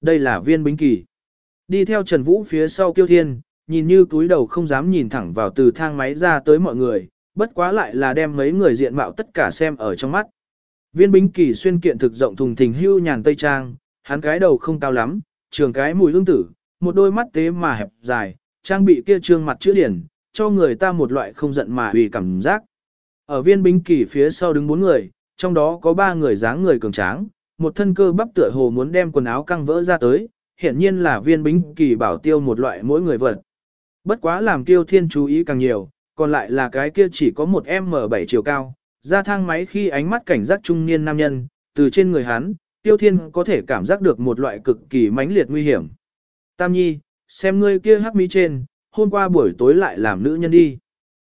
đây là viên bính kỳ. Đi theo Trần Vũ phía sau kiêu thiên, nhìn như túi đầu không dám nhìn thẳng vào từ thang máy ra tới mọi người, bất quá lại là đem mấy người diện mạo tất cả xem ở trong mắt. Viên bính kỳ xuyên kiện thực rộng thùng thình hưu nhàn tây trang, hắn cái đầu không cao lắm, trường cái mùi lương tử, một đôi mắt tế mà hẹp dài, trang bị kia trương mặt chữ điển, cho người ta một loại không giận mà hủy cảm giác. Ở viên bính kỳ phía sau đứng bốn người, trong đó có ba người dáng người cường tráng, một thân cơ bắp tựa hồ muốn đem quần áo căng vỡ ra tới, hiển nhiên là viên bính kỳ bảo tiêu một loại mỗi người vật. Bất quá làm tiêu thiên chú ý càng nhiều, còn lại là cái kia chỉ có một M7 chiều cao, ra thang máy khi ánh mắt cảnh giác trung niên nam nhân, từ trên người hắn, tiêu thiên có thể cảm giác được một loại cực kỳ mãnh liệt nguy hiểm. Tam nhi, xem ngươi kia hắc mi trên, hôm qua buổi tối lại làm nữ nhân đi.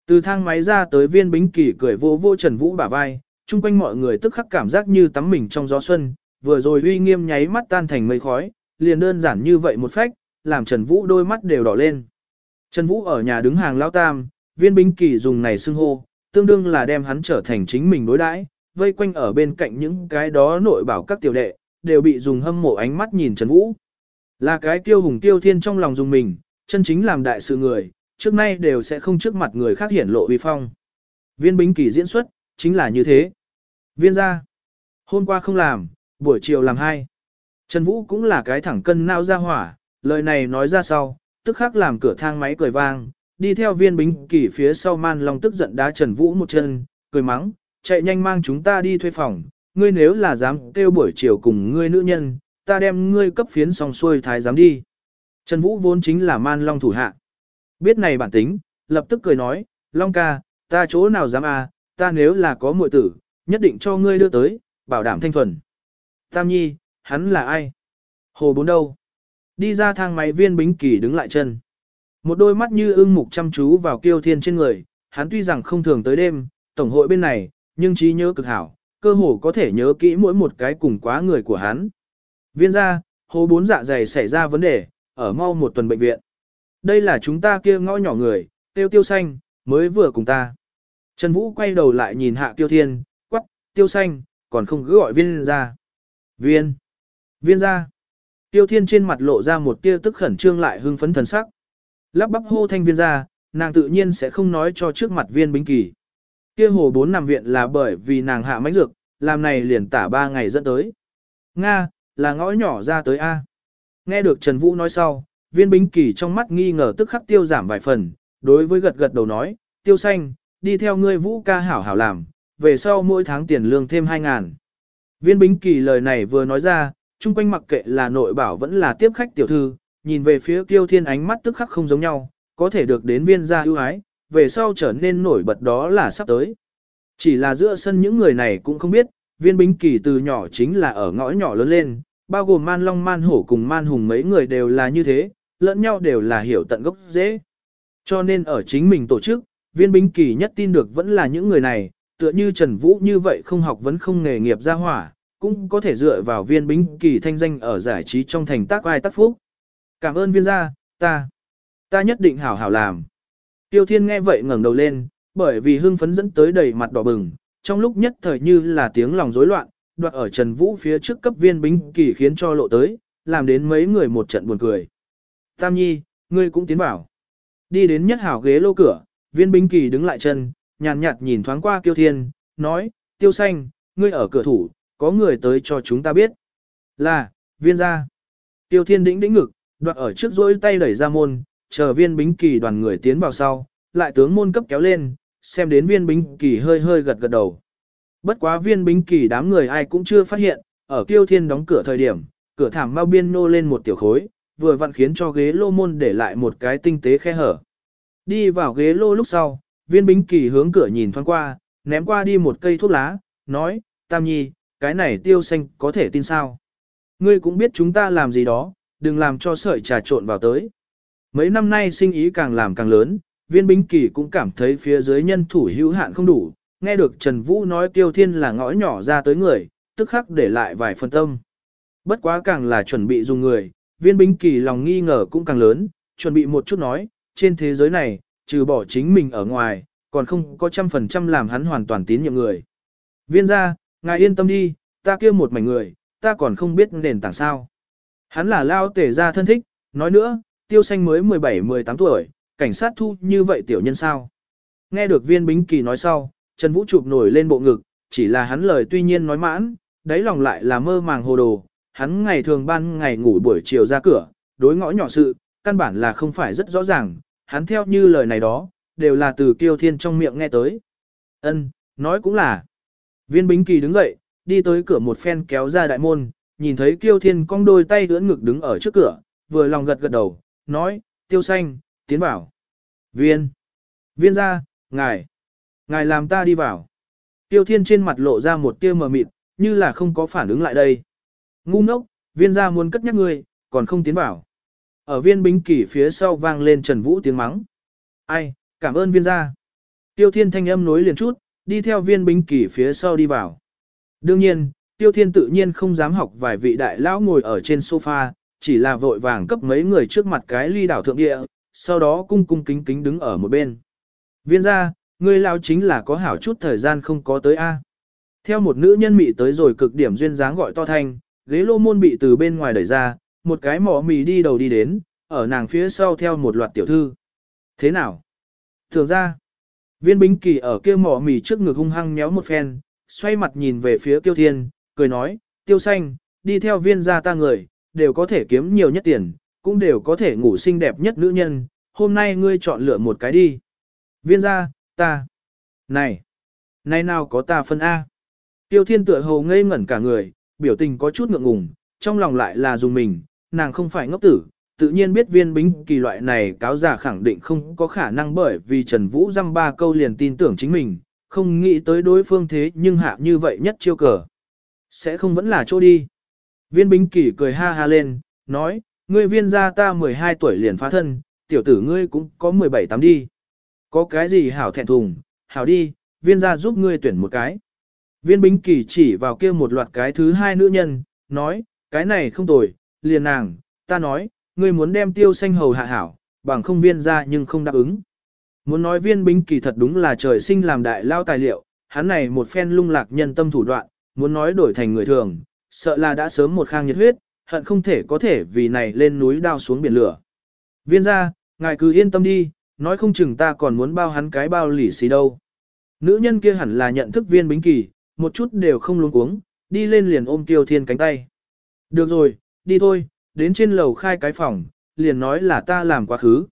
Từ thang máy ra tới viên bính kỳ cười vô vô Trần Vũ bả vai, chung quanh mọi người tức khắc cảm giác như tắm mình trong gió xuân, vừa rồi uy nghiêm nháy mắt tan thành mây khói, liền đơn giản như vậy một phách, làm Trần Vũ đôi mắt đều đỏ lên. Trần Vũ ở nhà đứng hàng lao tam, viên binh kỳ dùng này xưng hô, tương đương là đem hắn trở thành chính mình đối đãi, vây quanh ở bên cạnh những cái đó nội bảo các tiểu đệ, đều bị dùng hâm mộ ánh mắt nhìn Trần Vũ. Là cái tiêu hùng tiêu thiên trong lòng dùng mình, chân chính làm đại sự người, trước nay đều sẽ không trước mặt người khác hiển lộ vi phong. Viên binh kỳ diễn xuất, chính là như thế. Viên gia, Hôm qua không làm, buổi chiều làm hai. Trần Vũ cũng là cái thẳng cân nao ra hỏa, lời này nói ra sau, tức khắc làm cửa thang máy cười vang, đi theo viên bính kỳ phía sau man long tức giận đá Trần Vũ một chân, cười mắng, chạy nhanh mang chúng ta đi thuê phòng, ngươi nếu là dám kêu buổi chiều cùng ngươi nữ nhân, ta đem ngươi cấp phiến xong xuôi thái dám đi. Trần Vũ vốn chính là man long thủ hạ. Biết này bản tính, lập tức cười nói, Long ca, ta chỗ nào dám à, ta nếu là có muội tử, nhất định cho ngươi đưa tới, bảo đảm thanh thuần. Tam nhi, hắn là ai? Hồ bốn đâu? Đi ra thang máy viên bính kỳ đứng lại chân. Một đôi mắt như ưng mục chăm chú vào kiêu thiên trên người, hắn tuy rằng không thường tới đêm, tổng hội bên này, nhưng trí nhớ cực hảo, cơ hồ có thể nhớ kỹ mỗi một cái cùng quá người của hắn. Viên ra, hồ bốn dạ dày xảy ra vấn đề, ở mau một tuần bệnh viện. Đây là chúng ta kia ngõ nhỏ người, tiêu tiêu xanh, mới vừa cùng ta. Trần Vũ quay đầu lại nhìn hạ tiêu thiên, quắc, tiêu xanh, còn không cứ gọi viên ra. Viên. Viên ra. Tiêu thiên trên mặt lộ ra một tia tức khẩn trương lại hưng phấn thần sắc. Lắp bắp hô thanh viên ra, nàng tự nhiên sẽ không nói cho trước mặt viên bính kỳ. Kia hồ bốn nằm viện là bởi vì nàng hạ mánh dược, làm này liền tả ba ngày dẫn tới. Nga, là ngõ nhỏ ra tới A. Nghe được Trần Vũ nói sau, viên bính kỳ trong mắt nghi ngờ tức khắc tiêu giảm vài phần, đối với gật gật đầu nói, tiêu xanh, đi theo ngươi Vũ ca hảo hảo làm, về sau mỗi tháng tiền lương thêm 2 ngàn. Viên bính kỳ lời này vừa nói ra, chung quanh mặc kệ là nội bảo vẫn là tiếp khách tiểu thư, nhìn về phía tiêu thiên ánh mắt tức khắc không giống nhau, có thể được đến viên gia ưu ái, về sau trở nên nổi bật đó là sắp tới. Chỉ là giữa sân những người này cũng không biết, viên bính kỳ từ nhỏ chính là ở ngõ nhỏ lớn lên, bao gồm man long man hổ cùng man hùng mấy người đều là như thế, lẫn nhau đều là hiểu tận gốc dễ. Cho nên ở chính mình tổ chức, viên bính kỳ nhất tin được vẫn là những người này, tựa như Trần Vũ như vậy không học vẫn không nghề nghiệp ra hỏa, cũng có thể dựa vào viên bính kỳ thanh danh ở giải trí trong thành tác ai tác phúc. Cảm ơn viên gia, ta, ta nhất định hảo hảo làm. Tiêu Thiên nghe vậy ngẩng đầu lên, bởi vì hưng phấn dẫn tới đầy mặt đỏ bừng, trong lúc nhất thời như là tiếng lòng rối loạn, đoạt ở Trần Vũ phía trước cấp viên binh kỳ khiến cho lộ tới, làm đến mấy người một trận buồn cười. Tam Nhi, ngươi cũng tiến vào. Đi đến nhất hảo ghế lô cửa, viên binh kỳ đứng lại chân, nhàn nhạt nhìn thoáng qua Tiêu Thiên, nói, Tiêu Xanh, ngươi ở cửa thủ, có người tới cho chúng ta biết. Là, viên gia. Tiêu Thiên đĩnh đĩnh ngực, đoạt ở trước rỗi tay đẩy ra môn, chờ viên bính kỳ đoàn người tiến vào sau, lại tướng môn cấp kéo lên, xem đến viên bính kỳ hơi hơi gật gật đầu. Bất quá viên bính kỳ đám người ai cũng chưa phát hiện, ở kiêu thiên đóng cửa thời điểm, cửa thảm mau biên nô lên một tiểu khối, vừa vặn khiến cho ghế lô môn để lại một cái tinh tế khe hở. Đi vào ghế lô lúc sau, viên bính kỳ hướng cửa nhìn thoáng qua, ném qua đi một cây thuốc lá, nói, Tam Nhi, cái này tiêu xanh có thể tin sao? Ngươi cũng biết chúng ta làm gì đó, đừng làm cho sợi trà trộn vào tới. Mấy năm nay sinh ý càng làm càng lớn, viên bính kỳ cũng cảm thấy phía dưới nhân thủ hữu hạn không đủ, nghe được Trần Vũ nói Tiêu Thiên là ngõ nhỏ ra tới người, tức khắc để lại vài phần tâm. Bất quá càng là chuẩn bị dùng người, viên bính kỳ lòng nghi ngờ cũng càng lớn, chuẩn bị một chút nói, trên thế giới này, trừ bỏ chính mình ở ngoài, còn không có trăm phần trăm làm hắn hoàn toàn tín nhiệm người. Viên ra, ngài yên tâm đi, ta kia một mảnh người, ta còn không biết nền tảng sao. Hắn là lao tể ra thân thích, nói nữa, tiêu xanh mới 17-18 tuổi, cảnh sát thu như vậy tiểu nhân sao. Nghe được viên bính kỳ nói sau, Trần Vũ chụp nổi lên bộ ngực, chỉ là hắn lời tuy nhiên nói mãn, đáy lòng lại là mơ màng hồ đồ, hắn ngày thường ban ngày ngủ buổi chiều ra cửa, đối ngõ nhỏ sự, căn bản là không phải rất rõ ràng, hắn theo như lời này đó, đều là từ kiêu thiên trong miệng nghe tới. Ân, nói cũng là. Viên bính kỳ đứng dậy, đi tới cửa một phen kéo ra đại môn, nhìn thấy kiêu thiên cong đôi tay ưỡn ngực đứng ở trước cửa, vừa lòng gật gật đầu, nói, tiêu xanh, tiến vào. Viên, viên ra, ngài, ngài làm ta đi vào. Tiêu thiên trên mặt lộ ra một tia mờ mịt, như là không có phản ứng lại đây. Ngu ngốc, viên ra muốn cất nhắc ngươi, còn không tiến vào. Ở viên bính kỷ phía sau vang lên Trần Vũ tiếng mắng. Ai, cảm ơn viên gia. Tiêu thiên thanh âm nối liền chút, đi theo viên bính kỷ phía sau đi vào. Đương nhiên, tiêu thiên tự nhiên không dám học vài vị đại lão ngồi ở trên sofa, chỉ là vội vàng cấp mấy người trước mặt cái ly đảo thượng địa, sau đó cung cung kính kính đứng ở một bên. Viên gia, người lão chính là có hảo chút thời gian không có tới A. Theo một nữ nhân mị tới rồi cực điểm duyên dáng gọi to thanh, ghế lô môn bị từ bên ngoài đẩy ra, một cái mỏ mì đi đầu đi đến, ở nàng phía sau theo một loạt tiểu thư. Thế nào? Thường ra, viên bính kỳ ở kia mỏ mì trước ngực hung hăng méo một phen, xoay mặt nhìn về phía tiêu thiên, cười nói, tiêu xanh, đi theo viên gia ta người, đều có thể kiếm nhiều nhất tiền, cũng đều có thể ngủ xinh đẹp nhất nữ nhân, hôm nay ngươi chọn lựa một cái đi. Viên gia, ta. Này, này nào có ta phân A. Tiêu thiên tựa hồ ngây ngẩn cả người, biểu tình có chút ngượng ngùng, trong lòng lại là dùng mình, nàng không phải ngốc tử, tự nhiên biết viên bính kỳ loại này cáo giả khẳng định không có khả năng bởi vì Trần Vũ dăm ba câu liền tin tưởng chính mình, không nghĩ tới đối phương thế nhưng hạ như vậy nhất chiêu cờ. Sẽ không vẫn là chỗ đi. Viên bính kỳ cười ha ha lên, nói, ngươi viên gia ta 12 tuổi liền phá thân, tiểu tử ngươi cũng có 17 tám đi. Có cái gì hảo thẹn thùng, hảo đi, viên gia giúp ngươi tuyển một cái. Viên bính kỳ chỉ vào kia một loạt cái thứ hai nữ nhân, nói, cái này không tồi, liền nàng, ta nói, ngươi muốn đem tiêu xanh hầu hạ hảo, bằng không viên ra nhưng không đáp ứng. Muốn nói viên bính kỳ thật đúng là trời sinh làm đại lao tài liệu, hắn này một phen lung lạc nhân tâm thủ đoạn, muốn nói đổi thành người thường, sợ là đã sớm một khang nhiệt huyết, hận không thể có thể vì này lên núi đao xuống biển lửa. Viên ra, ngài cứ yên tâm đi, nói không chừng ta còn muốn bao hắn cái bao lỉ xì đâu. Nữ nhân kia hẳn là nhận thức viên bính kỳ, một chút đều không luống cuống, đi lên liền ôm Tiêu Thiên cánh tay. Được rồi, đi thôi, đến trên lầu khai cái phòng, liền nói là ta làm quá khứ.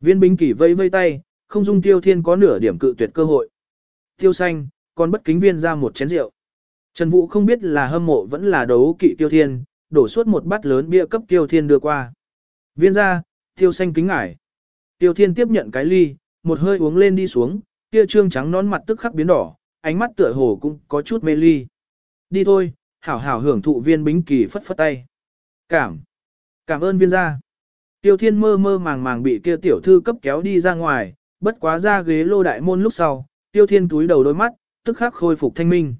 Viên binh kỷ vây vây tay, không dung Tiêu Thiên có nửa điểm cự tuyệt cơ hội. Tiêu xanh, còn bất kính viên ra một chén rượu. Trần Vũ không biết là hâm mộ vẫn là đấu kỵ Tiêu Thiên, đổ suốt một bát lớn bia cấp Tiêu Thiên đưa qua. Viên ra, Tiêu xanh kính ngải. Tiêu Thiên tiếp nhận cái ly, một hơi uống lên đi xuống, kia trương trắng nón mặt tức khắc biến đỏ, ánh mắt tựa hồ cũng có chút mê ly. Đi thôi, hảo hảo hưởng thụ viên bính kỳ phất phất tay. Cảm. Cảm ơn viên gia. Tiêu thiên mơ mơ màng màng bị kia tiểu thư cấp kéo đi ra ngoài, bất quá ra ghế lô đại môn lúc sau, tiêu thiên túi đầu đôi mắt, tức khắc khôi phục thanh minh.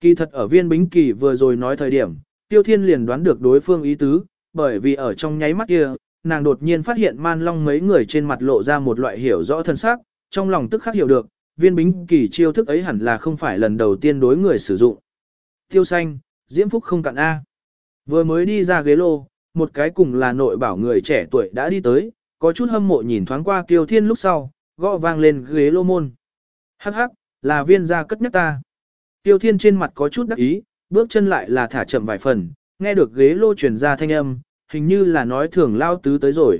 Kỳ thật ở viên bính kỳ vừa rồi nói thời điểm, tiêu thiên liền đoán được đối phương ý tứ, bởi vì ở trong nháy mắt kia, nàng đột nhiên phát hiện man long mấy người trên mặt lộ ra một loại hiểu rõ thân xác, trong lòng tức khắc hiểu được, viên bính kỳ chiêu thức ấy hẳn là không phải lần đầu tiên đối người sử dụng. Tiêu xanh, diễm phúc không cạn A. Vừa mới đi ra ghế lô, một cái cùng là nội bảo người trẻ tuổi đã đi tới, có chút hâm mộ nhìn thoáng qua Kiều Thiên lúc sau, gõ vang lên ghế lô môn. Hắc hắc, là viên gia cất nhắc ta. Tiêu Thiên trên mặt có chút đắc ý, bước chân lại là thả chậm vài phần, nghe được ghế lô truyền ra thanh âm, hình như là nói thường lao tứ tới rồi.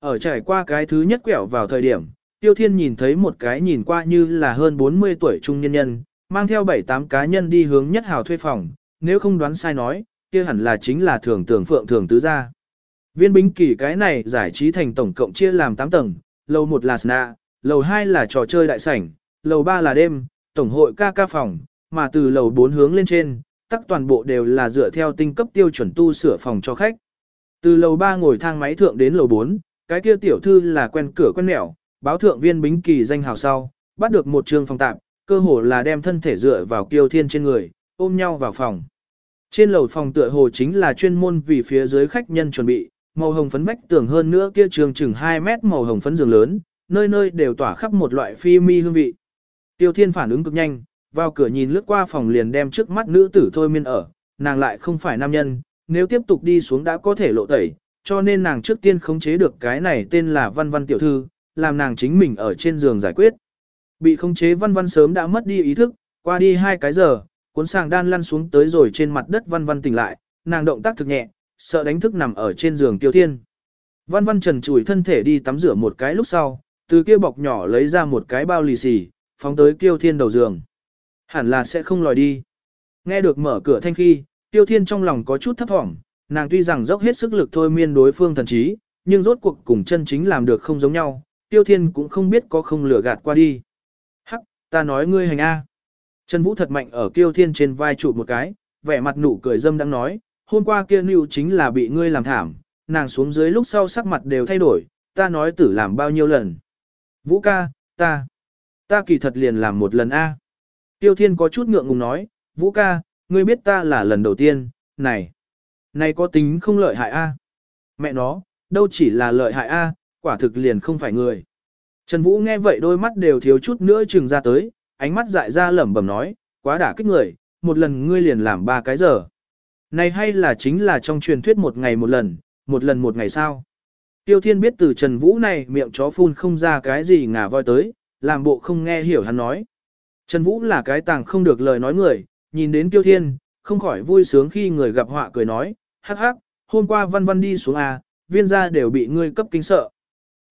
Ở trải qua cái thứ nhất quẹo vào thời điểm, Tiêu Thiên nhìn thấy một cái nhìn qua như là hơn 40 tuổi trung nhân nhân, mang theo 7-8 cá nhân đi hướng nhất hào thuê phòng, nếu không đoán sai nói, kia hẳn là chính là thường tưởng phượng thường tứ gia. Viên bính kỳ cái này giải trí thành tổng cộng chia làm 8 tầng, lầu 1 là sna, lầu 2 là trò chơi đại sảnh, lầu 3 là đêm, tổng hội ca ca phòng, mà từ lầu 4 hướng lên trên, tất toàn bộ đều là dựa theo tinh cấp tiêu chuẩn tu sửa phòng cho khách. Từ lầu 3 ngồi thang máy thượng đến lầu 4, cái kia tiểu thư là quen cửa quen mẹo, báo thượng viên bính kỳ danh hào sau, bắt được một trường phòng tạm, cơ hồ là đem thân thể dựa vào kiêu thiên trên người, ôm nhau vào phòng. Trên lầu phòng tựa hồ chính là chuyên môn vì phía dưới khách nhân chuẩn bị, màu hồng phấn vách tường hơn nữa kia trường chừng 2 mét màu hồng phấn giường lớn, nơi nơi đều tỏa khắp một loại phi mi hương vị. Tiêu Thiên phản ứng cực nhanh, vào cửa nhìn lướt qua phòng liền đem trước mắt nữ tử thôi miên ở, nàng lại không phải nam nhân, nếu tiếp tục đi xuống đã có thể lộ tẩy, cho nên nàng trước tiên khống chế được cái này tên là văn văn tiểu thư, làm nàng chính mình ở trên giường giải quyết. Bị khống chế văn văn sớm đã mất đi ý thức, qua đi hai cái giờ, cuốn sàng đan lăn xuống tới rồi trên mặt đất văn văn tỉnh lại, nàng động tác thực nhẹ, sợ đánh thức nằm ở trên giường tiêu thiên. Văn văn trần chùi thân thể đi tắm rửa một cái lúc sau, từ kia bọc nhỏ lấy ra một cái bao lì xì, phóng tới kiêu thiên đầu giường. Hẳn là sẽ không lòi đi. Nghe được mở cửa thanh khi, tiêu thiên trong lòng có chút thấp thỏm, nàng tuy rằng dốc hết sức lực thôi miên đối phương thần trí, nhưng rốt cuộc cùng chân chính làm được không giống nhau, tiêu thiên cũng không biết có không lửa gạt qua đi. Hắc, ta nói ngươi hành A. Trần Vũ thật mạnh ở tiêu thiên trên vai trụ một cái, vẻ mặt nụ cười dâm đang nói, hôm qua kia nữ chính là bị ngươi làm thảm, nàng xuống dưới lúc sau sắc mặt đều thay đổi, ta nói tử làm bao nhiêu lần. Vũ ca, ta, ta kỳ thật liền làm một lần A. Tiêu thiên có chút ngượng ngùng nói, Vũ ca, ngươi biết ta là lần đầu tiên, này, này có tính không lợi hại A. Mẹ nó, đâu chỉ là lợi hại A, quả thực liền không phải người. Trần Vũ nghe vậy đôi mắt đều thiếu chút nữa chừng ra tới, ánh mắt dại ra lẩm bẩm nói, quá đả kích người, một lần ngươi liền làm ba cái giờ. Này hay là chính là trong truyền thuyết một ngày một lần, một lần một ngày sao? Tiêu Thiên biết từ Trần Vũ này miệng chó phun không ra cái gì ngả voi tới, làm bộ không nghe hiểu hắn nói. Trần Vũ là cái tàng không được lời nói người, nhìn đến Tiêu Thiên, không khỏi vui sướng khi người gặp họa cười nói, hắc hắc, hôm qua văn văn đi xuống à, viên gia đều bị ngươi cấp kinh sợ.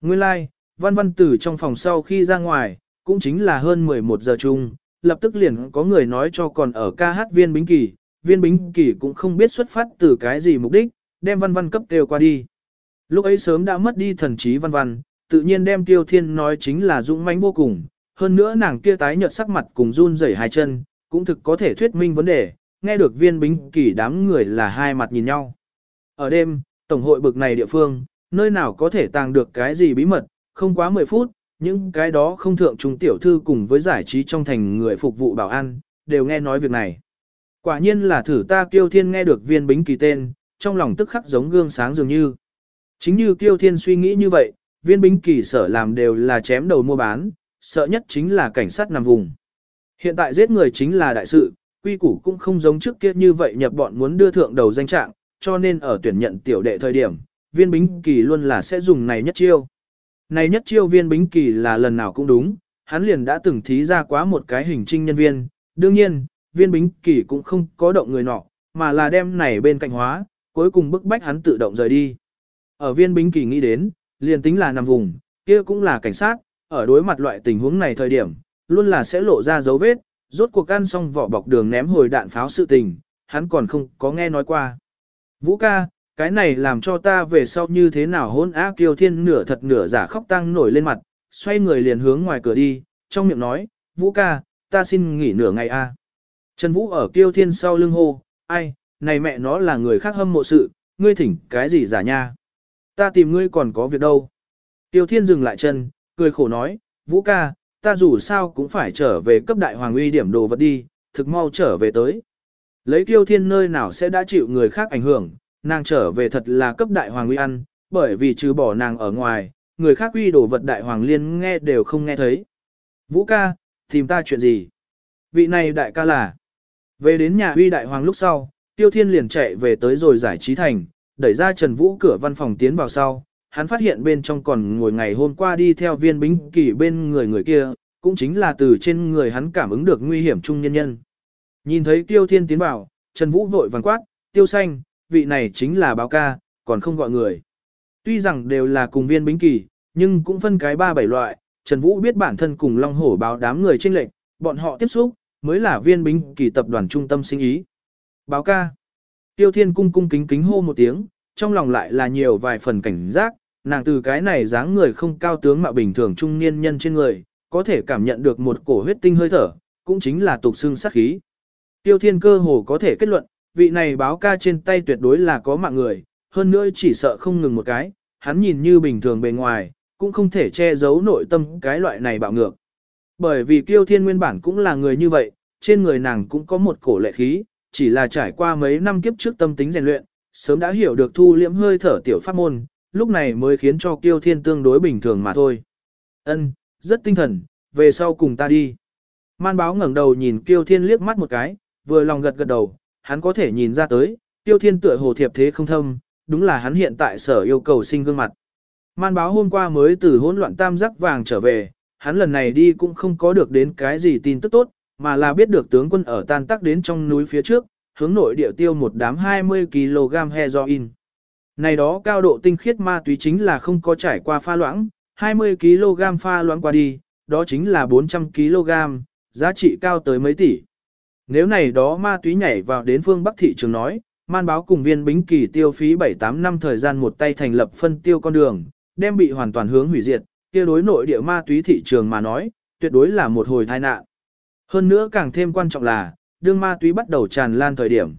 Nguyên lai, like, văn văn từ trong phòng sau khi ra ngoài, cũng chính là hơn 11 giờ chung, lập tức liền có người nói cho còn ở ca hát viên bính kỳ, viên bính kỳ cũng không biết xuất phát từ cái gì mục đích, đem văn văn cấp đều qua đi. Lúc ấy sớm đã mất đi thần trí văn văn, tự nhiên đem tiêu thiên nói chính là dũng mãnh vô cùng, hơn nữa nàng kia tái nhợt sắc mặt cùng run rẩy hai chân, cũng thực có thể thuyết minh vấn đề, nghe được viên bính kỳ đám người là hai mặt nhìn nhau. Ở đêm, tổng hội bực này địa phương, nơi nào có thể tàng được cái gì bí mật, không quá 10 phút, những cái đó không thượng trung tiểu thư cùng với giải trí trong thành người phục vụ bảo an, đều nghe nói việc này. Quả nhiên là thử ta kiêu thiên nghe được viên bính kỳ tên, trong lòng tức khắc giống gương sáng dường như. Chính như kiêu thiên suy nghĩ như vậy, viên bính kỳ sở làm đều là chém đầu mua bán, sợ nhất chính là cảnh sát nằm vùng. Hiện tại giết người chính là đại sự, quy củ cũng không giống trước kia như vậy nhập bọn muốn đưa thượng đầu danh trạng, cho nên ở tuyển nhận tiểu đệ thời điểm, viên bính kỳ luôn là sẽ dùng này nhất chiêu. Này nhất chiêu viên bính kỳ là lần nào cũng đúng, hắn liền đã từng thí ra quá một cái hình trinh nhân viên, đương nhiên, viên bính kỳ cũng không có động người nọ, mà là đem này bên cạnh hóa, cuối cùng bức bách hắn tự động rời đi. Ở viên bính kỳ nghĩ đến, liền tính là nằm vùng, kia cũng là cảnh sát, ở đối mặt loại tình huống này thời điểm, luôn là sẽ lộ ra dấu vết, rốt cuộc ăn xong vỏ bọc đường ném hồi đạn pháo sự tình, hắn còn không có nghe nói qua. Vũ ca, cái này làm cho ta về sau như thế nào hôn á kiêu thiên nửa thật nửa giả khóc tăng nổi lên mặt, xoay người liền hướng ngoài cửa đi, trong miệng nói, Vũ ca, ta xin nghỉ nửa ngày a. Trần Vũ ở kiêu thiên sau lưng hô, ai, này mẹ nó là người khác hâm mộ sự, ngươi thỉnh cái gì giả nha. Ta tìm ngươi còn có việc đâu. Tiêu thiên dừng lại chân, cười khổ nói, Vũ ca, ta dù sao cũng phải trở về cấp đại hoàng uy điểm đồ vật đi, thực mau trở về tới. Lấy kiêu thiên nơi nào sẽ đã chịu người khác ảnh hưởng, nàng trở về thật là cấp đại hoàng uy ăn, bởi vì trừ bỏ nàng ở ngoài, người khác uy đồ vật đại hoàng liên nghe đều không nghe thấy. Vũ ca, tìm ta chuyện gì? Vị này đại ca là. Về đến nhà uy đại hoàng lúc sau, tiêu thiên liền chạy về tới rồi giải trí thành, đẩy ra Trần Vũ cửa văn phòng tiến vào sau. Hắn phát hiện bên trong còn ngồi ngày hôm qua đi theo viên binh kỷ bên người người kia, cũng chính là từ trên người hắn cảm ứng được nguy hiểm chung nhân nhân. Nhìn thấy tiêu thiên tiến vào, Trần Vũ vội vàng quát, tiêu xanh, vị này chính là báo ca, còn không gọi người. Tuy rằng đều là cùng viên bính kỳ, nhưng cũng phân cái ba bảy loại, Trần Vũ biết bản thân cùng Long Hổ báo đám người trên lệnh, bọn họ tiếp xúc, mới là viên bính kỳ tập đoàn trung tâm sinh ý. Báo ca. Tiêu Thiên cung cung kính kính hô một tiếng, trong lòng lại là nhiều vài phần cảnh giác, nàng từ cái này dáng người không cao tướng mà bình thường trung niên nhân trên người, có thể cảm nhận được một cổ huyết tinh hơi thở, cũng chính là tục xương sát khí. Tiêu Thiên cơ hồ có thể kết luận, vị này báo ca trên tay tuyệt đối là có mạng người, hơn nữa chỉ sợ không ngừng một cái, hắn nhìn như bình thường bề ngoài, cũng không thể che giấu nội tâm cái loại này bạo ngược. Bởi vì kiêu thiên nguyên bản cũng là người như vậy, trên người nàng cũng có một cổ lệ khí, chỉ là trải qua mấy năm kiếp trước tâm tính rèn luyện, sớm đã hiểu được thu liễm hơi thở tiểu pháp môn, lúc này mới khiến cho kiêu thiên tương đối bình thường mà thôi. Ân, rất tinh thần, về sau cùng ta đi. Man báo ngẩng đầu nhìn kiêu thiên liếc mắt một cái, vừa lòng gật gật đầu, hắn có thể nhìn ra tới, Tiêu Thiên tựa hồ thiệp thế không thâm, đúng là hắn hiện tại sở yêu cầu sinh gương mặt. Man báo hôm qua mới từ hỗn loạn tam giác vàng trở về, hắn lần này đi cũng không có được đến cái gì tin tức tốt, mà là biết được tướng quân ở tan tác đến trong núi phía trước, hướng nội địa tiêu một đám 20kg heroin. Này đó cao độ tinh khiết ma túy chính là không có trải qua pha loãng, 20kg pha loãng qua đi, đó chính là 400kg, giá trị cao tới mấy tỷ. Nếu này đó ma túy nhảy vào đến phương Bắc thị trường nói, man báo cùng viên bính kỳ tiêu phí 7-8 năm thời gian một tay thành lập phân tiêu con đường, đem bị hoàn toàn hướng hủy diệt, kia đối nội địa ma túy thị trường mà nói, tuyệt đối là một hồi tai nạn. Hơn nữa càng thêm quan trọng là, đương ma túy bắt đầu tràn lan thời điểm.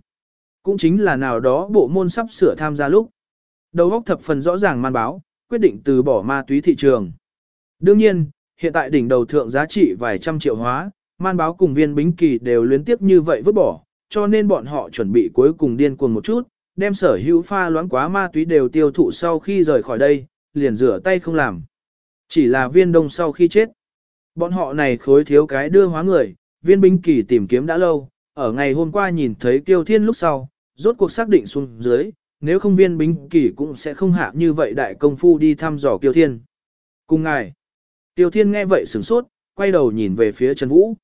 Cũng chính là nào đó bộ môn sắp sửa tham gia lúc. Đầu óc thập phần rõ ràng man báo, quyết định từ bỏ ma túy thị trường. Đương nhiên, hiện tại đỉnh đầu thượng giá trị vài trăm triệu hóa, man báo cùng viên bính kỳ đều luyến tiếp như vậy vứt bỏ, cho nên bọn họ chuẩn bị cuối cùng điên cuồng một chút, đem sở hữu pha loãng quá ma túy đều tiêu thụ sau khi rời khỏi đây, liền rửa tay không làm. Chỉ là viên đông sau khi chết. Bọn họ này khối thiếu cái đưa hóa người, viên binh kỳ tìm kiếm đã lâu, ở ngày hôm qua nhìn thấy kiêu thiên lúc sau, rốt cuộc xác định xuống dưới, nếu không viên binh kỳ cũng sẽ không hạ như vậy đại công phu đi thăm dò kiêu thiên. Cùng ngài, kiêu thiên nghe vậy sửng sốt, quay đầu nhìn về phía Trần Vũ.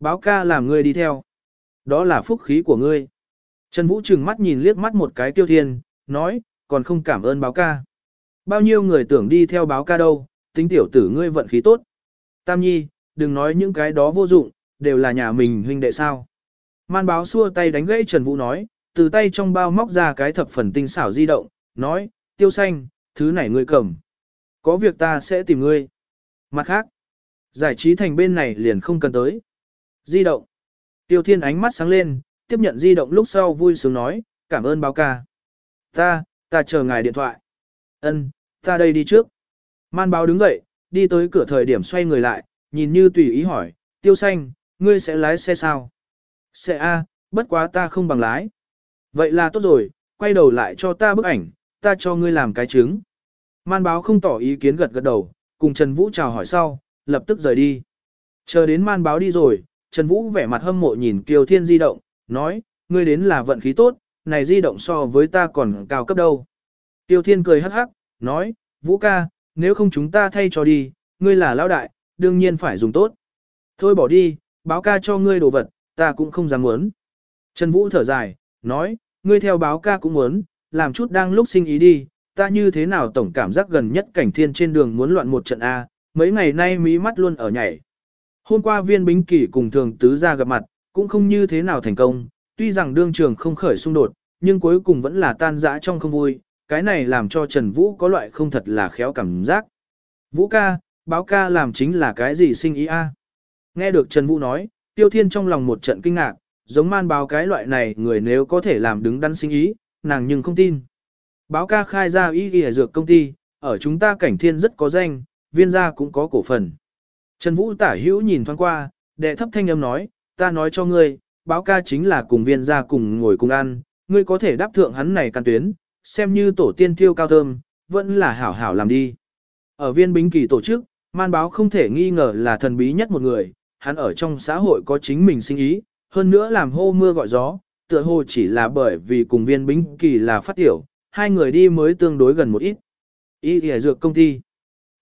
Báo ca làm ngươi đi theo. Đó là phúc khí của ngươi. Trần Vũ trừng mắt nhìn liếc mắt một cái tiêu thiên, nói, còn không cảm ơn báo ca. Bao nhiêu người tưởng đi theo báo ca đâu, tính tiểu tử ngươi vận khí tốt. Tam nhi, đừng nói những cái đó vô dụng, đều là nhà mình huynh đệ sao. Man báo xua tay đánh gãy Trần Vũ nói, từ tay trong bao móc ra cái thập phần tinh xảo di động, nói, tiêu xanh, thứ này ngươi cầm. Có việc ta sẽ tìm ngươi. Mặt khác, giải trí thành bên này liền không cần tới. Di động. Tiêu thiên ánh mắt sáng lên, tiếp nhận di động lúc sau vui sướng nói, cảm ơn báo ca. Ta, ta chờ ngài điện thoại. Ân, ta đây đi trước. Man báo đứng dậy, đi tới cửa thời điểm xoay người lại, nhìn như tùy ý hỏi, tiêu xanh, ngươi sẽ lái xe sao? Xe A, bất quá ta không bằng lái. Vậy là tốt rồi, quay đầu lại cho ta bức ảnh, ta cho ngươi làm cái chứng. Man báo không tỏ ý kiến gật gật đầu, cùng Trần Vũ chào hỏi sau, lập tức rời đi. Chờ đến man báo đi rồi, Trần Vũ vẻ mặt hâm mộ nhìn Kiều Thiên di động, nói, ngươi đến là vận khí tốt, này di động so với ta còn cao cấp đâu. Tiêu Thiên cười hắc hắc, nói, Vũ ca, nếu không chúng ta thay cho đi, ngươi là lão đại, đương nhiên phải dùng tốt. Thôi bỏ đi, báo ca cho ngươi đồ vật, ta cũng không dám muốn. Trần Vũ thở dài, nói, ngươi theo báo ca cũng muốn, làm chút đang lúc sinh ý đi, ta như thế nào tổng cảm giác gần nhất cảnh thiên trên đường muốn loạn một trận A, mấy ngày nay mí mắt luôn ở nhảy. Hôm qua viên bính kỷ cùng thường tứ ra gặp mặt, cũng không như thế nào thành công, tuy rằng đương trường không khởi xung đột, nhưng cuối cùng vẫn là tan rã trong không vui, cái này làm cho Trần Vũ có loại không thật là khéo cảm giác. Vũ ca, báo ca làm chính là cái gì sinh ý a? Nghe được Trần Vũ nói, Tiêu Thiên trong lòng một trận kinh ngạc, giống man báo cái loại này người nếu có thể làm đứng đắn sinh ý, nàng nhưng không tin. Báo ca khai ra ý ghi dược công ty, ở chúng ta cảnh thiên rất có danh, viên gia cũng có cổ phần. Trần Vũ tả hữu nhìn thoáng qua, đệ thấp thanh âm nói, ta nói cho ngươi, báo ca chính là cùng viên gia cùng ngồi cùng ăn, ngươi có thể đáp thượng hắn này căn tuyến, xem như tổ tiên tiêu cao thơm, vẫn là hảo hảo làm đi. Ở viên bính kỳ tổ chức, man báo không thể nghi ngờ là thần bí nhất một người, hắn ở trong xã hội có chính mình sinh ý, hơn nữa làm hô mưa gọi gió, tựa hồ chỉ là bởi vì cùng viên bính kỳ là phát tiểu, hai người đi mới tương đối gần một ít. Ý thì dược công ty.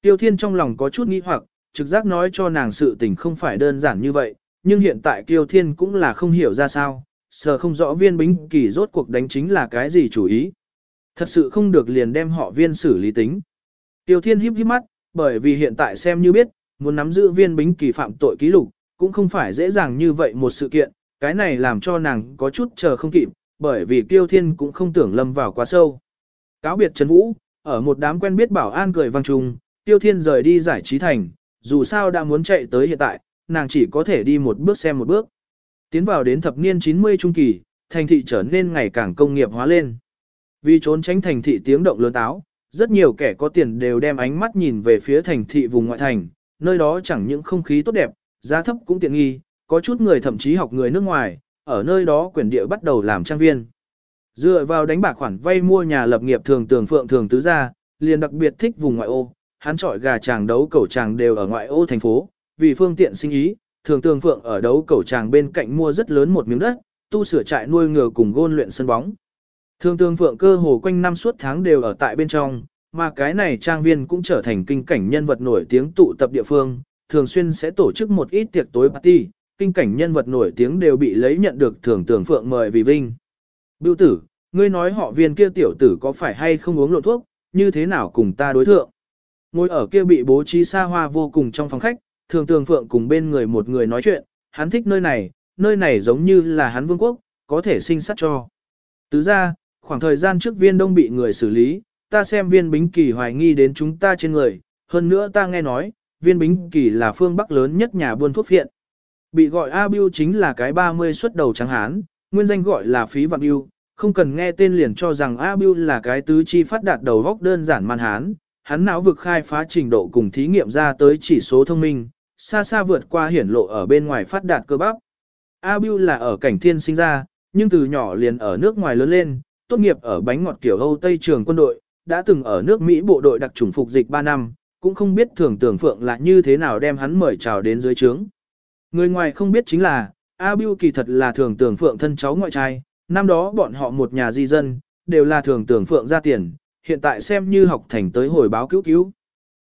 Tiêu thiên trong lòng có chút nghi hoặc, trực giác nói cho nàng sự tình không phải đơn giản như vậy, nhưng hiện tại Tiêu thiên cũng là không hiểu ra sao, sờ không rõ viên bính kỳ rốt cuộc đánh chính là cái gì chủ ý. Thật sự không được liền đem họ viên xử lý tính. Tiêu Thiên híp híp mắt, bởi vì hiện tại xem như biết, muốn nắm giữ viên bính kỳ phạm tội ký lục, cũng không phải dễ dàng như vậy một sự kiện, cái này làm cho nàng có chút chờ không kịp, bởi vì Tiêu Thiên cũng không tưởng lâm vào quá sâu. Cáo biệt Trần Vũ, ở một đám quen biết bảo an cười vang trùng, Tiêu Thiên rời đi giải trí thành, dù sao đã muốn chạy tới hiện tại, nàng chỉ có thể đi một bước xem một bước. Tiến vào đến thập niên 90 trung kỳ, thành thị trở nên ngày càng công nghiệp hóa lên. Vì trốn tránh thành thị tiếng động lớn táo, rất nhiều kẻ có tiền đều đem ánh mắt nhìn về phía thành thị vùng ngoại thành, nơi đó chẳng những không khí tốt đẹp, giá thấp cũng tiện nghi, có chút người thậm chí học người nước ngoài, ở nơi đó quyền địa bắt đầu làm trang viên. Dựa vào đánh bạc khoản vay mua nhà lập nghiệp thường tường phượng thường tứ gia, liền đặc biệt thích vùng ngoại ô, hắn chọi gà chàng đấu cẩu chàng đều ở ngoại ô thành phố, vì phương tiện sinh ý, thường tường phượng ở đấu cẩu chàng bên cạnh mua rất lớn một miếng đất, tu sửa trại nuôi ngựa cùng gôn luyện sân bóng. Thường tường phượng cơ hồ quanh năm suốt tháng đều ở tại bên trong, mà cái này trang viên cũng trở thành kinh cảnh nhân vật nổi tiếng tụ tập địa phương, thường xuyên sẽ tổ chức một ít tiệc tối party, kinh cảnh nhân vật nổi tiếng đều bị lấy nhận được thường tường phượng mời vì vinh. Bưu tử, ngươi nói họ viên kia tiểu tử có phải hay không uống lộ thuốc, như thế nào cùng ta đối thượng. Ngồi ở kia bị bố trí xa hoa vô cùng trong phòng khách, thường tường phượng cùng bên người một người nói chuyện, hắn thích nơi này, nơi này giống như là hắn vương quốc, có thể sinh sát cho. Tứ ra, khoảng thời gian trước viên đông bị người xử lý, ta xem viên bính kỳ hoài nghi đến chúng ta trên người, hơn nữa ta nghe nói, viên bính kỳ là phương bắc lớn nhất nhà buôn thuốc phiện. Bị gọi A Biu chính là cái 30 xuất đầu trắng hán, nguyên danh gọi là phí vạn Biu, không cần nghe tên liền cho rằng A Biu là cái tứ chi phát đạt đầu góc đơn giản man hán, hắn não vực khai phá trình độ cùng thí nghiệm ra tới chỉ số thông minh, xa xa vượt qua hiển lộ ở bên ngoài phát đạt cơ bắp. A là ở cảnh thiên sinh ra, nhưng từ nhỏ liền ở nước ngoài lớn lên, tốt nghiệp ở bánh ngọt kiểu Âu Tây trường quân đội, đã từng ở nước Mỹ bộ đội đặc chủng phục dịch 3 năm, cũng không biết thường tưởng phượng là như thế nào đem hắn mời chào đến dưới trướng. Người ngoài không biết chính là, A kỳ thật là thường tưởng phượng thân cháu ngoại trai, năm đó bọn họ một nhà di dân, đều là thường tưởng phượng ra tiền, hiện tại xem như học thành tới hồi báo cứu cứu.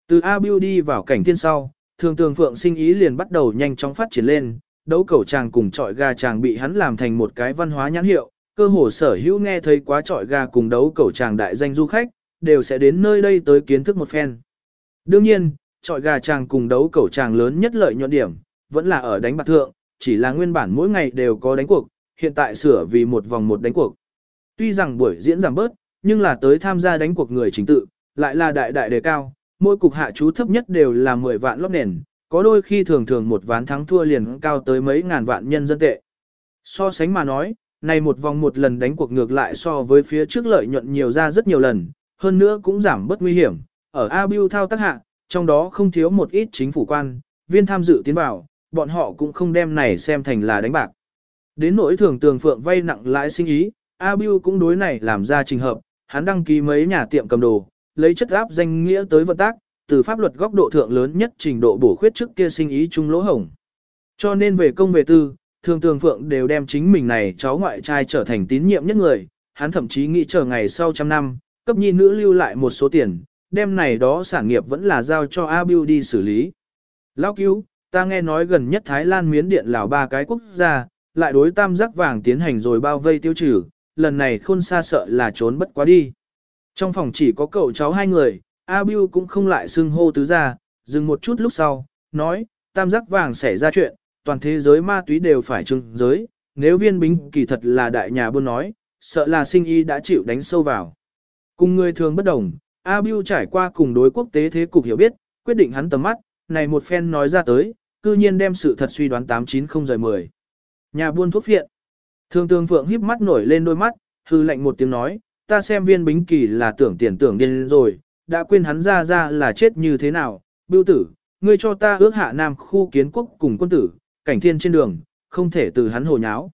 Từ A Biu đi vào cảnh thiên sau, thường thường phượng sinh ý liền bắt đầu nhanh chóng phát triển lên, đấu cầu chàng cùng trọi gà chàng bị hắn làm thành một cái văn hóa nhãn hiệu, cơ hồ sở hữu nghe thấy quá trọi gà cùng đấu cầu chàng đại danh du khách, đều sẽ đến nơi đây tới kiến thức một phen. Đương nhiên, trọi gà chàng cùng đấu cầu chàng lớn nhất lợi nhuận điểm, vẫn là ở đánh bạc thượng, chỉ là nguyên bản mỗi ngày đều có đánh cuộc, hiện tại sửa vì một vòng một đánh cuộc. Tuy rằng buổi diễn giảm bớt, nhưng là tới tham gia đánh cuộc người chính tự, lại là đại đại đề cao, mỗi cục hạ chú thấp nhất đều là 10 vạn lót nền, có đôi khi thường thường một ván thắng thua liền cao tới mấy ngàn vạn nhân dân tệ. So sánh mà nói, này một vòng một lần đánh cuộc ngược lại so với phía trước lợi nhuận nhiều ra rất nhiều lần, hơn nữa cũng giảm bất nguy hiểm. Ở Abiu thao tác hạ, trong đó không thiếu một ít chính phủ quan, viên tham dự tiến vào, bọn họ cũng không đem này xem thành là đánh bạc. Đến nỗi thường tường phượng vay nặng lãi sinh ý, Abiu cũng đối này làm ra trình hợp, hắn đăng ký mấy nhà tiệm cầm đồ, lấy chất áp danh nghĩa tới vận tác, từ pháp luật góc độ thượng lớn nhất trình độ bổ khuyết trước kia sinh ý chung lỗ hổng. Cho nên về công về tư, thường tường phượng đều đem chính mình này cháu ngoại trai trở thành tín nhiệm nhất người, hắn thậm chí nghĩ chờ ngày sau trăm năm, cấp nhi nữ lưu lại một số tiền, đem này đó sản nghiệp vẫn là giao cho Abiu đi xử lý. Lão cứu, ta nghe nói gần nhất Thái Lan miến điện lào ba cái quốc gia, lại đối tam giác vàng tiến hành rồi bao vây tiêu trừ, lần này khôn xa sợ là trốn bất quá đi. Trong phòng chỉ có cậu cháu hai người, Abiu cũng không lại xưng hô tứ ra, dừng một chút lúc sau, nói, tam giác vàng xảy ra chuyện, toàn thế giới ma túy đều phải trừng giới, nếu viên bính kỳ thật là đại nhà buôn nói, sợ là sinh y đã chịu đánh sâu vào. Cùng người thường bất đồng, Abiu trải qua cùng đối quốc tế thế cục hiểu biết, quyết định hắn tầm mắt, này một phen nói ra tới, cư nhiên đem sự thật suy đoán 890 giờ 10. Nhà buôn thuốc phiện. Thương tương phượng híp mắt nổi lên đôi mắt, hư lệnh một tiếng nói, ta xem viên bính kỳ là tưởng tiền tưởng điên rồi, đã quên hắn ra ra là chết như thế nào, bưu tử, ngươi cho ta ước hạ nam khu kiến quốc cùng quân tử, cảnh thiên trên đường, không thể từ hắn hồ nháo.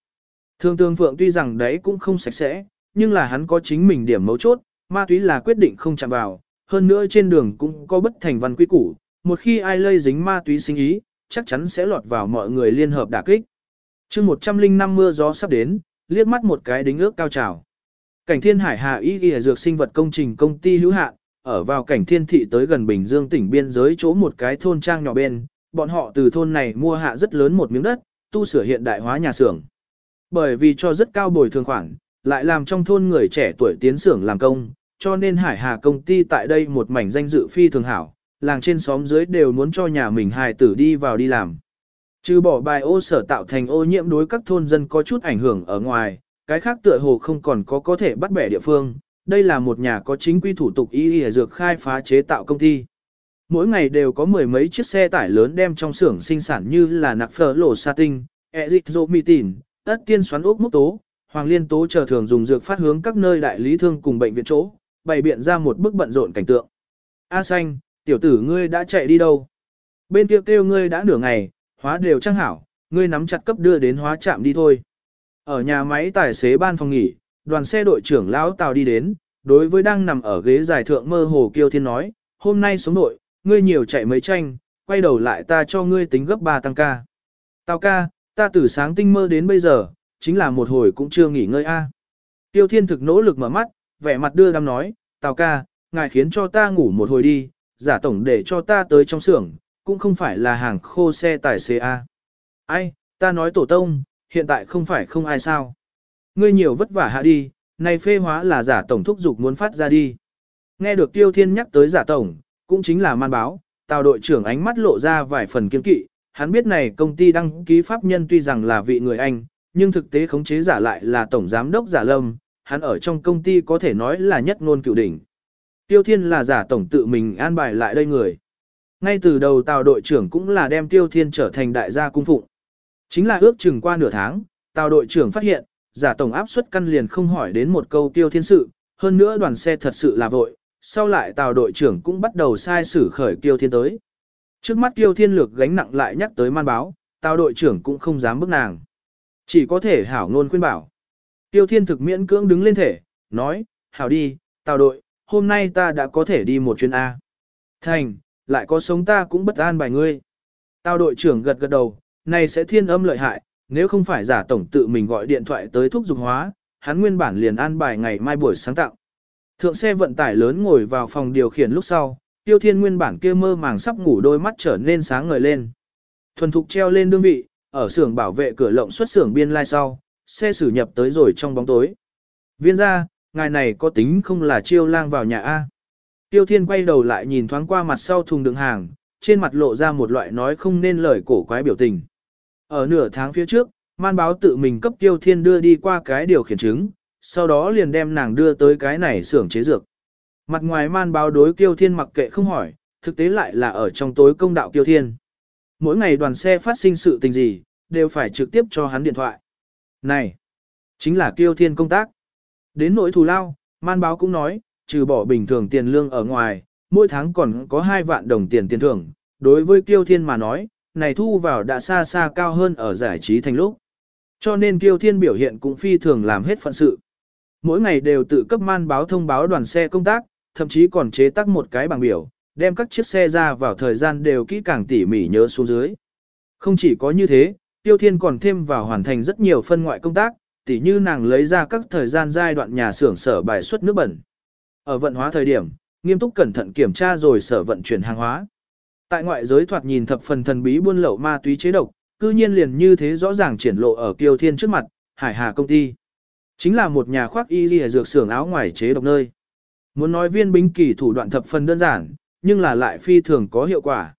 Thương tương phượng tuy rằng đấy cũng không sạch sẽ, nhưng là hắn có chính mình điểm mấu chốt, ma túy là quyết định không chạm vào, hơn nữa trên đường cũng có bất thành văn quy củ, một khi ai lây dính ma túy sinh ý, chắc chắn sẽ lọt vào mọi người liên hợp đả kích chương 105 mưa gió sắp đến, liếc mắt một cái đính ước cao trào. Cảnh thiên hải hạ y y dược sinh vật công trình công ty hữu hạn, ở vào cảnh thiên thị tới gần Bình Dương tỉnh biên giới chỗ một cái thôn trang nhỏ bên, bọn họ từ thôn này mua hạ rất lớn một miếng đất, tu sửa hiện đại hóa nhà xưởng. Bởi vì cho rất cao bồi thường khoản, lại làm trong thôn người trẻ tuổi tiến xưởng làm công, cho nên Hải Hà công ty tại đây một mảnh danh dự phi thường hảo, làng trên xóm dưới đều muốn cho nhà mình hài tử đi vào đi làm. Trừ bỏ bài ô sở tạo thành ô nhiễm đối các thôn dân có chút ảnh hưởng ở ngoài, cái khác tựa hồ không còn có có thể bắt bẻ địa phương, đây là một nhà có chính quy thủ tục y y dược khai phá chế tạo công ty. Mỗi ngày đều có mười mấy chiếc xe tải lớn đem trong xưởng sinh sản như là nạc phở lổ sa tinh, ezithromycin, ất tiên xoắn ốc mốc tố, hoàng liên tố chờ thường dùng dược phát hướng các nơi đại lý thương cùng bệnh viện chỗ, bày biện ra một bức bận rộn cảnh tượng. A xanh, tiểu tử ngươi đã chạy đi đâu? Bên kia kêu ngươi đã nửa ngày, hóa đều trang hảo, ngươi nắm chặt cấp đưa đến hóa trạm đi thôi. Ở nhà máy tài xế ban phòng nghỉ, đoàn xe đội trưởng lão Tào đi đến, đối với đang nằm ở ghế dài thượng mơ hồ kiêu thiên nói, hôm nay xuống đội, ngươi nhiều chạy mấy tranh, quay đầu lại ta cho ngươi tính gấp 3 tăng ca. Tào ca, ta từ sáng tinh mơ đến bây giờ, chính là một hồi cũng chưa nghỉ ngơi a. Tiêu Thiên thực nỗ lực mở mắt, vẻ mặt đưa đám nói, Tào ca, ngài khiến cho ta ngủ một hồi đi, giả tổng để cho ta tới trong xưởng, cũng không phải là hàng khô xe tài xế A. Ai, ta nói tổ tông, hiện tại không phải không ai sao. Ngươi nhiều vất vả hạ đi, này phê hóa là giả tổng thúc dục muốn phát ra đi. Nghe được Tiêu Thiên nhắc tới giả tổng, cũng chính là man báo, tào đội trưởng ánh mắt lộ ra vài phần kiên kỵ, hắn biết này công ty đăng ký pháp nhân tuy rằng là vị người Anh, nhưng thực tế khống chế giả lại là tổng giám đốc giả lâm, hắn ở trong công ty có thể nói là nhất ngôn cựu đỉnh. Tiêu Thiên là giả tổng tự mình an bài lại đây người. Ngay từ đầu tàu đội trưởng cũng là đem Tiêu Thiên trở thành đại gia cung phụng. Chính là ước chừng qua nửa tháng, tàu đội trưởng phát hiện, giả tổng áp suất căn liền không hỏi đến một câu Tiêu Thiên sự, hơn nữa đoàn xe thật sự là vội, sau lại tàu đội trưởng cũng bắt đầu sai xử khởi Tiêu Thiên tới. Trước mắt Tiêu Thiên lược gánh nặng lại nhắc tới man báo, tàu đội trưởng cũng không dám bức nàng. Chỉ có thể hảo ngôn khuyên bảo. Tiêu Thiên thực miễn cưỡng đứng lên thể, nói, hảo đi, tàu đội, hôm nay ta đã có thể đi một chuyến A. Thành, lại có sống ta cũng bất an bài ngươi. Tao đội trưởng gật gật đầu, này sẽ thiên âm lợi hại, nếu không phải giả tổng tự mình gọi điện thoại tới thuốc dục hóa, hắn nguyên bản liền an bài ngày mai buổi sáng tạo. Thượng xe vận tải lớn ngồi vào phòng điều khiển lúc sau, tiêu thiên nguyên bản kia mơ màng sắp ngủ đôi mắt trở nên sáng ngời lên. Thuần thục treo lên đương vị, ở xưởng bảo vệ cửa lộng xuất xưởng biên lai sau, xe xử nhập tới rồi trong bóng tối. Viên ra, ngài này có tính không là chiêu lang vào nhà A. Tiêu Thiên quay đầu lại nhìn thoáng qua mặt sau thùng đựng hàng, trên mặt lộ ra một loại nói không nên lời cổ quái biểu tình. Ở nửa tháng phía trước, man báo tự mình cấp Tiêu Thiên đưa đi qua cái điều khiển chứng, sau đó liền đem nàng đưa tới cái này xưởng chế dược. Mặt ngoài man báo đối Tiêu Thiên mặc kệ không hỏi, thực tế lại là ở trong tối công đạo Tiêu Thiên. Mỗi ngày đoàn xe phát sinh sự tình gì, đều phải trực tiếp cho hắn điện thoại. Này, chính là Tiêu Thiên công tác. Đến nỗi thù lao, man báo cũng nói, trừ bỏ bình thường tiền lương ở ngoài, mỗi tháng còn có 2 vạn đồng tiền tiền thưởng. Đối với Kiêu Thiên mà nói, này thu vào đã xa xa cao hơn ở giải trí thành lúc. Cho nên Kiêu Thiên biểu hiện cũng phi thường làm hết phận sự. Mỗi ngày đều tự cấp man báo thông báo đoàn xe công tác, thậm chí còn chế tác một cái bảng biểu, đem các chiếc xe ra vào thời gian đều kỹ càng tỉ mỉ nhớ xuống dưới. Không chỉ có như thế, Tiêu Thiên còn thêm vào hoàn thành rất nhiều phân ngoại công tác, tỉ như nàng lấy ra các thời gian giai đoạn nhà xưởng sở bài xuất nước bẩn. Ở vận hóa thời điểm, nghiêm túc cẩn thận kiểm tra rồi sở vận chuyển hàng hóa. Tại ngoại giới thoạt nhìn thập phần thần bí buôn lậu ma túy chế độc, cư nhiên liền như thế rõ ràng triển lộ ở Kiều Thiên trước mặt, Hải Hà công ty. Chính là một nhà khoác y lìa dược xưởng áo ngoài chế độc nơi. Muốn nói viên bính kỳ thủ đoạn thập phần đơn giản, nhưng là lại phi thường có hiệu quả.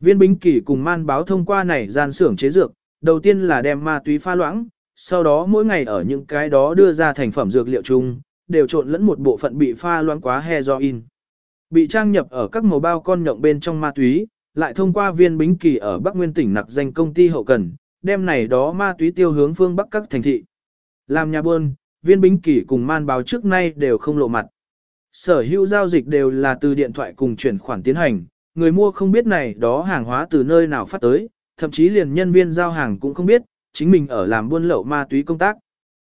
Viên bính kỳ cùng man báo thông qua này gian xưởng chế dược, đầu tiên là đem ma túy pha loãng, sau đó mỗi ngày ở những cái đó đưa ra thành phẩm dược liệu chung, đều trộn lẫn một bộ phận bị pha loãng quá heroin. Bị trang nhập ở các màu bao con nhộng bên trong ma túy, lại thông qua viên bính kỳ ở Bắc Nguyên tỉnh nặc danh công ty hậu cần, đem này đó ma túy tiêu hướng phương Bắc các thành thị. Làm nhà buôn, viên bính kỳ cùng man báo trước nay đều không lộ mặt. Sở hữu giao dịch đều là từ điện thoại cùng chuyển khoản tiến hành, người mua không biết này đó hàng hóa từ nơi nào phát tới, thậm chí liền nhân viên giao hàng cũng không biết, chính mình ở làm buôn lậu ma túy công tác.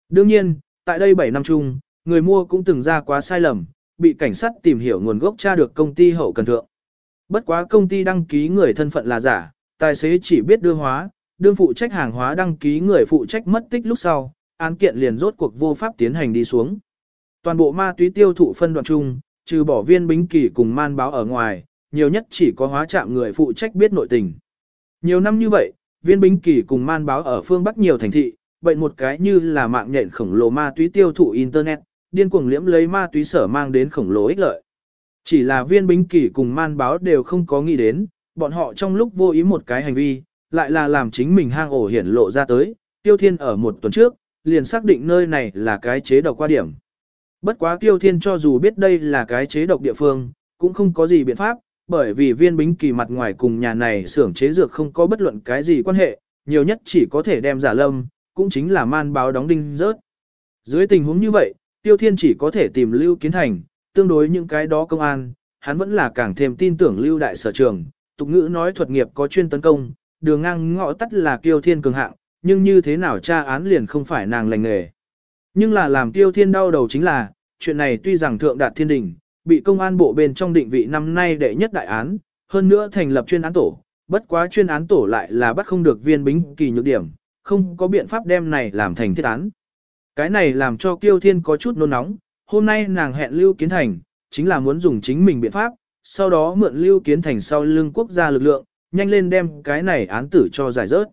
Đương nhiên, tại đây 7 năm chung, người mua cũng từng ra quá sai lầm, bị cảnh sát tìm hiểu nguồn gốc tra được công ty hậu cần thượng. Bất quá công ty đăng ký người thân phận là giả, tài xế chỉ biết đưa hóa, đương phụ trách hàng hóa đăng ký người phụ trách mất tích lúc sau, án kiện liền rốt cuộc vô pháp tiến hành đi xuống. Toàn bộ ma túy tiêu thụ phân đoạn chung, trừ bỏ viên bính kỳ cùng man báo ở ngoài, nhiều nhất chỉ có hóa trạm người phụ trách biết nội tình. Nhiều năm như vậy, viên bính kỳ cùng man báo ở phương Bắc nhiều thành thị, bệnh một cái như là mạng nhện khổng lồ ma túy tiêu thụ Internet, điên cuồng liễm lấy ma túy sở mang đến khổng lồ ích lợi. Chỉ là viên bính kỳ cùng man báo đều không có nghĩ đến, bọn họ trong lúc vô ý một cái hành vi, lại là làm chính mình hang ổ hiển lộ ra tới, tiêu thiên ở một tuần trước, liền xác định nơi này là cái chế độc qua điểm. Bất quá tiêu thiên cho dù biết đây là cái chế độc địa phương, cũng không có gì biện pháp, bởi vì viên bính kỳ mặt ngoài cùng nhà này xưởng chế dược không có bất luận cái gì quan hệ, nhiều nhất chỉ có thể đem giả lâm, cũng chính là man báo đóng đinh rớt. Dưới tình huống như vậy, Tiêu Thiên chỉ có thể tìm Lưu Kiến Thành, tương đối những cái đó công an, hắn vẫn là càng thêm tin tưởng Lưu Đại Sở Trường, tục ngữ nói thuật nghiệp có chuyên tấn công, đường ngang ngõ tắt là Tiêu Thiên cường hạng, nhưng như thế nào tra án liền không phải nàng lành nghề. Nhưng là làm Tiêu Thiên đau đầu chính là, chuyện này tuy rằng thượng đạt thiên đình, bị công an bộ bên trong định vị năm nay đệ nhất đại án, hơn nữa thành lập chuyên án tổ, bất quá chuyên án tổ lại là bắt không được viên bính kỳ nhược điểm, không có biện pháp đem này làm thành thiết án. Cái này làm cho Kiêu Thiên có chút nôn nóng, hôm nay nàng hẹn Lưu Kiến Thành, chính là muốn dùng chính mình biện pháp, sau đó mượn Lưu Kiến Thành sau lưng quốc gia lực lượng, nhanh lên đem cái này án tử cho giải rớt.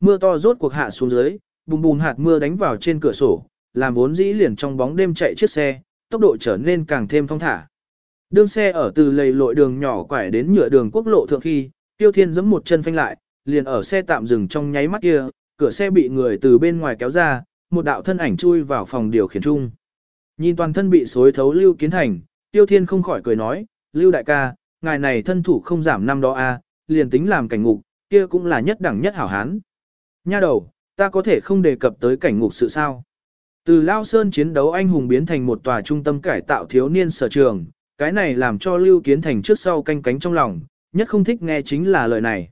Mưa to rốt cuộc hạ xuống dưới, bùm bùm hạt mưa đánh vào trên cửa sổ, làm vốn dĩ liền trong bóng đêm chạy chiếc xe, tốc độ trở nên càng thêm thong thả. Đương xe ở từ lầy lội đường nhỏ quải đến nhựa đường quốc lộ thượng khi, Tiêu Thiên giẫm một chân phanh lại, liền ở xe tạm dừng trong nháy mắt kia, cửa xe bị người từ bên ngoài kéo ra, một đạo thân ảnh chui vào phòng điều khiển chung. Nhìn toàn thân bị xối thấu Lưu Kiến Thành, Tiêu Thiên không khỏi cười nói, Lưu đại ca, ngài này thân thủ không giảm năm đó a, liền tính làm cảnh ngục, kia cũng là nhất đẳng nhất hảo hán. Nha đầu, ta có thể không đề cập tới cảnh ngục sự sao. Từ Lao Sơn chiến đấu anh hùng biến thành một tòa trung tâm cải tạo thiếu niên sở trường, cái này làm cho Lưu Kiến Thành trước sau canh cánh trong lòng, nhất không thích nghe chính là lời này.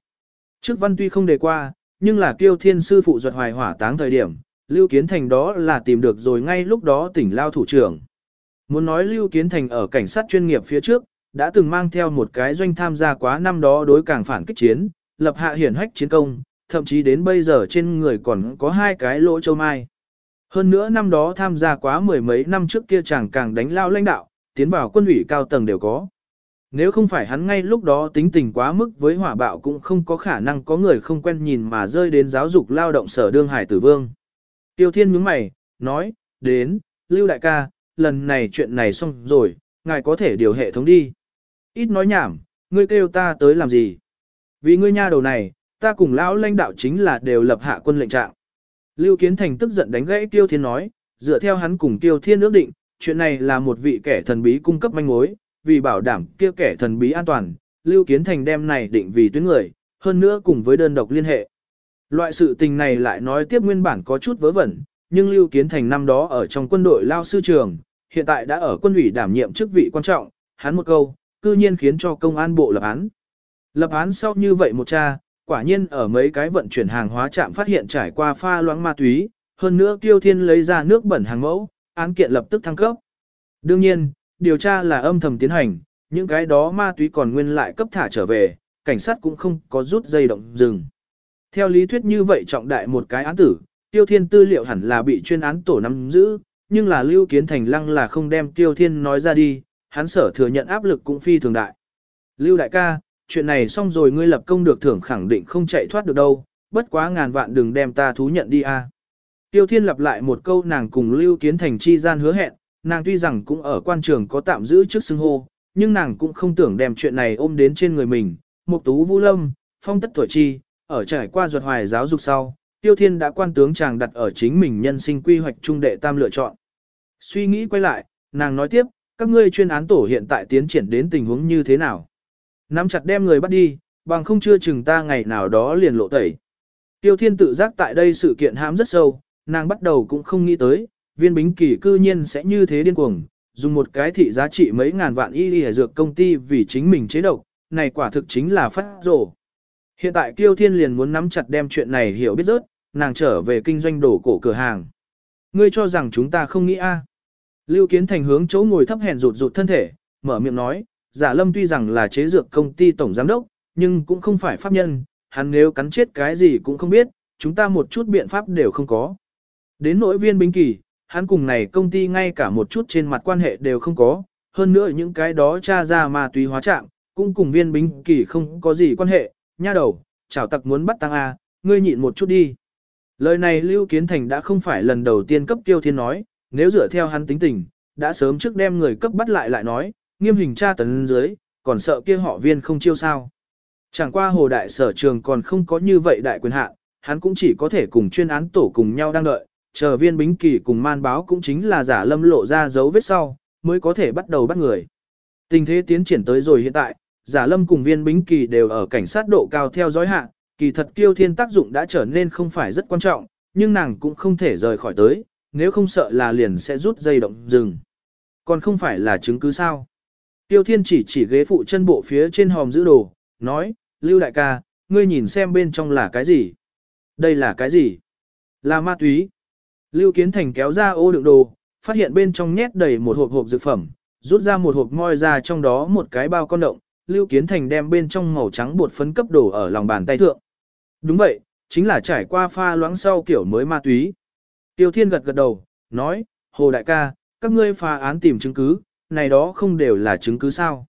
Trước văn tuy không đề qua, nhưng là kiêu thiên sư phụ ruột hoài hỏa táng thời điểm, Lưu Kiến Thành đó là tìm được rồi ngay lúc đó tỉnh Lao thủ trưởng. Muốn nói Lưu Kiến Thành ở cảnh sát chuyên nghiệp phía trước, đã từng mang theo một cái doanh tham gia quá năm đó đối càng phản kích chiến, lập hạ hiển hách chiến công, thậm chí đến bây giờ trên người còn có hai cái lỗ châu mai. Hơn nữa năm đó tham gia quá mười mấy năm trước kia chẳng càng đánh lao lãnh đạo, tiến vào quân ủy cao tầng đều có. Nếu không phải hắn ngay lúc đó tính tình quá mức với hỏa bạo cũng không có khả năng có người không quen nhìn mà rơi đến giáo dục lao động sở đương hải tử vương. Tiêu Thiên nhướng mày, nói, đến, Lưu đại ca, lần này chuyện này xong rồi, ngài có thể điều hệ thống đi. Ít nói nhảm, ngươi kêu ta tới làm gì? Vì ngươi nha đầu này, ta cùng lão lãnh đạo chính là đều lập hạ quân lệnh trạng. Lưu Kiến Thành tức giận đánh gãy Tiêu Thiên nói, dựa theo hắn cùng Tiêu Thiên ước định, chuyện này là một vị kẻ thần bí cung cấp manh mối, vì bảo đảm kia kẻ thần bí an toàn, Lưu Kiến Thành đem này định vì tuyến người, hơn nữa cùng với đơn độc liên hệ. Loại sự tình này lại nói tiếp nguyên bản có chút vớ vẩn, nhưng Lưu Kiến Thành năm đó ở trong quân đội lao sư trường, hiện tại đã ở quân ủy đảm nhiệm chức vị quan trọng, hắn một câu, cư nhiên khiến cho công an bộ lập án. Lập án sau như vậy một cha, quả nhiên ở mấy cái vận chuyển hàng hóa trạm phát hiện trải qua pha loãng ma túy, hơn nữa Tiêu Thiên lấy ra nước bẩn hàng mẫu, án kiện lập tức thăng cấp. Đương nhiên, điều tra là âm thầm tiến hành, những cái đó ma túy còn nguyên lại cấp thả trở về, cảnh sát cũng không có rút dây động dừng. Theo lý thuyết như vậy trọng đại một cái án tử, Tiêu Thiên tư liệu hẳn là bị chuyên án tổ nắm giữ, nhưng là Lưu Kiến Thành lăng là không đem Tiêu Thiên nói ra đi, hắn sở thừa nhận áp lực cũng phi thường đại. Lưu đại ca, chuyện này xong rồi ngươi lập công được thưởng khẳng định không chạy thoát được đâu, bất quá ngàn vạn đừng đem ta thú nhận đi a. Tiêu Thiên lặp lại một câu nàng cùng Lưu Kiến Thành chi gian hứa hẹn, nàng tuy rằng cũng ở quan trường có tạm giữ trước xưng hô, nhưng nàng cũng không tưởng đem chuyện này ôm đến trên người mình. Mục tú vũ lâm, phong tất tuổi chi, ở trải qua ruột hoài giáo dục sau, Tiêu Thiên đã quan tướng chàng đặt ở chính mình nhân sinh quy hoạch trung đệ tam lựa chọn. Suy nghĩ quay lại, nàng nói tiếp, các ngươi chuyên án tổ hiện tại tiến triển đến tình huống như thế nào? Nắm chặt đem người bắt đi, bằng không chưa chừng ta ngày nào đó liền lộ tẩy. Tiêu Thiên tự giác tại đây sự kiện hãm rất sâu, nàng bắt đầu cũng không nghĩ tới, viên bính kỳ cư nhiên sẽ như thế điên cuồng, dùng một cái thị giá trị mấy ngàn vạn y y dược công ty vì chính mình chế độc, này quả thực chính là phát rổ. Hiện tại Kiêu Thiên liền muốn nắm chặt đem chuyện này hiểu biết rớt, nàng trở về kinh doanh đổ cổ cửa hàng. Ngươi cho rằng chúng ta không nghĩ a? Lưu Kiến Thành hướng chỗ ngồi thấp hèn rụt rụt thân thể, mở miệng nói, giả lâm tuy rằng là chế dược công ty tổng giám đốc, nhưng cũng không phải pháp nhân, hắn nếu cắn chết cái gì cũng không biết, chúng ta một chút biện pháp đều không có. Đến nỗi viên binh kỳ, hắn cùng này công ty ngay cả một chút trên mặt quan hệ đều không có, hơn nữa những cái đó tra ra ma túy hóa trạng, cũng cùng viên binh kỳ không có gì quan hệ, nha đầu, chào tặc muốn bắt tăng A, ngươi nhịn một chút đi. Lời này Lưu Kiến Thành đã không phải lần đầu tiên cấp tiêu thiên nói, nếu dựa theo hắn tính tình, đã sớm trước đem người cấp bắt lại lại nói, nghiêm hình tra tấn dưới, còn sợ kia họ viên không chiêu sao. Chẳng qua hồ đại sở trường còn không có như vậy đại quyền hạn, hắn cũng chỉ có thể cùng chuyên án tổ cùng nhau đang đợi, chờ viên bính kỳ cùng man báo cũng chính là giả lâm lộ ra dấu vết sau, mới có thể bắt đầu bắt người. Tình thế tiến triển tới rồi hiện tại, giả lâm cùng viên bính kỳ đều ở cảnh sát độ cao theo dõi hạ, kỳ thật kiêu thiên tác dụng đã trở nên không phải rất quan trọng, nhưng nàng cũng không thể rời khỏi tới, nếu không sợ là liền sẽ rút dây động dừng. Còn không phải là chứng cứ sao. Tiêu thiên chỉ chỉ ghế phụ chân bộ phía trên hòm giữ đồ, nói, Lưu đại ca, ngươi nhìn xem bên trong là cái gì? Đây là cái gì? Là ma túy. Lưu Kiến Thành kéo ra ô đựng đồ, phát hiện bên trong nhét đầy một hộp hộp dược phẩm, rút ra một hộp moi ra trong đó một cái bao con động, Lưu Kiến Thành đem bên trong màu trắng bột phấn cấp đổ ở lòng bàn tay thượng. Đúng vậy, chính là trải qua pha loãng sau kiểu mới ma túy. Tiêu Thiên gật gật đầu, nói, Hồ Đại ca, các ngươi phá án tìm chứng cứ, này đó không đều là chứng cứ sao.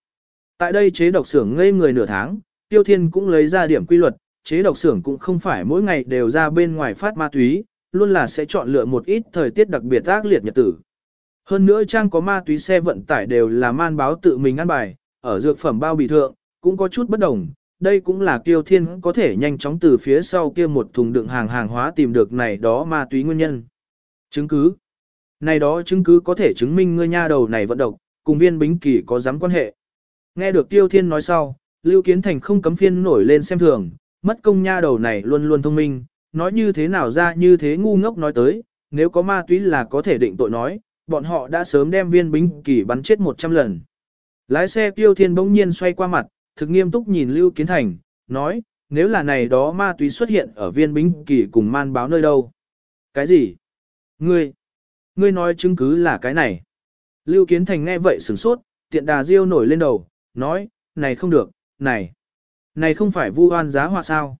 Tại đây chế độc xưởng ngây người nửa tháng, Tiêu Thiên cũng lấy ra điểm quy luật, chế độc xưởng cũng không phải mỗi ngày đều ra bên ngoài phát ma túy, luôn là sẽ chọn lựa một ít thời tiết đặc biệt ác liệt nhật tử. Hơn nữa trang có ma túy xe vận tải đều là man báo tự mình ăn bài, ở dược phẩm bao bì thượng, cũng có chút bất đồng. Đây cũng là Tiêu Thiên có thể nhanh chóng từ phía sau kia một thùng đựng hàng hàng hóa tìm được này đó ma túy nguyên nhân. Chứng cứ. Này đó chứng cứ có thể chứng minh ngươi nha đầu này vận động, cùng viên bính kỳ có dám quan hệ. Nghe được Tiêu Thiên nói sau, Lưu Kiến Thành không cấm phiên nổi lên xem thường, mất công nha đầu này luôn luôn thông minh, nói như thế nào ra như thế ngu ngốc nói tới, nếu có ma túy là có thể định tội nói, bọn họ đã sớm đem viên bính kỳ bắn chết 100 lần. Lái xe Tiêu Thiên bỗng nhiên xoay qua mặt, thực nghiêm túc nhìn Lưu Kiến Thành, nói, nếu là này đó ma túy xuất hiện ở viên bính kỳ cùng man báo nơi đâu. Cái gì? Ngươi? Ngươi nói chứng cứ là cái này. Lưu Kiến Thành nghe vậy sửng sốt, tiện đà riêu nổi lên đầu, nói, này không được, này, này không phải vu oan giá họa sao.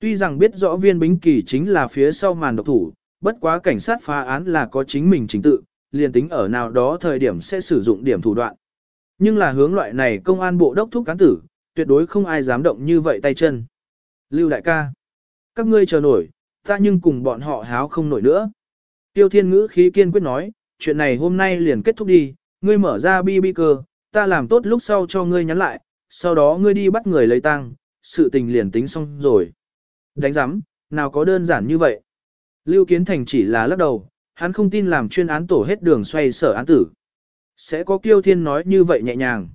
Tuy rằng biết rõ viên bính kỳ chính là phía sau màn độc thủ, bất quá cảnh sát phá án là có chính mình chính tự, liền tính ở nào đó thời điểm sẽ sử dụng điểm thủ đoạn. Nhưng là hướng loại này công an bộ đốc thúc cán tử, tuyệt đối không ai dám động như vậy tay chân. Lưu đại ca, các ngươi chờ nổi, ta nhưng cùng bọn họ háo không nổi nữa. Tiêu thiên ngữ khí kiên quyết nói, chuyện này hôm nay liền kết thúc đi, ngươi mở ra bi bi cơ, ta làm tốt lúc sau cho ngươi nhắn lại, sau đó ngươi đi bắt người lấy tăng, sự tình liền tính xong rồi. Đánh giám, nào có đơn giản như vậy. Lưu Kiến Thành chỉ là lắc đầu, hắn không tin làm chuyên án tổ hết đường xoay sở án tử. Sẽ có Kiêu Thiên nói như vậy nhẹ nhàng.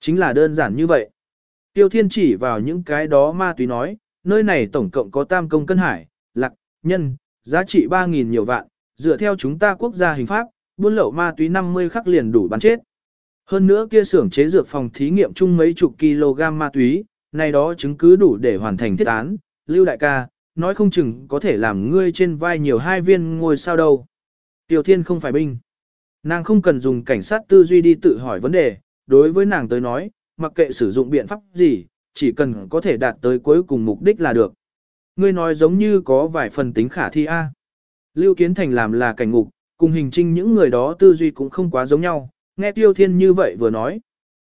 Chính là đơn giản như vậy. Tiêu Thiên chỉ vào những cái đó ma túy nói, nơi này tổng cộng có tam công cân hải, lạc, nhân, giá trị 3.000 nhiều vạn, dựa theo chúng ta quốc gia hình pháp, buôn lậu ma túy 50 khắc liền đủ bắn chết. Hơn nữa kia xưởng chế dược phòng thí nghiệm chung mấy chục kg ma túy, này đó chứng cứ đủ để hoàn thành thiết án, Lưu đại ca, nói không chừng có thể làm ngươi trên vai nhiều hai viên ngôi sao đâu. Tiêu Thiên không phải binh. Nàng không cần dùng cảnh sát tư duy đi tự hỏi vấn đề, đối với nàng tới nói, mặc kệ sử dụng biện pháp gì, chỉ cần có thể đạt tới cuối cùng mục đích là được. Ngươi nói giống như có vài phần tính khả thi A. Lưu Kiến Thành làm là cảnh ngục, cùng hình trinh những người đó tư duy cũng không quá giống nhau, nghe Tiêu Thiên như vậy vừa nói.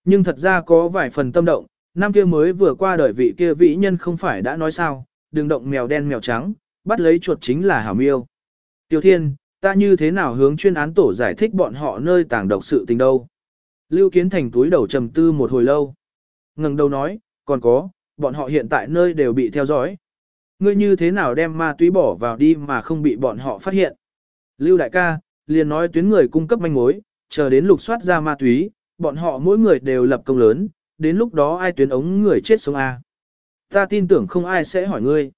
Nhưng thật ra có vài phần tâm động, năm kia mới vừa qua đời vị kia vĩ nhân không phải đã nói sao, đừng động mèo đen mèo trắng, bắt lấy chuột chính là hảo miêu. Tiêu Thiên, ta như thế nào hướng chuyên án tổ giải thích bọn họ nơi tàng độc sự tình đâu. Lưu Kiến Thành túi đầu trầm tư một hồi lâu. ngẩng đầu nói, còn có, bọn họ hiện tại nơi đều bị theo dõi. Ngươi như thế nào đem ma túy bỏ vào đi mà không bị bọn họ phát hiện. Lưu đại ca, liền nói tuyến người cung cấp manh mối, chờ đến lục soát ra ma túy, bọn họ mỗi người đều lập công lớn, đến lúc đó ai tuyến ống người chết sống A. Ta tin tưởng không ai sẽ hỏi ngươi.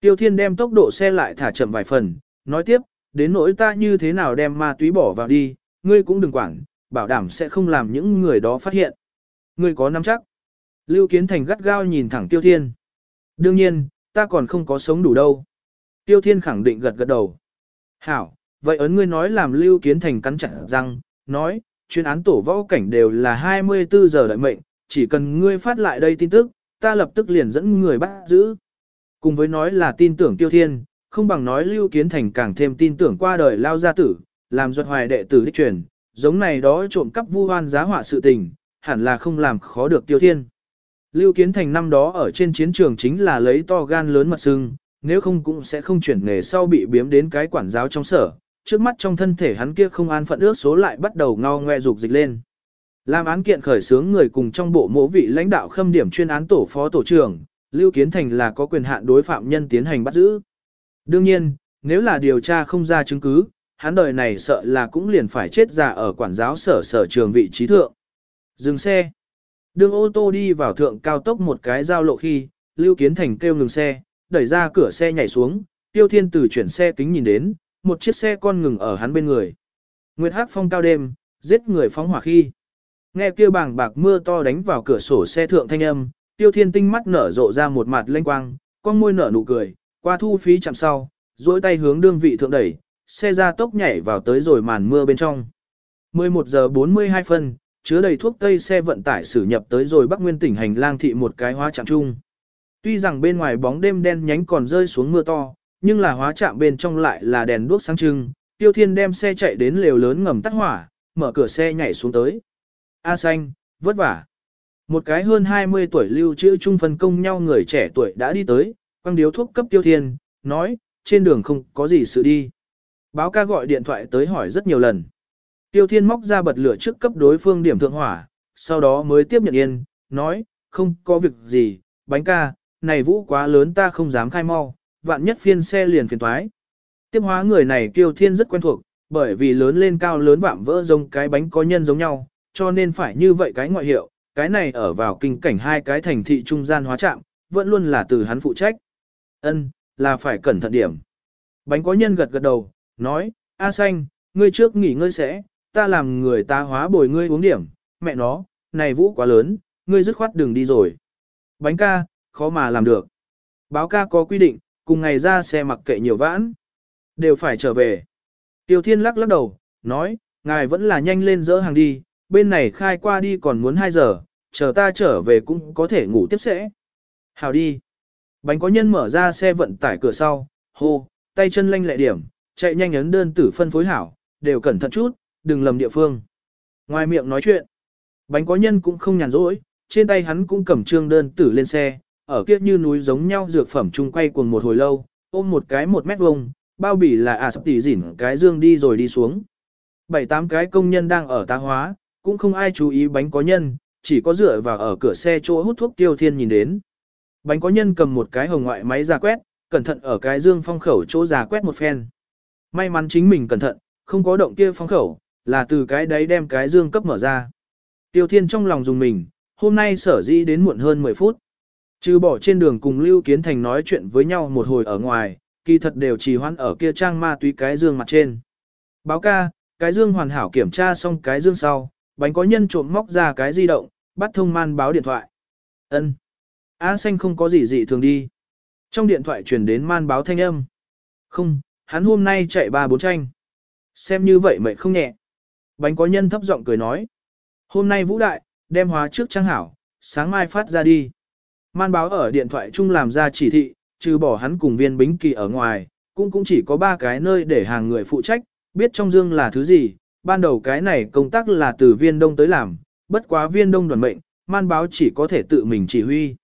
Tiêu Thiên đem tốc độ xe lại thả chậm vài phần, nói tiếp, đến nỗi ta như thế nào đem ma túy bỏ vào đi, ngươi cũng đừng quản, bảo đảm sẽ không làm những người đó phát hiện. Ngươi có nắm chắc. Lưu Kiến Thành gắt gao nhìn thẳng Tiêu Thiên. Đương nhiên, ta còn không có sống đủ đâu. Tiêu Thiên khẳng định gật gật đầu. Hảo, vậy ấn ngươi nói làm Lưu Kiến Thành cắn chặt răng, nói, chuyên án tổ võ cảnh đều là 24 giờ đợi mệnh, chỉ cần ngươi phát lại đây tin tức, ta lập tức liền dẫn người bắt giữ. Cùng với nói là tin tưởng Tiêu Thiên, không bằng nói Lưu Kiến Thành càng thêm tin tưởng qua đời lao gia tử, làm duật hoài đệ tử đích truyền, giống này đó trộm cắp vu hoan giá họa sự tình, hẳn là không làm khó được Tiêu Thiên. Lưu Kiến Thành năm đó ở trên chiến trường chính là lấy to gan lớn mật sưng, nếu không cũng sẽ không chuyển nghề sau bị biếm đến cái quản giáo trong sở, trước mắt trong thân thể hắn kia không an phận ước số lại bắt đầu ngao ngoe dục dịch lên. Làm án kiện khởi xướng người cùng trong bộ mỗ vị lãnh đạo khâm điểm chuyên án tổ phó tổ trưởng, Lưu Kiến Thành là có quyền hạn đối phạm nhân tiến hành bắt giữ. Đương nhiên, nếu là điều tra không ra chứng cứ, hắn đời này sợ là cũng liền phải chết già ở quản giáo sở sở trường vị trí thượng. Dừng xe. Đường ô tô đi vào thượng cao tốc một cái giao lộ khi, Lưu Kiến Thành kêu ngừng xe, đẩy ra cửa xe nhảy xuống, Tiêu Thiên Tử chuyển xe kính nhìn đến, một chiếc xe con ngừng ở hắn bên người. Nguyệt Hắc phong cao đêm, giết người phóng hỏa khi. Nghe kêu bàng bạc mưa to đánh vào cửa sổ xe thượng thanh âm, Tiêu Thiên tinh mắt nở rộ ra một mặt lênh quang, con môi nở nụ cười, qua thu phí chạm sau, duỗi tay hướng đương vị thượng đẩy, xe ra tốc nhảy vào tới rồi màn mưa bên trong. 11 giờ 42 phân, chứa đầy thuốc tây xe vận tải xử nhập tới rồi Bắc Nguyên tỉnh hành lang thị một cái hóa trạm chung. Tuy rằng bên ngoài bóng đêm đen nhánh còn rơi xuống mưa to, nhưng là hóa trạm bên trong lại là đèn đuốc sáng trưng, Tiêu Thiên đem xe chạy đến lều lớn ngầm tắt hỏa, mở cửa xe nhảy xuống tới. A xanh, vất vả. Một cái hơn 20 tuổi lưu trữ trung phân công nhau người trẻ tuổi đã đi tới, quăng điếu thuốc cấp Tiêu Thiên, nói, trên đường không có gì sự đi. Báo ca gọi điện thoại tới hỏi rất nhiều lần. Tiêu Thiên móc ra bật lửa trước cấp đối phương điểm thượng hỏa, sau đó mới tiếp nhận yên, nói, không có việc gì, bánh ca, này vũ quá lớn ta không dám khai mau, vạn nhất phiên xe liền phiền thoái. Tiếp hóa người này Tiêu Thiên rất quen thuộc, bởi vì lớn lên cao lớn vạm vỡ giống cái bánh có nhân giống nhau, cho nên phải như vậy cái ngoại hiệu, cái này ở vào kinh cảnh hai cái thành thị trung gian hóa trạm, vẫn luôn là từ hắn phụ trách. Ân, là phải cẩn thận điểm. Bánh có nhân gật gật đầu, nói, A xanh, ngươi trước nghỉ ngơi sẽ, ta làm người ta hóa bồi ngươi uống điểm, mẹ nó, này vũ quá lớn, ngươi dứt khoát đừng đi rồi. Bánh ca, khó mà làm được. Báo ca có quy định, cùng ngày ra xe mặc kệ nhiều vãn, đều phải trở về. Tiêu Thiên lắc lắc đầu, nói, ngài vẫn là nhanh lên dỡ hàng đi, bên này khai qua đi còn muốn 2 giờ, chờ ta trở về cũng có thể ngủ tiếp sẽ. Hào đi. Bánh có nhân mở ra xe vận tải cửa sau, hô, tay chân lanh lẹ điểm, chạy nhanh ấn đơn tử phân phối hảo, đều cẩn thận chút, đừng lầm địa phương. Ngoài miệng nói chuyện, bánh có nhân cũng không nhàn rỗi, trên tay hắn cũng cầm trương đơn tử lên xe, ở kia như núi giống nhau dược phẩm chung quay cuồng một hồi lâu, ôm một cái một mét vuông, bao bì là à sắp tỉ dỉn cái dương đi rồi đi xuống. Bảy tám cái công nhân đang ở tá hóa, cũng không ai chú ý bánh có nhân, chỉ có dựa vào ở cửa xe chỗ hút thuốc tiêu thiên nhìn đến. Bánh có nhân cầm một cái hồng ngoại máy ra quét, cẩn thận ở cái dương phong khẩu chỗ ra quét một phen. May mắn chính mình cẩn thận, không có động kia phong khẩu, là từ cái đấy đem cái dương cấp mở ra. Tiêu thiên trong lòng dùng mình, hôm nay sở dĩ đến muộn hơn 10 phút. Trừ bỏ trên đường cùng Lưu Kiến Thành nói chuyện với nhau một hồi ở ngoài, kỳ thật đều trì hoãn ở kia trang ma túy cái dương mặt trên. Báo ca, cái dương hoàn hảo kiểm tra xong cái dương sau, bánh có nhân trộm móc ra cái di động, bắt thông man báo điện thoại. Ân. A xanh không có gì dị thường đi. Trong điện thoại truyền đến man báo thanh âm. Không, hắn hôm nay chạy ba bốn tranh. Xem như vậy mệt không nhẹ. Bánh có nhân thấp giọng cười nói. Hôm nay vũ đại, đem hóa trước trang hảo, sáng mai phát ra đi. Man báo ở điện thoại chung làm ra chỉ thị, trừ bỏ hắn cùng viên bính kỳ ở ngoài, cũng cũng chỉ có ba cái nơi để hàng người phụ trách, biết trong dương là thứ gì, ban đầu cái này công tác là từ viên đông tới làm, bất quá viên đông đoàn mệnh, man báo chỉ có thể tự mình chỉ huy.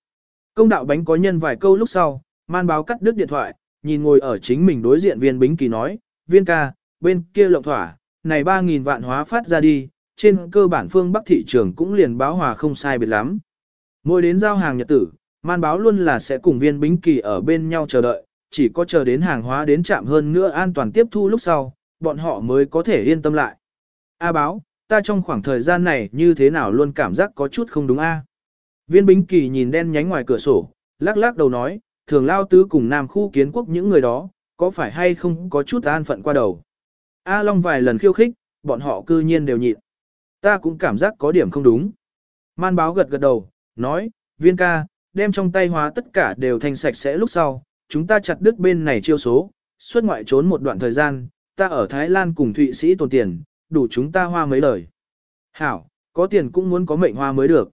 Công đạo bánh có nhân vài câu lúc sau, man báo cắt đứt điện thoại, nhìn ngồi ở chính mình đối diện viên bính kỳ nói, viên ca, bên kia lộng thỏa, này 3.000 vạn hóa phát ra đi, trên cơ bản phương Bắc thị trường cũng liền báo hòa không sai biệt lắm. ngồi đến giao hàng nhật tử, man báo luôn là sẽ cùng viên bính kỳ ở bên nhau chờ đợi, chỉ có chờ đến hàng hóa đến chạm hơn nữa an toàn tiếp thu lúc sau, bọn họ mới có thể yên tâm lại. A báo, ta trong khoảng thời gian này như thế nào luôn cảm giác có chút không đúng a. Viên bính kỳ nhìn đen nhánh ngoài cửa sổ, lắc lắc đầu nói, thường lao tứ cùng nam khu kiến quốc những người đó, có phải hay không có chút an phận qua đầu. A Long vài lần khiêu khích, bọn họ cư nhiên đều nhịn. Ta cũng cảm giác có điểm không đúng. Man báo gật gật đầu, nói, viên ca, đem trong tay hóa tất cả đều thành sạch sẽ lúc sau, chúng ta chặt đứt bên này chiêu số, xuất ngoại trốn một đoạn thời gian, ta ở Thái Lan cùng Thụy Sĩ tồn tiền, đủ chúng ta hoa mấy lời. Hảo, có tiền cũng muốn có mệnh hoa mới được.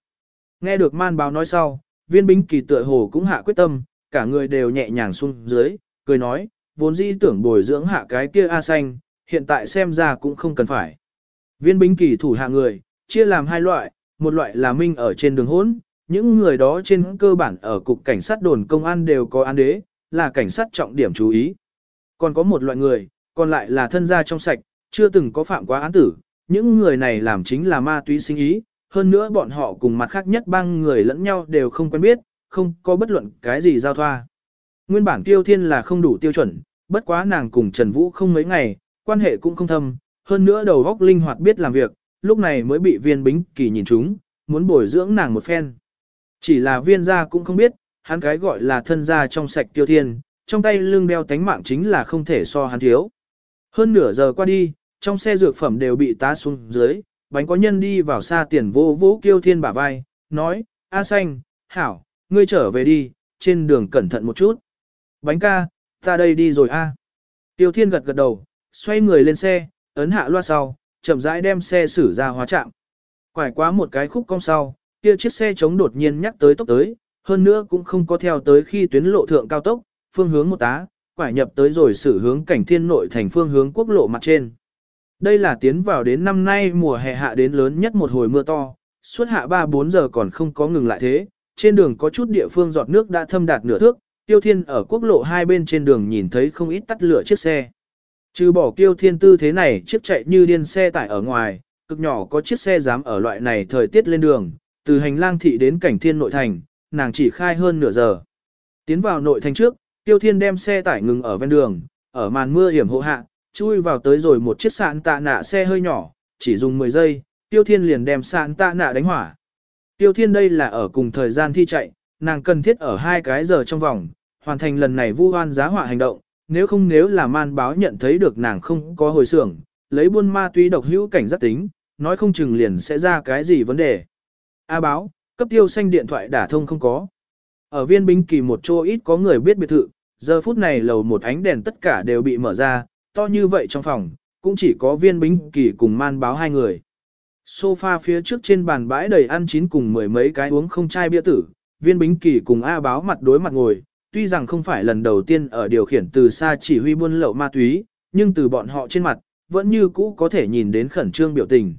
Nghe được man báo nói sau, viên binh kỳ tựa hồ cũng hạ quyết tâm, cả người đều nhẹ nhàng xuống dưới, cười nói, vốn dĩ tưởng bồi dưỡng hạ cái kia A xanh, hiện tại xem ra cũng không cần phải. Viên binh kỳ thủ hạ người, chia làm hai loại, một loại là minh ở trên đường hỗn, những người đó trên cơ bản ở cục cảnh sát đồn công an đều có án đế, là cảnh sát trọng điểm chú ý. Còn có một loại người, còn lại là thân gia trong sạch, chưa từng có phạm quá án tử, những người này làm chính là ma túy sinh ý, hơn nữa bọn họ cùng mặt khác nhất bang người lẫn nhau đều không quen biết, không có bất luận cái gì giao thoa. Nguyên bản tiêu thiên là không đủ tiêu chuẩn, bất quá nàng cùng Trần Vũ không mấy ngày, quan hệ cũng không thâm, hơn nữa đầu góc linh hoạt biết làm việc, lúc này mới bị viên bính kỳ nhìn chúng, muốn bồi dưỡng nàng một phen. Chỉ là viên gia cũng không biết, hắn cái gọi là thân gia trong sạch tiêu thiên, trong tay lưng đeo tánh mạng chính là không thể so hắn thiếu. Hơn nửa giờ qua đi, trong xe dược phẩm đều bị tá xuống dưới, bánh có nhân đi vào xa tiền vô vũ kiêu thiên bả vai, nói, A xanh, hảo, ngươi trở về đi, trên đường cẩn thận một chút. Bánh ca, ta đây đi rồi a. Tiêu thiên gật gật đầu, xoay người lên xe, ấn hạ loa sau, chậm rãi đem xe xử ra hóa trạm. Quải quá một cái khúc cong sau, kia chiếc xe chống đột nhiên nhắc tới tốc tới, hơn nữa cũng không có theo tới khi tuyến lộ thượng cao tốc, phương hướng một tá, quải nhập tới rồi xử hướng cảnh thiên nội thành phương hướng quốc lộ mặt trên. Đây là tiến vào đến năm nay mùa hè hạ đến lớn nhất một hồi mưa to, suốt hạ 3-4 giờ còn không có ngừng lại thế, trên đường có chút địa phương giọt nước đã thâm đạt nửa thước, Tiêu Thiên ở quốc lộ hai bên trên đường nhìn thấy không ít tắt lửa chiếc xe. Trừ bỏ Tiêu Thiên tư thế này chiếc chạy như điên xe tải ở ngoài, cực nhỏ có chiếc xe dám ở loại này thời tiết lên đường, từ hành lang thị đến cảnh thiên nội thành, nàng chỉ khai hơn nửa giờ. Tiến vào nội thành trước, Tiêu Thiên đem xe tải ngừng ở ven đường, ở màn mưa hiểm hộ hạ, chui vào tới rồi một chiếc sạn tạ nạ xe hơi nhỏ, chỉ dùng 10 giây, Tiêu Thiên liền đem sạn tạ nạ đánh hỏa. Tiêu Thiên đây là ở cùng thời gian thi chạy, nàng cần thiết ở hai cái giờ trong vòng, hoàn thành lần này vu oan giá họa hành động, nếu không nếu là man báo nhận thấy được nàng không có hồi xưởng, lấy buôn ma túy độc hữu cảnh giác tính, nói không chừng liền sẽ ra cái gì vấn đề. A báo, cấp tiêu xanh điện thoại đả thông không có. Ở viên binh kỳ một chỗ ít có người biết biệt thự, giờ phút này lầu một ánh đèn tất cả đều bị mở ra, to như vậy trong phòng, cũng chỉ có viên binh kỳ cùng man báo hai người. Sofa phía trước trên bàn bãi đầy ăn chín cùng mười mấy cái uống không chai bia tử, viên bính kỳ cùng A báo mặt đối mặt ngồi, tuy rằng không phải lần đầu tiên ở điều khiển từ xa chỉ huy buôn lậu ma túy, nhưng từ bọn họ trên mặt, vẫn như cũ có thể nhìn đến khẩn trương biểu tình.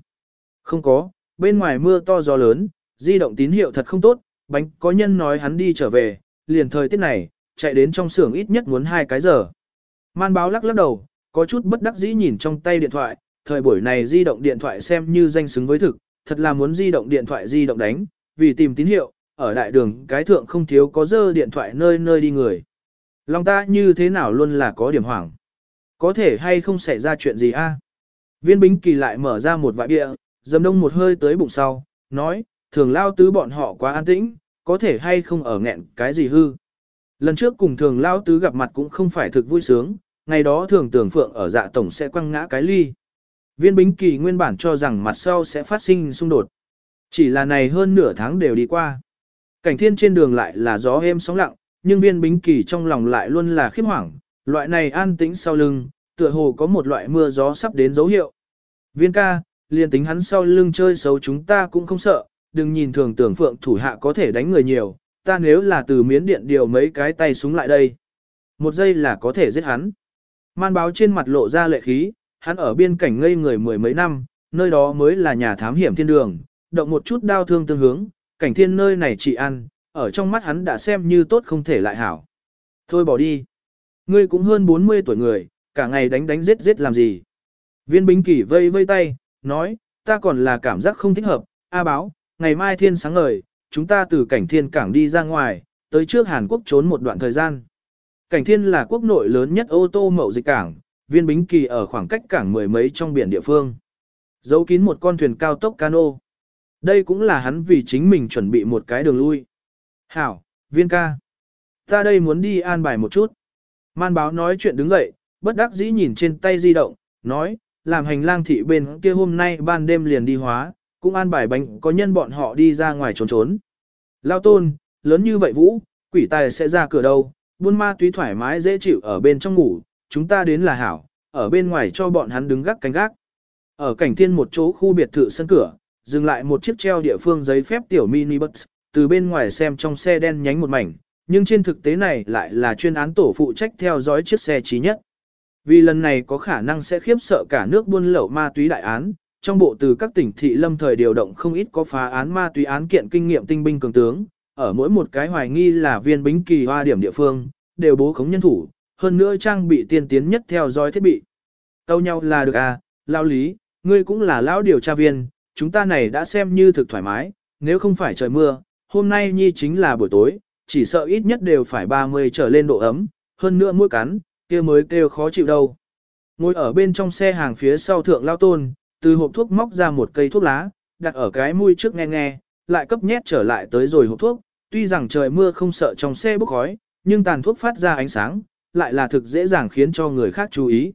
Không có, bên ngoài mưa to gió lớn, di động tín hiệu thật không tốt, bánh có nhân nói hắn đi trở về, liền thời tiết này, chạy đến trong xưởng ít nhất muốn hai cái giờ. Man báo lắc lắc đầu, có chút bất đắc dĩ nhìn trong tay điện thoại, thời buổi này di động điện thoại xem như danh xứng với thực, thật là muốn di động điện thoại di động đánh, vì tìm tín hiệu, ở đại đường cái thượng không thiếu có dơ điện thoại nơi nơi đi người. Lòng ta như thế nào luôn là có điểm hoảng. Có thể hay không xảy ra chuyện gì a? Viên bính kỳ lại mở ra một vại bia, dầm đông một hơi tới bụng sau, nói, thường lao tứ bọn họ quá an tĩnh, có thể hay không ở nghẹn cái gì hư. Lần trước cùng thường lao tứ gặp mặt cũng không phải thực vui sướng, ngày đó thường tưởng phượng ở dạ tổng sẽ quăng ngã cái ly. Viên bính kỳ nguyên bản cho rằng mặt sau sẽ phát sinh xung đột. Chỉ là này hơn nửa tháng đều đi qua. Cảnh thiên trên đường lại là gió êm sóng lặng, nhưng viên bính kỳ trong lòng lại luôn là khiếp hoảng, loại này an tĩnh sau lưng, tựa hồ có một loại mưa gió sắp đến dấu hiệu. Viên ca, liền tính hắn sau lưng chơi xấu chúng ta cũng không sợ, đừng nhìn thường tưởng phượng thủ hạ có thể đánh người nhiều, ta nếu là từ miến điện điều mấy cái tay súng lại đây. Một giây là có thể giết hắn. Man báo trên mặt lộ ra lệ khí, hắn ở biên cảnh ngây người mười mấy năm, nơi đó mới là nhà thám hiểm thiên đường, động một chút đau thương tương hướng, cảnh thiên nơi này chỉ ăn, ở trong mắt hắn đã xem như tốt không thể lại hảo. Thôi bỏ đi. Ngươi cũng hơn 40 tuổi người, cả ngày đánh đánh giết giết làm gì. Viên bính kỷ vây vây tay, nói, ta còn là cảm giác không thích hợp, A báo, ngày mai thiên sáng ngời, chúng ta từ cảnh thiên cảng đi ra ngoài, tới trước Hàn Quốc trốn một đoạn thời gian. Cảnh thiên là quốc nội lớn nhất ô tô mậu dịch cảng, viên bính kỳ ở khoảng cách cảng mười mấy trong biển địa phương. Giấu kín một con thuyền cao tốc cano. Đây cũng là hắn vì chính mình chuẩn bị một cái đường lui. Hảo, viên ca. Ta đây muốn đi an bài một chút. Man báo nói chuyện đứng dậy, bất đắc dĩ nhìn trên tay di động, nói, làm hành lang thị bên kia hôm nay ban đêm liền đi hóa, cũng an bài bánh có nhân bọn họ đi ra ngoài trốn trốn. Lao tôn, lớn như vậy vũ, quỷ tài sẽ ra cửa đâu, buôn ma túy thoải mái dễ chịu ở bên trong ngủ, chúng ta đến là hảo, ở bên ngoài cho bọn hắn đứng gác canh gác. Ở cảnh thiên một chỗ khu biệt thự sân cửa, dừng lại một chiếc treo địa phương giấy phép tiểu mini bus, từ bên ngoài xem trong xe đen nhánh một mảnh, nhưng trên thực tế này lại là chuyên án tổ phụ trách theo dõi chiếc xe trí nhất. Vì lần này có khả năng sẽ khiếp sợ cả nước buôn lậu ma túy đại án, trong bộ từ các tỉnh thị lâm thời điều động không ít có phá án ma túy án kiện kinh nghiệm tinh binh cường tướng, ở mỗi một cái hoài nghi là viên bính kỳ hoa điểm địa phương, đều bố khống nhân thủ, hơn nữa trang bị tiên tiến nhất theo dõi thiết bị. Tâu nhau là được à, lao lý, ngươi cũng là lão điều tra viên, chúng ta này đã xem như thực thoải mái, nếu không phải trời mưa, hôm nay nhi chính là buổi tối, chỉ sợ ít nhất đều phải 30 trở lên độ ấm, hơn nữa mũi cắn, kia mới kêu khó chịu đâu. Ngồi ở bên trong xe hàng phía sau thượng lao tôn, từ hộp thuốc móc ra một cây thuốc lá, đặt ở cái mũi trước nghe nghe, lại cấp nhét trở lại tới rồi hộp thuốc, tuy rằng trời mưa không sợ trong xe bốc khói, nhưng tàn thuốc phát ra ánh sáng, lại là thực dễ dàng khiến cho người khác chú ý.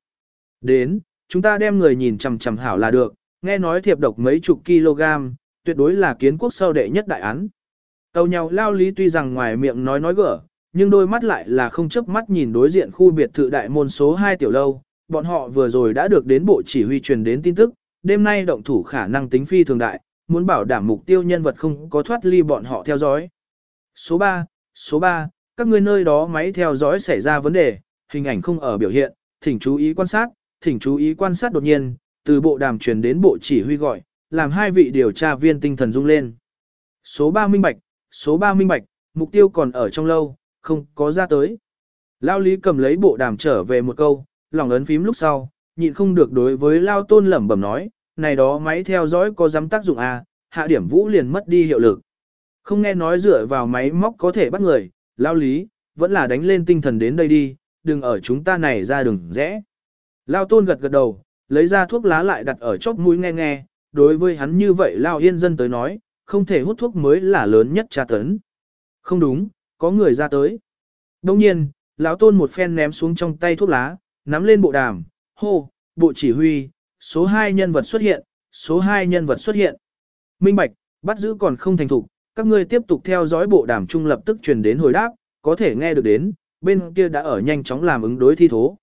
Đến, chúng ta đem người nhìn chằm chằm hảo là được, nghe nói thiệp độc mấy chục kg, tuyệt đối là kiến quốc sau đệ nhất đại án. Tàu nhau lao lý tuy rằng ngoài miệng nói nói gở, nhưng đôi mắt lại là không chớp mắt nhìn đối diện khu biệt thự đại môn số 2 tiểu lâu, bọn họ vừa rồi đã được đến bộ chỉ huy truyền đến tin tức, đêm nay động thủ khả năng tính phi thường đại, muốn bảo đảm mục tiêu nhân vật không có thoát ly bọn họ theo dõi. Số 3, số 3, các ngươi nơi đó máy theo dõi xảy ra vấn đề, hình ảnh không ở biểu hiện, thỉnh chú ý quan sát, thỉnh chú ý quan sát đột nhiên, từ bộ đàm truyền đến bộ chỉ huy gọi, làm hai vị điều tra viên tinh thần rung lên. Số 3 minh bạch, số 3 minh bạch, mục tiêu còn ở trong lâu, không có ra tới. Lao Lý cầm lấy bộ đàm trở về một câu, lòng ấn phím lúc sau, nhịn không được đối với Lao Tôn lẩm bẩm nói, này đó máy theo dõi có dám tác dụng à, hạ điểm vũ liền mất đi hiệu lực. Không nghe nói dựa vào máy móc có thể bắt người, Lao Lý, vẫn là đánh lên tinh thần đến đây đi, đừng ở chúng ta này ra đường rẽ. Lao Tôn gật gật đầu, lấy ra thuốc lá lại đặt ở chóp mũi nghe nghe, đối với hắn như vậy Lao Yên dân tới nói, không thể hút thuốc mới là lớn nhất tra tấn. Không đúng, có người ra tới. Đồng nhiên, lão tôn một phen ném xuống trong tay thuốc lá, nắm lên bộ đàm, hô, bộ chỉ huy, số 2 nhân vật xuất hiện, số 2 nhân vật xuất hiện. Minh Bạch, bắt giữ còn không thành thục, các ngươi tiếp tục theo dõi bộ đàm trung lập tức truyền đến hồi đáp, có thể nghe được đến, bên kia đã ở nhanh chóng làm ứng đối thi thố.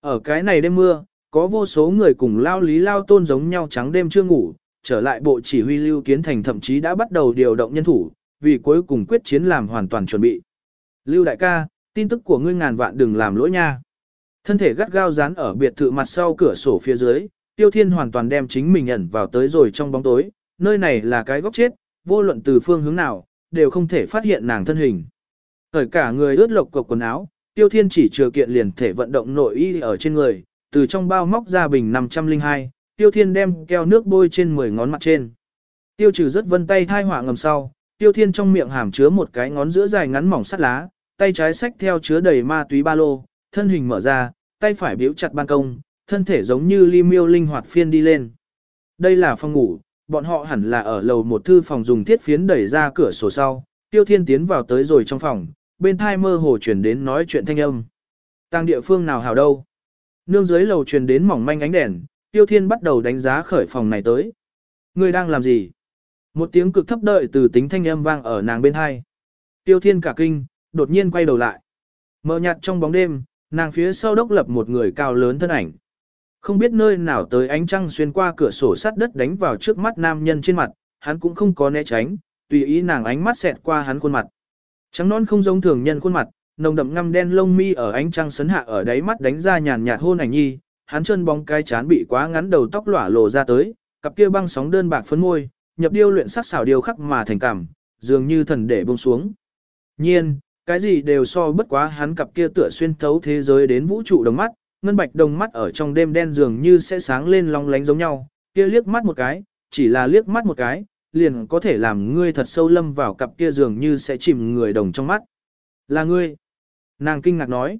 Ở cái này đêm mưa, có vô số người cùng lao lý lao tôn giống nhau trắng đêm chưa ngủ, trở lại bộ chỉ huy Lưu Kiến Thành thậm chí đã bắt đầu điều động nhân thủ, vì cuối cùng quyết chiến làm hoàn toàn chuẩn bị. Lưu đại ca, tin tức của ngươi ngàn vạn đừng làm lỗi nha. Thân thể gắt gao dán ở biệt thự mặt sau cửa sổ phía dưới, Tiêu Thiên hoàn toàn đem chính mình ẩn vào tới rồi trong bóng tối, nơi này là cái góc chết, vô luận từ phương hướng nào, đều không thể phát hiện nàng thân hình. Thời cả người ướt lộc cộc quần áo, Tiêu Thiên chỉ chừa kiện liền thể vận động nội y ở trên người, từ trong bao móc ra bình 502, Tiêu Thiên đem keo nước bôi trên 10 ngón mặt trên. Tiêu trừ rất vân tay thai hỏa ngầm sau, Tiêu Thiên trong miệng hàm chứa một cái ngón giữa dài ngắn mỏng sắt lá, tay trái xách theo chứa đầy ma túy ba lô, thân hình mở ra, tay phải biểu chặt ban công, thân thể giống như ly miêu linh hoạt phiên đi lên. Đây là phòng ngủ, bọn họ hẳn là ở lầu một thư phòng dùng thiết phiến đẩy ra cửa sổ sau, Tiêu Thiên tiến vào tới rồi trong phòng, bên thai mơ hồ chuyển đến nói chuyện thanh âm. Tăng địa phương nào hào đâu? Nương dưới lầu truyền đến mỏng manh ánh đèn, Tiêu Thiên bắt đầu đánh giá khởi phòng này tới. Người đang làm gì? Một tiếng cực thấp đợi từ tính thanh âm vang ở nàng bên hai. Tiêu Thiên cả kinh, đột nhiên quay đầu lại. Mờ nhạt trong bóng đêm, nàng phía sau đốc lập một người cao lớn thân ảnh. Không biết nơi nào tới ánh trăng xuyên qua cửa sổ sắt đất đánh vào trước mắt nam nhân trên mặt, hắn cũng không có né tránh, tùy ý nàng ánh mắt xẹt qua hắn khuôn mặt. Trắng non không giống thường nhân khuôn mặt, nồng đậm ngăm đen lông mi ở ánh trăng sấn hạ ở đáy mắt đánh ra nhàn nhạt hôn ảnh nhi, hắn chân bóng cái chán bị quá ngắn đầu tóc lỏa lộ ra tới, cặp kia băng sóng đơn bạc phấn môi, nhập điêu luyện sắc xảo điêu khắc mà thành cảm, dường như thần để buông xuống. Nhiên, cái gì đều so bất quá hắn cặp kia tựa xuyên thấu thế giới đến vũ trụ đồng mắt, ngân bạch đồng mắt ở trong đêm đen dường như sẽ sáng lên long lánh giống nhau, kia liếc mắt một cái, chỉ là liếc mắt một cái, liền có thể làm ngươi thật sâu lâm vào cặp kia dường như sẽ chìm người đồng trong mắt. Là ngươi. Nàng kinh ngạc nói.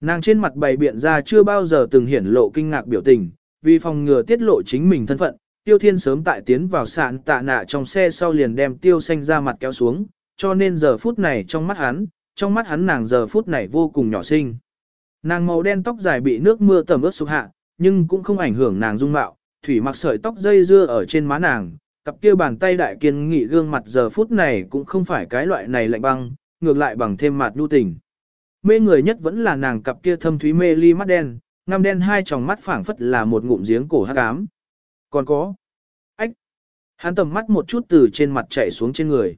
Nàng trên mặt bày biện ra chưa bao giờ từng hiển lộ kinh ngạc biểu tình, vì phòng ngừa tiết lộ chính mình thân phận, Tiêu Thiên sớm tại tiến vào sạn tạ nạ trong xe sau liền đem Tiêu Xanh ra mặt kéo xuống, cho nên giờ phút này trong mắt hắn, trong mắt hắn nàng giờ phút này vô cùng nhỏ xinh. Nàng màu đen tóc dài bị nước mưa tầm ướt sụp hạ, nhưng cũng không ảnh hưởng nàng dung mạo, thủy mặc sợi tóc dây dưa ở trên má nàng, cặp kia bàn tay đại kiên nghị gương mặt giờ phút này cũng không phải cái loại này lạnh băng, ngược lại bằng thêm mặt nhu tình. Mê người nhất vẫn là nàng cặp kia thâm thúy mê ly mắt đen, ngăm đen hai tròng mắt phảng phất là một ngụm giếng cổ hắc ám. Còn có. Ách. Hắn tầm mắt một chút từ trên mặt chạy xuống trên người.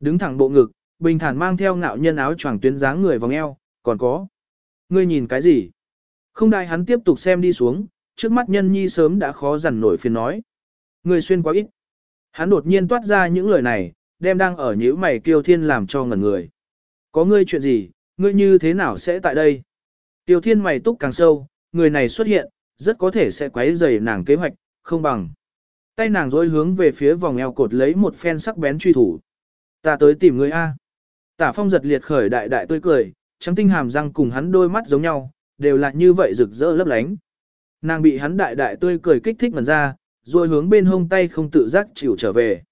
Đứng thẳng bộ ngực, bình thản mang theo ngạo nhân áo choàng tuyến dáng người vòng eo, còn có. Ngươi nhìn cái gì? Không đai hắn tiếp tục xem đi xuống, trước mắt nhân nhi sớm đã khó dằn nổi phiền nói. Ngươi xuyên quá ít. Hắn đột nhiên toát ra những lời này, đem đang ở nhíu mày kiêu thiên làm cho ngẩn người. Có ngươi chuyện gì, ngươi như thế nào sẽ tại đây? Tiêu thiên mày túc càng sâu, người này xuất hiện, rất có thể sẽ quấy rầy nàng kế hoạch, không bằng. Tay nàng dối hướng về phía vòng eo cột lấy một phen sắc bén truy thủ. Ta tới tìm ngươi A. Tả phong giật liệt khởi đại đại tươi cười, trắng tinh hàm răng cùng hắn đôi mắt giống nhau, đều là như vậy rực rỡ lấp lánh. Nàng bị hắn đại đại tươi cười kích thích mần ra, rồi hướng bên hông tay không tự giác chịu trở về.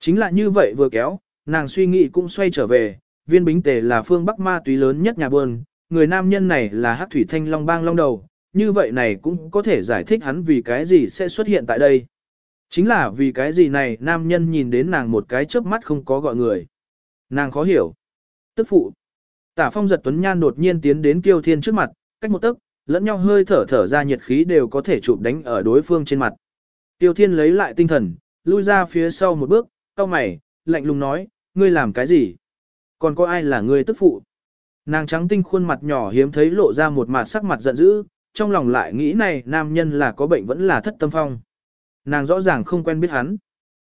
Chính là như vậy vừa kéo, nàng suy nghĩ cũng xoay trở về, viên bính tề là phương bắc ma túy lớn nhất nhà buôn, người nam nhân này là hắc thủy thanh long bang long đầu, như vậy này cũng có thể giải thích hắn vì cái gì sẽ xuất hiện tại đây. Chính là vì cái gì này nam nhân nhìn đến nàng một cái chớp mắt không có gọi người. Nàng khó hiểu. Tức phụ. Tả phong giật tuấn nhan đột nhiên tiến đến kiêu thiên trước mặt, cách một tấc, lẫn nhau hơi thở thở ra nhiệt khí đều có thể chụp đánh ở đối phương trên mặt. Tiêu thiên lấy lại tinh thần, lui ra phía sau một bước, cau mày, lạnh lùng nói, ngươi làm cái gì? Còn có ai là ngươi tức phụ? Nàng trắng tinh khuôn mặt nhỏ hiếm thấy lộ ra một mặt sắc mặt giận dữ, trong lòng lại nghĩ này nam nhân là có bệnh vẫn là thất tâm phong. Nàng rõ ràng không quen biết hắn.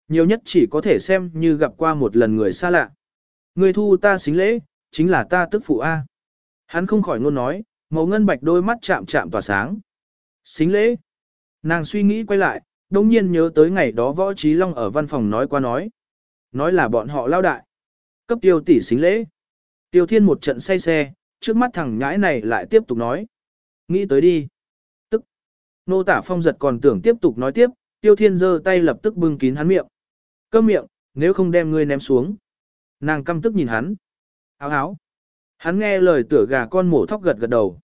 Nhiều nhất chỉ có thể xem như gặp qua một lần người xa lạ. Người thu ta xính lễ, chính là ta tức phụ A. Hắn không khỏi ngôn nói, màu ngân bạch đôi mắt chạm chạm tỏa sáng. Xính lễ. Nàng suy nghĩ quay lại, đồng nhiên nhớ tới ngày đó võ trí long ở văn phòng nói qua nói. Nói là bọn họ lao đại. Cấp tiêu tỷ xính lễ. Tiêu thiên một trận say xe, trước mắt thằng nhãi này lại tiếp tục nói. Nghĩ tới đi. Tức. Nô tả phong giật còn tưởng tiếp tục nói tiếp, tiêu thiên giơ tay lập tức bưng kín hắn miệng. Cơm miệng, nếu không đem ngươi ném xuống. Nàng căm tức nhìn hắn. Áo áo. Hắn nghe lời tửa gà con mổ thóc gật gật đầu.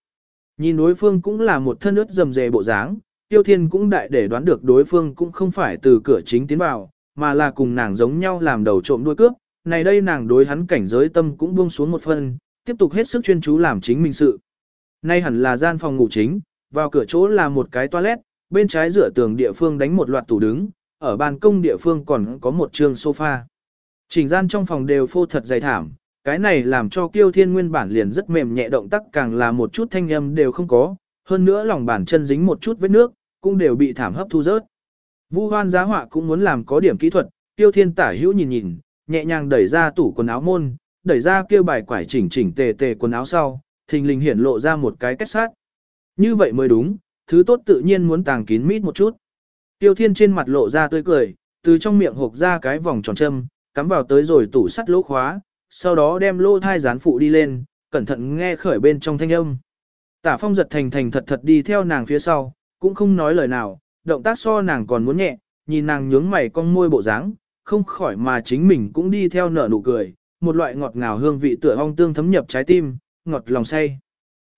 Nhìn đối phương cũng là một thân ướt rầm rề bộ dáng, tiêu thiên cũng đại để đoán được đối phương cũng không phải từ cửa chính tiến vào, mà là cùng nàng giống nhau làm đầu trộm đuôi cướp. Này đây nàng đối hắn cảnh giới tâm cũng buông xuống một phần, tiếp tục hết sức chuyên chú làm chính mình sự. Nay hẳn là gian phòng ngủ chính, vào cửa chỗ là một cái toilet, bên trái dựa tường địa phương đánh một loạt tủ đứng, ở ban công địa phương còn có một trường sofa. Chỉnh gian trong phòng đều phô thật dày thảm, cái này làm cho kiêu thiên nguyên bản liền rất mềm nhẹ động tác càng là một chút thanh âm đều không có, hơn nữa lòng bàn chân dính một chút vết nước, cũng đều bị thảm hấp thu rớt. Vu hoan giá họa cũng muốn làm có điểm kỹ thuật, tiêu thiên tả hữu nhìn nhìn, nhẹ nhàng đẩy ra tủ quần áo môn, đẩy ra kêu bài quải chỉnh chỉnh tề tề quần áo sau, thình lình hiển lộ ra một cái kết sát. Như vậy mới đúng, thứ tốt tự nhiên muốn tàng kín mít một chút. Tiêu thiên trên mặt lộ ra tươi cười, từ trong miệng hộp ra cái vòng tròn châm, cắm vào tới rồi tủ sắt lỗ khóa, sau đó đem lô thai gián phụ đi lên, cẩn thận nghe khởi bên trong thanh âm. Tả phong giật thành thành thật thật đi theo nàng phía sau, cũng không nói lời nào, động tác so nàng còn muốn nhẹ, nhìn nàng nhướng mày cong môi bộ dáng, không khỏi mà chính mình cũng đi theo nở nụ cười, một loại ngọt ngào hương vị tựa ong tương thấm nhập trái tim, ngọt lòng say.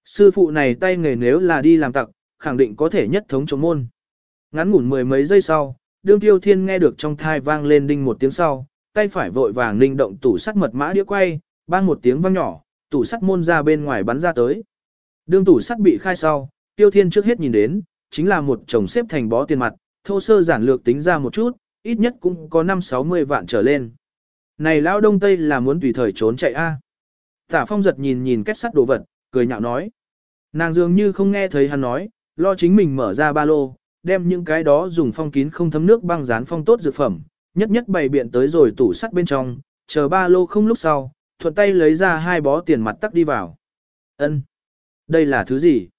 Sư phụ này tay nghề nếu là đi làm tặc, khẳng định có thể nhất thống chống môn. Ngắn ngủn mười mấy giây sau, đương tiêu thiên nghe được trong thai vang lên đinh một tiếng sau, tay phải vội vàng linh động tủ sắt mật mã đĩa quay, bang một tiếng vang nhỏ, tủ sắt môn ra bên ngoài bắn ra tới. Đương tủ sắt bị khai sau, tiêu thiên trước hết nhìn đến, chính là một chồng xếp thành bó tiền mặt, thô sơ giản lược tính ra một chút, ít nhất cũng có 5-60 vạn trở lên. Này lão đông tây là muốn tùy thời trốn chạy a. Tả phong giật nhìn nhìn kết sắt đồ vật, cười nhạo nói. Nàng dường như không nghe thấy hắn nói, lo chính mình mở ra ba lô, đem những cái đó dùng phong kín không thấm nước băng dán phong tốt dược phẩm, nhất nhất bày biện tới rồi tủ sắt bên trong, chờ ba lô không lúc sau, thuận tay lấy ra hai bó tiền mặt tắc đi vào. Ân, Đây là thứ gì?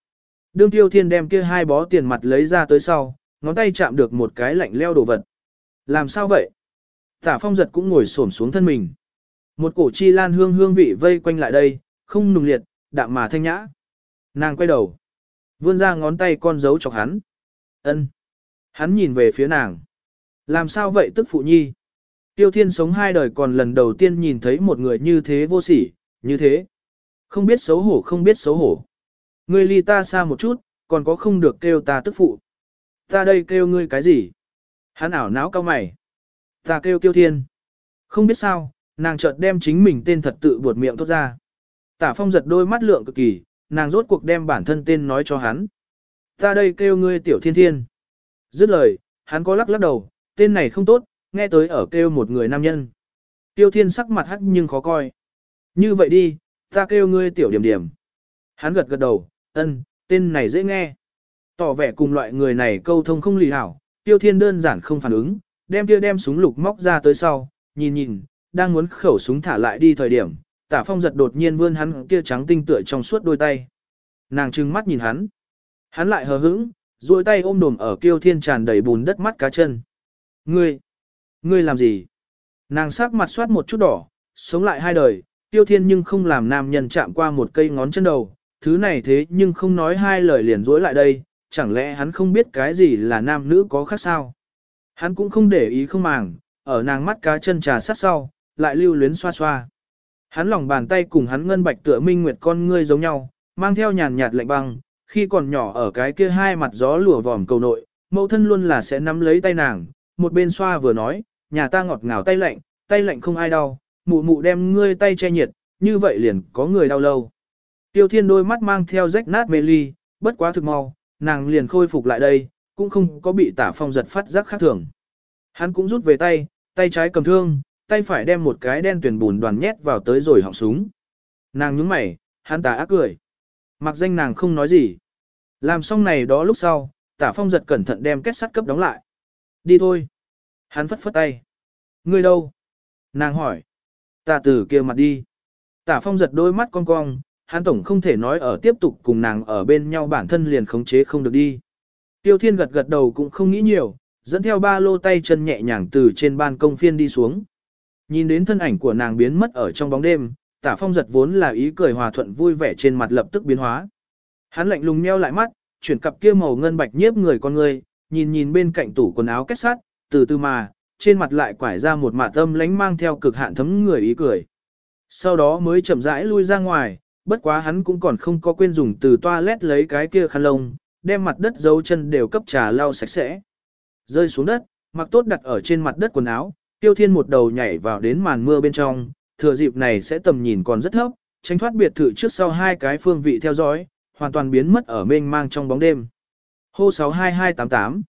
Đương tiêu thiên đem kia hai bó tiền mặt lấy ra tới sau, ngón tay chạm được một cái lạnh leo đồ vật. Làm sao vậy? Tả phong giật cũng ngồi xổm xuống thân mình. Một cổ chi lan hương hương vị vây quanh lại đây, không nùng liệt, đạm mà thanh nhã. Nàng quay đầu. Vươn ra ngón tay con dấu chọc hắn. ân Hắn nhìn về phía nàng. Làm sao vậy tức phụ nhi? Tiêu thiên sống hai đời còn lần đầu tiên nhìn thấy một người như thế vô sỉ, như thế. Không biết xấu hổ không biết xấu hổ. Ngươi ly ta xa một chút, còn có không được kêu ta tức phụ. Ta đây kêu ngươi cái gì? Hắn ảo não cao mày. Ta kêu tiêu thiên. Không biết sao, nàng chợt đem chính mình tên thật tự buột miệng thốt ra. Tả phong giật đôi mắt lượng cực kỳ, nàng rốt cuộc đem bản thân tên nói cho hắn. Ta đây kêu ngươi tiểu thiên thiên. Dứt lời, hắn có lắc lắc đầu, tên này không tốt, nghe tới ở kêu một người nam nhân. Tiêu thiên sắc mặt hắc nhưng khó coi. Như vậy đi, ta kêu ngươi tiểu điểm điểm. Hắn gật gật đầu, ân, tên này dễ nghe. Tỏ vẻ cùng loại người này câu thông không lì hảo, tiêu thiên đơn giản không phản ứng, đem kia đem súng lục móc ra tới sau, nhìn nhìn, đang muốn khẩu súng thả lại đi thời điểm, tả phong giật đột nhiên vươn hắn kia trắng tinh tựa trong suốt đôi tay. Nàng trừng mắt nhìn hắn. Hắn lại hờ hững, duỗi tay ôm đồm ở kiêu thiên tràn đầy bùn đất mắt cá chân. Ngươi, ngươi làm gì? Nàng sắc mặt soát một chút đỏ, sống lại hai đời, tiêu thiên nhưng không làm nam nhân chạm qua một cây ngón chân đầu, thứ này thế nhưng không nói hai lời liền dối lại đây, chẳng lẽ hắn không biết cái gì là nam nữ có khác sao? Hắn cũng không để ý không màng, ở nàng mắt cá chân trà sát sau, lại lưu luyến xoa xoa. Hắn lòng bàn tay cùng hắn ngân bạch tựa minh nguyệt con ngươi giống nhau, mang theo nhàn nhạt lạnh băng, khi còn nhỏ ở cái kia hai mặt gió lùa vòm cầu nội, mẫu thân luôn là sẽ nắm lấy tay nàng, một bên xoa vừa nói, nhà ta ngọt ngào tay lạnh, tay lạnh không ai đau, mụ mụ đem ngươi tay che nhiệt, như vậy liền có người đau lâu. Tiêu thiên đôi mắt mang theo rách nát mê ly, bất quá thực mau, nàng liền khôi phục lại đây, cũng không có bị tả phong giật phát giác khác thường. Hắn cũng rút về tay, tay trái cầm thương, tay phải đem một cái đen tuyển bùn đoàn nhét vào tới rồi họng súng. Nàng nhúng mày, hắn tà ác cười. Mặc danh nàng không nói gì. Làm xong này đó lúc sau, tả phong giật cẩn thận đem kết sắt cấp đóng lại. Đi thôi. Hắn phất phất tay. Ngươi đâu? Nàng hỏi. Ta từ kia mặt đi. Tả phong giật đôi mắt cong cong, hắn tổng không thể nói ở tiếp tục cùng nàng ở bên nhau bản thân liền khống chế không được đi. Tiêu thiên gật gật đầu cũng không nghĩ nhiều, dẫn theo ba lô tay chân nhẹ nhàng từ trên ban công phiên đi xuống. Nhìn đến thân ảnh của nàng biến mất ở trong bóng đêm, tả phong giật vốn là ý cười hòa thuận vui vẻ trên mặt lập tức biến hóa. Hắn lạnh lùng meo lại mắt, chuyển cặp kia màu ngân bạch nhiếp người con người, nhìn nhìn bên cạnh tủ quần áo kết sắt, từ từ mà, trên mặt lại quải ra một mạ tâm lánh mang theo cực hạn thấm người ý cười. Sau đó mới chậm rãi lui ra ngoài, bất quá hắn cũng còn không có quên dùng từ toilet lấy cái kia khăn lông, đem mặt đất dấu chân đều cấp trà lau sạch sẽ. Rơi xuống đất, mặc tốt đặt ở trên mặt đất quần áo, tiêu thiên một đầu nhảy vào đến màn mưa bên trong, thừa dịp này sẽ tầm nhìn còn rất thấp, tránh thoát biệt thự trước sau hai cái phương vị theo dõi, hoàn toàn biến mất ở mênh mang trong bóng đêm. Hô 62288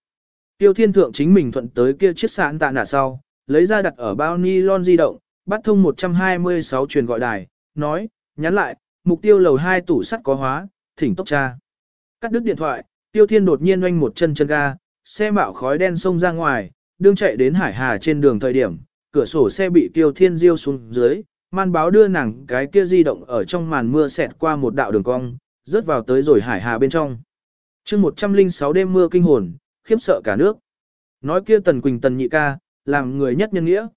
Tiêu thiên thượng chính mình thuận tới kia chiếc sạn tạ nạ sau, lấy ra đặt ở bao ni lon di động, bắt thông 126 truyền gọi đài, nói, nhắn lại, mục tiêu lầu 2 tủ sắt có hóa, thỉnh tốc tra. Cắt đứt điện thoại, tiêu thiên đột nhiên oanh một chân chân ga, xe mạo khói đen xông ra ngoài, đương chạy đến hải hà trên đường thời điểm, cửa sổ xe bị tiêu thiên diêu xuống dưới, man báo đưa nàng cái kia di động ở trong màn mưa xẹt qua một đạo đường cong, rớt vào tới rồi hải hà bên trong chương 106 đêm mưa kinh hồn, khiếp sợ cả nước. Nói kia tần quỳnh tần nhị ca, làm người nhất nhân nghĩa.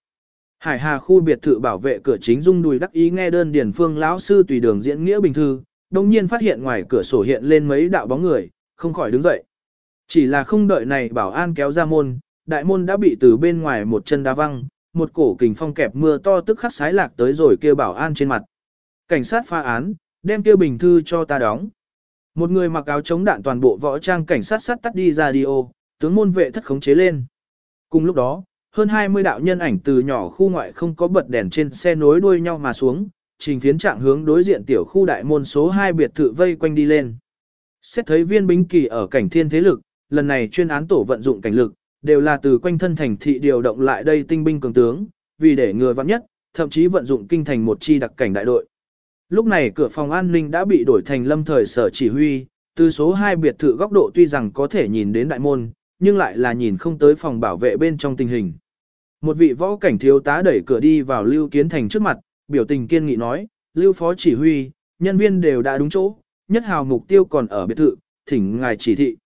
Hải Hà khu biệt thự bảo vệ cửa chính rung đùi đắc ý nghe đơn điển phương lão sư tùy đường diễn nghĩa bình thư, đồng nhiên phát hiện ngoài cửa sổ hiện lên mấy đạo bóng người, không khỏi đứng dậy. Chỉ là không đợi này bảo an kéo ra môn, đại môn đã bị từ bên ngoài một chân đá văng, một cổ kình phong kẹp mưa to tức khắc sái lạc tới rồi kia bảo an trên mặt. Cảnh sát pha án, đem kia bình thư cho ta đóng. Một người mặc áo chống đạn toàn bộ võ trang cảnh sát sắt tắt đi ra đi ô, tướng môn vệ thất khống chế lên. Cùng lúc đó, hơn 20 đạo nhân ảnh từ nhỏ khu ngoại không có bật đèn trên xe nối đuôi nhau mà xuống, trình phiến trạng hướng đối diện tiểu khu đại môn số 2 biệt thự vây quanh đi lên. Xét thấy viên bính kỳ ở cảnh thiên thế lực, lần này chuyên án tổ vận dụng cảnh lực, đều là từ quanh thân thành thị điều động lại đây tinh binh cường tướng, vì để ngừa vắng nhất, thậm chí vận dụng kinh thành một chi đặc cảnh đại đội. Lúc này cửa phòng an ninh đã bị đổi thành lâm thời sở chỉ huy, từ số 2 biệt thự góc độ tuy rằng có thể nhìn đến đại môn, nhưng lại là nhìn không tới phòng bảo vệ bên trong tình hình. Một vị võ cảnh thiếu tá đẩy cửa đi vào Lưu Kiến Thành trước mặt, biểu tình kiên nghị nói, Lưu Phó chỉ huy, nhân viên đều đã đúng chỗ, nhất hào mục tiêu còn ở biệt thự, thỉnh ngài chỉ thị.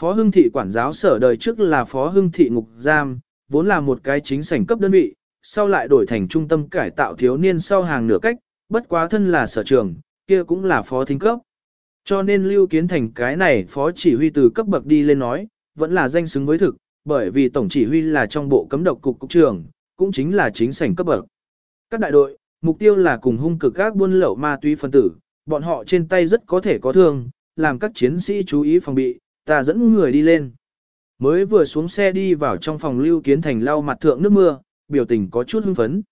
Phó Hưng Thị quản giáo sở đời trước là Phó Hưng Thị Ngục Giam, vốn là một cái chính sảnh cấp đơn vị, sau lại đổi thành trung tâm cải tạo thiếu niên sau hàng nửa cách, bất quá thân là sở trường, kia cũng là Phó Thính cấp. Cho nên Lưu Kiến Thành cái này Phó chỉ huy từ cấp bậc đi lên nói, vẫn là danh xứng với thực, bởi vì tổng chỉ huy là trong bộ cấm độc cục cục trưởng, cũng chính là chính sảnh cấp bậc. Các đại đội, mục tiêu là cùng hung cực các buôn lậu ma túy phân tử, bọn họ trên tay rất có thể có thương, làm các chiến sĩ chú ý phòng bị, ta dẫn người đi lên. Mới vừa xuống xe đi vào trong phòng lưu kiến thành lau mặt thượng nước mưa, biểu tình có chút hưng phấn.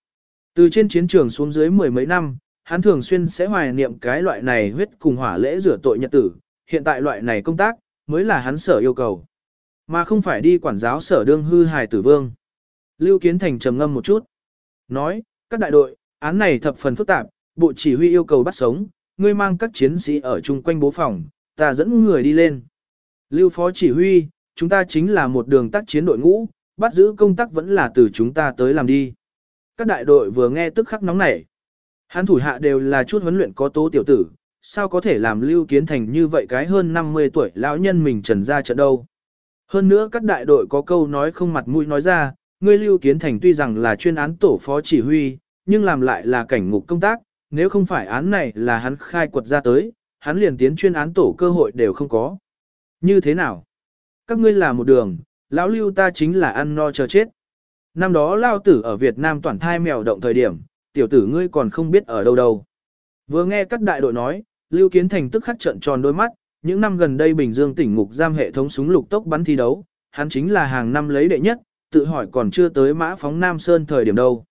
Từ trên chiến trường xuống dưới mười mấy năm, hắn thường xuyên sẽ hoài niệm cái loại này huyết cùng hỏa lễ rửa tội nhật tử, hiện tại loại này công tác, mới là hắn sở yêu cầu. Mà không phải đi quản giáo sở đương hư hài tử vương. Lưu Kiến Thành trầm ngâm một chút. Nói, các đại đội, án này thập phần phức tạp, bộ chỉ huy yêu cầu bắt sống, ngươi mang các chiến sĩ ở chung quanh bố phòng, ta dẫn người đi lên. Lưu Phó chỉ huy, chúng ta chính là một đường tác chiến đội ngũ, bắt giữ công tác vẫn là từ chúng ta tới làm đi. Các đại đội vừa nghe tức khắc nóng nảy. Hắn thủ hạ đều là chút huấn luyện có tố tiểu tử, sao có thể làm Lưu Kiến Thành như vậy cái hơn 50 tuổi lão nhân mình trần ra trận đâu. Hơn nữa các đại đội có câu nói không mặt mũi nói ra, ngươi Lưu Kiến Thành tuy rằng là chuyên án tổ phó chỉ huy, nhưng làm lại là cảnh ngục công tác, nếu không phải án này là hắn khai quật ra tới, hắn liền tiến chuyên án tổ cơ hội đều không có. Như thế nào? Các ngươi là một đường, lão lưu ta chính là ăn no chờ chết. Năm đó lao tử ở Việt Nam toàn thai mèo động thời điểm, tiểu tử ngươi còn không biết ở đâu đâu. Vừa nghe các đại đội nói, Lưu Kiến Thành tức khắc trận tròn đôi mắt, những năm gần đây Bình Dương tỉnh ngục giam hệ thống súng lục tốc bắn thi đấu, hắn chính là hàng năm lấy đệ nhất, tự hỏi còn chưa tới mã phóng Nam Sơn thời điểm đâu.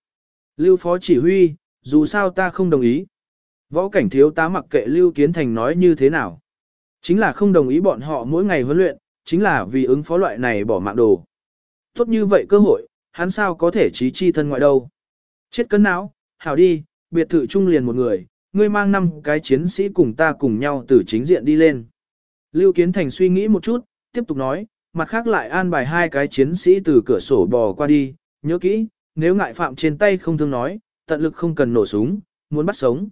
Lưu Phó chỉ huy, dù sao ta không đồng ý. Võ cảnh thiếu tá mặc kệ Lưu Kiến Thành nói như thế nào. Chính là không đồng ý bọn họ mỗi ngày huấn luyện, chính là vì ứng phó loại này bỏ mạng đồ. Tốt như vậy cơ hội, hắn sao có thể trí chi thân ngoại đâu. Chết cân não, hảo đi, biệt thự trung liền một người, ngươi mang năm cái chiến sĩ cùng ta cùng nhau từ chính diện đi lên. Lưu Kiến Thành suy nghĩ một chút, tiếp tục nói, mặt khác lại an bài hai cái chiến sĩ từ cửa sổ bò qua đi, nhớ kỹ, nếu ngại phạm trên tay không thương nói, tận lực không cần nổ súng, muốn bắt sống.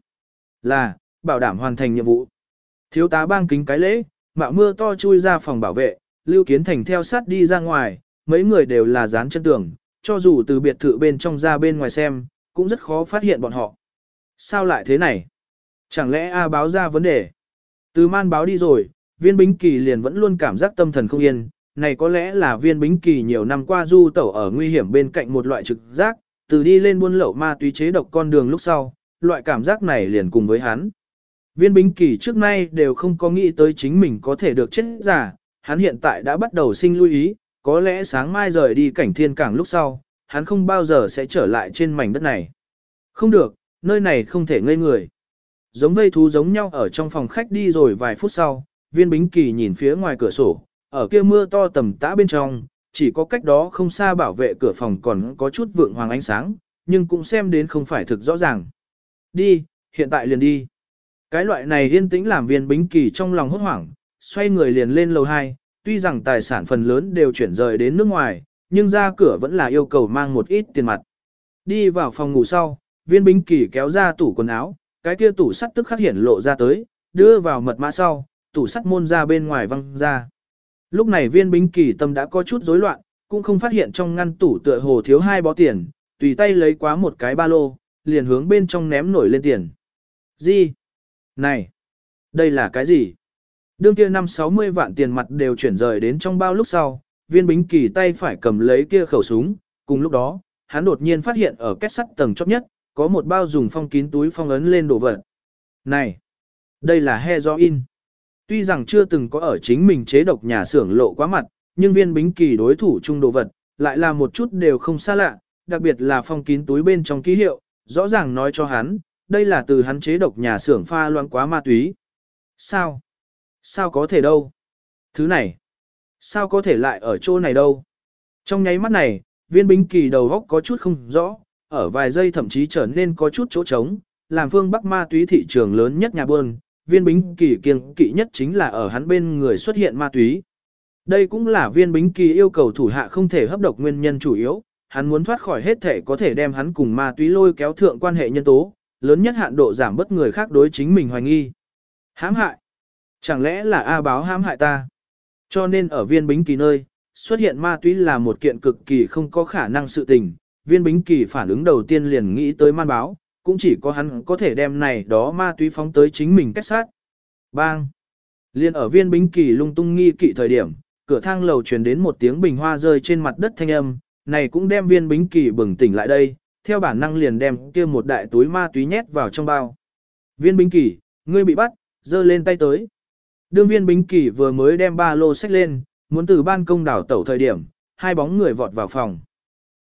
Là, bảo đảm hoàn thành nhiệm vụ. Thiếu tá bang kính cái lễ, mạo mưa to chui ra phòng bảo vệ, Lưu Kiến Thành theo sát đi ra ngoài, mấy người đều là dán chân tường, cho dù từ biệt thự bên trong ra bên ngoài xem, cũng rất khó phát hiện bọn họ. Sao lại thế này? Chẳng lẽ A báo ra vấn đề? Từ man báo đi rồi, viên bính kỳ liền vẫn luôn cảm giác tâm thần không yên, này có lẽ là viên bính kỳ nhiều năm qua du tẩu ở nguy hiểm bên cạnh một loại trực giác, từ đi lên buôn lậu ma túy chế độc con đường lúc sau, loại cảm giác này liền cùng với hắn. Viên bính kỳ trước nay đều không có nghĩ tới chính mình có thể được chết giả, hắn hiện tại đã bắt đầu sinh lưu ý, có lẽ sáng mai rời đi cảnh thiên cảng lúc sau, hắn không bao giờ sẽ trở lại trên mảnh đất này. Không được, nơi này không thể ngây người. Giống vây thú giống nhau ở trong phòng khách đi rồi vài phút sau, viên bính kỳ nhìn phía ngoài cửa sổ, ở kia mưa to tầm tã bên trong, chỉ có cách đó không xa bảo vệ cửa phòng còn có chút vượng hoàng ánh sáng, nhưng cũng xem đến không phải thực rõ ràng. Đi, hiện tại liền đi. Cái loại này yên tĩnh làm viên bính kỳ trong lòng hốt hoảng, xoay người liền lên lầu 2, tuy rằng tài sản phần lớn đều chuyển rời đến nước ngoài, nhưng ra cửa vẫn là yêu cầu mang một ít tiền mặt. Đi vào phòng ngủ sau, viên bính kỳ kéo ra tủ quần áo, cái kia tủ sắt tức khắc hiển lộ ra tới, đưa vào mật mã sau, tủ sắt môn ra bên ngoài văng ra. Lúc này viên bính kỳ tâm đã có chút rối loạn, cũng không phát hiện trong ngăn tủ tựa hồ thiếu hai bó tiền, tùy tay lấy quá một cái ba lô, liền hướng bên trong ném nổi lên tiền. Gì? Này! Đây là cái gì? Đương kia năm 60 vạn tiền mặt đều chuyển rời đến trong bao lúc sau, viên bính kỳ tay phải cầm lấy kia khẩu súng, cùng lúc đó, hắn đột nhiên phát hiện ở kết sắt tầng chóp nhất, có một bao dùng phong kín túi phong ấn lên đồ vật. Này! Đây là heroin. Tuy rằng chưa từng có ở chính mình chế độc nhà xưởng lộ quá mặt, nhưng viên bính kỳ đối thủ chung đồ vật, lại là một chút đều không xa lạ, đặc biệt là phong kín túi bên trong ký hiệu, rõ ràng nói cho hắn, đây là từ hắn chế độc nhà xưởng pha loãng quá ma túy. Sao? Sao có thể đâu? Thứ này, sao có thể lại ở chỗ này đâu? Trong nháy mắt này, viên bính kỳ đầu góc có chút không rõ, ở vài giây thậm chí trở nên có chút chỗ trống, làm phương Bắc ma túy thị trường lớn nhất nhà buôn, viên bính kỳ kiêng kỵ nhất chính là ở hắn bên người xuất hiện ma túy. Đây cũng là viên bính kỳ yêu cầu thủ hạ không thể hấp độc nguyên nhân chủ yếu, hắn muốn thoát khỏi hết thể có thể đem hắn cùng ma túy lôi kéo thượng quan hệ nhân tố, lớn nhất hạn độ giảm bất người khác đối chính mình hoài nghi. Hãm hại. Chẳng lẽ là A báo hãm hại ta? Cho nên ở viên bính kỳ nơi, xuất hiện ma túy là một kiện cực kỳ không có khả năng sự tình. Viên bính kỳ phản ứng đầu tiên liền nghĩ tới man báo, cũng chỉ có hắn có thể đem này đó ma túy phóng tới chính mình kết sát. Bang! Liên ở viên bính kỳ lung tung nghi kỵ thời điểm, cửa thang lầu truyền đến một tiếng bình hoa rơi trên mặt đất thanh âm, này cũng đem viên bính kỳ bừng tỉnh lại đây, theo bản năng liền đem kia một đại túi ma túy nhét vào trong bao. Viên bính kỳ, ngươi bị bắt, giơ lên tay tới. Đương viên bính kỳ vừa mới đem ba lô sách lên, muốn từ ban công đảo tẩu thời điểm, hai bóng người vọt vào phòng.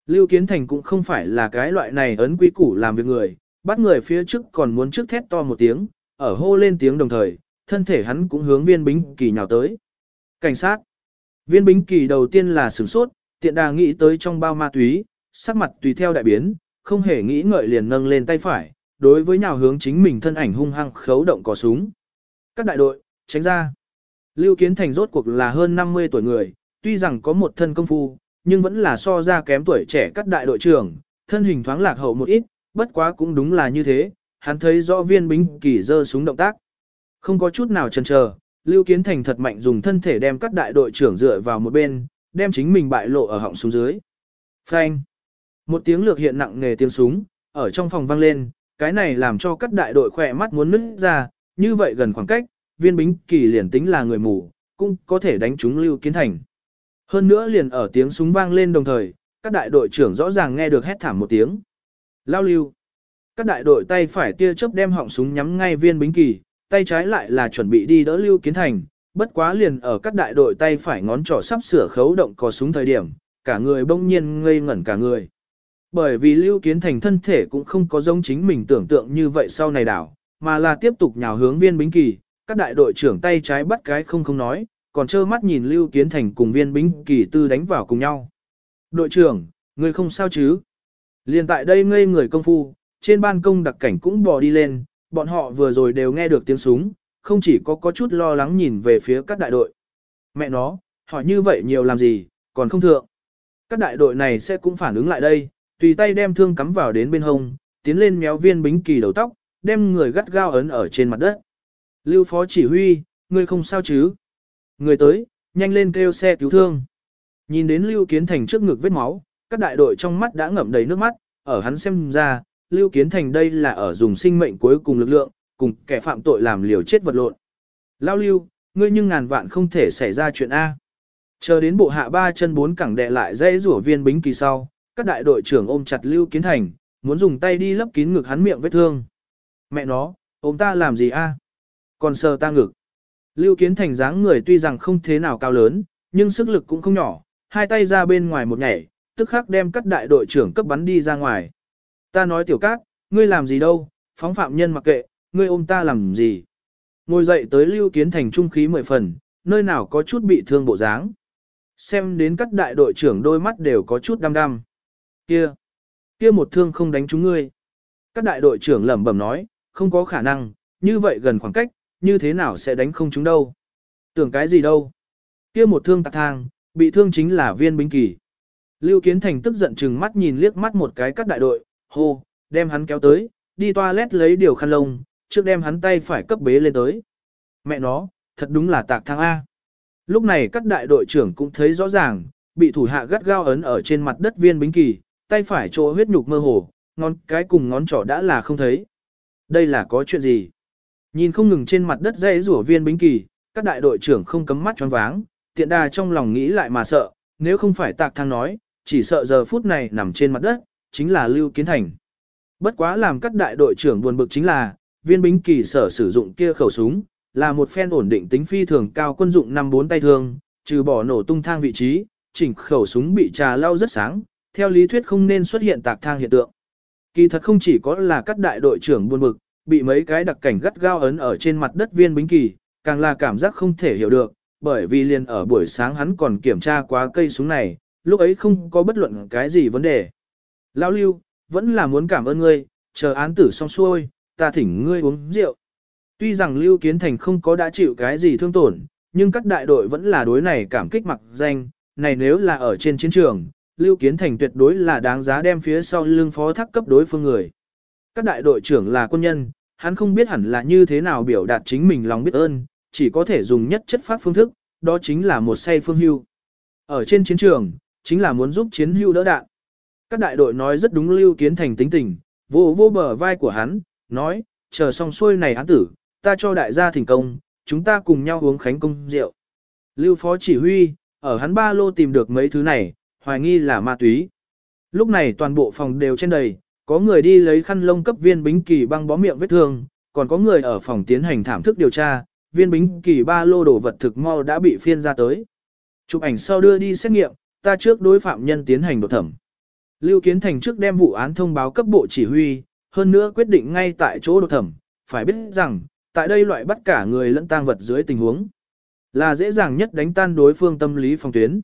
Lưu Kiến Thành cũng không phải là cái loại này ấn quy củ làm việc người, bắt người phía trước còn muốn trước thét to một tiếng, ở hô lên tiếng đồng thời, thân thể hắn cũng hướng viên bính kỳ nhào tới. Cảnh sát. Viên bính kỳ đầu tiên là sửng sốt, tiện đà nghĩ tới trong bao ma túy, sắc mặt tùy theo đại biến, không hề nghĩ ngợi liền nâng lên tay phải, đối với nhào hướng chính mình thân ảnh hung hăng khấu động có súng. Các đại đội, tránh ra. Lưu Kiến Thành rốt cuộc là hơn 50 tuổi người, tuy rằng có một thân công phu, nhưng vẫn là so ra kém tuổi trẻ các đại đội trưởng, thân hình thoáng lạc hậu một ít, bất quá cũng đúng là như thế, hắn thấy rõ viên bính kỳ giơ súng động tác. Không có chút nào chần chờ, Lưu Kiến Thành thật mạnh dùng thân thể đem các đại đội trưởng dựa vào một bên, đem chính mình bại lộ ở họng xuống dưới. Phanh! Một tiếng lược hiện nặng nghề tiếng súng, ở trong phòng vang lên, cái này làm cho các đại đội khỏe mắt muốn nứt ra, như vậy gần khoảng cách, viên bính kỳ liền tính là người mù, cũng có thể đánh trúng Lưu Kiến Thành. Hơn nữa liền ở tiếng súng vang lên đồng thời, các đại đội trưởng rõ ràng nghe được hét thảm một tiếng. Lao lưu. Các đại đội tay phải tia chớp đem họng súng nhắm ngay viên bính kỳ, tay trái lại là chuẩn bị đi đỡ Lưu Kiến Thành, bất quá liền ở các đại đội tay phải ngón trỏ sắp sửa khấu động cò súng thời điểm, cả người bỗng nhiên ngây ngẩn cả người. Bởi vì Lưu Kiến Thành thân thể cũng không có giống chính mình tưởng tượng như vậy sau này đảo, mà là tiếp tục nhào hướng viên bính kỳ, các đại đội trưởng tay trái bắt cái không không nói, còn trơ mắt nhìn Lưu Kiến Thành cùng viên bính kỳ tư đánh vào cùng nhau. Đội trưởng, người không sao chứ? Liên tại đây ngây người công phu, trên ban công đặc cảnh cũng bò đi lên, bọn họ vừa rồi đều nghe được tiếng súng, không chỉ có có chút lo lắng nhìn về phía các đại đội. Mẹ nó, hỏi như vậy nhiều làm gì, còn không thượng. Các đại đội này sẽ cũng phản ứng lại đây, tùy tay đem thương cắm vào đến bên hông, tiến lên méo viên bính kỳ đầu tóc, đem người gắt gao ấn ở trên mặt đất. Lưu phó chỉ huy, ngươi không sao chứ? Người tới, nhanh lên kêu xe cứu thương. Nhìn đến Lưu Kiến Thành trước ngực vết máu, các đại đội trong mắt đã ngậm đầy nước mắt, ở hắn xem ra, Lưu Kiến Thành đây là ở dùng sinh mệnh cuối cùng lực lượng, cùng kẻ phạm tội làm liều chết vật lộn. Lao Lưu, ngươi nhưng ngàn vạn không thể xảy ra chuyện A. Chờ đến bộ hạ ba chân bốn cẳng đệ lại dây rủa viên bính kỳ sau, các đại đội trưởng ôm chặt Lưu Kiến Thành, muốn dùng tay đi lấp kín ngực hắn miệng vết thương. Mẹ nó, ôm ta làm gì a? Còn sờ ta ngực. Lưu Kiến Thành dáng người tuy rằng không thế nào cao lớn, nhưng sức lực cũng không nhỏ, hai tay ra bên ngoài một nhảy, tức khắc đem các đại đội trưởng cấp bắn đi ra ngoài. Ta nói tiểu cát, ngươi làm gì đâu, phóng phạm nhân mặc kệ, ngươi ôm ta làm gì. Ngồi dậy tới Lưu Kiến Thành trung khí mười phần, nơi nào có chút bị thương bộ dáng. Xem đến các đại đội trưởng đôi mắt đều có chút đăm đăm. Kia, kia một thương không đánh chúng ngươi. Các đại đội trưởng lẩm bẩm nói, không có khả năng, như vậy gần khoảng cách, như thế nào sẽ đánh không chúng đâu. Tưởng cái gì đâu. Kia một thương tạc thang, bị thương chính là viên binh kỳ. Lưu Kiến Thành tức giận chừng mắt nhìn liếc mắt một cái các đại đội, hô, đem hắn kéo tới, đi toilet lấy điều khăn lông, trước đem hắn tay phải cấp bế lên tới. Mẹ nó, thật đúng là tạc thang A. Lúc này các đại đội trưởng cũng thấy rõ ràng, bị thủ hạ gắt gao ấn ở trên mặt đất viên bính kỳ, tay phải chỗ huyết nhục mơ hồ, ngón cái cùng ngón trỏ đã là không thấy. Đây là có chuyện gì? Nhìn không ngừng trên mặt đất dây rủa viên bính kỳ, các đại đội trưởng không cấm mắt choáng váng, tiện đà trong lòng nghĩ lại mà sợ, nếu không phải tạc thang nói, chỉ sợ giờ phút này nằm trên mặt đất, chính là Lưu Kiến Thành. Bất quá làm các đại đội trưởng buồn bực chính là, viên bính kỳ sở sử dụng kia khẩu súng, là một phen ổn định tính phi thường cao quân dụng năm bốn tay thương, trừ bỏ nổ tung thang vị trí, chỉnh khẩu súng bị trà lau rất sáng, theo lý thuyết không nên xuất hiện tạc thang hiện tượng. Kỳ thật không chỉ có là các đại đội trưởng buồn bực, bị mấy cái đặc cảnh gắt gao ấn ở trên mặt đất viên bính kỳ, càng là cảm giác không thể hiểu được, bởi vì liền ở buổi sáng hắn còn kiểm tra quá cây súng này, lúc ấy không có bất luận cái gì vấn đề. Lão Lưu, vẫn là muốn cảm ơn ngươi, chờ án tử xong xuôi, ta thỉnh ngươi uống rượu. Tuy rằng Lưu Kiến Thành không có đã chịu cái gì thương tổn, nhưng các đại đội vẫn là đối này cảm kích mặc danh, này nếu là ở trên chiến trường, Lưu Kiến Thành tuyệt đối là đáng giá đem phía sau lưng phó thác cấp đối phương người. Các đại đội trưởng là quân nhân, hắn không biết hẳn là như thế nào biểu đạt chính mình lòng biết ơn, chỉ có thể dùng nhất chất phát phương thức, đó chính là một say phương hưu. Ở trên chiến trường, chính là muốn giúp chiến hưu đỡ đạn. Các đại đội nói rất đúng Lưu Kiến Thành tính tình, vô vô bờ vai của hắn, nói, chờ xong xuôi này án tử, ta cho đại gia thành công, chúng ta cùng nhau uống khánh công rượu. Lưu Phó chỉ huy, ở hắn ba lô tìm được mấy thứ này, hoài nghi là ma túy. Lúc này toàn bộ phòng đều trên đầy, có người đi lấy khăn lông cấp viên bính kỳ băng bó miệng vết thương, còn có người ở phòng tiến hành thảm thức điều tra, viên bính kỳ ba lô đồ vật thực mau đã bị phiên ra tới. Chụp ảnh sau đưa đi xét nghiệm, ta trước đối phạm nhân tiến hành đột thẩm. Lưu Kiến Thành trước đem vụ án thông báo cấp bộ chỉ huy, hơn nữa quyết định ngay tại chỗ đột thẩm, phải biết rằng, tại đây loại bắt cả người lẫn tang vật dưới tình huống, là dễ dàng nhất đánh tan đối phương tâm lý phòng tuyến.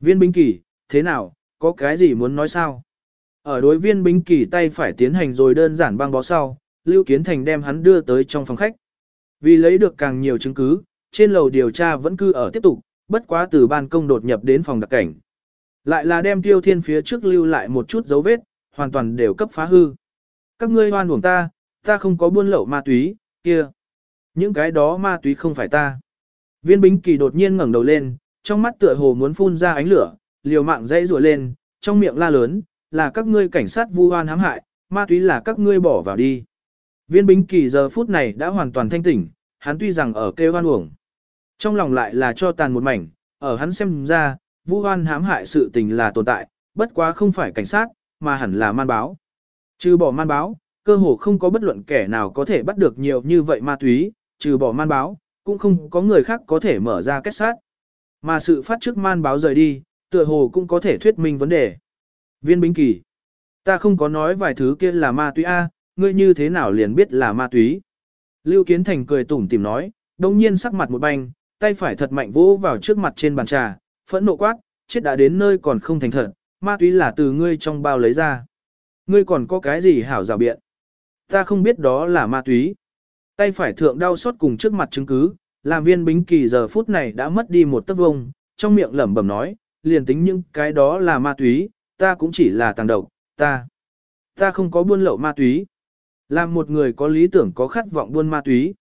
Viên binh kỳ, thế nào, có cái gì muốn nói sao? Ở đối viên binh kỳ tay phải tiến hành rồi đơn giản băng bó sau, Lưu Kiến Thành đem hắn đưa tới trong phòng khách. Vì lấy được càng nhiều chứng cứ, trên lầu điều tra vẫn cứ ở tiếp tục, bất quá từ ban công đột nhập đến phòng đặc cảnh. Lại là đem tiêu thiên phía trước lưu lại một chút dấu vết, hoàn toàn đều cấp phá hư. Các ngươi hoan uổng ta, ta không có buôn lậu ma túy, kia. Những cái đó ma túy không phải ta. Viên bính kỳ đột nhiên ngẩng đầu lên, trong mắt tựa hồ muốn phun ra ánh lửa, liều mạng dãy rủa lên, trong miệng la lớn, là các ngươi cảnh sát vu oan hãm hại, ma túy là các ngươi bỏ vào đi. Viên bính kỳ giờ phút này đã hoàn toàn thanh tỉnh, hắn tuy rằng ở kêu hoan uổng. Trong lòng lại là cho tàn một mảnh, ở hắn xem ra, vu oan hãm hại sự tình là tồn tại, bất quá không phải cảnh sát, mà hẳn là man báo. Trừ bỏ man báo, cơ hồ không có bất luận kẻ nào có thể bắt được nhiều như vậy ma túy, trừ bỏ man báo, cũng không có người khác có thể mở ra kết sát. Mà sự phát trước man báo rời đi, tựa hồ cũng có thể thuyết minh vấn đề. Viên bính kỳ. Ta không có nói vài thứ kia là ma túy A, ngươi như thế nào liền biết là ma túy. Lưu Kiến Thành cười tủm tỉm nói, đồng nhiên sắc mặt một banh, tay phải thật mạnh vỗ vào trước mặt trên bàn trà, phẫn nộ quát, chết đã đến nơi còn không thành thật, ma túy là từ ngươi trong bao lấy ra. Ngươi còn có cái gì hảo rào biện? Ta không biết đó là ma túy. Tay phải thượng đau xót cùng trước mặt chứng cứ, làm viên bính kỳ giờ phút này đã mất đi một tấc vông, trong miệng lẩm bẩm nói, liền tính những cái đó là ma túy, ta cũng chỉ là tàng độc, ta, ta không có buôn lậu ma túy. Làm một người có lý tưởng có khát vọng buôn ma túy.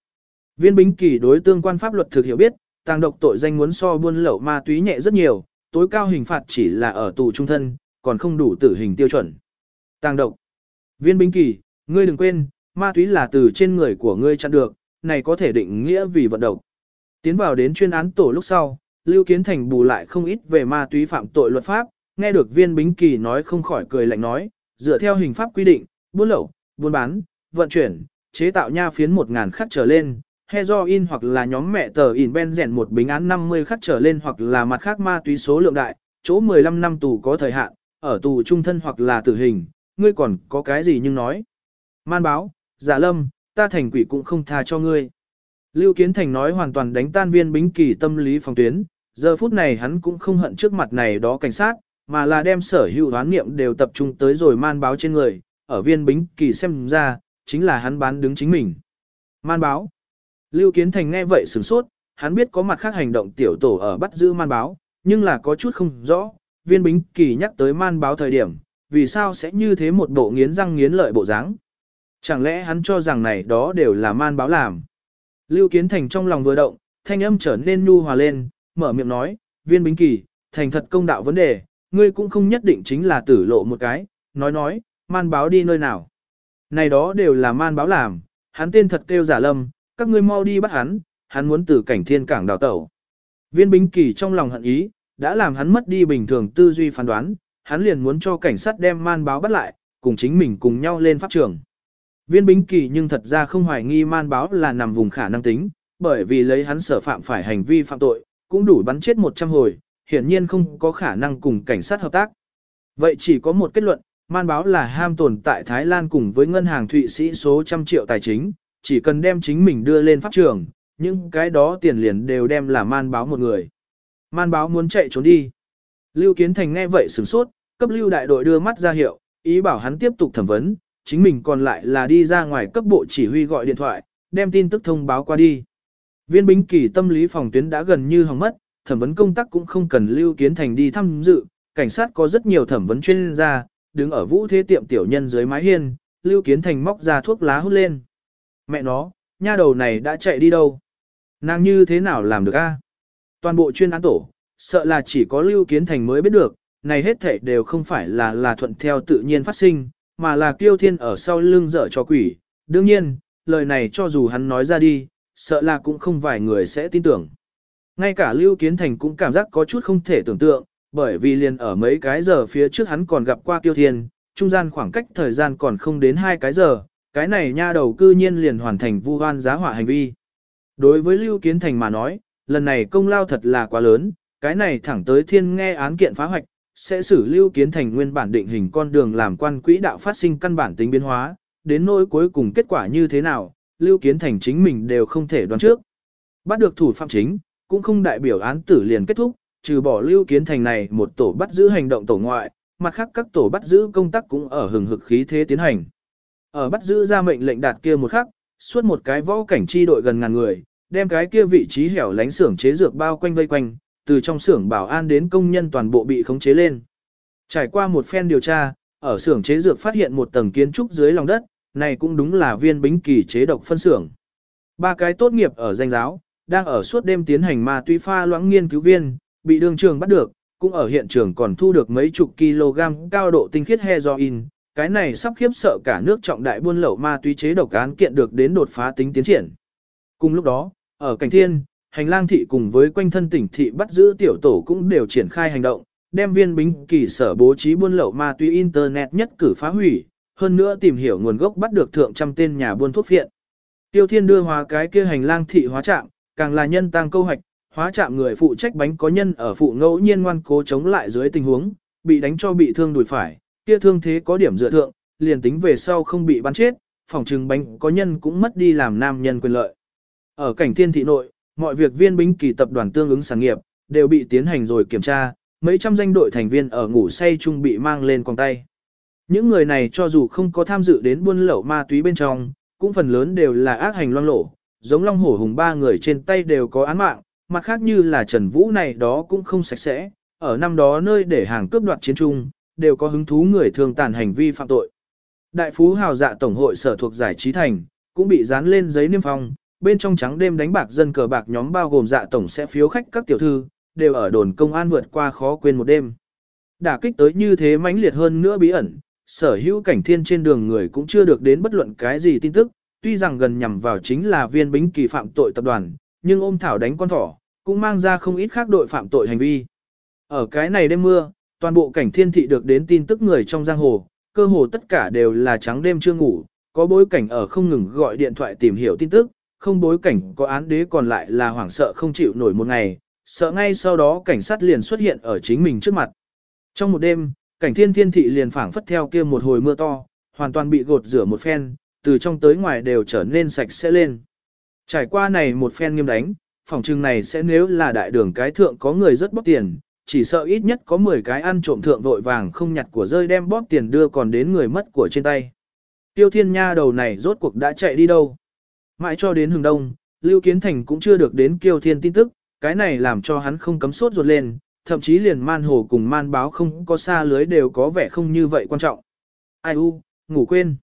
Viên bính kỳ đối tương quan pháp luật thực hiểu biết, tàng độc tội danh muốn so buôn lậu ma túy nhẹ rất nhiều, tối cao hình phạt chỉ là ở tù trung thân, còn không đủ tử hình tiêu chuẩn. Tàng độc. Viên bính kỳ, ngươi đừng quên, ma túy là từ trên người của ngươi chặn được, này có thể định nghĩa vì vận động. Tiến vào đến chuyên án tổ lúc sau, Lưu Kiến Thành bù lại không ít về ma túy phạm tội luật pháp, nghe được viên bính kỳ nói không khỏi cười lạnh nói, dựa theo hình pháp quy định, buôn lậu, buôn bán, vận chuyển, chế tạo nha phiến 1.000 khắc trở lên, heroin hoặc là nhóm mẹ tờ in ben rèn một bình án 50 khắc trở lên hoặc là mặt khác ma túy số lượng đại, chỗ 15 năm tù có thời hạn, ở tù trung thân hoặc là tử hình, ngươi còn có cái gì nhưng nói. Man báo, giả lâm, ta thành quỷ cũng không tha cho ngươi. Lưu Kiến Thành nói hoàn toàn đánh tan viên bính kỳ tâm lý phòng tuyến, giờ phút này hắn cũng không hận trước mặt này đó cảnh sát, mà là đem sở hữu đoán nghiệm đều tập trung tới rồi man báo trên người, ở viên bính kỳ xem ra, chính là hắn bán đứng chính mình. Man báo. Lưu Kiến Thành nghe vậy sửng sốt, hắn biết có mặt khác hành động tiểu tổ ở bắt giữ man báo, nhưng là có chút không rõ, viên bính kỳ nhắc tới man báo thời điểm, vì sao sẽ như thế một bộ nghiến răng nghiến lợi bộ dáng? Chẳng lẽ hắn cho rằng này đó đều là man báo làm? Lưu Kiến Thành trong lòng vừa động, thanh âm trở nên nhu hòa lên, mở miệng nói, viên bính kỳ, thành thật công đạo vấn đề, ngươi cũng không nhất định chính là tử lộ một cái, nói nói, man báo đi nơi nào. Này đó đều là man báo làm, hắn tên thật kêu giả lâm, các ngươi mau đi bắt hắn, hắn muốn từ cảnh thiên cảng đào tẩu. Viên bính kỳ trong lòng hận ý, đã làm hắn mất đi bình thường tư duy phán đoán, hắn liền muốn cho cảnh sát đem man báo bắt lại, cùng chính mình cùng nhau lên pháp trường. Viên bính kỳ nhưng thật ra không hoài nghi man báo là nằm vùng khả năng tính, bởi vì lấy hắn sở phạm phải hành vi phạm tội, cũng đủ bắn chết 100 hồi, hiển nhiên không có khả năng cùng cảnh sát hợp tác. Vậy chỉ có một kết luận, man báo là ham tồn tại Thái Lan cùng với ngân hàng Thụy Sĩ số trăm triệu tài chính, chỉ cần đem chính mình đưa lên pháp trường, những cái đó tiền liền đều đem là man báo một người. Man báo muốn chạy trốn đi. Lưu Kiến Thành nghe vậy sửng sốt, cấp lưu đại đội đưa mắt ra hiệu, ý bảo hắn tiếp tục thẩm vấn, chính mình còn lại là đi ra ngoài cấp bộ chỉ huy gọi điện thoại, đem tin tức thông báo qua đi. Viên bính kỳ tâm lý phòng tuyến đã gần như hỏng mất, thẩm vấn công tác cũng không cần Lưu Kiến Thành đi thăm dự, cảnh sát có rất nhiều thẩm vấn chuyên gia, đứng ở vũ thế tiệm tiểu nhân dưới mái hiên, Lưu Kiến Thành móc ra thuốc lá hút lên. Mẹ nó, nha đầu này đã chạy đi đâu? Nàng như thế nào làm được a? Toàn bộ chuyên án tổ, sợ là chỉ có Lưu Kiến Thành mới biết được, này hết thảy đều không phải là là thuận theo tự nhiên phát sinh, mà là kiêu thiên ở sau lưng dở cho quỷ. Đương nhiên, lời này cho dù hắn nói ra đi, sợ là cũng không vài người sẽ tin tưởng. Ngay cả Lưu Kiến Thành cũng cảm giác có chút không thể tưởng tượng, bởi vì liền ở mấy cái giờ phía trước hắn còn gặp qua kiêu thiên, trung gian khoảng cách thời gian còn không đến hai cái giờ, cái này nha đầu cư nhiên liền hoàn thành vu hoan giá hỏa hành vi. Đối với Lưu Kiến Thành mà nói, lần này công lao thật là quá lớn, cái này thẳng tới thiên nghe án kiện phá hoạch, sẽ xử Lưu Kiến Thành nguyên bản định hình con đường làm quan quỹ đạo phát sinh căn bản tính biến hóa, đến nỗi cuối cùng kết quả như thế nào, Lưu Kiến Thành chính mình đều không thể đoán trước. Bắt được thủ phạm chính, cũng không đại biểu án tử liền kết thúc, trừ bỏ Lưu Kiến Thành này một tổ bắt giữ hành động tổ ngoại, mặt khác các tổ bắt giữ công tác cũng ở hừng hực khí thế tiến hành. Ở bắt giữ ra mệnh lệnh đạt kia một khắc, suốt một cái võ cảnh chi đội gần ngàn người, đem cái kia vị trí hẻo lánh xưởng chế dược bao quanh vây quanh, từ trong xưởng bảo an đến công nhân toàn bộ bị khống chế lên. Trải qua một phen điều tra, ở xưởng chế dược phát hiện một tầng kiến trúc dưới lòng đất, này cũng đúng là viên bính kỳ chế độc phân xưởng. Ba cái tốt nghiệp ở danh giáo, đang ở suốt đêm tiến hành ma túy pha loãng nghiên cứu viên, bị đường trường bắt được, cũng ở hiện trường còn thu được mấy chục kg cao độ tinh khiết heroin, cái này sắp khiếp sợ cả nước trọng đại buôn lậu ma túy chế độc án kiện được đến đột phá tính tiến triển. Cùng lúc đó, ở Cảnh Thiên, hành lang thị cùng với quanh thân tỉnh thị bắt giữ tiểu tổ cũng đều triển khai hành động, đem viên bính kỳ sở bố trí buôn lậu ma túy internet nhất cử phá hủy, hơn nữa tìm hiểu nguồn gốc bắt được thượng trăm tên nhà buôn thuốc phiện. Tiêu Thiên đưa hóa cái kia hành lang thị hóa trạng càng là nhân tăng câu hoạch, hóa chạm người phụ trách bánh có nhân ở phụ ngẫu nhiên ngoan cố chống lại dưới tình huống, bị đánh cho bị thương đùi phải, kia thương thế có điểm dựa thượng, liền tính về sau không bị bắn chết, phòng trừng bánh có nhân cũng mất đi làm nam nhân quyền lợi. Ở cảnh thiên thị nội, mọi việc viên binh kỳ tập đoàn tương ứng sản nghiệp, đều bị tiến hành rồi kiểm tra, mấy trăm danh đội thành viên ở ngủ say chung bị mang lên quòng tay. Những người này cho dù không có tham dự đến buôn lậu ma túy bên trong, cũng phần lớn đều là ác hành loang lổ, giống Long Hổ Hùng ba người trên tay đều có án mạng, mặt khác như là Trần Vũ này đó cũng không sạch sẽ, ở năm đó nơi để hàng cướp đoạt chiến trung, đều có hứng thú người thường tàn hành vi phạm tội. Đại phú hào dạ tổng hội sở thuộc giải trí thành, cũng bị dán lên giấy niêm phong, bên trong trắng đêm đánh bạc dân cờ bạc nhóm bao gồm dạ tổng sẽ phiếu khách các tiểu thư, đều ở đồn công an vượt qua khó quên một đêm. Đả kích tới như thế mãnh liệt hơn nữa bí ẩn, sở hữu cảnh thiên trên đường người cũng chưa được đến bất luận cái gì tin tức, tuy rằng gần nhằm vào chính là viên bính kỳ phạm tội tập đoàn, nhưng ôm thảo đánh con thỏ, cũng mang ra không ít khác đội phạm tội hành vi. Ở cái này đêm mưa, toàn bộ cảnh thiên thị được đến tin tức người trong giang hồ, cơ hồ tất cả đều là trắng đêm chưa ngủ, có bối cảnh ở không ngừng gọi điện thoại tìm hiểu tin tức, không bối cảnh có án đế còn lại là hoảng sợ không chịu nổi một ngày, sợ ngay sau đó cảnh sát liền xuất hiện ở chính mình trước mặt. Trong một đêm, cảnh thiên thiên thị liền phảng phất theo kia một hồi mưa to, hoàn toàn bị gột rửa một phen, từ trong tới ngoài đều trở nên sạch sẽ lên. Trải qua này một phen nghiêm đánh, phòng trưng này sẽ nếu là đại đường cái thượng có người rất bóp tiền, chỉ sợ ít nhất có 10 cái ăn trộm thượng vội vàng không nhặt của rơi đem bóp tiền đưa còn đến người mất của trên tay. Tiêu thiên nha đầu này rốt cuộc đã chạy đi đâu. Mãi cho đến hừng đông, Lưu Kiến Thành cũng chưa được đến kiêu thiên tin tức, cái này làm cho hắn không cấm sốt ruột lên, thậm chí liền man hồ cùng man báo không có xa lưới đều có vẻ không như vậy quan trọng. Ai u, ngủ quên.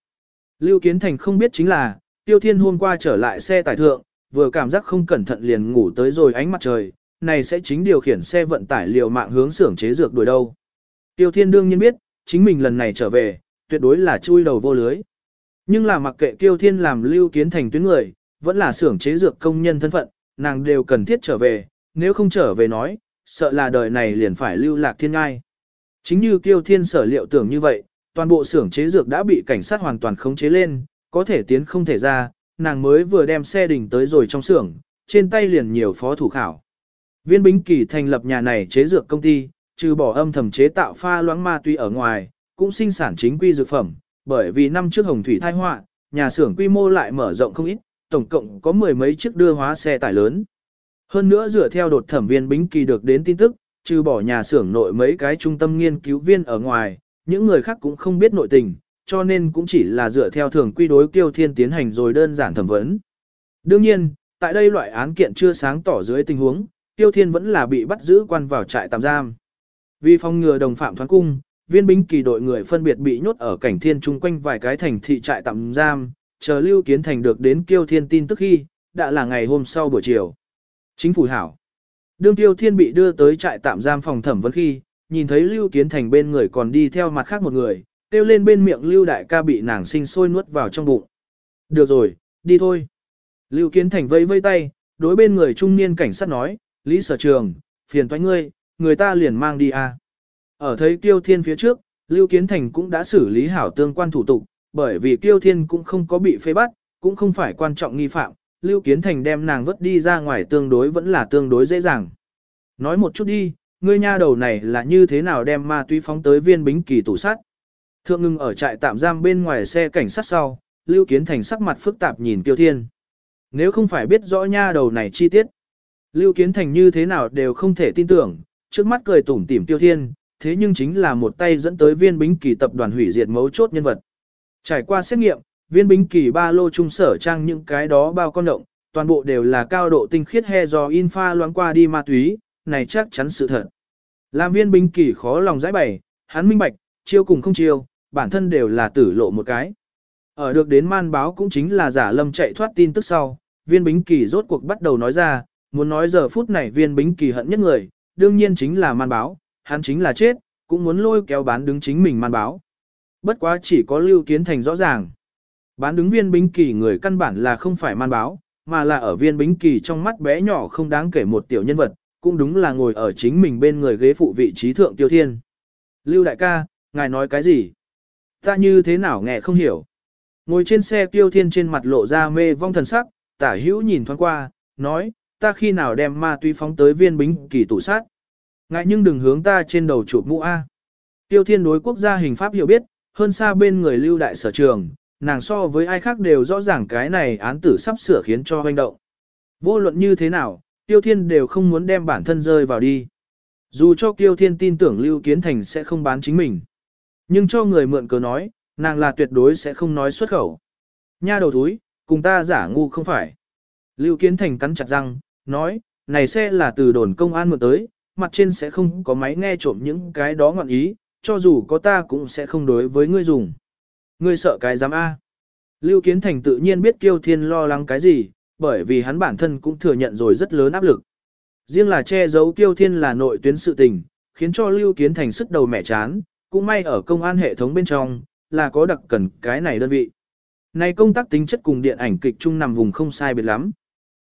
Lưu Kiến Thành không biết chính là, Tiêu Thiên hôm qua trở lại xe tải thượng, vừa cảm giác không cẩn thận liền ngủ tới rồi ánh mặt trời, này sẽ chính điều khiển xe vận tải liều mạng hướng xưởng chế dược đuổi đâu. Tiêu Thiên đương nhiên biết, chính mình lần này trở về, tuyệt đối là chui đầu vô lưới. Nhưng là mặc kệ Tiêu Thiên làm Lưu Kiến Thành tuyến người, vẫn là xưởng chế dược công nhân thân phận, nàng đều cần thiết trở về, nếu không trở về nói, sợ là đời này liền phải lưu lạc thiên ngai. Chính như Kiêu Thiên sở liệu tưởng như vậy, toàn bộ xưởng chế dược đã bị cảnh sát hoàn toàn khống chế lên, có thể tiến không thể ra, nàng mới vừa đem xe đình tới rồi trong xưởng, trên tay liền nhiều phó thủ khảo. Viên Bính Kỳ thành lập nhà này chế dược công ty, trừ bỏ âm thầm chế tạo pha loãng ma túy ở ngoài, cũng sinh sản chính quy dược phẩm, bởi vì năm trước hồng thủy thai họa, nhà xưởng quy mô lại mở rộng không ít, tổng cộng có mười mấy chiếc đưa hóa xe tải lớn. Hơn nữa dựa theo đột thẩm viên Bính Kỳ được đến tin tức, trừ bỏ nhà xưởng nội mấy cái trung tâm nghiên cứu viên ở ngoài, những người khác cũng không biết nội tình, cho nên cũng chỉ là dựa theo thường quy đối Kiêu Thiên tiến hành rồi đơn giản thẩm vấn. Đương nhiên, tại đây loại án kiện chưa sáng tỏ dưới tình huống, Kiêu Thiên vẫn là bị bắt giữ quan vào trại tạm giam. Vì phòng ngừa đồng phạm thoán cung, viên binh kỳ đội người phân biệt bị nhốt ở cảnh thiên chung quanh vài cái thành thị trại tạm giam, chờ Lưu Kiến Thành được đến Kiêu Thiên tin tức khi, đã là ngày hôm sau buổi chiều. Chính phủ hảo. Đương Tiêu Thiên bị đưa tới trại tạm giam phòng thẩm vấn khi, nhìn thấy Lưu Kiến Thành bên người còn đi theo mặt khác một người, tiêu lên bên miệng Lưu Đại ca bị nàng sinh sôi nuốt vào trong bụng. Được rồi, đi thôi. Lưu Kiến Thành vẫy vây tay, đối bên người trung niên cảnh sát nói, Lý Sở Trường, phiền toái ngươi, người ta liền mang đi à. Ở thấy Tiêu Thiên phía trước, Lưu Kiến Thành cũng đã xử lý hảo tương quan thủ tục, bởi vì Tiêu Thiên cũng không có bị phê bắt, cũng không phải quan trọng nghi phạm, Lưu Kiến Thành đem nàng vứt đi ra ngoài tương đối vẫn là tương đối dễ dàng. Nói một chút đi, ngươi nha đầu này là như thế nào đem ma túy phóng tới viên bính kỳ tủ sát. Thượng ngưng ở trại tạm giam bên ngoài xe cảnh sát sau, Lưu Kiến Thành sắc mặt phức tạp nhìn Tiêu Thiên. Nếu không phải biết rõ nha đầu này chi tiết, Lưu Kiến Thành như thế nào đều không thể tin tưởng, trước mắt cười tủm tỉm Tiêu Thiên, thế nhưng chính là một tay dẫn tới viên bính kỳ tập đoàn hủy diệt mấu chốt nhân vật. Trải qua xét nghiệm, viên bính kỳ ba lô trung sở trang những cái đó bao con động, toàn bộ đều là cao độ tinh khiết he do in pha loãng qua đi ma túy, này chắc chắn sự thật. Làm viên binh kỳ khó lòng giải bày, hắn minh bạch, chiêu cùng không chiêu, bản thân đều là tử lộ một cái. Ở được đến man báo cũng chính là giả lâm chạy thoát tin tức sau, viên bính kỳ rốt cuộc bắt đầu nói ra, muốn nói giờ phút này viên bính kỳ hận nhất người, đương nhiên chính là man báo, hắn chính là chết, cũng muốn lôi kéo bán đứng chính mình man báo. Bất quá chỉ có lưu kiến thành rõ ràng. Bán đứng viên bính kỳ người căn bản là không phải man báo, mà là ở viên bính kỳ trong mắt bé nhỏ không đáng kể một tiểu nhân vật, cũng đúng là ngồi ở chính mình bên người ghế phụ vị trí thượng tiêu thiên. Lưu đại ca, ngài nói cái gì? Ta như thế nào nghe không hiểu. Ngồi trên xe tiêu thiên trên mặt lộ ra mê vong thần sắc, tả hữu nhìn thoáng qua, nói, ta khi nào đem ma túy phóng tới viên bính kỳ tủ sát. Ngại nhưng đừng hướng ta trên đầu chụp mũ A. Tiêu thiên đối quốc gia hình pháp hiểu biết, hơn xa bên người lưu đại sở trường, nàng so với ai khác đều rõ ràng cái này án tử sắp sửa khiến cho hoành động. Vô luận như thế nào, tiêu thiên đều không muốn đem bản thân rơi vào đi. Dù cho tiêu thiên tin tưởng lưu kiến thành sẽ không bán chính mình. Nhưng cho người mượn cớ nói, nàng là tuyệt đối sẽ không nói xuất khẩu. Nha đầu thúi, cùng ta giả ngu không phải. Lưu Kiến Thành cắn chặt răng, nói, này xe là từ đồn công an mượn tới, mặt trên sẽ không có máy nghe trộm những cái đó ngọn ý, cho dù có ta cũng sẽ không đối với ngươi dùng. Ngươi sợ cái giám A. Lưu Kiến Thành tự nhiên biết Kiêu Thiên lo lắng cái gì, bởi vì hắn bản thân cũng thừa nhận rồi rất lớn áp lực. Riêng là che giấu Kiêu Thiên là nội tuyến sự tình, khiến cho Lưu Kiến Thành sức đầu mẹ chán, cũng may ở công an hệ thống bên trong, là có đặc cần cái này đơn vị. Này công tác tính chất cùng điện ảnh kịch chung nằm vùng không sai biệt lắm.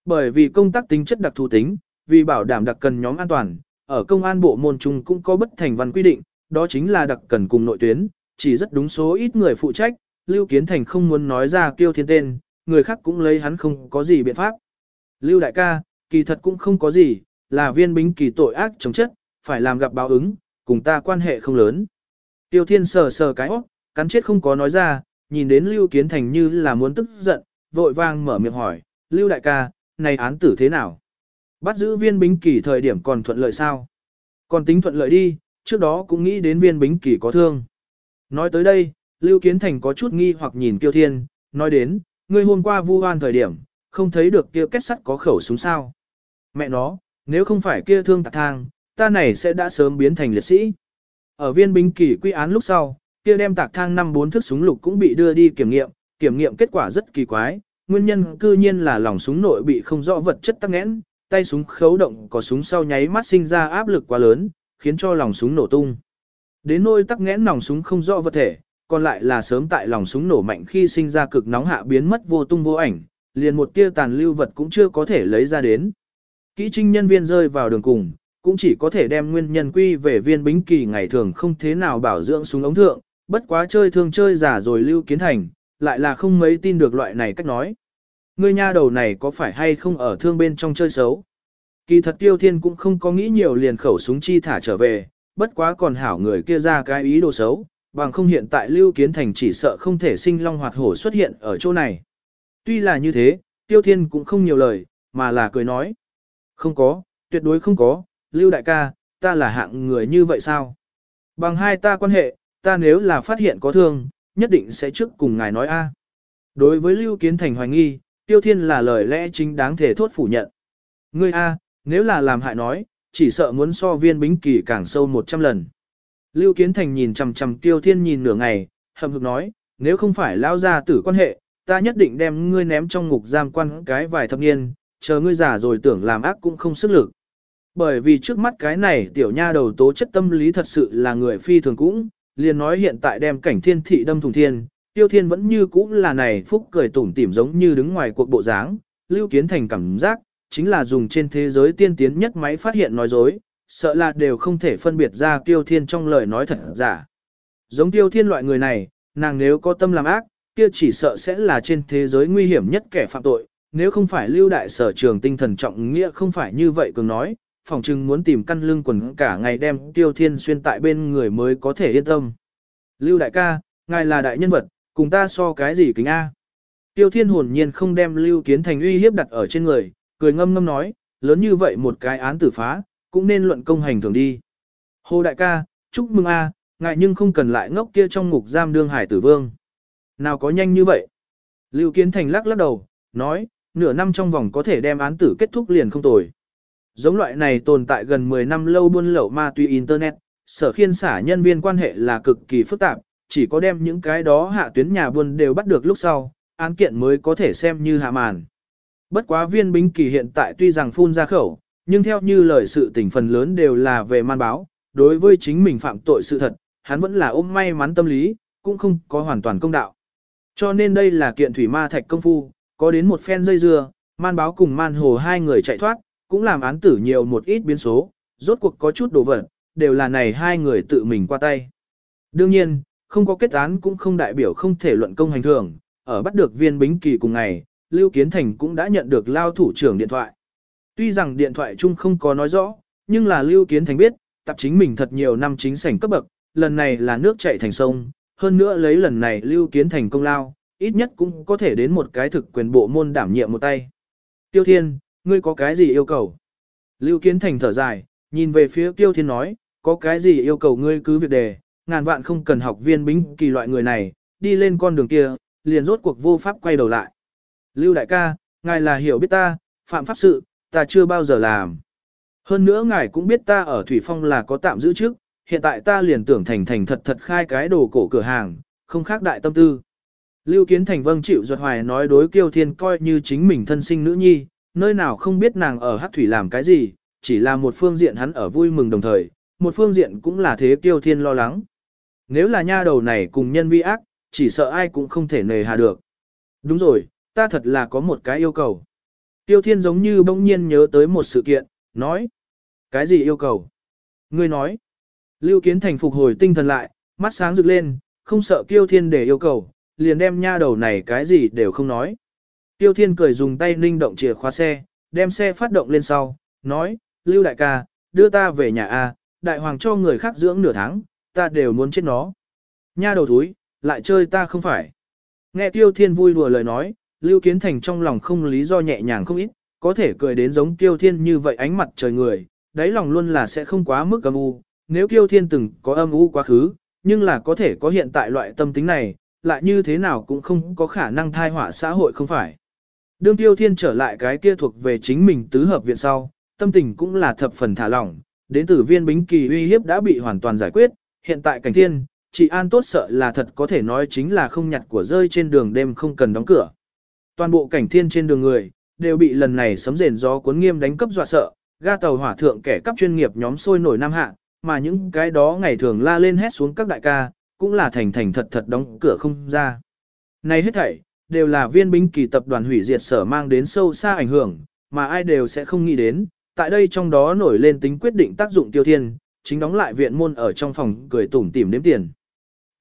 Bởi vì công tác tính chất đặc thù tính, vì bảo đảm đặc cần nhóm an toàn, ở công an bộ môn chung cũng có bất thành văn quy định, đó chính là đặc cần cùng nội tuyến, chỉ rất đúng số ít người phụ trách, Lưu Kiến Thành không muốn nói ra kêu thiên tên, người khác cũng lấy hắn không có gì biện pháp. Lưu đại ca, kỳ thật cũng không có gì, là viên bính kỳ tội ác chống chất, phải làm gặp báo ứng, cùng ta quan hệ không lớn. Tiêu thiên sờ sờ cái óc, cắn chết không có nói ra, nhìn đến Lưu Kiến Thành như là muốn tức giận, vội vang mở miệng hỏi, Lưu đại ca, này án tử thế nào? Bắt giữ viên bính kỳ thời điểm còn thuận lợi sao? Còn tính thuận lợi đi, trước đó cũng nghĩ đến viên bính kỳ có thương. Nói tới đây, Lưu Kiến Thành có chút nghi hoặc nhìn Kiêu Thiên, nói đến, ngươi hôm qua vu oan thời điểm, không thấy được kia kết sắt có khẩu súng sao. Mẹ nó, nếu không phải kia thương tạc thang, ta này sẽ đã sớm biến thành liệt sĩ. Ở viên binh kỳ quy án lúc sau, kia đem tạc thang năm bốn thước súng lục cũng bị đưa đi kiểm nghiệm, kiểm nghiệm kết quả rất kỳ quái, nguyên nhân cư nhiên là lòng súng nội bị không rõ vật chất tắc nghẽn, tay súng khấu động có súng sau nháy mắt sinh ra áp lực quá lớn, khiến cho lòng súng nổ tung. Đến nôi tắc nghẽn nòng súng không rõ vật thể, còn lại là sớm tại lòng súng nổ mạnh khi sinh ra cực nóng hạ biến mất vô tung vô ảnh, liền một tia tàn lưu vật cũng chưa có thể lấy ra đến. Kỹ trinh nhân viên rơi vào đường cùng, cũng chỉ có thể đem nguyên nhân quy về viên bính kỳ ngày thường không thế nào bảo dưỡng súng ống thượng, bất quá chơi thương chơi giả rồi lưu kiến thành, lại là không mấy tin được loại này cách nói. Ngươi nha đầu này có phải hay không ở thương bên trong chơi xấu? Kỳ thật tiêu thiên cũng không có nghĩ nhiều liền khẩu súng chi thả trở về, bất quá còn hảo người kia ra cái ý đồ xấu, bằng không hiện tại Lưu Kiến Thành chỉ sợ không thể sinh long hoạt hổ xuất hiện ở chỗ này. Tuy là như thế, Tiêu Thiên cũng không nhiều lời, mà là cười nói. Không có, tuyệt đối không có, Lưu Đại ca, ta là hạng người như vậy sao? Bằng hai ta quan hệ, ta nếu là phát hiện có thương, nhất định sẽ trước cùng ngài nói a. Đối với Lưu Kiến Thành hoài nghi, Tiêu Thiên là lời lẽ chính đáng thể thốt phủ nhận. Ngươi a, nếu là làm hại nói, chỉ sợ muốn so viên bính kỳ càng sâu 100 lần. Lưu Kiến Thành nhìn chằm chằm Tiêu Thiên nhìn nửa ngày, hậm hực nói, nếu không phải lao ra tử quan hệ, ta nhất định đem ngươi ném trong ngục giam quan cái vài thập niên, chờ ngươi già rồi tưởng làm ác cũng không sức lực. Bởi vì trước mắt cái này tiểu nha đầu tố chất tâm lý thật sự là người phi thường cũng, liền nói hiện tại đem cảnh thiên thị đâm thùng thiên, Tiêu Thiên vẫn như cũ là này phúc cười tủm tỉm giống như đứng ngoài cuộc bộ dáng, Lưu Kiến Thành cảm giác, chính là dùng trên thế giới tiên tiến nhất máy phát hiện nói dối, sợ là đều không thể phân biệt ra tiêu thiên trong lời nói thật giả. Giống tiêu thiên loại người này, nàng nếu có tâm làm ác, kia chỉ sợ sẽ là trên thế giới nguy hiểm nhất kẻ phạm tội, nếu không phải lưu đại sở trường tinh thần trọng nghĩa không phải như vậy cường nói, phòng trưng muốn tìm căn lưng quần cả ngày đem tiêu thiên xuyên tại bên người mới có thể yên tâm. Lưu đại ca, ngài là đại nhân vật, cùng ta so cái gì kính A. Tiêu thiên hồn nhiên không đem lưu kiến thành uy hiếp đặt ở trên người, cười ngâm ngâm nói, lớn như vậy một cái án tử phá, cũng nên luận công hành thường đi. Hồ đại ca, chúc mừng a, ngại nhưng không cần lại ngốc kia trong ngục giam đương hải tử vương. Nào có nhanh như vậy? Lưu Kiến Thành lắc lắc đầu, nói, nửa năm trong vòng có thể đem án tử kết thúc liền không tồi. Giống loại này tồn tại gần 10 năm lâu buôn lậu ma túy Internet, sở khiên xả nhân viên quan hệ là cực kỳ phức tạp, chỉ có đem những cái đó hạ tuyến nhà buôn đều bắt được lúc sau, án kiện mới có thể xem như hạ màn. Bất quá viên bính kỳ hiện tại tuy rằng phun ra khẩu, nhưng theo như lời sự tình phần lớn đều là về man báo, đối với chính mình phạm tội sự thật, hắn vẫn là ôm may mắn tâm lý, cũng không có hoàn toàn công đạo. Cho nên đây là kiện thủy ma thạch công phu, có đến một phen dây dưa, man báo cùng man hồ hai người chạy thoát, cũng làm án tử nhiều một ít biến số, rốt cuộc có chút đồ vật, đều là này hai người tự mình qua tay. Đương nhiên, không có kết án cũng không đại biểu không thể luận công hành thường, ở bắt được viên bính kỳ cùng ngày, Lưu Kiến Thành cũng đã nhận được lao thủ trưởng điện thoại. Tuy rằng điện thoại chung không có nói rõ, nhưng là Lưu Kiến Thành biết, tập chính mình thật nhiều năm chính sảnh cấp bậc, lần này là nước chảy thành sông, hơn nữa lấy lần này Lưu Kiến Thành công lao, ít nhất cũng có thể đến một cái thực quyền bộ môn đảm nhiệm một tay. Tiêu Thiên, ngươi có cái gì yêu cầu? Lưu Kiến Thành thở dài, nhìn về phía Tiêu Thiên nói, có cái gì yêu cầu ngươi cứ việc đề, ngàn vạn không cần học viên bính kỳ loại người này, đi lên con đường kia, liền rốt cuộc vô pháp quay đầu lại. Lưu đại ca, ngài là hiểu biết ta, phạm pháp sự, ta chưa bao giờ làm. Hơn nữa ngài cũng biết ta ở Thủy Phong là có tạm giữ trước, hiện tại ta liền tưởng thành thành thật thật khai cái đồ cổ cửa hàng, không khác đại tâm tư. Lưu Kiến Thành vâng chịu ruột hoài nói đối Kiêu Thiên coi như chính mình thân sinh nữ nhi, nơi nào không biết nàng ở Hắc Thủy làm cái gì, chỉ là một phương diện hắn ở vui mừng đồng thời, một phương diện cũng là thế Kiêu Thiên lo lắng. Nếu là nha đầu này cùng nhân vi ác, chỉ sợ ai cũng không thể nề hà được. Đúng rồi, ta thật là có một cái yêu cầu. Tiêu Thiên giống như bỗng nhiên nhớ tới một sự kiện, nói. Cái gì yêu cầu? Ngươi nói. Lưu Kiến Thành phục hồi tinh thần lại, mắt sáng rực lên, không sợ Tiêu Thiên để yêu cầu, liền đem nha đầu này cái gì đều không nói. Tiêu Thiên cười dùng tay ninh động chìa khóa xe, đem xe phát động lên sau, nói, Lưu Đại ca, đưa ta về nhà A, Đại Hoàng cho người khác dưỡng nửa tháng, ta đều muốn chết nó. Nha đầu thúi, lại chơi ta không phải. Nghe Tiêu Thiên vui đùa lời nói, Lưu Kiến Thành trong lòng không lý do nhẹ nhàng không ít, có thể cười đến giống Tiêu Thiên như vậy ánh mặt trời người, đáy lòng luôn là sẽ không quá mức âm u. Nếu Tiêu Thiên từng có âm u quá khứ, nhưng là có thể có hiện tại loại tâm tính này, lại như thế nào cũng không có khả năng thai họa xã hội không phải. Đương Tiêu Thiên trở lại cái kia thuộc về chính mình tứ hợp viện sau, tâm tình cũng là thập phần thả lỏng, đến tử viên bính kỳ uy hiếp đã bị hoàn toàn giải quyết, hiện tại cảnh thiên, chị An tốt sợ là thật có thể nói chính là không nhặt của rơi trên đường đêm không cần đóng cửa. Toàn bộ cảnh thiên trên đường người, đều bị lần này sấm rền gió cuốn nghiêm đánh cấp dọa sợ, ga tàu hỏa thượng kẻ cấp chuyên nghiệp nhóm sôi nổi nam hạ, mà những cái đó ngày thường la lên hét xuống các đại ca, cũng là thành thành thật thật đóng cửa không ra. Này hết thảy, đều là viên binh kỳ tập đoàn hủy diệt sở mang đến sâu xa ảnh hưởng, mà ai đều sẽ không nghĩ đến, tại đây trong đó nổi lên tính quyết định tác dụng tiêu thiên, chính đóng lại viện môn ở trong phòng cười tủm tỉm đếm tiền.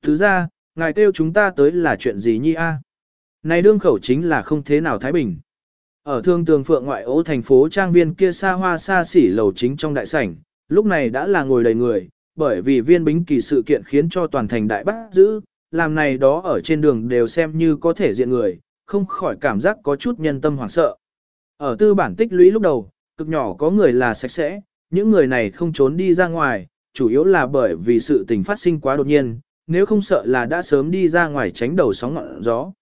Thứ ra, ngài kêu chúng ta tới là chuyện gì nhi a? Này đương khẩu chính là không thế nào thái bình. Ở thương tường phượng ngoại ô thành phố trang viên kia xa hoa xa xỉ lầu chính trong đại sảnh, lúc này đã là ngồi đầy người, bởi vì viên bính kỳ sự kiện khiến cho toàn thành đại bác giữ, làm này đó ở trên đường đều xem như có thể diện người, không khỏi cảm giác có chút nhân tâm hoảng sợ. Ở tư bản tích lũy lúc đầu, cực nhỏ có người là sạch sẽ, những người này không trốn đi ra ngoài, chủ yếu là bởi vì sự tình phát sinh quá đột nhiên, nếu không sợ là đã sớm đi ra ngoài tránh đầu sóng ngọn gió.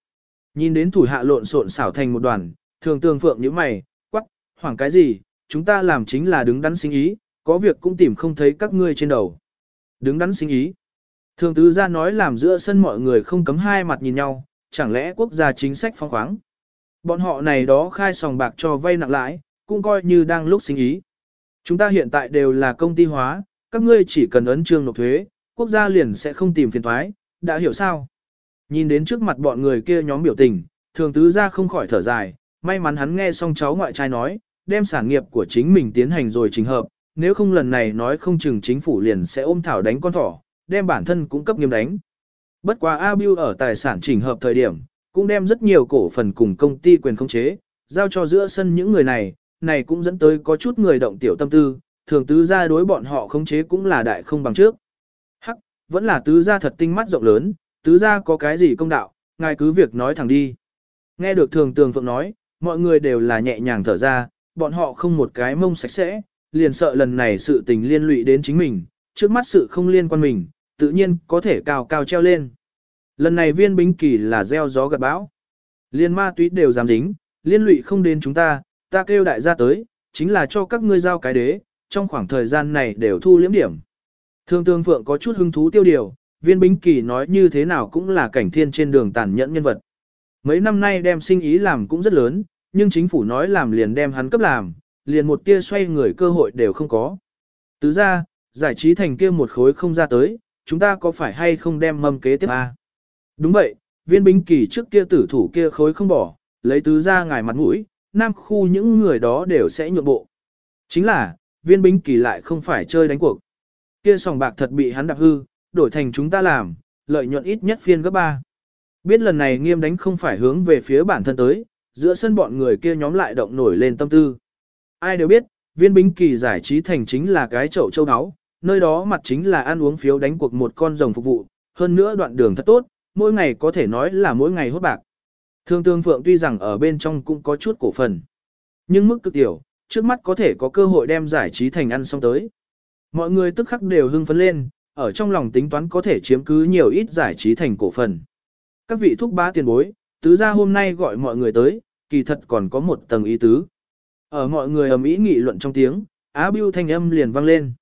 Nhìn đến thủ hạ lộn xộn xảo thành một đoàn, thường tường phượng như mày, quắc, hoảng cái gì, chúng ta làm chính là đứng đắn sinh ý, có việc cũng tìm không thấy các ngươi trên đầu. Đứng đắn sinh ý. Thường tứ gia nói làm giữa sân mọi người không cấm hai mặt nhìn nhau, chẳng lẽ quốc gia chính sách phong khoáng. Bọn họ này đó khai sòng bạc cho vay nặng lãi, cũng coi như đang lúc sinh ý. Chúng ta hiện tại đều là công ty hóa, các ngươi chỉ cần ấn trương nộp thuế, quốc gia liền sẽ không tìm phiền thoái, đã hiểu sao? Nhìn đến trước mặt bọn người kia nhóm biểu tình, thường tứ gia không khỏi thở dài, may mắn hắn nghe xong cháu ngoại trai nói, đem sản nghiệp của chính mình tiến hành rồi trình hợp, nếu không lần này nói không chừng chính phủ liền sẽ ôm thảo đánh con thỏ, đem bản thân cũng cấp nghiêm đánh. Bất quá A Biu ở tài sản chỉnh hợp thời điểm, cũng đem rất nhiều cổ phần cùng công ty quyền khống chế, giao cho giữa sân những người này, này cũng dẫn tới có chút người động tiểu tâm tư, thường tứ gia đối bọn họ khống chế cũng là đại không bằng trước. Hắc, vẫn là tứ gia thật tinh mắt rộng lớn, tứ gia có cái gì công đạo, ngài cứ việc nói thẳng đi. Nghe được thường tường phượng nói, mọi người đều là nhẹ nhàng thở ra, bọn họ không một cái mông sạch sẽ, liền sợ lần này sự tình liên lụy đến chính mình, trước mắt sự không liên quan mình, tự nhiên có thể cao cao treo lên. Lần này viên bính kỳ là gieo gió gặt bão. Liên ma túy đều dám dính, liên lụy không đến chúng ta, ta kêu đại gia tới, chính là cho các ngươi giao cái đế, trong khoảng thời gian này đều thu liếm điểm. Thương tương phượng có chút hứng thú tiêu điều, viên bính kỳ nói như thế nào cũng là cảnh thiên trên đường tàn nhẫn nhân vật. Mấy năm nay đem sinh ý làm cũng rất lớn, nhưng chính phủ nói làm liền đem hắn cấp làm, liền một tia xoay người cơ hội đều không có. Tứ ra, giải trí thành kia một khối không ra tới, chúng ta có phải hay không đem mâm kế tiếp à? Đúng vậy, viên bính kỳ trước kia tử thủ kia khối không bỏ, lấy tứ ra ngài mặt mũi, nam khu những người đó đều sẽ nhượng bộ. Chính là, viên bính kỳ lại không phải chơi đánh cuộc. Kia sòng bạc thật bị hắn đạp hư, đổi thành chúng ta làm, lợi nhuận ít nhất phiên gấp ba. Biết lần này nghiêm đánh không phải hướng về phía bản thân tới, giữa sân bọn người kia nhóm lại động nổi lên tâm tư. Ai đều biết, viên bính kỳ giải trí thành chính là cái chậu châu áo, nơi đó mặt chính là ăn uống phiếu đánh cuộc một con rồng phục vụ, hơn nữa đoạn đường thật tốt, mỗi ngày có thể nói là mỗi ngày hốt bạc. Thương tương phượng tuy rằng ở bên trong cũng có chút cổ phần, nhưng mức cực tiểu, trước mắt có thể có cơ hội đem giải trí thành ăn xong tới. Mọi người tức khắc đều hưng phấn lên, ở trong lòng tính toán có thể chiếm cứ nhiều ít giải trí thành cổ phần. Các vị thúc bá tiền bối, tứ gia hôm nay gọi mọi người tới, kỳ thật còn có một tầng ý tứ. Ở mọi người ầm ĩ nghị luận trong tiếng, Á Bưu thanh âm liền vang lên.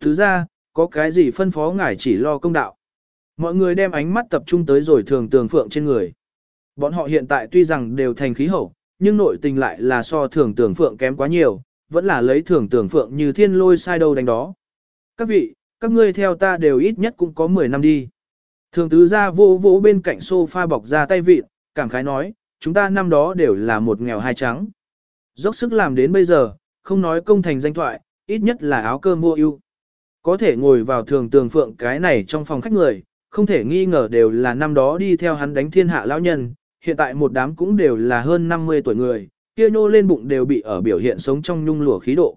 Tứ gia, có cái gì phân phó ngài chỉ lo công đạo. Mọi người đem ánh mắt tập trung tới rồi thường tường phượng trên người. Bọn họ hiện tại tuy rằng đều thành khí hậu, nhưng nội tình lại là so thường tường phượng kém quá nhiều, vẫn là lấy thường tường phượng như thiên lôi sai đâu đánh đó. Các vị, các ngươi theo ta đều ít nhất cũng có 10 năm đi. Thường tứ ra vô vỗ bên cạnh sofa bọc ra tay vịt, cảm khái nói, chúng ta năm đó đều là một nghèo hai trắng. Dốc sức làm đến bây giờ, không nói công thành danh thoại, ít nhất là áo cơm mua ưu. Có thể ngồi vào thường tường phượng cái này trong phòng khách người, không thể nghi ngờ đều là năm đó đi theo hắn đánh thiên hạ lão nhân, hiện tại một đám cũng đều là hơn 50 tuổi người, kia nhô lên bụng đều bị ở biểu hiện sống trong nhung lụa khí độ.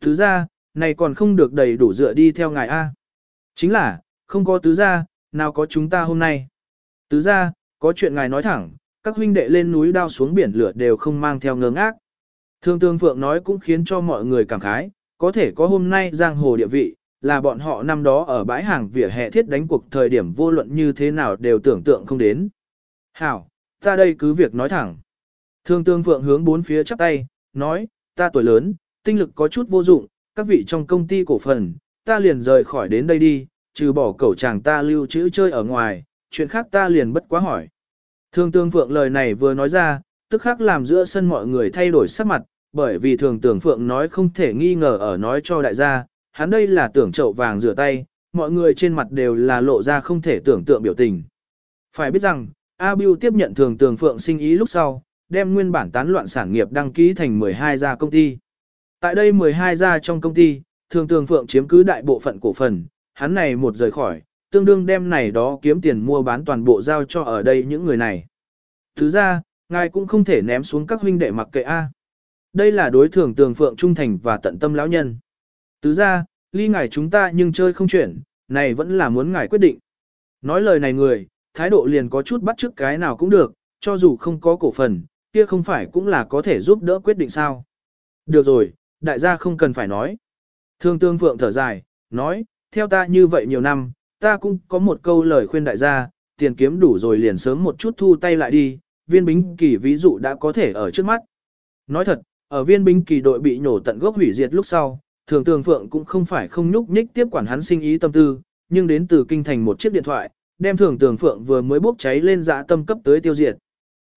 Thứ ra, này còn không được đầy đủ dựa đi theo ngài A. Chính là, không có tứ gia, nào có chúng ta hôm nay. Tứ gia, có chuyện ngài nói thẳng, các huynh đệ lên núi đao xuống biển lửa đều không mang theo ngơ ngác. Thương tương phượng nói cũng khiến cho mọi người cảm khái, có thể có hôm nay giang hồ địa vị, là bọn họ năm đó ở bãi hàng vỉa hè thiết đánh cuộc thời điểm vô luận như thế nào đều tưởng tượng không đến. Hảo, ta đây cứ việc nói thẳng. Thương tương phượng hướng bốn phía chắp tay, nói, ta tuổi lớn, tinh lực có chút vô dụng, các vị trong công ty cổ phần, ta liền rời khỏi đến đây đi, trừ bỏ cẩu chàng ta lưu trữ chơi ở ngoài, chuyện khác ta liền bất quá hỏi. thường tương phượng lời này vừa nói ra, tức khắc làm giữa sân mọi người thay đổi sắc mặt, bởi vì thường tưởng phượng nói không thể nghi ngờ ở nói cho đại gia, hắn đây là tưởng chậu vàng rửa tay, mọi người trên mặt đều là lộ ra không thể tưởng tượng biểu tình. Phải biết rằng, A Biu tiếp nhận thường tường phượng sinh ý lúc sau, đem nguyên bản tán loạn sản nghiệp đăng ký thành 12 gia công ty. Tại đây 12 gia trong công ty, thường tường phượng chiếm cứ đại bộ phận cổ phần, hắn này một rời khỏi, tương đương đem này đó kiếm tiền mua bán toàn bộ giao cho ở đây những người này. Thứ ra, ngài cũng không thể ném xuống các huynh đệ mặc kệ A. Đây là đối thường tường phượng trung thành và tận tâm lão nhân. Tứ ra, ly ngài chúng ta nhưng chơi không chuyển, này vẫn là muốn ngài quyết định. Nói lời này người, thái độ liền có chút bắt chước cái nào cũng được, cho dù không có cổ phần, kia không phải cũng là có thể giúp đỡ quyết định sao. Được rồi, đại gia không cần phải nói. Thương tương phượng thở dài, nói, theo ta như vậy nhiều năm, ta cũng có một câu lời khuyên đại gia, tiền kiếm đủ rồi liền sớm một chút thu tay lại đi, viên bính kỳ ví dụ đã có thể ở trước mắt. Nói thật, ở viên bính kỳ đội bị nhổ tận gốc hủy diệt lúc sau, thường tường phượng cũng không phải không nhúc nhích tiếp quản hắn sinh ý tâm tư, nhưng đến từ kinh thành một chiếc điện thoại, đem thường tường phượng vừa mới bốc cháy lên dạ tâm cấp tới tiêu diệt.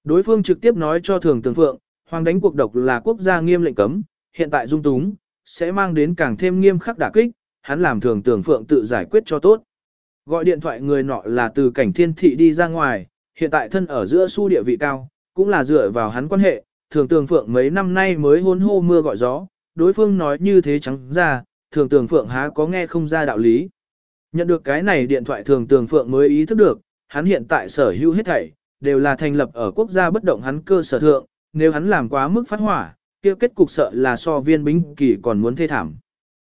Đối phương trực tiếp nói cho thường tường phượng, hoàng đánh cuộc độc là quốc gia nghiêm lệnh cấm, hiện tại dung túng, sẽ mang đến càng thêm nghiêm khắc đả kích, hắn làm thường tưởng phượng tự giải quyết cho tốt. Gọi điện thoại người nọ là từ cảnh thiên thị đi ra ngoài, hiện tại thân ở giữa su địa vị cao, cũng là dựa vào hắn quan hệ, thường tường phượng mấy năm nay mới hôn hô mưa gọi gió, đối phương nói như thế trắng ra, thường tường phượng há có nghe không ra đạo lý. Nhận được cái này điện thoại thường tường phượng mới ý thức được, hắn hiện tại sở hữu hết thảy, đều là thành lập ở quốc gia bất động hắn cơ sở thượng, nếu hắn làm quá mức phát hỏa, kia kết cục sợ là so viên binh kỳ còn muốn thê thảm.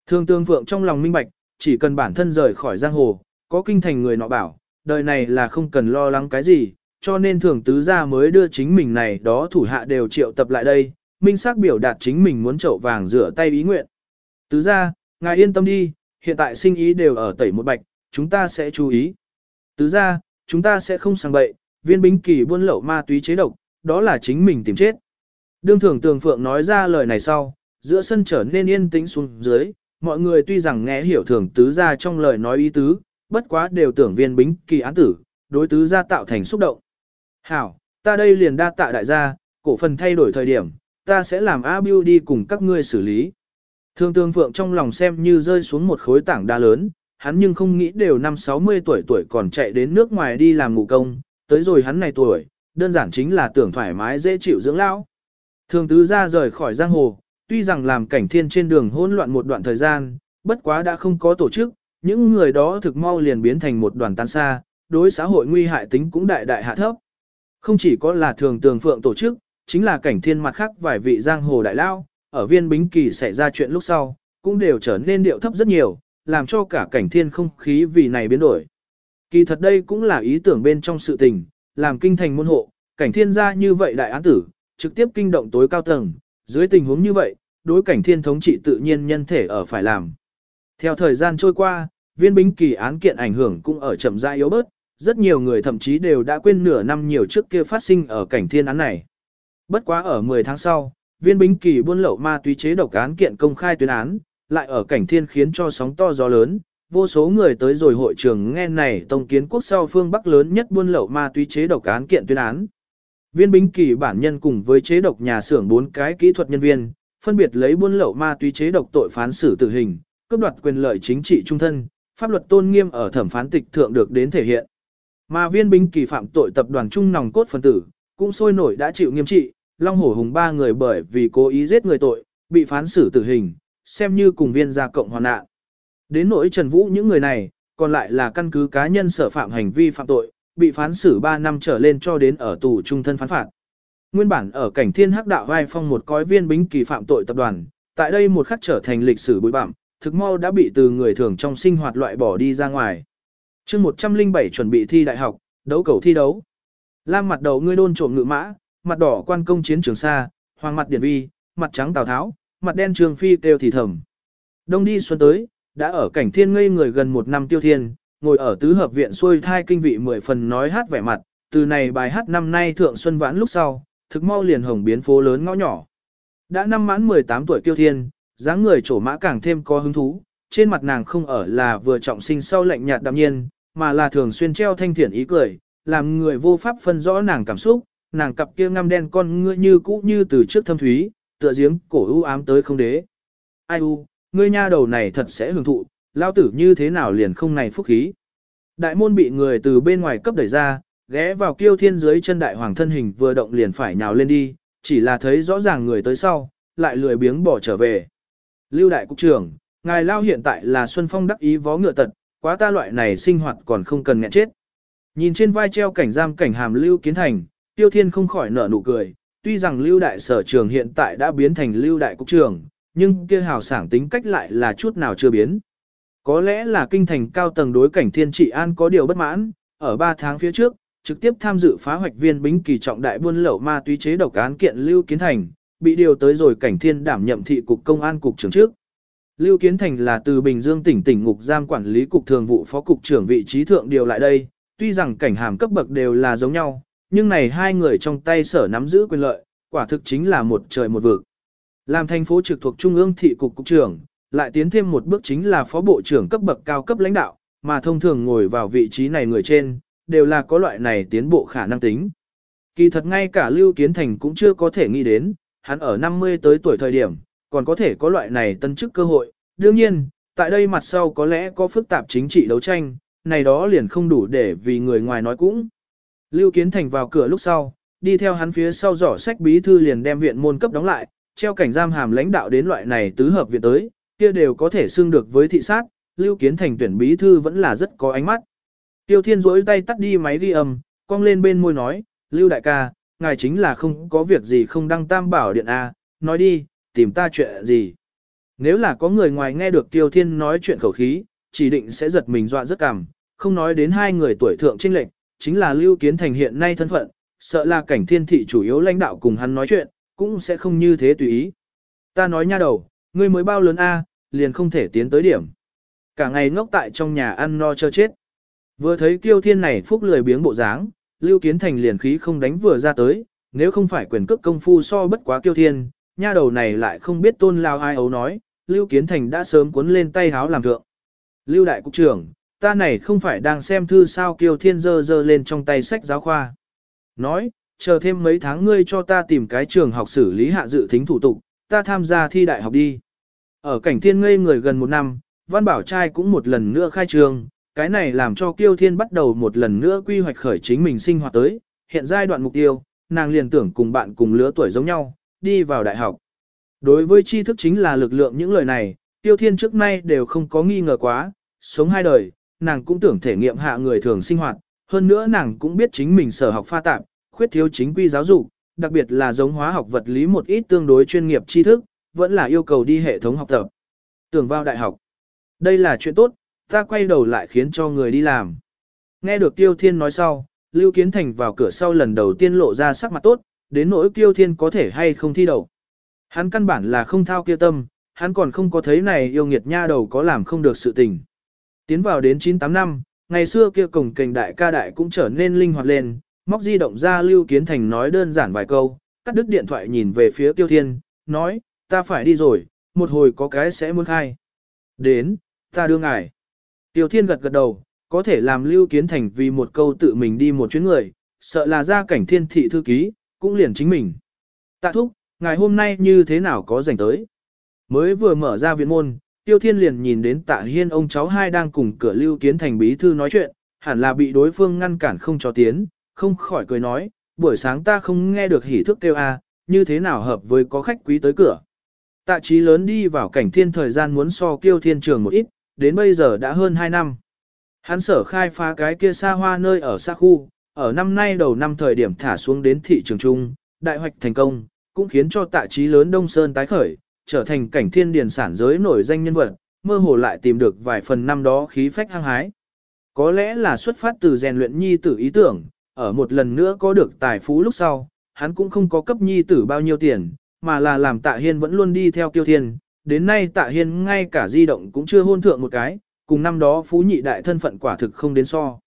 Thường tương phượng trong lòng minh bạch, chỉ cần bản thân rời khỏi giang hồ, có kinh thành người nọ bảo, đời này là không cần lo lắng cái gì, cho nên thường tứ gia mới đưa chính mình này đó thủ hạ đều triệu tập lại đây, minh xác biểu đạt chính mình muốn chậu vàng rửa tay ý nguyện. Tứ gia, ngài yên tâm đi, hiện tại sinh ý đều ở tẩy một bạch, chúng ta sẽ chú ý. Tứ gia, chúng ta sẽ không sang bậy, viên bính kỳ buôn lậu ma túy chế độc, đó là chính mình tìm chết. Đương thường tường phượng nói ra lời này sau, giữa sân trở nên yên tĩnh xuống dưới, mọi người tuy rằng nghe hiểu thường tứ ra trong lời nói ý tứ, bất quá đều tưởng viên bính kỳ án tử, đối tứ ra tạo thành xúc động. Hảo, ta đây liền đa tạ đại gia, cổ phần thay đổi thời điểm, ta sẽ làm A Biu đi cùng các ngươi xử lý. Thương tương phượng trong lòng xem như rơi xuống một khối tảng đa lớn, hắn nhưng không nghĩ đều năm 60 tuổi tuổi còn chạy đến nước ngoài đi làm ngụ công, tới rồi hắn này tuổi, đơn giản chính là tưởng thoải mái dễ chịu dưỡng lão. Thường tứ ra rời khỏi giang hồ, tuy rằng làm cảnh thiên trên đường hỗn loạn một đoạn thời gian, bất quá đã không có tổ chức, những người đó thực mau liền biến thành một đoàn tan xa, đối xã hội nguy hại tính cũng đại đại hạ thấp. Không chỉ có là thường tường phượng tổ chức, chính là cảnh thiên mặt khác vài vị giang hồ đại lao, ở viên bính kỳ xảy ra chuyện lúc sau, cũng đều trở nên điệu thấp rất nhiều, làm cho cả cảnh thiên không khí vì này biến đổi. Kỳ thật đây cũng là ý tưởng bên trong sự tình, làm kinh thành môn hộ, cảnh thiên ra như vậy đại án tử, trực tiếp kinh động tối cao tầng, dưới tình huống như vậy, đối cảnh thiên thống trị tự nhiên nhân thể ở phải làm. Theo thời gian trôi qua, viên bính kỳ án kiện ảnh hưởng cũng ở chậm rãi yếu bớt, rất nhiều người thậm chí đều đã quên nửa năm nhiều trước kia phát sinh ở cảnh thiên án này. Bất quá ở 10 tháng sau, viên bính kỳ buôn lậu ma túy chế độc án kiện công khai tuyên án, lại ở cảnh thiên khiến cho sóng to gió lớn, vô số người tới rồi hội trường nghe này tông kiến quốc sau phương Bắc lớn nhất buôn lậu ma túy chế độc án kiện tuyên án. Viên bính kỳ bản nhân cùng với chế độc nhà xưởng bốn cái kỹ thuật nhân viên, phân biệt lấy buôn lậu ma túy chế độc tội phán xử tử hình, cướp đoạt quyền lợi chính trị trung thân, pháp luật tôn nghiêm ở thẩm phán tịch thượng được đến thể hiện. Mà viên bính kỳ phạm tội tập đoàn trung nòng cốt phân tử, cũng sôi nổi đã chịu nghiêm trị, Long Hổ Hùng ba người bởi vì cố ý giết người tội, bị phán xử tử hình, xem như cùng viên gia cộng hoàn nạn. Đến nỗi Trần Vũ những người này, còn lại là căn cứ cá nhân sở phạm hành vi phạm tội, bị phán xử 3 năm trở lên cho đến ở tù trung thân phán phạt. Nguyên bản ở cảnh thiên hắc đạo vai phong một cõi viên bính kỳ phạm tội tập đoàn, tại đây một khắc trở thành lịch sử bụi bặm, thực mau đã bị từ người thường trong sinh hoạt loại bỏ đi ra ngoài. chương 107 chuẩn bị thi đại học, đấu cầu thi đấu. Lam mặt đầu ngươi đôn trộm ngự mã, mặt đỏ quan công chiến trường xa, hoàng mặt điển vi, mặt trắng tào tháo, mặt đen trường phi kêu thì thầm. Đông đi xuân tới, đã ở cảnh thiên ngây người gần một năm tiêu thiên, ngồi ở tứ hợp viện xuôi thai kinh vị mười phần nói hát vẻ mặt, từ này bài hát năm nay thượng xuân vãn lúc sau, thực mau liền hồng biến phố lớn ngõ nhỏ. Đã năm mãn 18 tuổi tiêu thiên, dáng người trổ mã càng thêm có hứng thú, trên mặt nàng không ở là vừa trọng sinh sau lạnh nhạt đạm nhiên, mà là thường xuyên treo thanh thiện ý cười, làm người vô pháp phân rõ nàng cảm xúc, nàng cặp kia ngăm đen con ngươi như cũ như từ trước thâm thúy, tựa giếng cổ u ám tới không đế. Ai u, ngươi nha đầu này thật sẽ hưởng thụ, lao tử như thế nào liền không này phúc khí. Đại môn bị người từ bên ngoài cấp đẩy ra, ghé vào kiêu thiên dưới chân đại hoàng thân hình vừa động liền phải nhào lên đi, chỉ là thấy rõ ràng người tới sau, lại lười biếng bỏ trở về. Lưu đại cục trưởng, ngài lao hiện tại là Xuân Phong đắc ý vó ngựa tật, quá ta loại này sinh hoạt còn không cần nghẹn chết. Nhìn trên vai treo cảnh giam cảnh hàm Lưu Kiến Thành, Tiêu Thiên không khỏi nở nụ cười, tuy rằng Lưu đại sở trường hiện tại đã biến thành Lưu đại cục trưởng, nhưng kia hào sảng tính cách lại là chút nào chưa biến. Có lẽ là kinh thành cao tầng đối cảnh thiên trị an có điều bất mãn, ở 3 tháng phía trước, trực tiếp tham dự phá hoạch viên bính kỳ trọng đại buôn lậu ma túy chế độc án kiện Lưu Kiến Thành, bị điều tới rồi cảnh thiên đảm nhậm thị cục công an cục trưởng trước. Lưu Kiến Thành là từ Bình Dương tỉnh tỉnh ngục giam quản lý cục thường vụ phó cục trưởng vị trí thượng điều lại đây, tuy rằng cảnh hàm cấp bậc đều là giống nhau, nhưng này hai người trong tay sở nắm giữ quyền lợi, quả thực chính là một trời một vực. Làm thành phố trực thuộc Trung ương thị cục cục trưởng, lại tiến thêm một bước chính là phó bộ trưởng cấp bậc cao cấp lãnh đạo, mà thông thường ngồi vào vị trí này người trên, đều là có loại này tiến bộ khả năng tính. Kỳ thật ngay cả Lưu Kiến Thành cũng chưa có thể nghĩ đến, hắn ở 50 tới tuổi thời điểm, còn có thể có loại này tân chức cơ hội. Đương nhiên, tại đây mặt sau có lẽ có phức tạp chính trị đấu tranh, này đó liền không đủ để vì người ngoài nói cũng. Lưu Kiến Thành vào cửa lúc sau, đi theo hắn phía sau giỏ sách bí thư liền đem viện môn cấp đóng lại, treo cảnh giam hàm lãnh đạo đến loại này tứ hợp viện tới, kia đều có thể xưng được với thị sát, Lưu Kiến Thành tuyển bí thư vẫn là rất có ánh mắt. Tiêu Thiên rỗi tay tắt đi máy ghi âm, cong lên bên môi nói, Lưu đại ca, ngài chính là không có việc gì không đăng tam bảo điện A, nói đi, tìm ta chuyện gì. Nếu là có người ngoài nghe được Tiêu Thiên nói chuyện khẩu khí, chỉ định sẽ giật mình dọa rất cảm, không nói đến hai người tuổi thượng trinh lệnh, chính là Lưu Kiến Thành hiện nay thân phận, sợ là cảnh thiên thị chủ yếu lãnh đạo cùng hắn nói chuyện, cũng sẽ không như thế tùy ý. Ta nói nha đầu, ngươi mới bao lớn A, liền không thể tiến tới điểm. Cả ngày ngốc tại trong nhà ăn no cho chết. Vừa thấy kiêu thiên này phúc lười biếng bộ dáng, Lưu Kiến Thành liền khí không đánh vừa ra tới, nếu không phải quyền cước công phu so bất quá kiêu thiên, nha đầu này lại không biết tôn lao ai ấu nói, Lưu Kiến Thành đã sớm cuốn lên tay háo làm thượng. Lưu Đại Cục trưởng, ta này không phải đang xem thư sao kiêu thiên dơ dơ lên trong tay sách giáo khoa. Nói, chờ thêm mấy tháng ngươi cho ta tìm cái trường học xử lý hạ dự thính thủ tục, ta tham gia thi đại học đi. Ở cảnh thiên ngây người gần một năm, Văn Bảo trai cũng một lần nữa khai trường, cái này làm cho Kiêu Thiên bắt đầu một lần nữa quy hoạch khởi chính mình sinh hoạt tới, hiện giai đoạn mục tiêu, nàng liền tưởng cùng bạn cùng lứa tuổi giống nhau, đi vào đại học. Đối với tri thức chính là lực lượng những lời này, Tiêu Thiên trước nay đều không có nghi ngờ quá, sống hai đời, nàng cũng tưởng thể nghiệm hạ người thường sinh hoạt, hơn nữa nàng cũng biết chính mình sở học pha tạp, khuyết thiếu chính quy giáo dục, đặc biệt là giống hóa học vật lý một ít tương đối chuyên nghiệp tri thức, vẫn là yêu cầu đi hệ thống học tập. Tưởng vào đại học. Đây là chuyện tốt, ta quay đầu lại khiến cho người đi làm. Nghe được Tiêu Thiên nói sau, Lưu Kiến Thành vào cửa sau lần đầu tiên lộ ra sắc mặt tốt, đến nỗi Tiêu Thiên có thể hay không thi đậu Hắn căn bản là không thao kia tâm, hắn còn không có thấy này yêu nghiệt nha đầu có làm không được sự tình. Tiến vào đến 98 năm, ngày xưa kia cổng kênh đại ca đại cũng trở nên linh hoạt lên, móc di động ra Lưu Kiến Thành nói đơn giản vài câu, cắt đứt điện thoại nhìn về phía Tiêu Thiên, nói, ta phải đi rồi, một hồi có cái sẽ muốn khai. Đến, ta đưa ngài. Tiêu Thiên gật gật đầu, có thể làm Lưu Kiến Thành vì một câu tự mình đi một chuyến người, sợ là ra cảnh thiên thị thư ký, cũng liền chính mình. Tạ thúc, ngài hôm nay như thế nào có rảnh tới? Mới vừa mở ra viện môn, Tiêu Thiên liền nhìn đến tạ hiên ông cháu hai đang cùng cửa Lưu Kiến Thành bí thư nói chuyện, hẳn là bị đối phương ngăn cản không cho tiến, không khỏi cười nói, buổi sáng ta không nghe được hỉ thức kêu a, như thế nào hợp với có khách quý tới cửa. Tạ trí lớn đi vào cảnh thiên thời gian muốn so kiêu thiên trường một ít, đến bây giờ đã hơn 2 năm. Hắn sở khai phá cái kia xa hoa nơi ở xa khu, ở năm nay đầu năm thời điểm thả xuống đến thị trường trung, đại hoạch thành công, cũng khiến cho tạ trí lớn Đông Sơn tái khởi, trở thành cảnh thiên điền sản giới nổi danh nhân vật, mơ hồ lại tìm được vài phần năm đó khí phách hăng hái. Có lẽ là xuất phát từ rèn luyện nhi tử ý tưởng, ở một lần nữa có được tài phú lúc sau, hắn cũng không có cấp nhi tử bao nhiêu tiền, mà là làm tạ hiên vẫn luôn đi theo kiêu thiên. Đến nay tạ hiên ngay cả di động cũng chưa hôn thượng một cái, cùng năm đó phú nhị đại thân phận quả thực không đến so.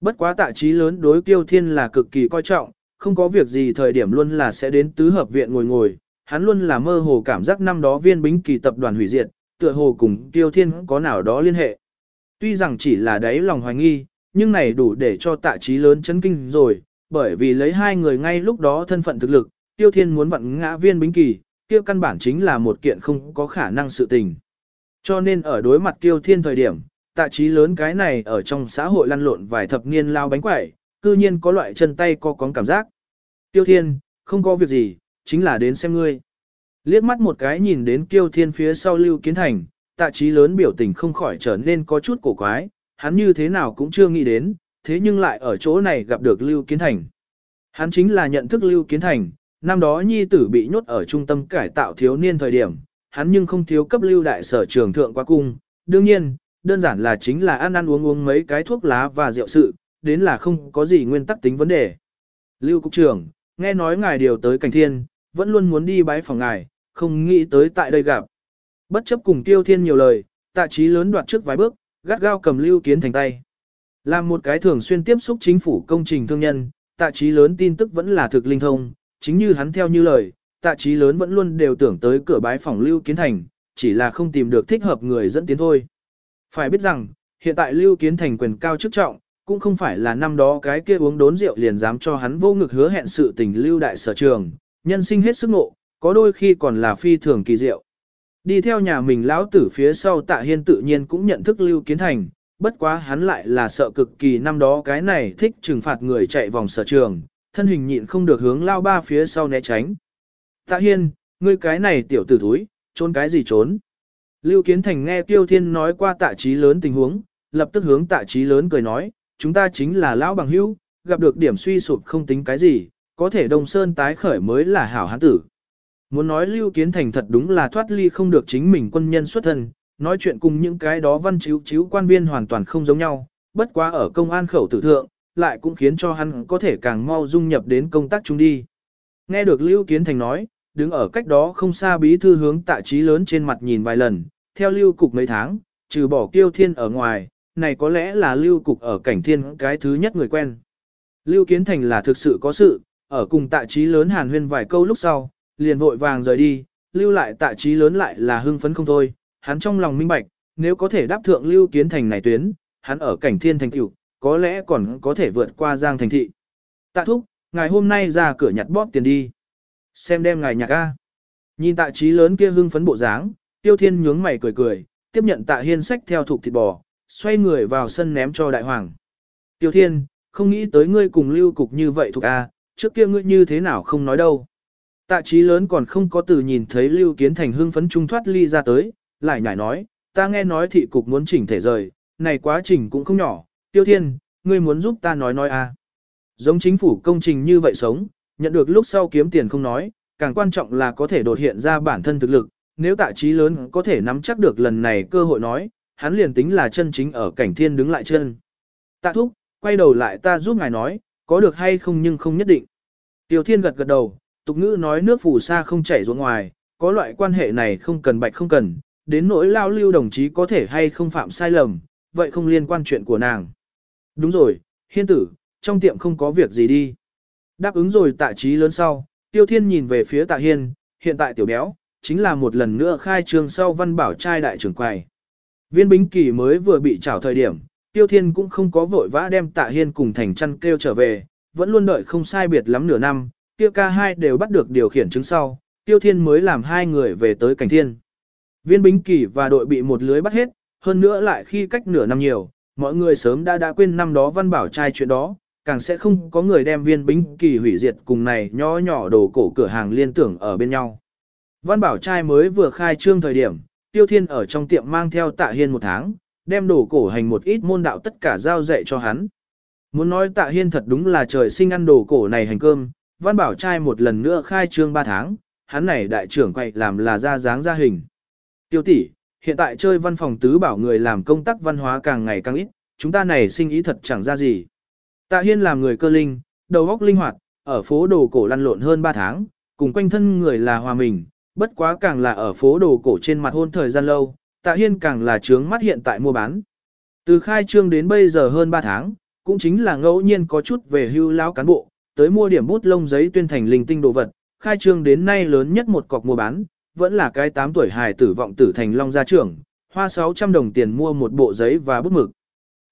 Bất quá tạ trí lớn đối kiêu thiên là cực kỳ coi trọng, không có việc gì thời điểm luôn là sẽ đến tứ hợp viện ngồi ngồi, hắn luôn là mơ hồ cảm giác năm đó viên bính kỳ tập đoàn hủy diệt, tựa hồ cùng kiêu thiên có nào đó liên hệ. Tuy rằng chỉ là đấy lòng hoài nghi, nhưng này đủ để cho tạ trí lớn chấn kinh rồi, bởi vì lấy hai người ngay lúc đó thân phận thực lực, tiêu thiên muốn vặn ngã viên bính kỳ, kia căn bản chính là một kiện không có khả năng sự tình. Cho nên ở đối mặt tiêu thiên thời điểm, tạ trí lớn cái này ở trong xã hội lăn lộn vài thập niên lao bánh quẩy, cư nhiên có loại chân tay co cóng cảm giác. Tiêu thiên, không có việc gì, chính là đến xem ngươi. Liếc mắt một cái nhìn đến Tiêu thiên phía sau lưu kiến thành, tạ trí lớn biểu tình không khỏi trở nên có chút cổ quái, hắn như thế nào cũng chưa nghĩ đến, thế nhưng lại ở chỗ này gặp được lưu kiến thành. Hắn chính là nhận thức lưu kiến thành, năm đó nhi tử bị nhốt ở trung tâm cải tạo thiếu niên thời điểm, hắn nhưng không thiếu cấp lưu đại sở trường thượng qua cung, đương nhiên, đơn giản là chính là ăn ăn uống uống mấy cái thuốc lá và rượu sự, đến là không có gì nguyên tắc tính vấn đề. Lưu Cục trưởng, nghe nói ngài điều tới cảnh thiên, vẫn luôn muốn đi bái phòng ngài, không nghĩ tới tại đây gặp. Bất chấp cùng tiêu thiên nhiều lời, tạ trí lớn đoạt trước vài bước, gắt gao cầm lưu kiến thành tay. Làm một cái thường xuyên tiếp xúc chính phủ công trình thương nhân, tạ trí lớn tin tức vẫn là thực linh thông, chính như hắn theo như lời, tạ trí lớn vẫn luôn đều tưởng tới cửa bái phòng lưu kiến thành, chỉ là không tìm được thích hợp người dẫn tiến thôi. Phải biết rằng, hiện tại lưu kiến thành quyền cao chức trọng, cũng không phải là năm đó cái kia uống đốn rượu liền dám cho hắn vô ngực hứa hẹn sự tình lưu đại sở trường, nhân sinh hết sức nộ, có đôi khi còn là phi thường kỳ diệu. Đi theo nhà mình lão tử phía sau tạ hiên tự nhiên cũng nhận thức lưu kiến thành, bất quá hắn lại là sợ cực kỳ năm đó cái này thích trừng phạt người chạy vòng sở trường, thân hình nhịn không được hướng lao ba phía sau né tránh. Tạ hiên, ngươi cái này tiểu tử thúi, trốn cái gì trốn? Lưu Kiến Thành nghe Tiêu Thiên nói qua tạ trí lớn tình huống, lập tức hướng tạ trí lớn cười nói, chúng ta chính là lão bằng hữu, gặp được điểm suy sụp không tính cái gì, có thể Đông Sơn tái khởi mới là hảo hán tử. Muốn nói Lưu Kiến Thành thật đúng là thoát ly không được chính mình quân nhân xuất thân, nói chuyện cùng những cái đó văn chiếu chiếu quan viên hoàn toàn không giống nhau, bất quá ở công an khẩu tử thượng, lại cũng khiến cho hắn có thể càng mau dung nhập đến công tác chung đi. Nghe được Lưu Kiến Thành nói, đứng ở cách đó không xa bí thư hướng tạ trí lớn trên mặt nhìn vài lần, theo Lưu Cục mấy tháng, trừ bỏ kiêu thiên ở ngoài, này có lẽ là Lưu Cục ở cảnh thiên cái thứ nhất người quen. Lưu Kiến Thành là thực sự có sự, ở cùng tạ trí lớn hàn huyên vài câu lúc sau, liền vội vàng rời đi, lưu lại tạ trí lớn lại là hưng phấn không thôi, hắn trong lòng minh bạch, nếu có thể đáp thượng lưu kiến thành này tuyến, hắn ở cảnh thiên thành tiểu, có lẽ còn có thể vượt qua giang thành thị. Tạ thúc, ngài hôm nay ra cửa nhặt bóp tiền đi. Xem đem ngài nhạc A. Nhìn tạ trí lớn kia hưng phấn bộ dáng, tiêu thiên nhướng mày cười cười, tiếp nhận tạ hiên sách theo thục thịt bò, xoay người vào sân ném cho đại hoàng. Tiêu thiên, không nghĩ tới ngươi cùng lưu cục như vậy thuộc A, trước kia ngươi như thế nào không nói đâu. Tạ trí lớn còn không có từ nhìn thấy Lưu Kiến Thành hưng phấn trung thoát ly ra tới, lại nhảy nói, ta nghe nói thị cục muốn chỉnh thể rời, này quá trình cũng không nhỏ, tiêu thiên, ngươi muốn giúp ta nói nói à. Giống chính phủ công trình như vậy sống, nhận được lúc sau kiếm tiền không nói, càng quan trọng là có thể đột hiện ra bản thân thực lực, nếu tạ trí lớn có thể nắm chắc được lần này cơ hội nói, hắn liền tính là chân chính ở cảnh thiên đứng lại chân. Tạ thúc, quay đầu lại ta giúp ngài nói, có được hay không nhưng không nhất định. Tiêu thiên gật gật đầu, Tục ngữ nói nước phù sa không chảy ruộng ngoài, có loại quan hệ này không cần bạch không cần, đến nỗi lao lưu đồng chí có thể hay không phạm sai lầm, vậy không liên quan chuyện của nàng. Đúng rồi, hiên tử, trong tiệm không có việc gì đi. Đáp ứng rồi tạ trí lớn sau, tiêu thiên nhìn về phía tạ hiên, hiện tại tiểu béo, chính là một lần nữa khai trương sau văn bảo trai đại trưởng quầy. Viên bính kỳ mới vừa bị trảo thời điểm, tiêu thiên cũng không có vội vã đem tạ hiên cùng thành chăn kêu trở về, vẫn luôn đợi không sai biệt lắm nửa năm, tiêu ca hai đều bắt được điều khiển chứng sau, tiêu thiên mới làm hai người về tới cảnh thiên. Viên bính kỳ và đội bị một lưới bắt hết, hơn nữa lại khi cách nửa năm nhiều, mọi người sớm đã đã quên năm đó văn bảo trai chuyện đó, càng sẽ không có người đem viên bính kỳ hủy diệt cùng này nhỏ nhỏ đồ cổ cửa hàng liên tưởng ở bên nhau. Văn bảo trai mới vừa khai trương thời điểm, tiêu thiên ở trong tiệm mang theo tạ hiên một tháng, đem đồ cổ hành một ít môn đạo tất cả giao dạy cho hắn. Muốn nói tạ hiên thật đúng là trời sinh ăn đồ cổ này hành cơm, văn bảo trai một lần nữa khai trương 3 tháng, hắn này đại trưởng quay làm là ra dáng ra hình. Tiêu tỷ, hiện tại chơi văn phòng tứ bảo người làm công tác văn hóa càng ngày càng ít, chúng ta này sinh ý thật chẳng ra gì. Tạ Hiên làm người cơ linh, đầu óc linh hoạt, ở phố đồ cổ lăn lộn hơn 3 tháng, cùng quanh thân người là hòa mình, bất quá càng là ở phố đồ cổ trên mặt hôn thời gian lâu, Tạ Hiên càng là trướng mắt hiện tại mua bán. Từ khai trương đến bây giờ hơn 3 tháng, cũng chính là ngẫu nhiên có chút về hưu lão cán bộ, tới mua điểm bút lông giấy tuyên thành linh tinh đồ vật, khai trương đến nay lớn nhất một cọc mua bán, vẫn là cái 8 tuổi hài tử vọng tử thành long gia trưởng, hoa 600 đồng tiền mua một bộ giấy và bút mực.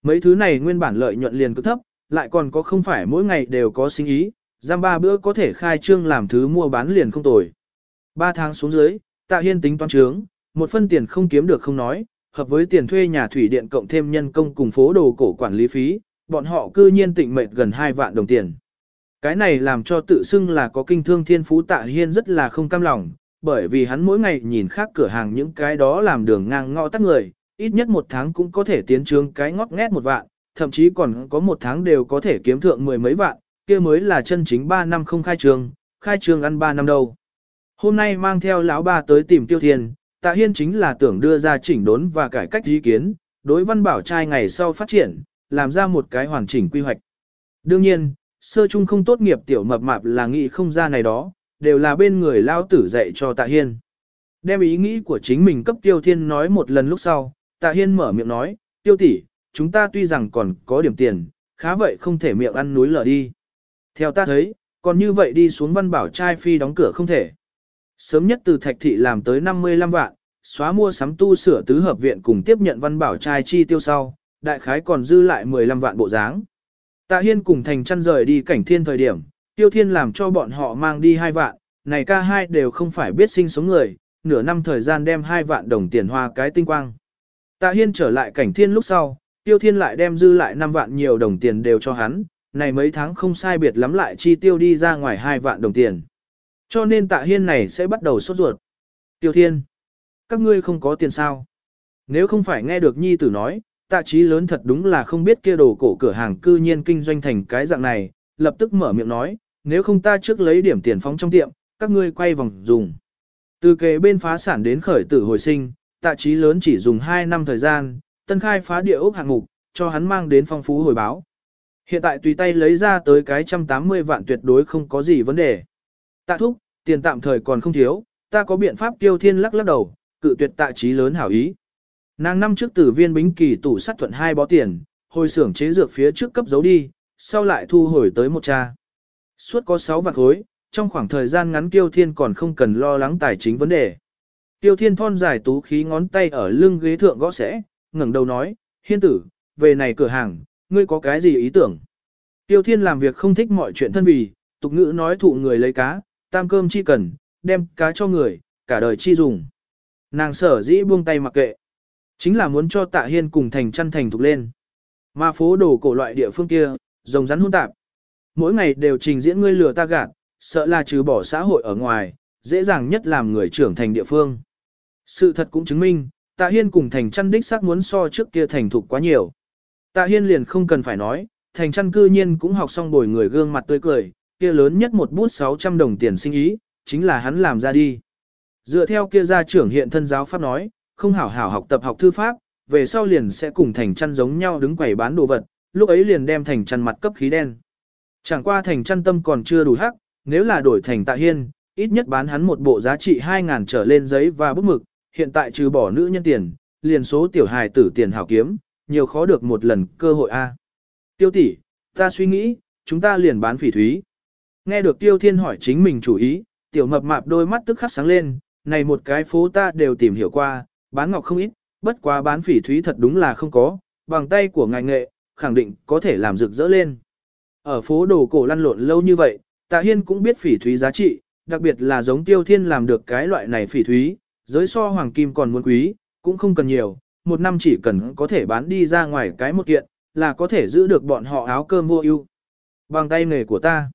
Mấy thứ này nguyên bản lợi nhuận liền cực thấp, lại còn có không phải mỗi ngày đều có sinh ý, giam ba bữa có thể khai trương làm thứ mua bán liền không tồi. Ba tháng xuống dưới, tạ hiên tính toán trướng, một phân tiền không kiếm được không nói, hợp với tiền thuê nhà thủy điện cộng thêm nhân công cùng phố đồ cổ quản lý phí, bọn họ cư nhiên tịnh mệt gần 2 vạn đồng tiền. Cái này làm cho tự xưng là có kinh thương thiên phú tạ hiên rất là không cam lòng, bởi vì hắn mỗi ngày nhìn khác cửa hàng những cái đó làm đường ngang ngõ tắt người, ít nhất một tháng cũng có thể tiến trướng cái ngót nghét một vạn, thậm chí còn có một tháng đều có thể kiếm thượng mười mấy vạn, kia mới là chân chính 3 năm không khai trương, khai trương ăn 3 năm đâu. Hôm nay mang theo lão ba tới tìm Tiêu Thiên, Tạ Hiên chính là tưởng đưa ra chỉnh đốn và cải cách ý kiến, đối văn bảo trai ngày sau phát triển, làm ra một cái hoàn chỉnh quy hoạch. Đương nhiên, sơ trung không tốt nghiệp tiểu mập mạp là nghị không ra này đó, đều là bên người lao tử dạy cho Tạ Hiên. Đem ý nghĩ của chính mình cấp Tiêu Thiên nói một lần lúc sau, Tạ Hiên mở miệng nói, Tiêu tỷ, chúng ta tuy rằng còn có điểm tiền, khá vậy không thể miệng ăn núi lở đi. Theo ta thấy, còn như vậy đi xuống văn bảo trai phi đóng cửa không thể. Sớm nhất từ thạch thị làm tới 55 vạn, xóa mua sắm tu sửa tứ hợp viện cùng tiếp nhận văn bảo trai chi tiêu sau, đại khái còn dư lại 15 vạn bộ dáng. Tạ Hiên cùng thành chăn rời đi cảnh thiên thời điểm, tiêu thiên làm cho bọn họ mang đi hai vạn, này ca hai đều không phải biết sinh sống người, nửa năm thời gian đem hai vạn đồng tiền hoa cái tinh quang. Tạ Hiên trở lại cảnh thiên lúc sau, tiêu thiên lại đem dư lại 5 vạn nhiều đồng tiền đều cho hắn, này mấy tháng không sai biệt lắm lại chi tiêu đi ra ngoài 2 vạn đồng tiền. Cho nên tạ hiên này sẽ bắt đầu sốt ruột. Tiêu thiên, các ngươi không có tiền sao? Nếu không phải nghe được nhi tử nói, tạ Chí lớn thật đúng là không biết kia đồ cổ cửa hàng cư nhiên kinh doanh thành cái dạng này, lập tức mở miệng nói, nếu không ta trước lấy điểm tiền phóng trong tiệm, các ngươi quay vòng dùng. Từ kế bên phá sản đến khởi tử hồi sinh, tạ trí lớn chỉ dùng 2 năm thời gian, tân khai phá địa ốc hạng mục, cho hắn mang đến phong phú hồi báo. Hiện tại tùy tay lấy ra tới cái 180 vạn tuyệt đối không có gì vấn đề. Tạ thúc, tiền tạm thời còn không thiếu, ta có biện pháp tiêu thiên lắc lắc đầu, cự tuyệt tạ trí lớn hảo ý. Nàng năm trước tử viên bính kỳ tủ sắt thuận hai bó tiền, hồi xưởng chế dược phía trước cấp giấu đi, sau lại thu hồi tới một cha. Suốt có 6 vạn khối, trong khoảng thời gian ngắn Tiêu Thiên còn không cần lo lắng tài chính vấn đề. Tiêu Thiên thon dài tú khí ngón tay ở lưng ghế thượng gõ sẽ, ngẩng đầu nói, hiên tử, về này cửa hàng, ngươi có cái gì ý tưởng? Tiêu Thiên làm việc không thích mọi chuyện thân vì, tục ngữ nói thụ người lấy cá, tam cơm chi cần, đem cá cho người, cả đời chi dùng. Nàng sở dĩ buông tay mặc kệ. Chính là muốn cho tạ hiên cùng thành chăn thành thục lên. Mà phố đồ cổ loại địa phương kia, rồng rắn hôn tạp. Mỗi ngày đều trình diễn ngươi lừa ta gạt, sợ là trừ bỏ xã hội ở ngoài, dễ dàng nhất làm người trưởng thành địa phương. Sự thật cũng chứng minh, tạ hiên cùng thành chăn đích xác muốn so trước kia thành thục quá nhiều. Tạ hiên liền không cần phải nói, thành chăn cư nhiên cũng học xong bồi người gương mặt tươi cười, kia lớn nhất một bút 600 đồng tiền sinh ý, chính là hắn làm ra đi. Dựa theo kia gia trưởng hiện thân giáo pháp nói, không hảo hảo học tập học thư pháp, về sau liền sẽ cùng thành chăn giống nhau đứng quầy bán đồ vật, lúc ấy liền đem thành Trăn mặt cấp khí đen. Chẳng qua thành chăn tâm còn chưa đủ hắc, nếu là đổi thành tạ hiên, ít nhất bán hắn một bộ giá trị 2.000 trở lên giấy và bút mực, hiện tại trừ bỏ nữ nhân tiền, liền số tiểu hài tử tiền hảo kiếm, nhiều khó được một lần cơ hội a. Tiêu tỷ, ta suy nghĩ, chúng ta liền bán phỉ thúy. Nghe được Tiêu Thiên hỏi chính mình chủ ý, tiểu mập mạp đôi mắt tức khắc sáng lên, này một cái phố ta đều tìm hiểu qua, bán ngọc không ít, bất quá bán phỉ thúy thật đúng là không có, bằng tay của ngài nghệ, khẳng định có thể làm rực rỡ lên. Ở phố đồ cổ lăn lộn lâu như vậy, Tạ Hiên cũng biết phỉ thúy giá trị, đặc biệt là giống Tiêu Thiên làm được cái loại này phỉ thúy, giới so hoàng kim còn muốn quý, cũng không cần nhiều, một năm chỉ cần có thể bán đi ra ngoài cái một kiện, là có thể giữ được bọn họ áo cơm vô ưu. Bằng tay nghề của ta.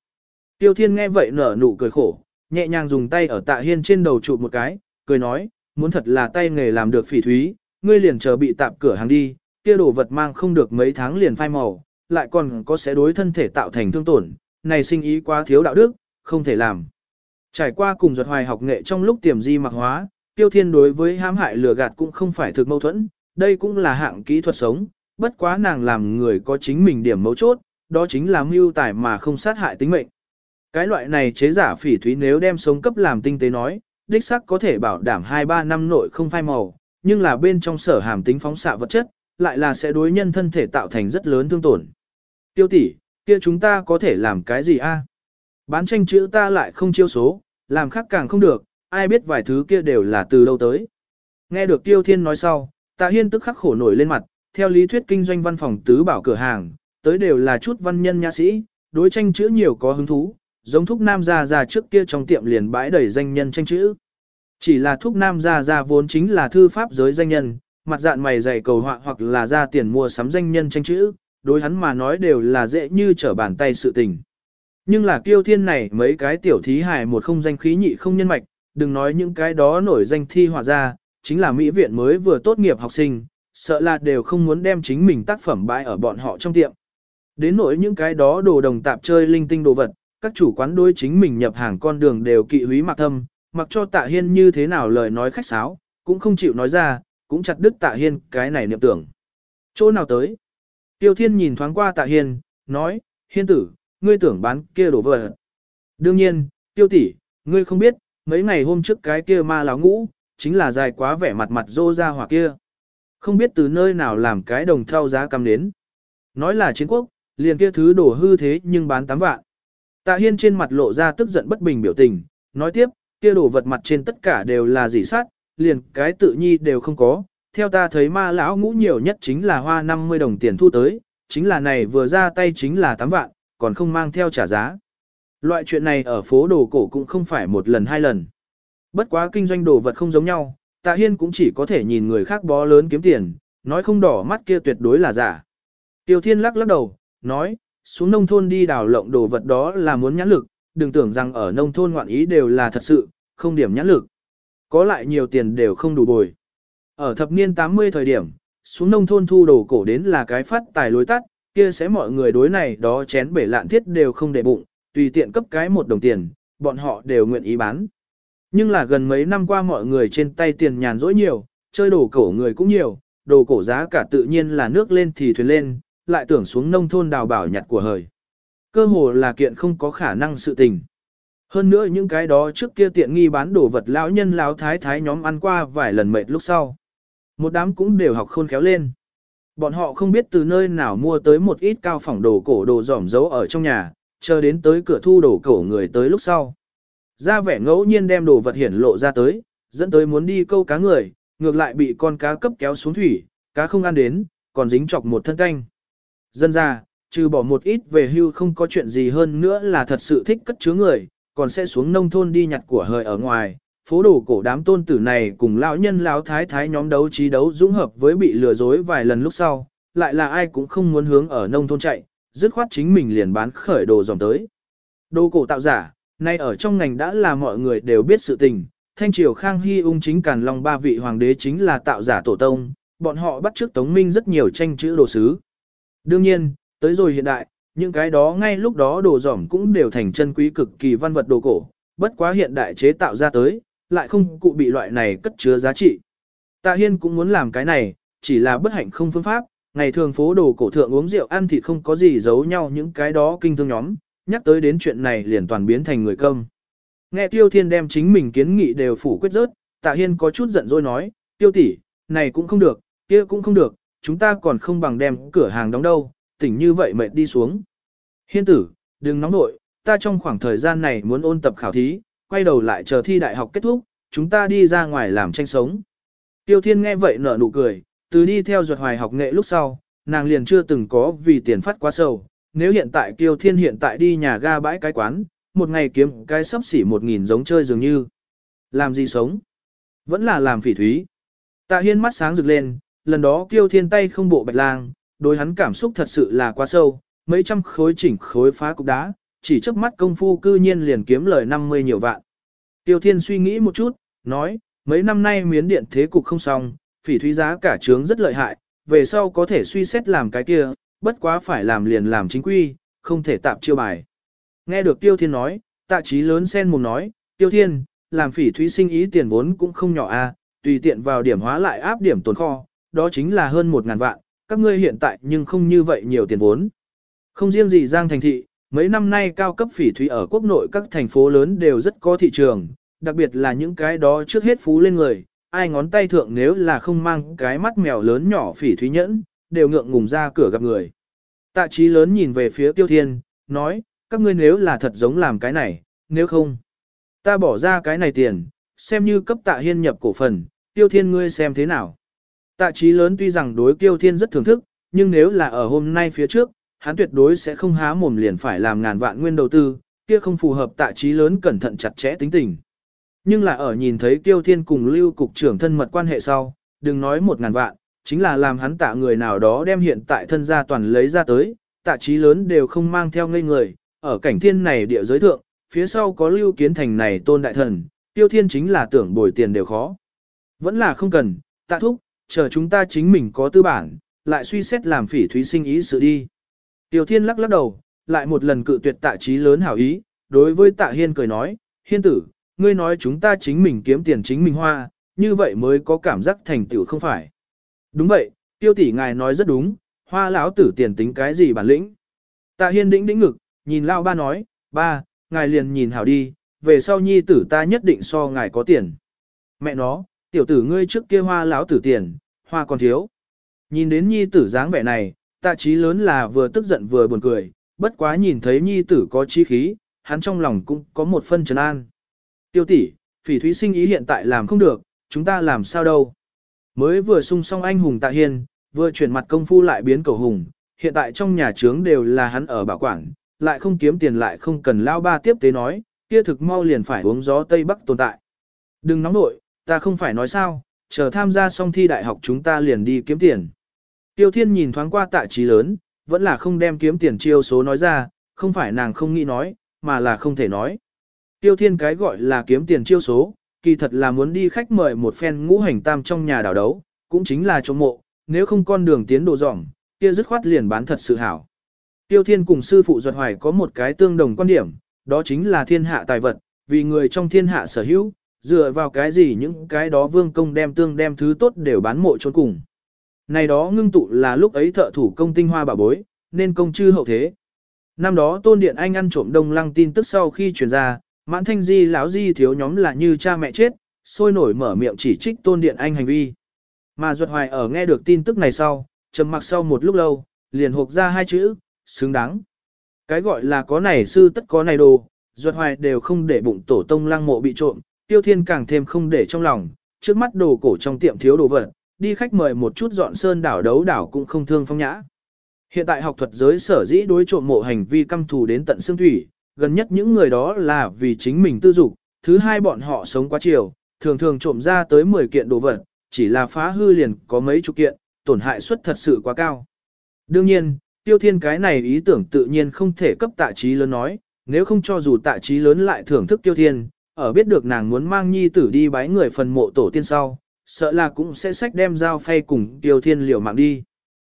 Tiêu Thiên nghe vậy nở nụ cười khổ, nhẹ nhàng dùng tay ở Tạ Hiên trên đầu chụp một cái, cười nói, muốn thật là tay nghề làm được phỉ thúy, ngươi liền chờ bị tạm cửa hàng đi, kia đồ vật mang không được mấy tháng liền phai màu, lại còn có sẽ đối thân thể tạo thành thương tổn, này sinh ý quá thiếu đạo đức, không thể làm. Trải qua cùng giật hoài học nghệ trong lúc tiềm di mặc hóa, tiêu thiên đối với hãm hại lừa gạt cũng không phải thực mâu thuẫn, đây cũng là hạng kỹ thuật sống, bất quá nàng làm người có chính mình điểm mấu chốt, đó chính là mưu tài mà không sát hại tính mệnh. Cái loại này chế giả phỉ thúy nếu đem sống cấp làm tinh tế nói, đích sắc có thể bảo đảm 2-3 năm nội không phai màu, nhưng là bên trong sở hàm tính phóng xạ vật chất, lại là sẽ đối nhân thân thể tạo thành rất lớn thương tổn. Tiêu tỷ, kia chúng ta có thể làm cái gì a? Bán tranh chữ ta lại không chiêu số, làm khác càng không được, ai biết vài thứ kia đều là từ đâu tới. Nghe được Tiêu Thiên nói sau, Tạ Hiên tức khắc khổ nổi lên mặt, theo lý thuyết kinh doanh văn phòng tứ bảo cửa hàng, tới đều là chút văn nhân nha sĩ, đối tranh chữ nhiều có hứng thú, giống thúc nam gia gia trước kia trong tiệm liền bãi đầy danh nhân tranh chữ. Chỉ là thúc nam gia gia vốn chính là thư pháp giới danh nhân, mặt dạng mày dày cầu họa hoặc là ra tiền mua sắm danh nhân tranh chữ, đối hắn mà nói đều là dễ như trở bàn tay sự tình. Nhưng là kiêu thiên này mấy cái tiểu thí hài một không danh khí nhị không nhân mạch, đừng nói những cái đó nổi danh thi họa ra, chính là mỹ viện mới vừa tốt nghiệp học sinh, sợ là đều không muốn đem chính mình tác phẩm bãi ở bọn họ trong tiệm. Đến nỗi những cái đó đồ đồng tạp chơi linh tinh đồ vật, các chủ quán đối chính mình nhập hàng con đường đều kỵ húy mặc thâm, mặc cho tạ hiên như thế nào lời nói khách sáo, cũng không chịu nói ra, cũng chặt đứt tạ hiên cái này niệm tưởng. Chỗ nào tới? Tiêu thiên nhìn thoáng qua tạ hiên, nói, hiên tử, ngươi tưởng bán kia đồ vật. Đương nhiên, tiêu tỷ, ngươi không biết, mấy ngày hôm trước cái kia ma lão ngũ, chính là dài quá vẻ mặt mặt rô ra hoặc kia. Không biết từ nơi nào làm cái đồng thau giá cầm đến. Nói là chiến quốc, liền kia thứ đổ hư thế nhưng bán 8 vạn. Tạ Hiên trên mặt lộ ra tức giận bất bình biểu tình, nói tiếp, kia đồ vật mặt trên tất cả đều là dỉ sát, liền cái tự nhi đều không có. Theo ta thấy ma lão ngũ nhiều nhất chính là hoa 50 đồng tiền thu tới, chính là này vừa ra tay chính là 8 vạn, còn không mang theo trả giá. Loại chuyện này ở phố đồ cổ cũng không phải một lần hai lần. Bất quá kinh doanh đồ vật không giống nhau, Tạ Hiên cũng chỉ có thể nhìn người khác bó lớn kiếm tiền, nói không đỏ mắt kia tuyệt đối là giả. Tiêu Thiên lắc lắc đầu, nói, xuống nông thôn đi đào lộng đồ vật đó là muốn nhãn lực, đừng tưởng rằng ở nông thôn ngoạn ý đều là thật sự, không điểm nhãn lực. Có lại nhiều tiền đều không đủ bồi. Ở thập niên 80 thời điểm, xuống nông thôn thu đồ cổ đến là cái phát tài lối tắt, kia sẽ mọi người đối này đó chén bể lạn thiết đều không để bụng, tùy tiện cấp cái một đồng tiền, bọn họ đều nguyện ý bán. Nhưng là gần mấy năm qua mọi người trên tay tiền nhàn rỗi nhiều, chơi đồ cổ người cũng nhiều, đồ cổ giá cả tự nhiên là nước lên thì thuyền lên, lại tưởng xuống nông thôn đào bảo nhặt của hời. Cơ hồ là kiện không có khả năng sự tình. Hơn nữa những cái đó trước kia tiện nghi bán đồ vật lão nhân lão thái thái nhóm ăn qua vài lần mệt lúc sau. Một đám cũng đều học khôn khéo lên. Bọn họ không biết từ nơi nào mua tới một ít cao phỏng đồ cổ đồ giỏm giấu ở trong nhà, chờ đến tới cửa thu đồ cổ người tới lúc sau. Ra vẻ ngẫu nhiên đem đồ vật hiển lộ ra tới, dẫn tới muốn đi câu cá người, ngược lại bị con cá cấp kéo xuống thủy, cá không ăn đến, còn dính chọc một thân canh. Dân ra, trừ bỏ một ít về hưu không có chuyện gì hơn nữa là thật sự thích cất chứa người, còn sẽ xuống nông thôn đi nhặt của hời ở ngoài. Phố đồ cổ đám tôn tử này cùng lão nhân lão thái thái nhóm đấu trí đấu dũng hợp với bị lừa dối vài lần lúc sau, lại là ai cũng không muốn hướng ở nông thôn chạy, dứt khoát chính mình liền bán khởi đồ dòng tới. Đồ cổ tạo giả, nay ở trong ngành đã là mọi người đều biết sự tình, thanh triều Khang Hy ung chính càn long ba vị hoàng đế chính là tạo giả tổ tông, bọn họ bắt trước tống minh rất nhiều tranh chữ đồ sứ. Đương nhiên, tới rồi hiện đại, những cái đó ngay lúc đó đồ giỏm cũng đều thành chân quý cực kỳ văn vật đồ cổ, bất quá hiện đại chế tạo ra tới, lại không cụ bị loại này cất chứa giá trị. Tạ Hiên cũng muốn làm cái này, chỉ là bất hạnh không phương pháp, ngày thường phố đồ cổ thượng uống rượu ăn thịt không có gì giấu nhau những cái đó kinh thương nhóm, nhắc tới đến chuyện này liền toàn biến thành người công. Nghe Tiêu Thiên đem chính mình kiến nghị đều phủ quyết rớt, Tạ Hiên có chút giận dỗi nói, Tiêu tỷ, này cũng không được, kia cũng không được, chúng ta còn không bằng đem cửa hàng đóng đâu, tỉnh như vậy mệt đi xuống. Hiên tử, đừng nóng nội, ta trong khoảng thời gian này muốn ôn tập khảo thí, quay đầu lại chờ thi đại học kết thúc, chúng ta đi ra ngoài làm tranh sống. Tiêu Thiên nghe vậy nở nụ cười, từ đi theo ruột hoài học nghệ lúc sau, nàng liền chưa từng có vì tiền phát quá sâu. Nếu hiện tại Tiêu Thiên hiện tại đi nhà ga bãi cái quán, một ngày kiếm cái sắp xỉ một nghìn giống chơi dường như. Làm gì sống? Vẫn là làm phỉ thúy. Tạ Hiên mắt sáng rực lên, lần đó Tiêu Thiên tay không bộ bạch lang, đối hắn cảm xúc thật sự là quá sâu, mấy trăm khối chỉnh khối phá cục đá, chỉ trước mắt công phu cư nhiên liền kiếm lời 50 nhiều vạn. Tiêu Thiên suy nghĩ một chút, nói, mấy năm nay miến điện thế cục không xong, phỉ thúy giá cả trướng rất lợi hại, về sau có thể suy xét làm cái kia, bất quá phải làm liền làm chính quy, không thể tạm chiêu bài. Nghe được Tiêu Thiên nói, tạ trí lớn sen mồm nói, Tiêu Thiên, làm phỉ thúy sinh ý tiền vốn cũng không nhỏ a, tùy tiện vào điểm hóa lại áp điểm tồn kho, đó chính là hơn một ngàn vạn, các ngươi hiện tại nhưng không như vậy nhiều tiền vốn. Không riêng gì Giang Thành Thị, mấy năm nay cao cấp phỉ thúy ở quốc nội các thành phố lớn đều rất có thị trường, đặc biệt là những cái đó trước hết phú lên người, ai ngón tay thượng nếu là không mang cái mắt mèo lớn nhỏ phỉ thúy nhẫn, đều ngượng ngùng ra cửa gặp người. Tạ trí lớn nhìn về phía tiêu thiên, nói, các ngươi nếu là thật giống làm cái này, nếu không, ta bỏ ra cái này tiền, xem như cấp tạ hiên nhập cổ phần, tiêu thiên ngươi xem thế nào. Tạ trí lớn tuy rằng đối tiêu thiên rất thưởng thức, nhưng nếu là ở hôm nay phía trước, hắn tuyệt đối sẽ không há mồm liền phải làm ngàn vạn nguyên đầu tư, kia không phù hợp tạ trí lớn cẩn thận chặt chẽ tính tình. Nhưng là ở nhìn thấy Kiêu Thiên cùng Lưu Cục trưởng thân mật quan hệ sau, đừng nói một ngàn vạn, chính là làm hắn tạ người nào đó đem hiện tại thân gia toàn lấy ra tới, tạ trí lớn đều không mang theo ngây người, ở cảnh thiên này địa giới thượng, phía sau có Lưu Kiến Thành này tôn đại thần, Tiêu Thiên chính là tưởng bồi tiền đều khó. Vẫn là không cần, tạ thúc, chờ chúng ta chính mình có tư bản, lại suy xét làm phỉ thúy sinh ý sự đi. Tiêu Thiên lắc lắc đầu, lại một lần cự tuyệt tạ trí lớn hảo ý, đối với tạ hiên cười nói, hiên tử, ngươi nói chúng ta chính mình kiếm tiền chính mình hoa, như vậy mới có cảm giác thành tựu không phải. Đúng vậy, tiêu tỷ ngài nói rất đúng, hoa lão tử tiền tính cái gì bản lĩnh. Tạ hiên đĩnh đĩnh ngực, nhìn lao ba nói, ba, ngài liền nhìn hảo đi, về sau nhi tử ta nhất định so ngài có tiền. Mẹ nó, tiểu tử ngươi trước kia hoa lão tử tiền, hoa còn thiếu. Nhìn đến nhi tử dáng vẻ này, tạ trí lớn là vừa tức giận vừa buồn cười, bất quá nhìn thấy nhi tử có chi khí, hắn trong lòng cũng có một phân trấn an. Tiêu tỷ, phỉ thúy sinh ý hiện tại làm không được, chúng ta làm sao đâu. Mới vừa sung xong anh hùng tạ hiên, vừa chuyển mặt công phu lại biến cầu hùng, hiện tại trong nhà trướng đều là hắn ở bảo quản, lại không kiếm tiền lại không cần lao ba tiếp tế nói, kia thực mau liền phải uống gió Tây Bắc tồn tại. Đừng nóng nội, ta không phải nói sao, chờ tham gia xong thi đại học chúng ta liền đi kiếm tiền. Tiêu Thiên nhìn thoáng qua tạ trí lớn, vẫn là không đem kiếm tiền chiêu số nói ra, không phải nàng không nghĩ nói, mà là không thể nói. Tiêu Thiên cái gọi là kiếm tiền chiêu số, kỳ thật là muốn đi khách mời một phen ngũ hành tam trong nhà đảo đấu, cũng chính là chống mộ, nếu không con đường tiến độ dỏng, kia dứt khoát liền bán thật sự hảo. Tiêu Thiên cùng sư phụ Duật Hoài có một cái tương đồng quan điểm, đó chính là thiên hạ tài vật, vì người trong thiên hạ sở hữu, dựa vào cái gì những cái đó vương công đem tương đem thứ tốt đều bán mộ trốn cùng. Này đó ngưng tụ là lúc ấy thợ thủ công tinh hoa bà bối, nên công chư hậu thế. Năm đó tôn điện anh ăn trộm đông lăng tin tức sau khi truyền ra, mãn thanh di lão di thiếu nhóm là như cha mẹ chết, sôi nổi mở miệng chỉ trích tôn điện anh hành vi. Mà Duật Hoài ở nghe được tin tức này sau, trầm mặc sau một lúc lâu, liền hộp ra hai chữ, xứng đáng. Cái gọi là có này sư tất có này đồ, Duật Hoài đều không để bụng tổ tông lăng mộ bị trộm, tiêu thiên càng thêm không để trong lòng, trước mắt đồ cổ trong tiệm thiếu đồ vật, đi khách mời một chút dọn sơn đảo đấu đảo cũng không thương phong nhã. Hiện tại học thuật giới sở dĩ đối trộm mộ hành vi căm thù đến tận xương thủy, gần nhất những người đó là vì chính mình tư dục, thứ hai bọn họ sống quá chiều, thường thường trộm ra tới 10 kiện đồ vật, chỉ là phá hư liền có mấy chục kiện, tổn hại suất thật sự quá cao. Đương nhiên, tiêu thiên cái này ý tưởng tự nhiên không thể cấp tạ trí lớn nói, nếu không cho dù tạ trí lớn lại thưởng thức tiêu thiên, ở biết được nàng muốn mang nhi tử đi bái người phần mộ tổ tiên sau, sợ là cũng sẽ sách đem dao phay cùng tiêu thiên liều mạng đi.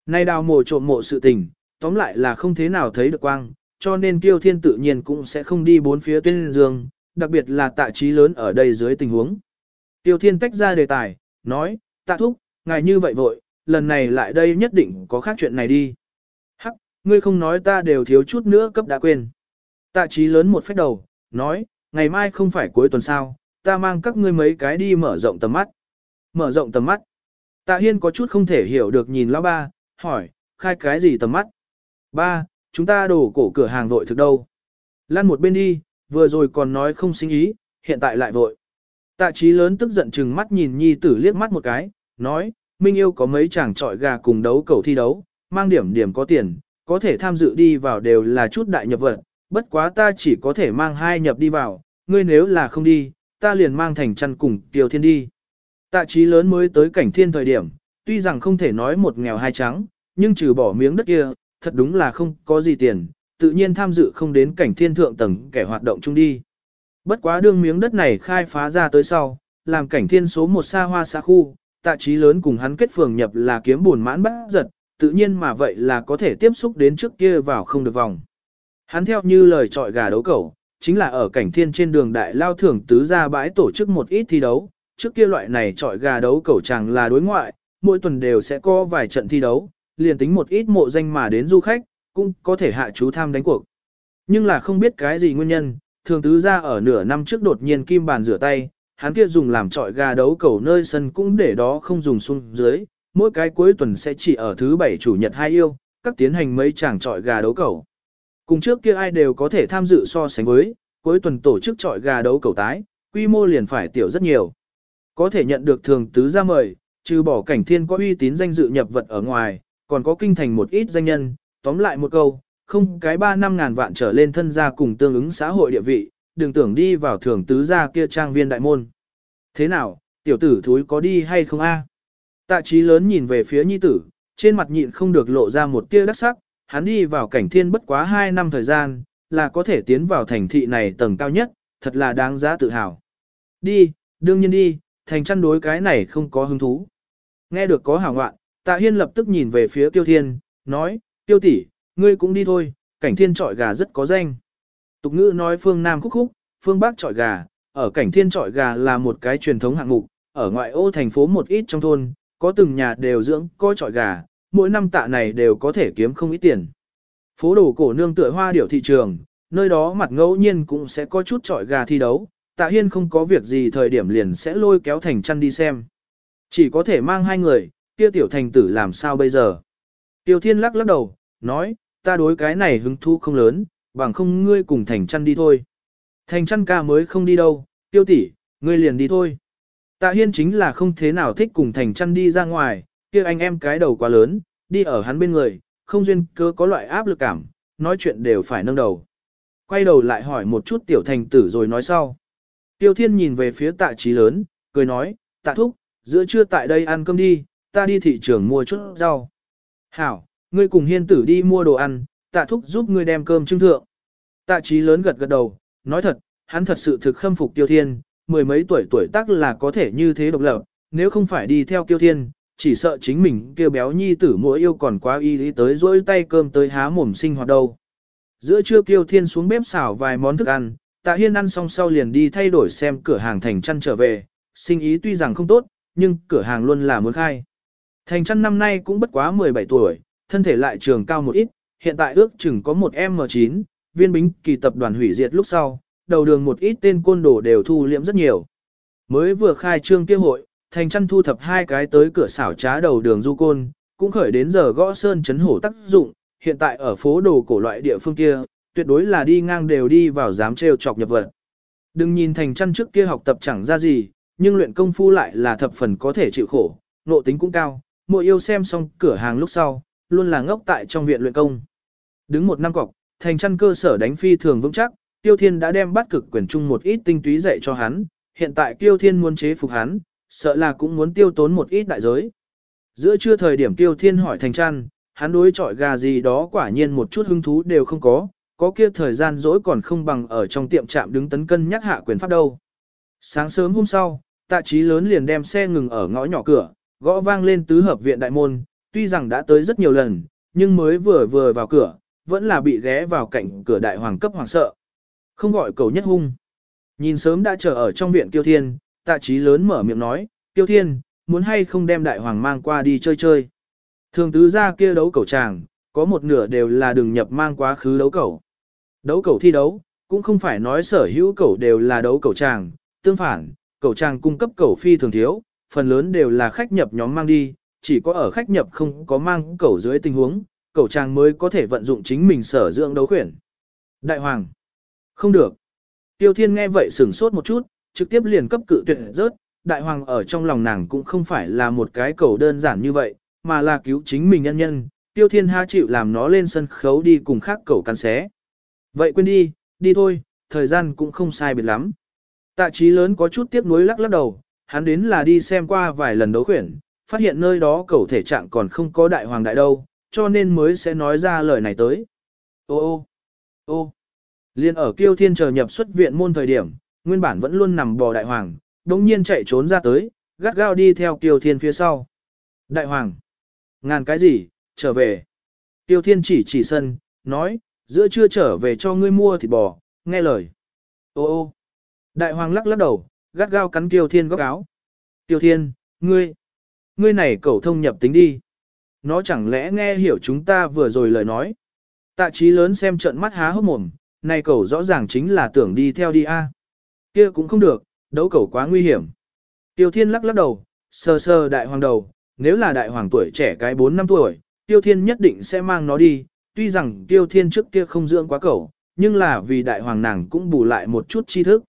Nay đào mồ trộm mộ sự tình, tóm lại là không thế nào thấy được quang, cho nên Tiêu Thiên tự nhiên cũng sẽ không đi bốn phía tuyên dương, đặc biệt là tạ trí lớn ở đây dưới tình huống. Tiêu Thiên tách ra đề tài, nói, tạ thúc, ngài như vậy vội, lần này lại đây nhất định có khác chuyện này đi. Hắc, ngươi không nói ta đều thiếu chút nữa cấp đã quên. Tạ trí lớn một phép đầu, nói, ngày mai không phải cuối tuần sao, ta mang các ngươi mấy cái đi mở rộng tầm mắt. Mở rộng tầm mắt. Tạ Hiên có chút không thể hiểu được nhìn lão ba, hỏi, khai cái gì tầm mắt? Ba, chúng ta đổ cổ cửa hàng vội thực đâu? Lăn một bên đi, vừa rồi còn nói không sinh ý, hiện tại lại vội. Tạ trí lớn tức giận chừng mắt nhìn nhi tử liếc mắt một cái, nói, Minh yêu có mấy chàng trọi gà cùng đấu cầu thi đấu, mang điểm điểm có tiền, có thể tham dự đi vào đều là chút đại nhập vật, bất quá ta chỉ có thể mang hai nhập đi vào, ngươi nếu là không đi, ta liền mang thành chăn cùng Kiều Thiên đi. Tạ trí lớn mới tới cảnh thiên thời điểm, tuy rằng không thể nói một nghèo hai trắng, nhưng trừ bỏ miếng đất kia, thật đúng là không có gì tiền, tự nhiên tham dự không đến cảnh thiên thượng tầng kẻ hoạt động chung đi. Bất quá đương miếng đất này khai phá ra tới sau, làm cảnh thiên số một xa hoa xa khu, tạ trí lớn cùng hắn kết phường nhập là kiếm buồn mãn bắt giật, tự nhiên mà vậy là có thể tiếp xúc đến trước kia vào không được vòng. Hắn theo như lời trọi gà đấu cẩu, chính là ở cảnh thiên trên đường đại lao thưởng tứ ra bãi tổ chức một ít thi đấu, trước kia loại này trọi gà đấu cẩu chàng là đối ngoại, mỗi tuần đều sẽ có vài trận thi đấu, liền tính một ít mộ danh mà đến du khách, cũng có thể hạ chú tham đánh cuộc. Nhưng là không biết cái gì nguyên nhân, thường tứ ra ở nửa năm trước đột nhiên kim bàn rửa tay, hắn kia dùng làm trọi gà đấu cẩu nơi sân cũng để đó không dùng xuống dưới, mỗi cái cuối tuần sẽ chỉ ở thứ bảy chủ nhật hai yêu, các tiến hành mấy chàng trọi gà đấu cẩu. Cùng trước kia ai đều có thể tham dự so sánh với, cuối tuần tổ chức trọi gà đấu cẩu tái, quy mô liền phải tiểu rất nhiều. Có thể nhận được thường tứ ra mời, trừ bỏ cảnh thiên có uy tín danh dự nhập vật ở ngoài, còn có kinh thành một ít danh nhân, tóm lại một câu, không cái 3 năm ngàn vạn trở lên thân gia cùng tương ứng xã hội địa vị, đừng tưởng đi vào thường tứ gia kia trang viên đại môn. Thế nào, tiểu tử thúi có đi hay không a? Tạ trí lớn nhìn về phía nhi tử, trên mặt nhịn không được lộ ra một tia đắc sắc, hắn đi vào cảnh thiên bất quá 2 năm thời gian, là có thể tiến vào thành thị này tầng cao nhất, thật là đáng giá tự hào. Đi, đương nhiên đi, thành chăn đối cái này không có hứng thú. Nghe được có hảo ngoạn, tạ hiên lập tức nhìn về phía tiêu thiên, nói, tiêu tỷ, ngươi cũng đi thôi, cảnh thiên trọi gà rất có danh. Tục ngữ nói phương Nam khúc khúc, phương Bắc trọi gà, ở cảnh thiên trọi gà là một cái truyền thống hạng mục, ở ngoại ô thành phố một ít trong thôn, có từng nhà đều dưỡng coi trọi gà, mỗi năm tạ này đều có thể kiếm không ít tiền. Phố đồ cổ nương tựa hoa điểu thị trường, nơi đó mặt ngẫu nhiên cũng sẽ có chút trọi gà thi đấu, tạ hiên không có việc gì thời điểm liền sẽ lôi kéo thành chăn đi xem. Chỉ có thể mang hai người, kia tiểu thành tử làm sao bây giờ. Tiêu thiên lắc lắc đầu, nói, ta đối cái này hứng thú không lớn, bằng không ngươi cùng thành chăn đi thôi. Thành chăn ca mới không đi đâu, tiêu tỷ, ngươi liền đi thôi. Tạ hiên chính là không thế nào thích cùng thành chăn đi ra ngoài, kia anh em cái đầu quá lớn, đi ở hắn bên người, không duyên cơ có loại áp lực cảm, nói chuyện đều phải nâng đầu. Quay đầu lại hỏi một chút tiểu thành tử rồi nói sau. Tiêu thiên nhìn về phía tạ trí lớn, cười nói, tạ thúc, giữa trưa tại đây ăn cơm đi, ta đi thị trường mua chút rau. Hảo, ngươi cùng hiên tử đi mua đồ ăn, tạ thúc giúp ngươi đem cơm trưng thượng. Tạ trí lớn gật gật đầu, nói thật, hắn thật sự thực khâm phục tiêu thiên, mười mấy tuổi tuổi tác là có thể như thế độc lập, nếu không phải đi theo tiêu thiên, chỉ sợ chính mình kêu béo nhi tử mỗi yêu còn quá y lý tới rỗi tay cơm tới há mồm sinh hoạt đâu. Giữa trưa Tiêu thiên xuống bếp xào vài món thức ăn, tạ hiên ăn xong sau liền đi thay đổi xem cửa hàng thành chăn trở về, sinh ý tuy rằng không tốt, nhưng cửa hàng luôn là muốn khai. Thành chăn năm nay cũng bất quá 17 tuổi, thân thể lại trường cao một ít, hiện tại ước chừng có một M9, viên bính kỳ tập đoàn hủy diệt lúc sau, đầu đường một ít tên côn đồ đều thu liễm rất nhiều. Mới vừa khai trương kia hội, thành chăn thu thập hai cái tới cửa xảo trá đầu đường du côn, cũng khởi đến giờ gõ sơn chấn hổ tác dụng, hiện tại ở phố đồ cổ loại địa phương kia, tuyệt đối là đi ngang đều đi vào dám trêu chọc nhập vật. Đừng nhìn thành chăn trước kia học tập chẳng ra gì, nhưng luyện công phu lại là thập phần có thể chịu khổ, nộ tính cũng cao, mỗi yêu xem xong cửa hàng lúc sau, luôn là ngốc tại trong viện luyện công. Đứng một năm cọc, thành chăn cơ sở đánh phi thường vững chắc, Tiêu Thiên đã đem bắt cực quyền chung một ít tinh túy dạy cho hắn, hiện tại Tiêu Thiên muốn chế phục hắn, sợ là cũng muốn tiêu tốn một ít đại giới. Giữa trưa thời điểm Tiêu Thiên hỏi thành chăn, hắn đối chọi gà gì đó quả nhiên một chút hứng thú đều không có, có kia thời gian dỗi còn không bằng ở trong tiệm trạm đứng tấn cân nhắc hạ quyền pháp đâu. Sáng sớm hôm sau, tạ trí lớn liền đem xe ngừng ở ngõ nhỏ cửa, gõ vang lên tứ hợp viện đại môn, tuy rằng đã tới rất nhiều lần, nhưng mới vừa vừa vào cửa, vẫn là bị ghé vào cạnh cửa đại hoàng cấp hoàng sợ. Không gọi cầu nhất hung. Nhìn sớm đã chờ ở trong viện Kiêu Thiên, tạ trí lớn mở miệng nói, Kiêu Thiên, muốn hay không đem đại hoàng mang qua đi chơi chơi. Thường tứ ra kia đấu cầu tràng, có một nửa đều là đừng nhập mang quá khứ đấu cầu. Đấu cầu thi đấu, cũng không phải nói sở hữu cầu đều là đấu cầu tràng, tương phản, cầu tràng cung cấp cầu phi thường thiếu, phần lớn đều là khách nhập nhóm mang đi, chỉ có ở khách nhập không có mang cẩu dưới tình huống, cẩu tràng mới có thể vận dụng chính mình sở dưỡng đấu khuyển. Đại hoàng. Không được. Tiêu Thiên nghe vậy sửng sốt một chút, trực tiếp liền cấp cự tuyệt rớt, đại hoàng ở trong lòng nàng cũng không phải là một cái cẩu đơn giản như vậy, mà là cứu chính mình nhân nhân, Tiêu Thiên ha chịu làm nó lên sân khấu đi cùng khác cẩu cắn xé. Vậy quên đi, đi thôi, thời gian cũng không sai biệt lắm. Tạ trí lớn có chút tiếc nuối lắc lắc đầu, hắn đến là đi xem qua vài lần đấu khuyển, phát hiện nơi đó cầu thể trạng còn không có đại hoàng đại đâu, cho nên mới sẽ nói ra lời này tới. Ô ô ô liên ở kiêu thiên chờ nhập xuất viện môn thời điểm, nguyên bản vẫn luôn nằm bò đại hoàng, đống nhiên chạy trốn ra tới, gắt gao đi theo kiêu thiên phía sau. Đại hoàng, ngàn cái gì, trở về. Kiêu thiên chỉ chỉ sân, nói, giữa trưa trở về cho ngươi mua thịt bò, nghe lời. Ô ô đại hoàng lắc lắc đầu, gắt gao cắn Tiêu thiên góc áo. Tiêu thiên, ngươi, ngươi này cẩu thông nhập tính đi. Nó chẳng lẽ nghe hiểu chúng ta vừa rồi lời nói. Tạ trí lớn xem trận mắt há hốc mồm, này cẩu rõ ràng chính là tưởng đi theo đi a. Kia cũng không được, đấu cẩu quá nguy hiểm. Tiêu Thiên lắc lắc đầu, sờ sờ đại hoàng đầu, nếu là đại hoàng tuổi trẻ cái 4 năm tuổi, Tiêu Thiên nhất định sẽ mang nó đi, tuy rằng Tiêu Thiên trước kia không dưỡng quá cẩu, nhưng là vì đại hoàng nàng cũng bù lại một chút tri thức.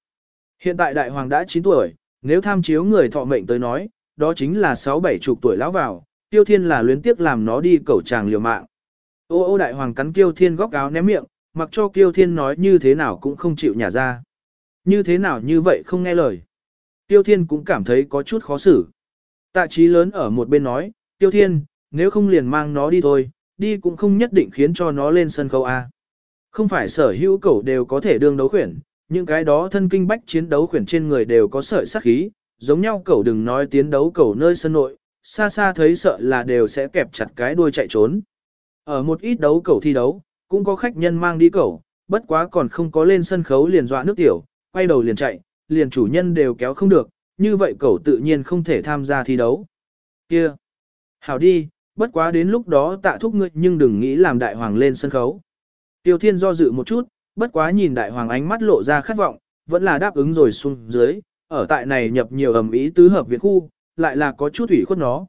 Hiện tại đại hoàng đã 9 tuổi, nếu tham chiếu người thọ mệnh tới nói, đó chính là 6-7 chục tuổi lão vào, Tiêu Thiên là luyến tiếc làm nó đi cẩu tràng liều mạng. Ô ô đại hoàng cắn Tiêu Thiên góc áo ném miệng, mặc cho Tiêu Thiên nói như thế nào cũng không chịu nhả ra. Như thế nào như vậy không nghe lời. Tiêu Thiên cũng cảm thấy có chút khó xử. Tạ trí lớn ở một bên nói, Tiêu Thiên, nếu không liền mang nó đi thôi, đi cũng không nhất định khiến cho nó lên sân khấu A. Không phải sở hữu cẩu đều có thể đương đấu khuyển, những cái đó thân kinh bách chiến đấu khuyển trên người đều có sợi sắc khí, giống nhau cẩu đừng nói tiến đấu cẩu nơi sân nội, xa xa thấy sợ là đều sẽ kẹp chặt cái đuôi chạy trốn. Ở một ít đấu cẩu thi đấu, cũng có khách nhân mang đi cẩu, bất quá còn không có lên sân khấu liền dọa nước tiểu, quay đầu liền chạy, liền chủ nhân đều kéo không được, như vậy cẩu tự nhiên không thể tham gia thi đấu. Kia! Hảo đi, bất quá đến lúc đó tạ thúc ngươi nhưng đừng nghĩ làm đại hoàng lên sân khấu. Tiêu thiên do dự một chút, bất quá nhìn đại hoàng ánh mắt lộ ra khát vọng, vẫn là đáp ứng rồi xuống dưới, ở tại này nhập nhiều ẩm ý tứ hợp viện khu, lại là có chút ủy khuất nó.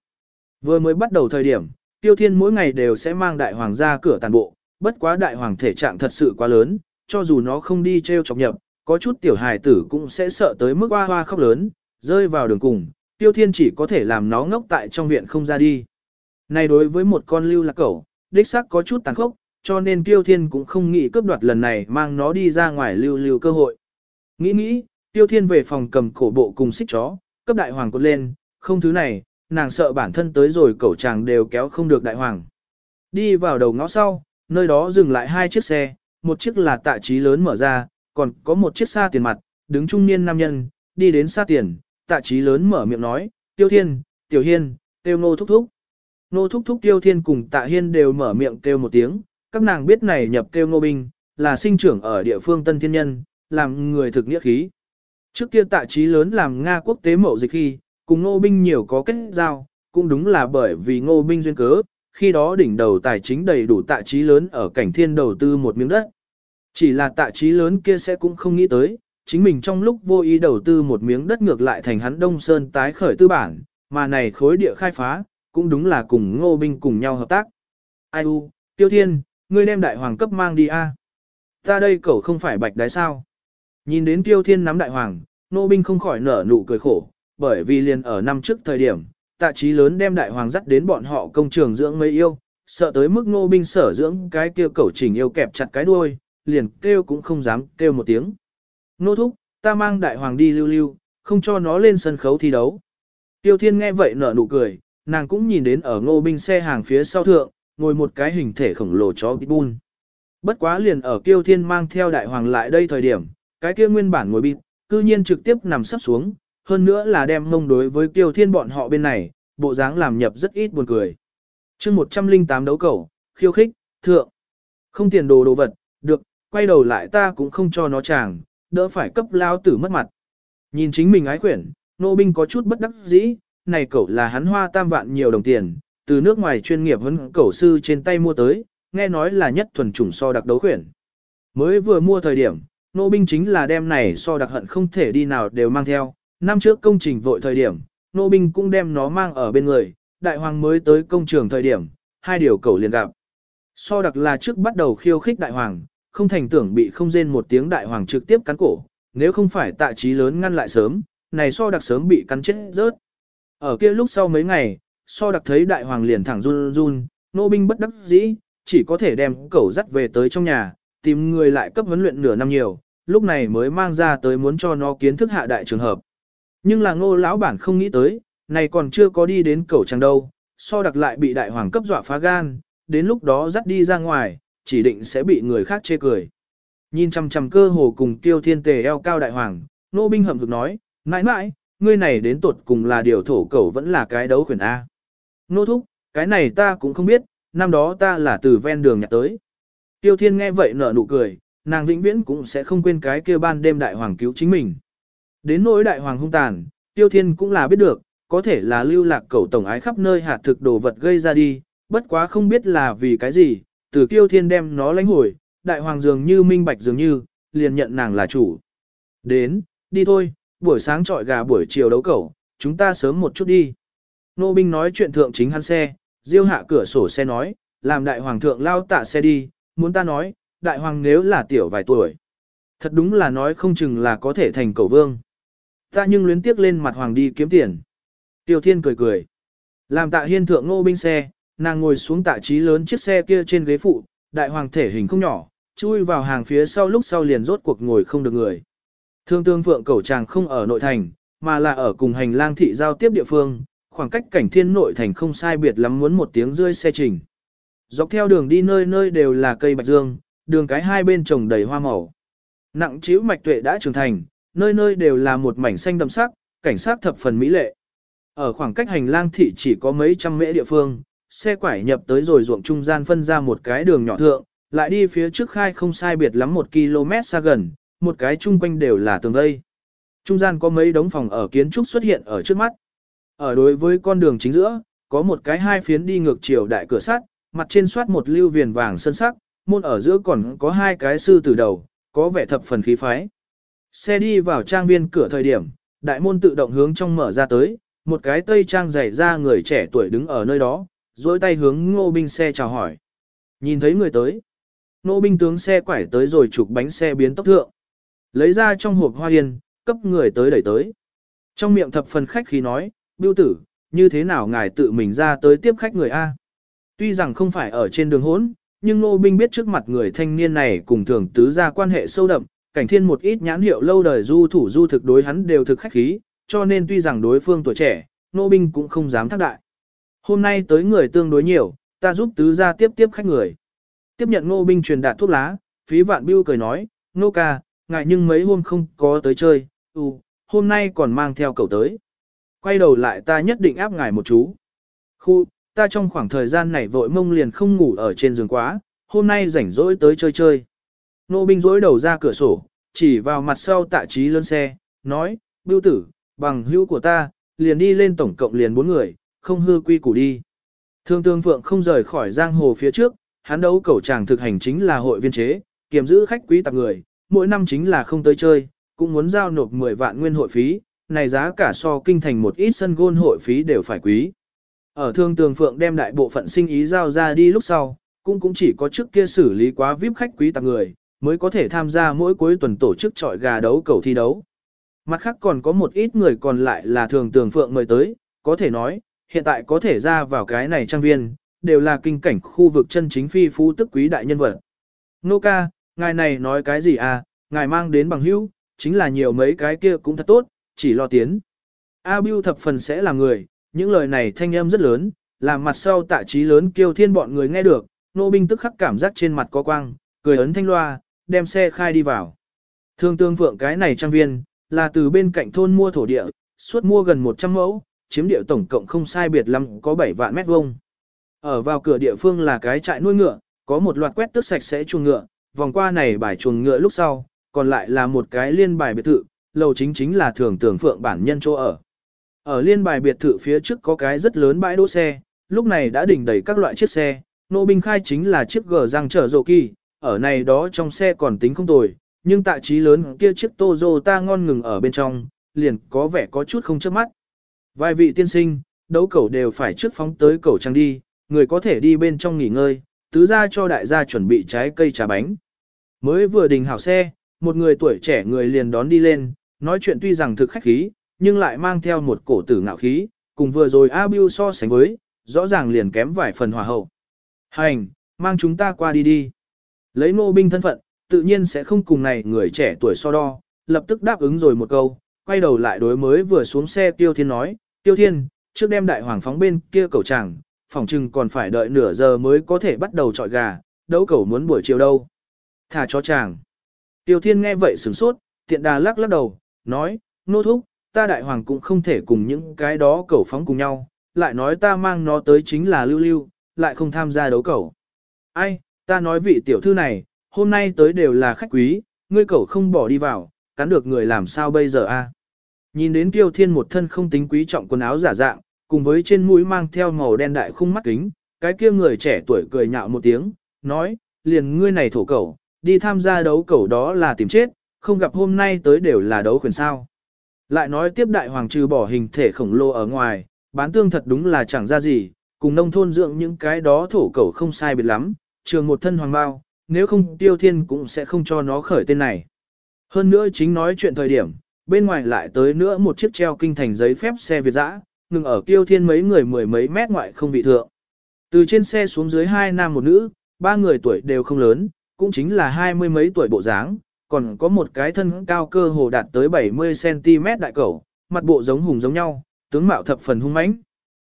Vừa mới bắt đầu thời điểm, tiêu thiên mỗi ngày đều sẽ mang đại hoàng ra cửa tàn bộ, bất quá đại hoàng thể trạng thật sự quá lớn, cho dù nó không đi treo chọc nhập, có chút tiểu hài tử cũng sẽ sợ tới mức hoa hoa khóc lớn, rơi vào đường cùng, tiêu thiên chỉ có thể làm nó ngốc tại trong viện không ra đi. Này đối với một con lưu lạc cẩu, đích xác có chút tàn khốc, cho nên tiêu thiên cũng không nghĩ cướp đoạt lần này mang nó đi ra ngoài lưu lưu cơ hội. Nghĩ nghĩ, tiêu thiên về phòng cầm cổ bộ cùng xích chó, cấp đại hoàng cột lên, không thứ này, nàng sợ bản thân tới rồi cẩu chàng đều kéo không được đại hoàng. Đi vào đầu ngõ sau, nơi đó dừng lại hai chiếc xe, một chiếc là tạ trí lớn mở ra, còn có một chiếc xa tiền mặt, đứng trung niên nam nhân, đi đến xa tiền, tạ trí lớn mở miệng nói, tiêu thiên, tiểu hiên, tiêu ngô thúc thúc. Nô thúc thúc tiêu thiên cùng tạ hiên đều mở miệng kêu một tiếng, các nàng biết này nhập kêu ngô binh, là sinh trưởng ở địa phương tân thiên nhân, làm người thực nghĩa khí. Trước kia tạ trí lớn làm Nga quốc tế mậu dịch khi, cùng ngô binh nhiều có kết giao, cũng đúng là bởi vì ngô binh duyên cớ, khi đó đỉnh đầu tài chính đầy đủ tạ trí lớn ở cảnh thiên đầu tư một miếng đất. Chỉ là tạ trí lớn kia sẽ cũng không nghĩ tới, chính mình trong lúc vô ý đầu tư một miếng đất ngược lại thành hắn Đông Sơn tái khởi tư bản, mà này khối địa khai phá, cũng đúng là cùng ngô binh cùng nhau hợp tác. Ai u, tiêu thiên, ngươi đem đại hoàng cấp mang đi a. Ta đây cậu không phải bạch đái sao. Nhìn đến tiêu thiên nắm đại hoàng, ngô binh không khỏi nở nụ cười khổ, bởi vì liền ở năm trước thời điểm, tạ trí lớn đem đại hoàng dắt đến bọn họ công trường dưỡng mấy yêu, sợ tới mức ngô binh sở dưỡng cái kia cẩu chỉnh yêu kẹp chặt cái đuôi, liền kêu cũng không dám kêu một tiếng. Nô thúc, ta mang đại hoàng đi lưu lưu, không cho nó lên sân khấu thi đấu. Tiêu thiên nghe vậy nở nụ cười, nàng cũng nhìn đến ở ngô binh xe hàng phía sau thượng, ngồi một cái hình thể khổng lồ chó pitbull. Bất quá liền ở kiêu Thiên mang theo đại hoàng lại đây thời điểm, cái kia nguyên bản ngồi bịt, cư nhiên trực tiếp nằm sắp xuống, hơn nữa là đem mông đối với kiêu Thiên bọn họ bên này, bộ dáng làm nhập rất ít buồn cười. chương 108 đấu cầu, khiêu khích, thượng. Không tiền đồ đồ vật, được, quay đầu lại ta cũng không cho nó chàng, đỡ phải cấp lao tử mất mặt. Nhìn chính mình ái khuyển, nô binh có chút bất đắc dĩ, này cậu là hắn hoa tam vạn nhiều đồng tiền, từ nước ngoài chuyên nghiệp huấn cẩu sư trên tay mua tới, nghe nói là nhất thuần chủng so đặc đấu khuyển. Mới vừa mua thời điểm, nô binh chính là đem này so đặc hận không thể đi nào đều mang theo, năm trước công trình vội thời điểm, nô binh cũng đem nó mang ở bên người, đại hoàng mới tới công trường thời điểm, hai điều cậu liền gặp. So đặc là trước bắt đầu khiêu khích đại hoàng, không thành tưởng bị không rên một tiếng đại hoàng trực tiếp cắn cổ, nếu không phải tạ trí lớn ngăn lại sớm, này so đặc sớm bị cắn chết rớt. Ở kia lúc sau mấy ngày, so đặc thấy đại hoàng liền thẳng run run, nô binh bất đắc dĩ, chỉ có thể đem cẩu dắt về tới trong nhà, tìm người lại cấp huấn luyện nửa năm nhiều, lúc này mới mang ra tới muốn cho nó kiến thức hạ đại trường hợp. Nhưng là ngô lão bản không nghĩ tới, này còn chưa có đi đến cẩu chẳng đâu, so đặc lại bị đại hoàng cấp dọa phá gan, đến lúc đó dắt đi ra ngoài, chỉ định sẽ bị người khác chê cười. Nhìn chằm chằm cơ hồ cùng tiêu thiên tề eo cao đại hoàng, nô binh hậm hực nói, mãi mãi, ngươi này đến tuột cùng là điều thổ cẩu vẫn là cái đấu khuyển A. Nô thúc, cái này ta cũng không biết, năm đó ta là từ ven đường nhặt tới. Tiêu thiên nghe vậy nở nụ cười, nàng vĩnh viễn cũng sẽ không quên cái kia ban đêm đại hoàng cứu chính mình. Đến nỗi đại hoàng hung tàn, tiêu thiên cũng là biết được, có thể là lưu lạc cẩu tổng ái khắp nơi hạt thực đồ vật gây ra đi, bất quá không biết là vì cái gì, từ tiêu thiên đem nó lãnh hồi, đại hoàng dường như minh bạch dường như, liền nhận nàng là chủ. Đến, đi thôi, buổi sáng trọi gà buổi chiều đấu cẩu, chúng ta sớm một chút đi. Nô binh nói chuyện thượng chính hắn xe, diêu hạ cửa sổ xe nói, làm đại hoàng thượng lao tạ xe đi, muốn ta nói, đại hoàng nếu là tiểu vài tuổi. Thật đúng là nói không chừng là có thể thành cầu vương. Ta nhưng luyến tiếc lên mặt hoàng đi kiếm tiền. Tiêu thiên cười cười. Làm tạ hiên thượng nô binh xe, nàng ngồi xuống tạ trí lớn chiếc xe kia trên ghế phụ, đại hoàng thể hình không nhỏ, chui vào hàng phía sau lúc sau liền rốt cuộc ngồi không được người. Thương tương phượng cầu tràng không ở nội thành, mà là ở cùng hành lang thị giao tiếp địa phương, khoảng cách cảnh thiên nội thành không sai biệt lắm muốn một tiếng rơi xe trình. Dọc theo đường đi nơi nơi đều là cây bạch dương, đường cái hai bên trồng đầy hoa màu. Nặng chiếu mạch tuệ đã trưởng thành, nơi nơi đều là một mảnh xanh đậm sắc, cảnh sát thập phần mỹ lệ. Ở khoảng cách hành lang thị chỉ có mấy trăm mễ địa phương, xe quải nhập tới rồi ruộng trung gian phân ra một cái đường nhỏ thượng, lại đi phía trước khai không sai biệt lắm một km xa gần, một cái chung quanh đều là tường vây. Trung gian có mấy đống phòng ở kiến trúc xuất hiện ở trước mắt. Ở đối với con đường chính giữa, có một cái hai phiến đi ngược chiều đại cửa sắt, mặt trên soát một lưu viền vàng sơn sắc, môn ở giữa còn có hai cái sư tử đầu, có vẻ thập phần khí phái. Xe đi vào trang viên cửa thời điểm, đại môn tự động hướng trong mở ra tới, một cái tây trang dày ra người trẻ tuổi đứng ở nơi đó, dối tay hướng ngô binh xe chào hỏi. Nhìn thấy người tới. Ngô binh tướng xe quải tới rồi chụp bánh xe biến tốc thượng. Lấy ra trong hộp hoa yên, cấp người tới đẩy tới. Trong miệng thập phần khách khí nói, biêu tử, như thế nào ngài tự mình ra tới tiếp khách người A. Tuy rằng không phải ở trên đường hỗn, nhưng Ngô Binh biết trước mặt người thanh niên này cùng thường tứ ra quan hệ sâu đậm, cảnh thiên một ít nhãn hiệu lâu đời du thủ du thực đối hắn đều thực khách khí, cho nên tuy rằng đối phương tuổi trẻ, Ngô Binh cũng không dám thác đại. Hôm nay tới người tương đối nhiều, ta giúp tứ ra tiếp tiếp khách người. Tiếp nhận Ngô Binh truyền đạt thuốc lá, phí vạn biêu cười nói, Ngô ca, ngại nhưng mấy hôm không có tới chơi, ừ, hôm nay còn mang theo cậu tới. Quay đầu lại ta nhất định áp ngài một chú. Khu, ta trong khoảng thời gian này vội mông liền không ngủ ở trên giường quá, hôm nay rảnh rỗi tới chơi chơi. Nô binh rỗi đầu ra cửa sổ, chỉ vào mặt sau tạ trí lớn xe, nói, bưu tử, bằng hữu của ta, liền đi lên tổng cộng liền bốn người, không hư quy củ đi. Thương tương phượng không rời khỏi giang hồ phía trước, hắn đấu cầu chàng thực hành chính là hội viên chế, kiềm giữ khách quý tạp người, mỗi năm chính là không tới chơi, cũng muốn giao nộp 10 vạn nguyên hội phí, này giá cả so kinh thành một ít sân gôn hội phí đều phải quý. Ở thương tường phượng đem đại bộ phận sinh ý giao ra đi lúc sau, cũng cũng chỉ có trước kia xử lý quá VIP khách quý tạp người, mới có thể tham gia mỗi cuối tuần tổ chức trọi gà đấu cầu thi đấu. Mặt khác còn có một ít người còn lại là thường tường phượng mời tới, có thể nói, hiện tại có thể ra vào cái này trang viên, đều là kinh cảnh khu vực chân chính phi phú tức quý đại nhân vật. Nô ca, ngài này nói cái gì à, ngài mang đến bằng hữu, chính là nhiều mấy cái kia cũng thật tốt, chỉ lo tiến. A Bưu thập phần sẽ là người, những lời này thanh âm rất lớn, làm mặt sau tạ trí lớn kêu thiên bọn người nghe được, nô binh tức khắc cảm giác trên mặt có quang, cười ấn thanh loa, đem xe khai đi vào. Thương tương vượng cái này trang viên, là từ bên cạnh thôn mua thổ địa, suốt mua gần 100 mẫu, chiếm địa tổng cộng không sai biệt lắm có 7 vạn mét vuông. Ở vào cửa địa phương là cái trại nuôi ngựa, có một loạt quét tước sạch sẽ chuồng ngựa, vòng qua này bài chuồng ngựa lúc sau, còn lại là một cái liên bài biệt thự, lầu chính chính là thường tưởng phượng bản nhân chỗ ở. Ở liên bài biệt thự phía trước có cái rất lớn bãi đỗ xe, lúc này đã đỉnh đầy các loại chiếc xe, nô binh khai chính là chiếc gờ răng chở rộ kỳ, ở này đó trong xe còn tính không tồi, nhưng tại trí lớn kia chiếc Toyota ngon ngừng ở bên trong, liền có vẻ có chút không chớp mắt. Vài vị tiên sinh, đấu cẩu đều phải trước phóng tới cẩu trang đi, người có thể đi bên trong nghỉ ngơi, tứ ra cho đại gia chuẩn bị trái cây trà bánh. Mới vừa đình hảo xe, một người tuổi trẻ người liền đón đi lên, nói chuyện tuy rằng thực khách khí, nhưng lại mang theo một cổ tử ngạo khí, cùng vừa rồi A Bưu so sánh với, rõ ràng liền kém vài phần hòa hậu. Hành, mang chúng ta qua đi đi. Lấy nô binh thân phận, tự nhiên sẽ không cùng này người trẻ tuổi so đo, lập tức đáp ứng rồi một câu, quay đầu lại đối mới vừa xuống xe Tiêu Thiên nói, Tiêu Thiên, trước đem đại hoàng phóng bên kia cầu tràng, phòng chừng còn phải đợi nửa giờ mới có thể bắt đầu trọi gà, đấu cầu muốn buổi chiều đâu. Thả cho chàng. Tiêu Thiên nghe vậy sửng sốt, tiện đà lắc lắc đầu, nói, nô thúc, ta đại hoàng cũng không thể cùng những cái đó cầu phóng cùng nhau, lại nói ta mang nó tới chính là lưu lưu, lại không tham gia đấu cầu. Ai, ta nói vị tiểu thư này, hôm nay tới đều là khách quý, ngươi cầu không bỏ đi vào, cắn được người làm sao bây giờ a? Nhìn đến Tiêu Thiên một thân không tính quý trọng quần áo giả dạng, cùng với trên mũi mang theo màu đen đại khung mắt kính, cái kia người trẻ tuổi cười nhạo một tiếng, nói, liền ngươi này thổ cẩu, đi tham gia đấu cẩu đó là tìm chết, không gặp hôm nay tới đều là đấu quyền sao. Lại nói tiếp đại hoàng trừ bỏ hình thể khổng lồ ở ngoài, bán tương thật đúng là chẳng ra gì, cùng nông thôn dưỡng những cái đó thổ cẩu không sai biệt lắm, trường một thân hoàng bao, nếu không tiêu thiên cũng sẽ không cho nó khởi tên này. Hơn nữa chính nói chuyện thời điểm, bên ngoài lại tới nữa một chiếc treo kinh thành giấy phép xe Việt dã, ngừng ở kiêu thiên mấy người mười mấy mét ngoại không vị thượng. Từ trên xe xuống dưới hai nam một nữ, ba người tuổi đều không lớn, cũng chính là hai mươi mấy tuổi bộ dáng, còn có một cái thân cao cơ hồ đạt tới 70cm đại cẩu, mặt bộ giống hùng giống nhau, tướng mạo thập phần hung mãnh.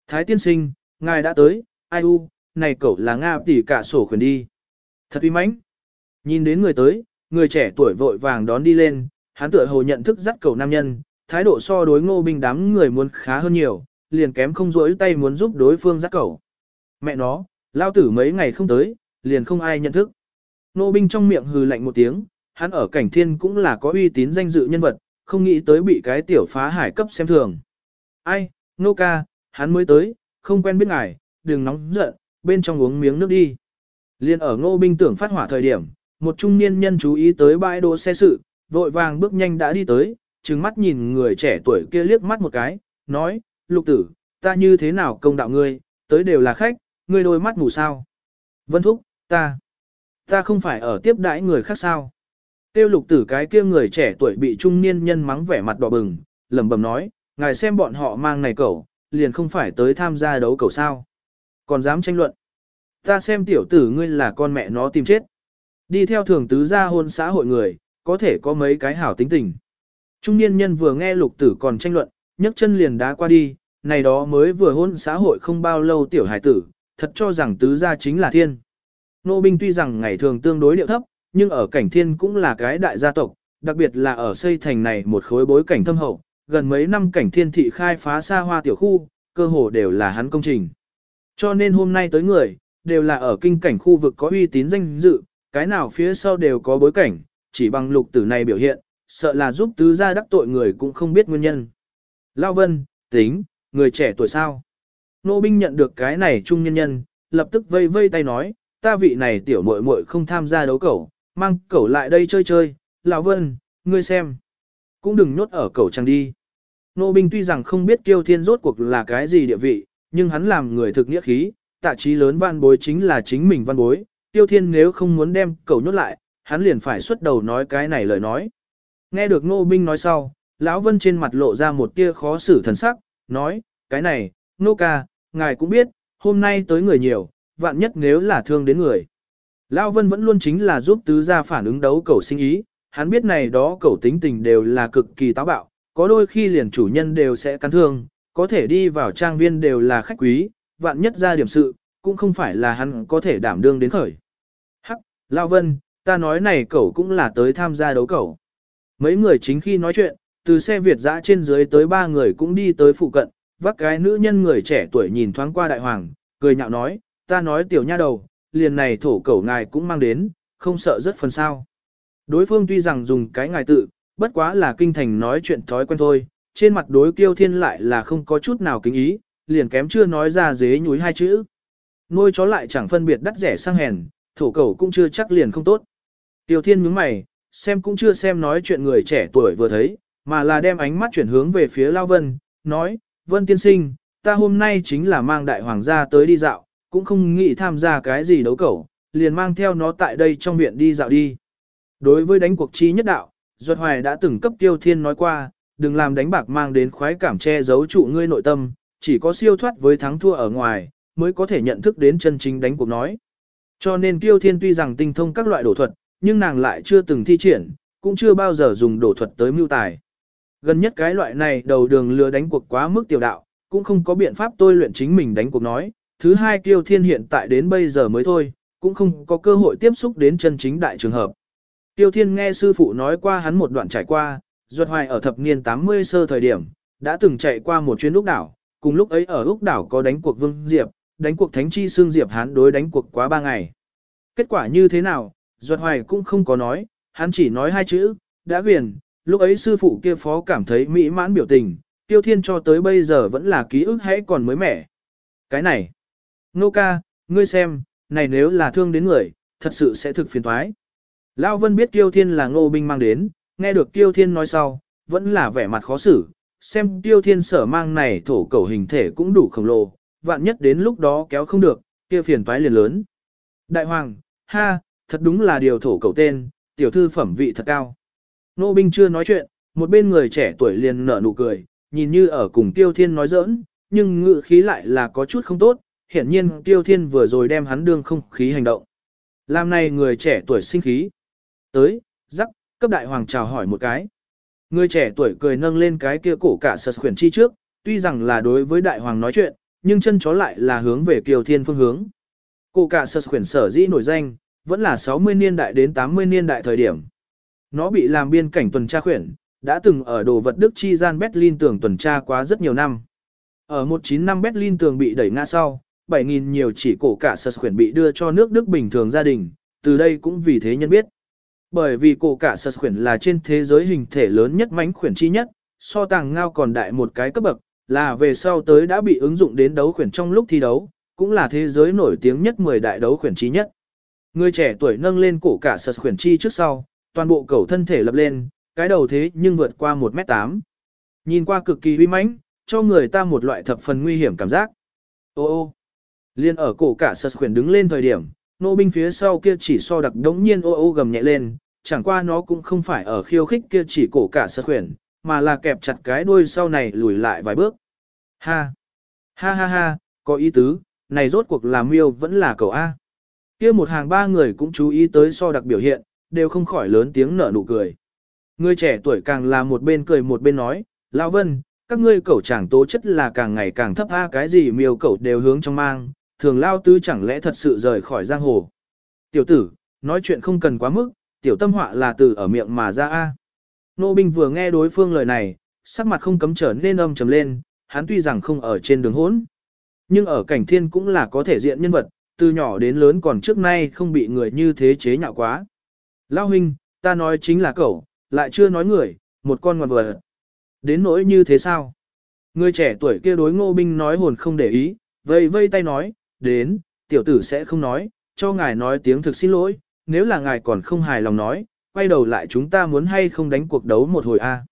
Thái tiên sinh, ngài đã tới, ai u, này cẩu là Nga tỷ cả sổ khuyển đi. Thật uy mãnh. Nhìn đến người tới, người trẻ tuổi vội vàng đón đi lên, hắn tựa hồ nhận thức dắt cầu nam nhân, thái độ so đối ngô binh đám người muốn khá hơn nhiều, liền kém không rỗi tay muốn giúp đối phương giác cầu. Mẹ nó, lao tử mấy ngày không tới, liền không ai nhận thức. Ngô binh trong miệng hừ lạnh một tiếng, hắn ở cảnh thiên cũng là có uy tín danh dự nhân vật, không nghĩ tới bị cái tiểu phá hải cấp xem thường. Ai, nô ca, hắn mới tới, không quen biết ngài, đừng nóng giận, bên trong uống miếng nước đi. Liên ở ngô binh tưởng phát hỏa thời điểm, một trung niên nhân chú ý tới bãi đỗ xe sự, vội vàng bước nhanh đã đi tới, trừng mắt nhìn người trẻ tuổi kia liếc mắt một cái, nói, lục tử, ta như thế nào công đạo ngươi, tới đều là khách, ngươi đôi mắt mù sao. Vân thúc, ta, ta không phải ở tiếp đãi người khác sao. Tiêu lục tử cái kia người trẻ tuổi bị trung niên nhân mắng vẻ mặt đỏ bừng, lẩm bẩm nói, ngài xem bọn họ mang này cẩu, liền không phải tới tham gia đấu cẩu sao. Còn dám tranh luận. Ta xem tiểu tử ngươi là con mẹ nó tìm chết. Đi theo thường tứ gia hôn xã hội người, có thể có mấy cái hảo tính tình. Trung niên nhân vừa nghe lục tử còn tranh luận, nhấc chân liền đá qua đi, này đó mới vừa hôn xã hội không bao lâu tiểu hải tử, thật cho rằng tứ gia chính là thiên. Nô binh tuy rằng ngày thường tương đối điệu thấp, nhưng ở cảnh thiên cũng là cái đại gia tộc, đặc biệt là ở xây thành này một khối bối cảnh thâm hậu, gần mấy năm cảnh thiên thị khai phá xa hoa tiểu khu, cơ hồ đều là hắn công trình. Cho nên hôm nay tới người, đều là ở kinh cảnh khu vực có uy tín danh dự, cái nào phía sau đều có bối cảnh, chỉ bằng lục tử này biểu hiện, sợ là giúp tứ gia đắc tội người cũng không biết nguyên nhân. Lao Vân, tính, người trẻ tuổi sao? Nô binh nhận được cái này trung nhân nhân, lập tức vây vây tay nói, ta vị này tiểu muội muội không tham gia đấu cẩu, mang cẩu lại đây chơi chơi, Lão Vân, ngươi xem. Cũng đừng nhốt ở cẩu trang đi. Nô binh tuy rằng không biết kiêu thiên rốt cuộc là cái gì địa vị, nhưng hắn làm người thực nghĩa khí, tạ trí lớn văn bối chính là chính mình văn bối, tiêu thiên nếu không muốn đem cẩu nhốt lại, hắn liền phải xuất đầu nói cái này lời nói. Nghe được Ngô Binh nói sau, lão Vân trên mặt lộ ra một tia khó xử thần sắc, nói, cái này, Nô ca, ngài cũng biết, hôm nay tới người nhiều, vạn nhất nếu là thương đến người. Lão Vân vẫn luôn chính là giúp tứ gia phản ứng đấu cầu sinh ý, hắn biết này đó cầu tính tình đều là cực kỳ táo bạo, có đôi khi liền chủ nhân đều sẽ cắn thương, có thể đi vào trang viên đều là khách quý, vạn nhất ra điểm sự, cũng không phải là hắn có thể đảm đương đến khởi. Hắc, Lão Vân, ta nói này cậu cũng là tới tham gia đấu cậu. Mấy người chính khi nói chuyện, từ xe Việt dã trên dưới tới ba người cũng đi tới phụ cận, vác cái nữ nhân người trẻ tuổi nhìn thoáng qua đại hoàng, cười nhạo nói, ta nói tiểu nha đầu, liền này thổ cẩu ngài cũng mang đến, không sợ rất phần sao. Đối phương tuy rằng dùng cái ngài tự, bất quá là kinh thành nói chuyện thói quen thôi, trên mặt đối kiêu thiên lại là không có chút nào kính ý, liền kém chưa nói ra dế nhúi hai chữ. Nuôi chó lại chẳng phân biệt đắt rẻ sang hèn, thổ cẩu cũng chưa chắc liền không tốt. Tiêu thiên nhướng mày, xem cũng chưa xem nói chuyện người trẻ tuổi vừa thấy, mà là đem ánh mắt chuyển hướng về phía Lao Vân, nói, Vân Tiên Sinh, ta hôm nay chính là mang đại hoàng gia tới đi dạo, cũng không nghĩ tham gia cái gì đấu cẩu, liền mang theo nó tại đây trong viện đi dạo đi. Đối với đánh cuộc chi nhất đạo, Duật Hoài đã từng cấp Tiêu Thiên nói qua, đừng làm đánh bạc mang đến khoái cảm che giấu trụ ngươi nội tâm, chỉ có siêu thoát với thắng thua ở ngoài, mới có thể nhận thức đến chân chính đánh cuộc nói. Cho nên Tiêu Thiên tuy rằng tinh thông các loại đổ thuật, nhưng nàng lại chưa từng thi triển, cũng chưa bao giờ dùng đổ thuật tới mưu tài. Gần nhất cái loại này đầu đường lừa đánh cuộc quá mức tiểu đạo, cũng không có biện pháp tôi luyện chính mình đánh cuộc nói. Thứ hai Tiêu Thiên hiện tại đến bây giờ mới thôi, cũng không có cơ hội tiếp xúc đến chân chính đại trường hợp. Tiêu Thiên nghe sư phụ nói qua hắn một đoạn trải qua, Duật Hoài ở thập niên 80 sơ thời điểm, đã từng chạy qua một chuyến Úc đảo, cùng lúc ấy ở Úc đảo có đánh cuộc Vương Diệp, đánh cuộc Thánh Chi Sương Diệp hắn đối đánh cuộc quá ba ngày. Kết quả như thế nào, Duật Hoài cũng không có nói, hắn chỉ nói hai chữ, đã quyền, lúc ấy sư phụ kia phó cảm thấy mỹ mãn biểu tình, Tiêu Thiên cho tới bây giờ vẫn là ký ức hãy còn mới mẻ. Cái này, Nô ca, ngươi xem, này nếu là thương đến người, thật sự sẽ thực phiền thoái. Lão Vân biết Tiêu Thiên là ngô binh mang đến, nghe được Tiêu Thiên nói sau, vẫn là vẻ mặt khó xử, xem Tiêu Thiên sở mang này thổ cầu hình thể cũng đủ khổng lồ, vạn nhất đến lúc đó kéo không được, kia phiền toái liền lớn. Đại Hoàng, ha, thật đúng là điều thổ cầu tên, tiểu thư phẩm vị thật cao. nô binh chưa nói chuyện, một bên người trẻ tuổi liền nở nụ cười, nhìn như ở cùng Tiêu Thiên nói giỡn, nhưng ngự khí lại là có chút không tốt, hiển nhiên Tiêu Thiên vừa rồi đem hắn đương không khí hành động. Làm này người trẻ tuổi sinh khí. Tới, rắc, cấp đại hoàng chào hỏi một cái. Người trẻ tuổi cười nâng lên cái kia cổ cả sật khuyển chi trước, tuy rằng là đối với đại hoàng nói chuyện, nhưng chân chó lại là hướng về kiều thiên phương hướng. Cổ cả sật khuyển sở dĩ nổi danh, vẫn là 60 niên đại đến 80 niên đại thời điểm. Nó bị làm biên cảnh tuần tra khuyển, đã từng ở đồ vật Đức chi gian Berlin tường tuần tra quá rất nhiều năm. Ở 19 năm Berlin tường bị đẩy ngã sau, 7.000 nhiều chỉ cổ cả sật khuyển bị đưa cho nước Đức bình thường gia đình, từ đây cũng vì thế nhân biết. Bởi vì cổ cả sật khuyển là trên thế giới hình thể lớn nhất mánh khuyển chi nhất, so tàng ngao còn đại một cái cấp bậc, là về sau tới đã bị ứng dụng đến đấu khuyển trong lúc thi đấu, cũng là thế giới nổi tiếng nhất 10 đại đấu khuyển chi nhất. Người trẻ tuổi nâng lên cổ cả sật khuyển chi trước sau, toàn bộ cầu thân thể lập lên, cái đầu thế nhưng vượt qua 1m8. Nhìn qua cực kỳ uy mãnh, cho người ta một loại thập phần nguy hiểm cảm giác. Ô ô, liên ở cổ cả sật khuyển đứng lên thời điểm, nô binh phía sau kia chỉ so đặc đống nhiên ô ô gầm nhẹ lên, chẳng qua nó cũng không phải ở khiêu khích kia chỉ cổ cả sật khuyển, mà là kẹp chặt cái đuôi sau này lùi lại vài bước. Ha! Ha ha ha, có ý tứ, này rốt cuộc là miêu vẫn là cậu A. Kia một hàng ba người cũng chú ý tới so đặc biểu hiện, đều không khỏi lớn tiếng nở nụ cười. Người trẻ tuổi càng là một bên cười một bên nói, Lão Vân, các ngươi cẩu chẳng tố chất là càng ngày càng thấp a cái gì miêu cẩu đều hướng trong mang, thường lao tư chẳng lẽ thật sự rời khỏi giang hồ. Tiểu tử, nói chuyện không cần quá mức, tiểu tâm họa là từ ở miệng mà ra a. Nô binh vừa nghe đối phương lời này, sắc mặt không cấm trở nên âm trầm lên, hắn tuy rằng không ở trên đường hỗn, nhưng ở cảnh thiên cũng là có thể diện nhân vật, từ nhỏ đến lớn còn trước nay không bị người như thế chế nhạo quá. Lao huynh, ta nói chính là cậu, lại chưa nói người, một con ngoan vật. Đến nỗi như thế sao? Người trẻ tuổi kia đối ngô binh nói hồn không để ý, vây vây tay nói, đến, tiểu tử sẽ không nói, cho ngài nói tiếng thực xin lỗi, nếu là ngài còn không hài lòng nói, quay đầu lại chúng ta muốn hay không đánh cuộc đấu một hồi a.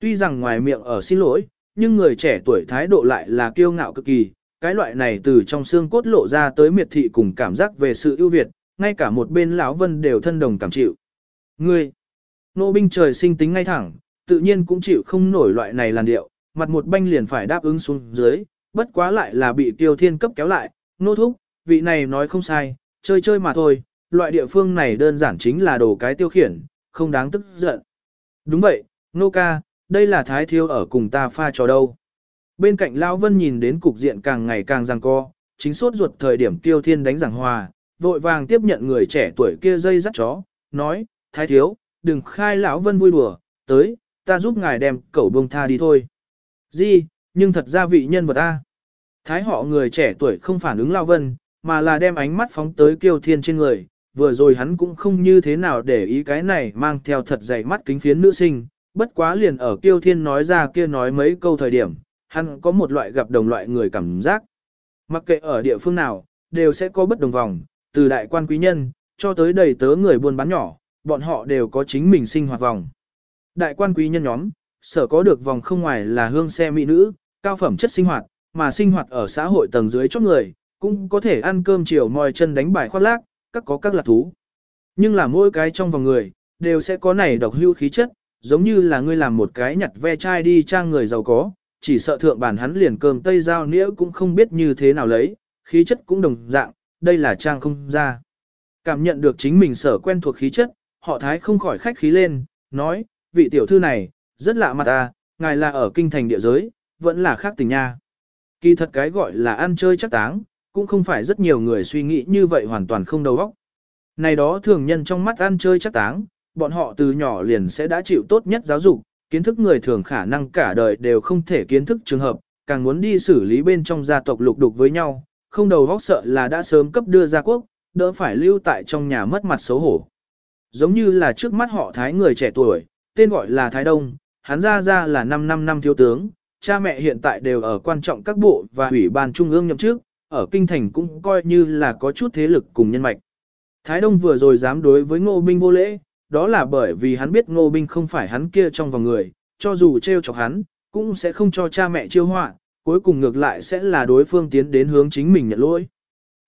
Tuy rằng ngoài miệng ở xin lỗi, nhưng người trẻ tuổi thái độ lại là kiêu ngạo cực kỳ, cái loại này từ trong xương cốt lộ ra tới miệt thị cùng cảm giác về sự ưu việt, ngay cả một bên lão vân đều thân đồng cảm chịu. Ngươi, nô binh trời sinh tính ngay thẳng, tự nhiên cũng chịu không nổi loại này làn điệu, mặt một banh liền phải đáp ứng xuống dưới, bất quá lại là bị tiêu thiên cấp kéo lại, nô thúc, vị này nói không sai, chơi chơi mà thôi, loại địa phương này đơn giản chính là đồ cái tiêu khiển, không đáng tức giận. Đúng vậy, nô ca, đây là thái thiếu ở cùng ta pha trò đâu. Bên cạnh Lão Vân nhìn đến cục diện càng ngày càng giằng co, chính sốt ruột thời điểm tiêu thiên đánh giảng hòa, vội vàng tiếp nhận người trẻ tuổi kia dây dắt chó, nói, thái thiếu, đừng khai lão Vân vui đùa, tới, ta giúp ngài đem cẩu bông tha đi thôi. Gì, nhưng thật ra vị nhân vật ta. Thái họ người trẻ tuổi không phản ứng Lão Vân, mà là đem ánh mắt phóng tới kiêu thiên trên người, vừa rồi hắn cũng không như thế nào để ý cái này mang theo thật dày mắt kính phiến nữ sinh, bất quá liền ở kiêu thiên nói ra kia nói mấy câu thời điểm, hắn có một loại gặp đồng loại người cảm giác. Mặc kệ ở địa phương nào, đều sẽ có bất đồng vòng, từ đại quan quý nhân, cho tới đầy tớ người buôn bán nhỏ, bọn họ đều có chính mình sinh hoạt vòng. Đại quan quý nhân nhóm, sở có được vòng không ngoài là hương xe mỹ nữ, cao phẩm chất sinh hoạt, mà sinh hoạt ở xã hội tầng dưới chót người, cũng có thể ăn cơm chiều mòi chân đánh bài khoác lác, các có các lạc thú. Nhưng là mỗi cái trong vòng người, đều sẽ có này độc hưu khí chất, giống như là ngươi làm một cái nhặt ve chai đi trang người giàu có, chỉ sợ thượng bản hắn liền cơm tây giao nĩa cũng không biết như thế nào lấy, khí chất cũng đồng dạng, đây là trang không ra. Cảm nhận được chính mình sở quen thuộc khí chất, họ thái không khỏi khách khí lên, nói, vị tiểu thư này, rất lạ mặt à, ngài là ở kinh thành địa giới, vẫn là khác tình nha. Kỳ thật cái gọi là ăn chơi chắc táng, cũng không phải rất nhiều người suy nghĩ như vậy hoàn toàn không đầu óc. Này đó thường nhân trong mắt ăn chơi chắc táng, bọn họ từ nhỏ liền sẽ đã chịu tốt nhất giáo dục, kiến thức người thường khả năng cả đời đều không thể kiến thức trường hợp, càng muốn đi xử lý bên trong gia tộc lục đục với nhau, không đầu óc sợ là đã sớm cấp đưa ra quốc, đỡ phải lưu tại trong nhà mất mặt xấu hổ. Giống như là trước mắt họ Thái người trẻ tuổi, tên gọi là Thái Đông, hắn ra ra là 5 năm năm thiếu tướng, cha mẹ hiện tại đều ở quan trọng các bộ và ủy ban trung ương nhậm chức, ở kinh thành cũng coi như là có chút thế lực cùng nhân mạch. Thái Đông vừa rồi dám đối với ngô binh vô lễ, đó là bởi vì hắn biết ngô binh không phải hắn kia trong vòng người, cho dù trêu chọc hắn, cũng sẽ không cho cha mẹ chiêu họa, cuối cùng ngược lại sẽ là đối phương tiến đến hướng chính mình nhận lỗi.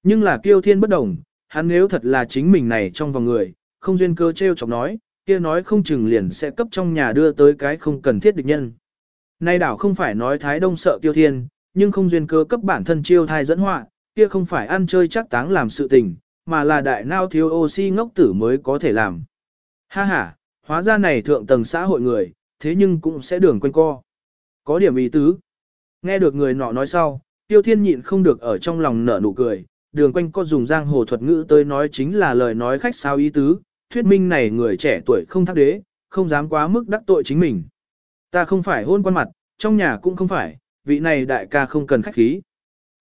Nhưng là kiêu thiên bất đồng, hắn nếu thật là chính mình này trong vòng người, không duyên cơ trêu chọc nói, kia nói không chừng liền sẽ cấp trong nhà đưa tới cái không cần thiết địch nhân. Nay đảo không phải nói Thái Đông sợ kiêu thiên, nhưng không duyên cơ cấp bản thân chiêu thai dẫn họa, kia không phải ăn chơi chắc táng làm sự tình, mà là đại nao thiếu oxy ngốc tử mới có thể làm. Ha ha, hóa ra này thượng tầng xã hội người, thế nhưng cũng sẽ đường quanh co. Có điểm ý tứ. Nghe được người nọ nói sau, tiêu thiên nhịn không được ở trong lòng nở nụ cười, đường quanh co dùng giang hồ thuật ngữ tới nói chính là lời nói khách sao ý tứ, thuyết minh này người trẻ tuổi không thắc đế, không dám quá mức đắc tội chính mình. Ta không phải hôn quan mặt, trong nhà cũng không phải, vị này đại ca không cần khách khí.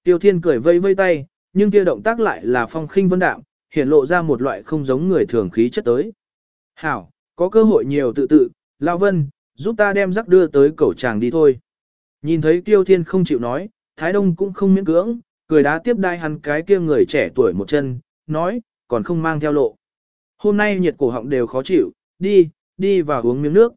Tiêu thiên cười vây vây tay, nhưng kia động tác lại là phong khinh vân đạm, hiện lộ ra một loại không giống người thường khí chất tới. Hảo, có cơ hội nhiều tự tự, Lao Vân, giúp ta đem rắc đưa tới cẩu chàng đi thôi. Nhìn thấy Tiêu Thiên không chịu nói, Thái Đông cũng không miễn cưỡng, cười đá tiếp đai hắn cái kia người trẻ tuổi một chân, nói, còn không mang theo lộ. Hôm nay nhiệt cổ họng đều khó chịu, đi, đi vào uống miếng nước.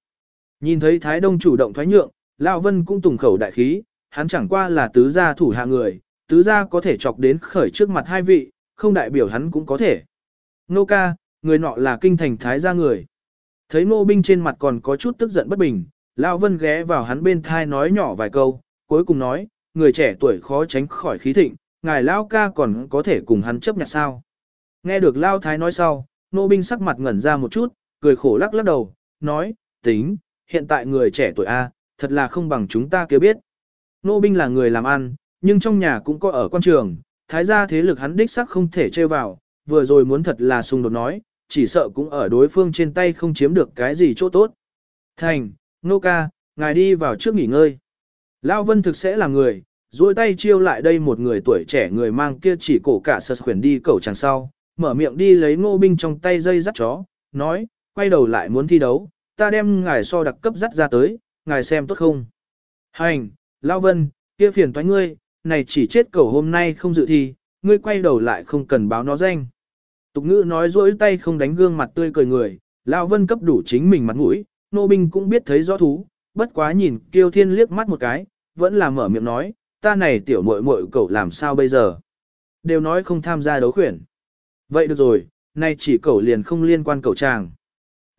Nhìn thấy Thái Đông chủ động thoái nhượng, Lão Vân cũng tùng khẩu đại khí, hắn chẳng qua là tứ gia thủ hạ người, tứ gia có thể chọc đến khởi trước mặt hai vị, không đại biểu hắn cũng có thể. Nô ca, người nọ là kinh thành Thái gia người. Thấy nô binh trên mặt còn có chút tức giận bất bình, Lão Vân ghé vào hắn bên thai nói nhỏ vài câu, cuối cùng nói, người trẻ tuổi khó tránh khỏi khí thịnh, ngài Lão ca còn có thể cùng hắn chấp nhận sao. Nghe được Lão Thái nói sau, nô binh sắc mặt ngẩn ra một chút, cười khổ lắc lắc đầu, nói, tính, hiện tại người trẻ tuổi A, thật là không bằng chúng ta kia biết. Nô binh là người làm ăn, nhưng trong nhà cũng có ở quan trường, thái gia thế lực hắn đích sắc không thể chơi vào, vừa rồi muốn thật là xung đột nói, chỉ sợ cũng ở đối phương trên tay không chiếm được cái gì chỗ tốt. Thành, nô ca, ngài đi vào trước nghỉ ngơi. Lao Vân thực sẽ là người, duỗi tay chiêu lại đây một người tuổi trẻ người mang kia chỉ cổ cả sật khuyển đi cầu chàng sau, mở miệng đi lấy ngô binh trong tay dây dắt chó, nói, quay đầu lại muốn thi đấu, ta đem ngài so đặc cấp dắt ra tới, ngài xem tốt không. Hành, Lao Vân, kia phiền toái ngươi, này chỉ chết cầu hôm nay không dự thi, ngươi quay đầu lại không cần báo nó danh. Tục ngữ nói dỗi tay không đánh gương mặt tươi cười người, Lão Vân cấp đủ chính mình mặt mũi, nô binh cũng biết thấy rõ thú, bất quá nhìn kiêu thiên liếc mắt một cái, vẫn là mở miệng nói, ta này tiểu muội muội cậu làm sao bây giờ. Đều nói không tham gia đấu khuyển. Vậy được rồi, nay chỉ cậu liền không liên quan cậu chàng.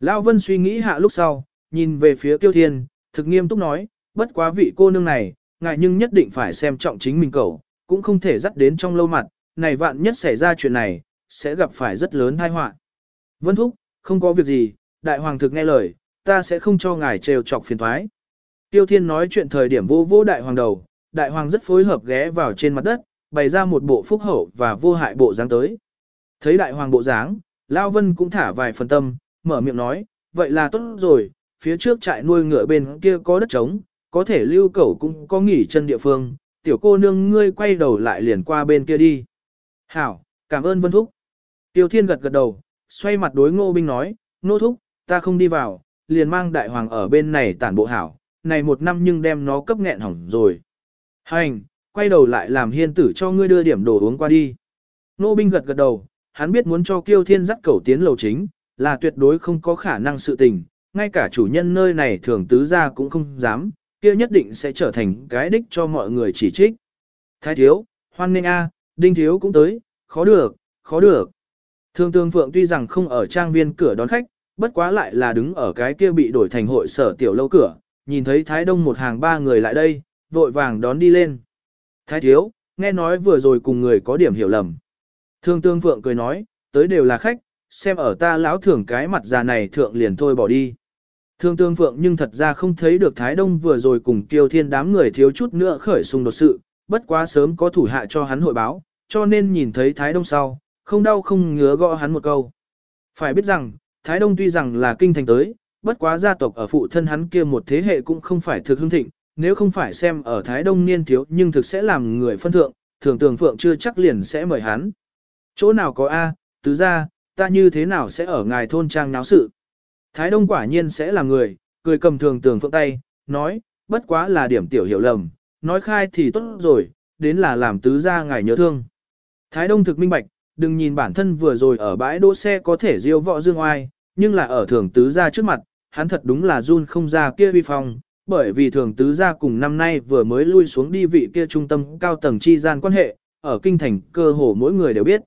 Lão Vân suy nghĩ hạ lúc sau, nhìn về phía Kiêu Thiên, thực nghiêm túc nói, bất quá vị cô nương này, ngại nhưng nhất định phải xem trọng chính mình cậu, cũng không thể dắt đến trong lâu mặt, này vạn nhất xảy ra chuyện này, sẽ gặp phải rất lớn tai họa. Vân Thúc, không có việc gì, đại hoàng thực nghe lời, ta sẽ không cho ngài trêu chọc phiền thoái. Tiêu Thiên nói chuyện thời điểm vô vô đại hoàng đầu, đại hoàng rất phối hợp ghé vào trên mặt đất, bày ra một bộ phúc hậu và vô hại bộ dáng tới. Thấy đại hoàng bộ dáng, Lao Vân cũng thả vài phần tâm, mở miệng nói, vậy là tốt rồi, phía trước trại nuôi ngựa bên kia có đất trống, có thể lưu cẩu cũng có nghỉ chân địa phương, tiểu cô nương ngươi quay đầu lại liền qua bên kia đi. Hảo, cảm ơn Vân Thúc. Tiêu Thiên gật gật đầu, xoay mặt đối ngô binh nói, ngô thúc, ta không đi vào, liền mang đại hoàng ở bên này tản bộ hảo, này một năm nhưng đem nó cấp nghẹn hỏng rồi. Hành, quay đầu lại làm hiên tử cho ngươi đưa điểm đồ uống qua đi. Ngô binh gật gật đầu, hắn biết muốn cho Kiêu Thiên dắt cầu tiến lầu chính, là tuyệt đối không có khả năng sự tình, ngay cả chủ nhân nơi này thường tứ ra cũng không dám, kia nhất định sẽ trở thành cái đích cho mọi người chỉ trích. Thái thiếu, hoan nghênh a, đinh thiếu cũng tới, khó được, khó được. Thương tương phượng tuy rằng không ở trang viên cửa đón khách, bất quá lại là đứng ở cái kia bị đổi thành hội sở tiểu lâu cửa, nhìn thấy Thái Đông một hàng ba người lại đây, vội vàng đón đi lên. Thái thiếu, nghe nói vừa rồi cùng người có điểm hiểu lầm. Thương tương phượng cười nói, tới đều là khách, xem ở ta lão thưởng cái mặt già này thượng liền thôi bỏ đi. Thương tương phượng nhưng thật ra không thấy được Thái Đông vừa rồi cùng kiêu thiên đám người thiếu chút nữa khởi xung đột sự, bất quá sớm có thủ hạ cho hắn hội báo, cho nên nhìn thấy Thái Đông sau, không đau không ngứa gõ hắn một câu. Phải biết rằng, Thái Đông tuy rằng là kinh thành tới, bất quá gia tộc ở phụ thân hắn kia một thế hệ cũng không phải thực hưng thịnh, nếu không phải xem ở Thái Đông niên thiếu nhưng thực sẽ làm người phân thượng, thường tường phượng chưa chắc liền sẽ mời hắn. Chỗ nào có A, tứ ra, ta như thế nào sẽ ở ngài thôn trang náo sự. Thái Đông quả nhiên sẽ là người, cười cầm thường tường phượng tay, nói, bất quá là điểm tiểu hiểu lầm, nói khai thì tốt rồi, đến là làm tứ ra ngài nhớ thương. Thái Đông thực minh bạch, đừng nhìn bản thân vừa rồi ở bãi đỗ xe có thể diêu võ dương oai, nhưng là ở thường tứ gia trước mặt, hắn thật đúng là run không ra kia vi phong, bởi vì thường tứ gia cùng năm nay vừa mới lui xuống đi vị kia trung tâm cao tầng chi gian quan hệ, ở kinh thành cơ hồ mỗi người đều biết.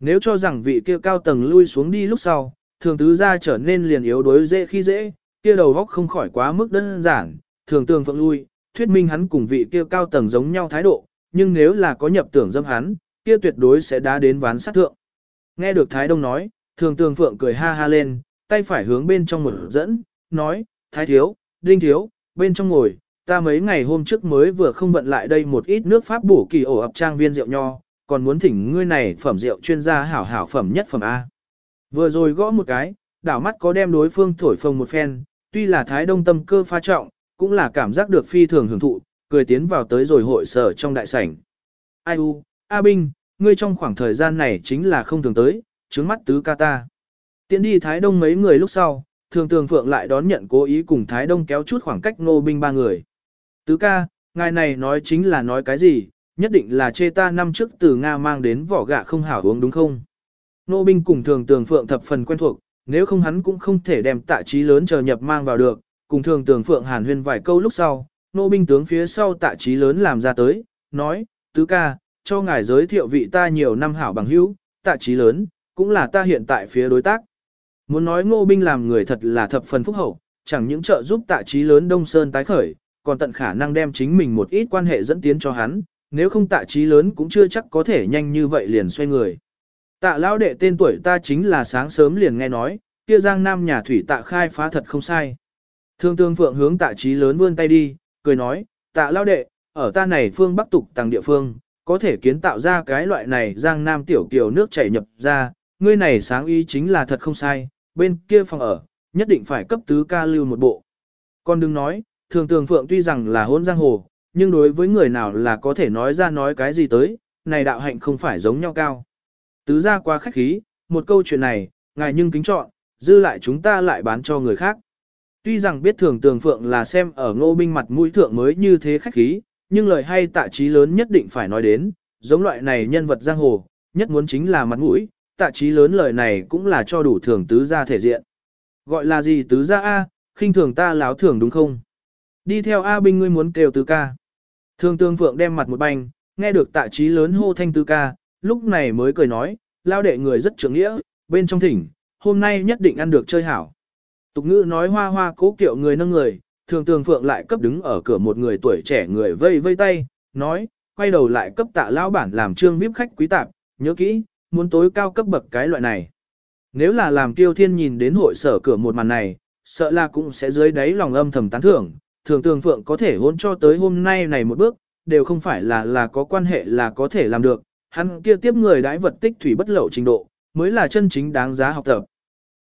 Nếu cho rằng vị kia cao tầng lui xuống đi lúc sau, thường tứ gia trở nên liền yếu đối dễ khi dễ, kia đầu góc không khỏi quá mức đơn giản, thường tường phượng lui, thuyết minh hắn cùng vị kia cao tầng giống nhau thái độ, nhưng nếu là có nhập tưởng dâm hắn, kia tuyệt đối sẽ đá đến ván sát thượng. Nghe được Thái Đông nói, thường tường phượng cười ha ha lên, tay phải hướng bên trong một dẫn, nói, Thái Thiếu, Đinh Thiếu, bên trong ngồi, ta mấy ngày hôm trước mới vừa không vận lại đây một ít nước pháp bổ kỳ ổ ập trang viên rượu nho, còn muốn thỉnh ngươi này phẩm rượu chuyên gia hảo hảo phẩm nhất phẩm A. Vừa rồi gõ một cái, đảo mắt có đem đối phương thổi phồng một phen, tuy là Thái Đông tâm cơ pha trọng, cũng là cảm giác được phi thường hưởng thụ, cười tiến vào tới rồi hội sở trong đại sảnh. Ai u, A Binh, ngươi trong khoảng thời gian này chính là không thường tới, trướng mắt tứ ca ta. Tiến đi Thái Đông mấy người lúc sau, thường tường phượng lại đón nhận cố ý cùng Thái Đông kéo chút khoảng cách nô binh ba người. Tứ ca, ngài này nói chính là nói cái gì, nhất định là chê ta năm trước từ Nga mang đến vỏ gạ không hảo uống đúng không? Nô binh cùng thường tường phượng thập phần quen thuộc, nếu không hắn cũng không thể đem tạ trí lớn chờ nhập mang vào được, cùng thường tường phượng hàn huyên vài câu lúc sau, nô binh tướng phía sau tạ trí lớn làm ra tới, nói, tứ ca, cho ngài giới thiệu vị ta nhiều năm hảo bằng hữu, tạ trí lớn, cũng là ta hiện tại phía đối tác. Muốn nói ngô binh làm người thật là thập phần phúc hậu, chẳng những trợ giúp tạ trí lớn Đông Sơn tái khởi, còn tận khả năng đem chính mình một ít quan hệ dẫn tiến cho hắn, nếu không tạ trí lớn cũng chưa chắc có thể nhanh như vậy liền xoay người. Tạ lão đệ tên tuổi ta chính là sáng sớm liền nghe nói, kia giang nam nhà thủy tạ khai phá thật không sai. Thương tương phượng hướng tạ trí lớn vươn tay đi, cười nói, tạ lão đệ, ở ta này phương bắc tục tàng địa phương, có thể kiến tạo ra cái loại này giang nam tiểu kiều nước chảy nhập ra, ngươi này sáng ý chính là thật không sai, bên kia phòng ở, nhất định phải cấp tứ ca lưu một bộ. Còn đừng nói, thường tường phượng tuy rằng là hôn giang hồ, nhưng đối với người nào là có thể nói ra nói cái gì tới, này đạo hạnh không phải giống nhau cao. Tứ ra qua khách khí, một câu chuyện này, ngài nhưng kính chọn, dư lại chúng ta lại bán cho người khác. Tuy rằng biết thường tường phượng là xem ở ngô binh mặt mũi thượng mới như thế khách khí, nhưng lời hay tạ trí lớn nhất định phải nói đến, giống loại này nhân vật giang hồ, nhất muốn chính là mặt mũi, tạ trí lớn lời này cũng là cho đủ thường tứ gia thể diện. Gọi là gì tứ gia A, khinh thường ta láo thường đúng không? Đi theo A binh ngươi muốn kêu tứ ca. Thường tương phượng đem mặt một banh, nghe được tạ trí lớn hô thanh tứ ca, lúc này mới cười nói, lao đệ người rất trưởng nghĩa, bên trong thỉnh, hôm nay nhất định ăn được chơi hảo. Tục ngữ nói hoa hoa cố kiệu người nâng người, thường tường phượng lại cấp đứng ở cửa một người tuổi trẻ người vây vây tay, nói, quay đầu lại cấp tạ lão bản làm trương vip khách quý tạp, nhớ kỹ, muốn tối cao cấp bậc cái loại này. Nếu là làm tiêu thiên nhìn đến hội sở cửa một màn này, sợ là cũng sẽ dưới đáy lòng âm thầm tán thưởng, thường tường phượng có thể hôn cho tới hôm nay này một bước, đều không phải là là có quan hệ là có thể làm được, hắn kia tiếp người đãi vật tích thủy bất lậu trình độ, mới là chân chính đáng giá học tập.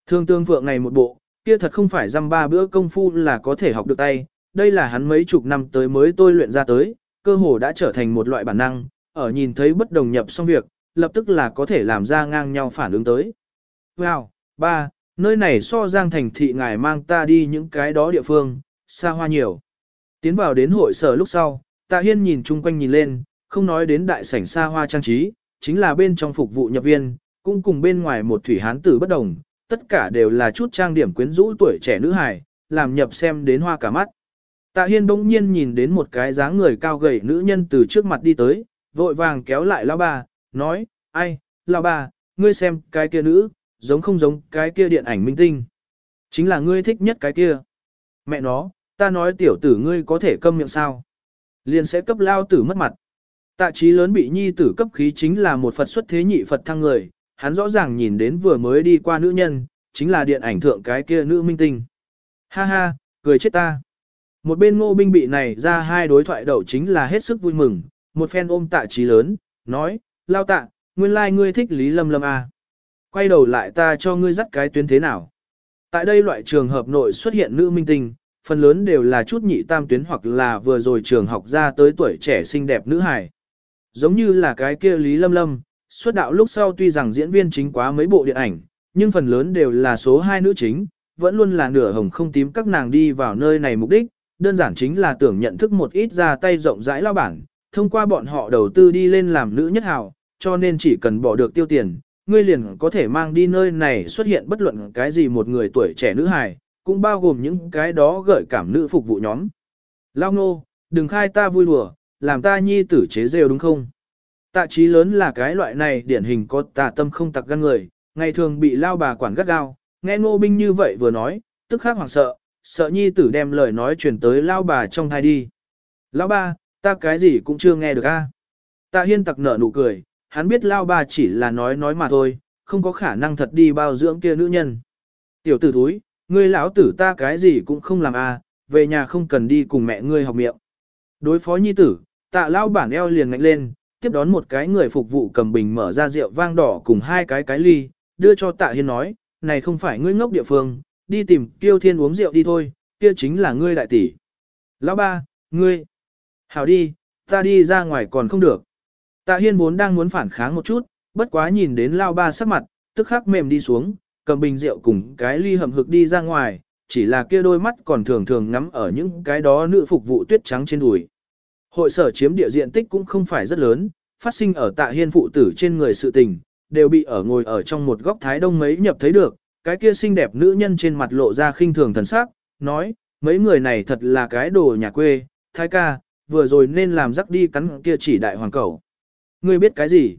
Thường tương phượng này một bộ, kia thật không phải dăm ba bữa công phu là có thể học được tay, đây là hắn mấy chục năm tới mới tôi luyện ra tới, cơ hồ đã trở thành một loại bản năng, ở nhìn thấy bất đồng nhập xong việc, lập tức là có thể làm ra ngang nhau phản ứng tới. Wow, ba, nơi này so giang thành thị ngài mang ta đi những cái đó địa phương, xa hoa nhiều. Tiến vào đến hội sở lúc sau, tạ hiên nhìn chung quanh nhìn lên, không nói đến đại sảnh xa hoa trang trí, chính là bên trong phục vụ nhập viên, cũng cùng bên ngoài một thủy hán tử bất đồng, tất cả đều là chút trang điểm quyến rũ tuổi trẻ nữ hài, làm nhập xem đến hoa cả mắt. Tạ Hiên bỗng nhiên nhìn đến một cái dáng người cao gầy nữ nhân từ trước mặt đi tới, vội vàng kéo lại lão bà, nói, ai, lão bà, ngươi xem cái kia nữ, giống không giống cái kia điện ảnh minh tinh. Chính là ngươi thích nhất cái kia. Mẹ nó, ta nói tiểu tử ngươi có thể câm miệng sao. Liền sẽ cấp lao tử mất mặt. Tạ trí lớn bị nhi tử cấp khí chính là một Phật xuất thế nhị Phật thăng người, hắn rõ ràng nhìn đến vừa mới đi qua nữ nhân, chính là điện ảnh thượng cái kia nữ minh tinh. Ha ha, cười chết ta. Một bên ngô binh bị này ra hai đối thoại đậu chính là hết sức vui mừng, một phen ôm tạ trí lớn, nói, lao tạ, nguyên lai like ngươi thích Lý Lâm Lâm à. Quay đầu lại ta cho ngươi dắt cái tuyến thế nào. Tại đây loại trường hợp nội xuất hiện nữ minh tinh, phần lớn đều là chút nhị tam tuyến hoặc là vừa rồi trường học ra tới tuổi trẻ xinh đẹp nữ hài. Giống như là cái kia Lý Lâm Lâm, xuất đạo lúc sau tuy rằng diễn viên chính quá mấy bộ điện ảnh, nhưng phần lớn đều là số hai nữ chính, vẫn luôn là nửa hồng không tím các nàng đi vào nơi này mục đích, đơn giản chính là tưởng nhận thức một ít ra tay rộng rãi lao bản, thông qua bọn họ đầu tư đi lên làm nữ nhất hào, cho nên chỉ cần bỏ được tiêu tiền, ngươi liền có thể mang đi nơi này xuất hiện bất luận cái gì một người tuổi trẻ nữ hài, cũng bao gồm những cái đó gợi cảm nữ phục vụ nhóm. Lao ngô, đừng khai ta vui đùa, làm ta nhi tử chế rêu đúng không? Tạ trí lớn là cái loại này điển hình có tà tâm không tặc gan người, ngày thường bị lao bà quản gắt gao, nghe ngô binh như vậy vừa nói, tức khắc hoảng sợ, sợ nhi tử đem lời nói truyền tới lao bà trong thai đi. Lao ba, ta cái gì cũng chưa nghe được a. Tạ hiên tặc nở nụ cười, hắn biết lao bà chỉ là nói nói mà thôi, không có khả năng thật đi bao dưỡng kia nữ nhân. Tiểu tử thúi, ngươi lão tử ta cái gì cũng không làm a, về nhà không cần đi cùng mẹ ngươi học miệng. Đối phó nhi tử, tạ lao bản eo liền ngạnh lên, tiếp đón một cái người phục vụ cầm bình mở ra rượu vang đỏ cùng hai cái cái ly, đưa cho tạ hiên nói, này không phải ngươi ngốc địa phương, đi tìm kiêu thiên uống rượu đi thôi, kia chính là ngươi đại tỷ. Lão ba, ngươi, hảo đi, ta đi ra ngoài còn không được. Tạ hiên vốn đang muốn phản kháng một chút, bất quá nhìn đến lao ba sắc mặt, tức khắc mềm đi xuống, cầm bình rượu cùng cái ly hầm hực đi ra ngoài, chỉ là kia đôi mắt còn thường thường ngắm ở những cái đó nữ phục vụ tuyết trắng trên đùi. Hội sở chiếm địa diện tích cũng không phải rất lớn, phát sinh ở tạ hiên phụ tử trên người sự tình, đều bị ở ngồi ở trong một góc thái đông mấy nhập thấy được, cái kia xinh đẹp nữ nhân trên mặt lộ ra khinh thường thần sắc, nói, mấy người này thật là cái đồ nhà quê, thái ca, vừa rồi nên làm rắc đi cắn kia chỉ đại hoàng cầu. Ngươi biết cái gì?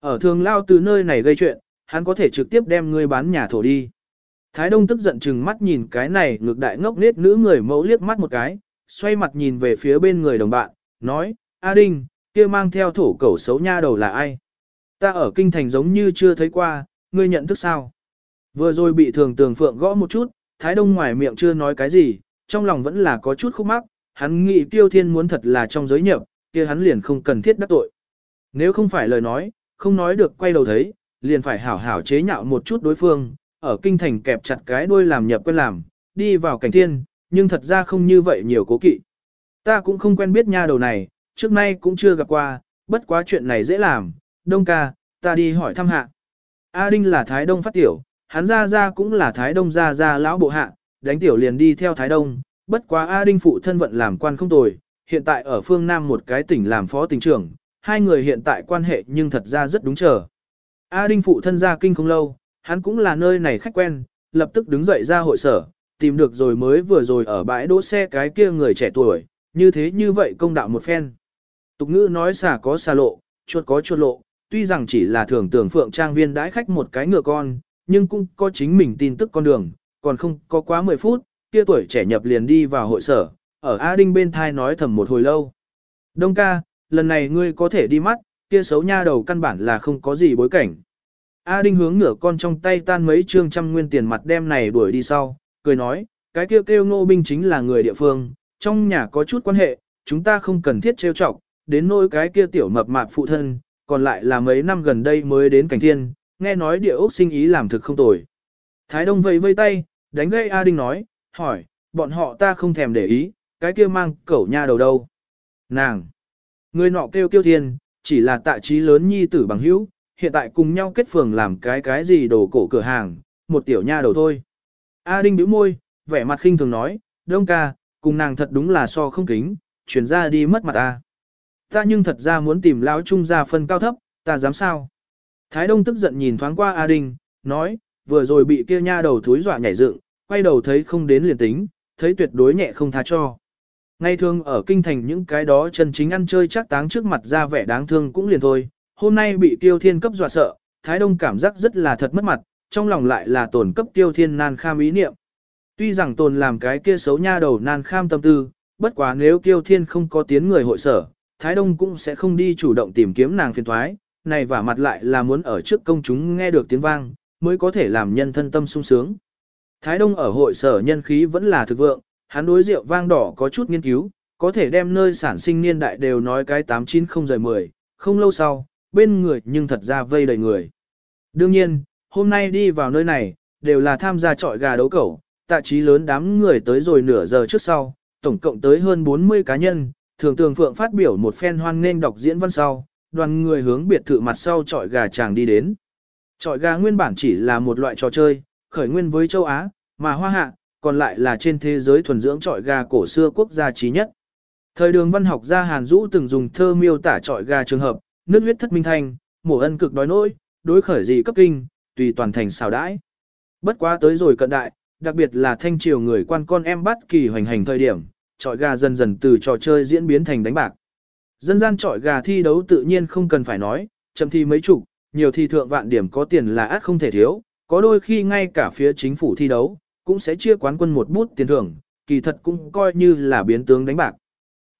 Ở thường lao từ nơi này gây chuyện, hắn có thể trực tiếp đem ngươi bán nhà thổ đi. Thái Đông tức giận chừng mắt nhìn cái này ngược đại ngốc nết nữ người mẫu liếc mắt một cái, xoay mặt nhìn về phía bên người đồng bạn, nói, A Đinh, kia mang theo thổ cẩu xấu nha đầu là ai? Ta ở kinh thành giống như chưa thấy qua, ngươi nhận thức sao? Vừa rồi bị thường tường phượng gõ một chút, Thái Đông ngoài miệng chưa nói cái gì, trong lòng vẫn là có chút khúc mắc, hắn nghĩ tiêu thiên muốn thật là trong giới nhập, kia hắn liền không cần thiết đắc tội. Nếu không phải lời nói, không nói được quay đầu thấy, liền phải hảo hảo chế nhạo một chút đối phương, ở kinh thành kẹp chặt cái đuôi làm nhập quen làm, đi vào cảnh thiên, nhưng thật ra không như vậy nhiều cố kỵ. Ta cũng không quen biết nha đầu này, trước nay cũng chưa gặp qua, bất quá chuyện này dễ làm, đông ca, ta đi hỏi thăm hạ. A Đinh là Thái Đông phát tiểu, hắn ra ra cũng là Thái Đông ra ra lão bộ hạ, đánh tiểu liền đi theo Thái Đông, bất quá A Đinh phụ thân vận làm quan không tồi, hiện tại ở phương Nam một cái tỉnh làm phó tỉnh trưởng, hai người hiện tại quan hệ nhưng thật ra rất đúng chờ. A Đinh phụ thân ra kinh không lâu, hắn cũng là nơi này khách quen, lập tức đứng dậy ra hội sở, tìm được rồi mới vừa rồi ở bãi đỗ xe cái kia người trẻ tuổi, như thế như vậy công đạo một phen. Tục ngữ nói xà có xà lộ, chuột có chuột lộ, tuy rằng chỉ là thường tưởng phượng trang viên đãi khách một cái ngựa con, nhưng cũng có chính mình tin tức con đường, còn không có quá 10 phút, kia tuổi trẻ nhập liền đi vào hội sở, ở A Đinh bên thai nói thầm một hồi lâu. Đông ca, lần này ngươi có thể đi mắt, kia xấu nha đầu căn bản là không có gì bối cảnh. A Đinh hướng ngửa con trong tay tan mấy trương trăm nguyên tiền mặt đem này đuổi đi sau, cười nói, cái kia kêu, kêu ngô binh chính là người địa phương, trong nhà có chút quan hệ, chúng ta không cần thiết trêu chọc, đến nỗi cái kia tiểu mập mạp phụ thân, còn lại là mấy năm gần đây mới đến cảnh thiên, nghe nói địa ốc sinh ý làm thực không tồi. Thái Đông vẫy vây tay, đánh gây A Đinh nói, hỏi, bọn họ ta không thèm để ý, cái kia mang cẩu nha đầu đâu. Nàng! Người nọ kêu kêu thiên, chỉ là tạ trí lớn nhi tử bằng hữu, hiện tại cùng nhau kết phường làm cái cái gì đồ cổ cửa hàng, một tiểu nha đầu thôi. A Đinh bĩu môi, vẻ mặt khinh thường nói, đông ca, cùng nàng thật đúng là so không kính, chuyển ra đi mất mặt ta. Ta nhưng thật ra muốn tìm lão trung gia phân cao thấp, ta dám sao? Thái Đông tức giận nhìn thoáng qua A Đinh, nói, vừa rồi bị kia nha đầu thúi dọa nhảy dựng, quay đầu thấy không đến liền tính, thấy tuyệt đối nhẹ không tha cho. Ngay thường ở kinh thành những cái đó chân chính ăn chơi chắc táng trước mặt ra vẻ đáng thương cũng liền thôi, hôm nay bị tiêu thiên cấp dọa sợ, Thái Đông cảm giác rất là thật mất mặt, trong lòng lại là tổn cấp tiêu thiên nan kham ý niệm. Tuy rằng tồn làm cái kia xấu nha đầu nan kham tâm tư, bất quá nếu Kiêu thiên không có tiến người hội sở, Thái Đông cũng sẽ không đi chủ động tìm kiếm nàng phiền thoái, này và mặt lại là muốn ở trước công chúng nghe được tiếng vang, mới có thể làm nhân thân tâm sung sướng. Thái Đông ở hội sở nhân khí vẫn là thực vượng, hắn đối rượu vang đỏ có chút nghiên cứu, có thể đem nơi sản sinh niên đại đều nói cái 890 rời 10, không lâu sau, bên người nhưng thật ra vây đầy người. Đương nhiên, hôm nay đi vào nơi này, đều là tham gia trọi gà đấu cẩu, tạ trí lớn đám người tới rồi nửa giờ trước sau, tổng cộng tới hơn 40 cá nhân, thường tường phượng phát biểu một phen hoan nghênh đọc diễn văn sau, đoàn người hướng biệt thự mặt sau trọi gà chàng đi đến. Trọi gà nguyên bản chỉ là một loại trò chơi, khởi nguyên với châu Á, mà hoa hạ, còn lại là trên thế giới thuần dưỡng trọi gà cổ xưa quốc gia trí nhất. Thời đường văn học gia Hàn Dũ từng dùng thơ miêu tả trọi gà trường hợp, nước huyết thất minh thanh, mổ ân cực đói nỗi, đối khởi gì cấp kinh, tùy toàn thành xào đãi. Bất quá tới rồi cận đại, đặc biệt là thanh triều người quan con em bắt kỳ hoành hành thời điểm, trọi gà dần dần từ trò chơi diễn biến thành đánh bạc. Dân gian trọi gà thi đấu tự nhiên không cần phải nói, chậm thi mấy chục, nhiều thi thượng vạn điểm có tiền là át không thể thiếu, có đôi khi ngay cả phía chính phủ thi đấu, cũng sẽ chia quán quân một bút tiền thưởng, kỳ thật cũng coi như là biến tướng đánh bạc.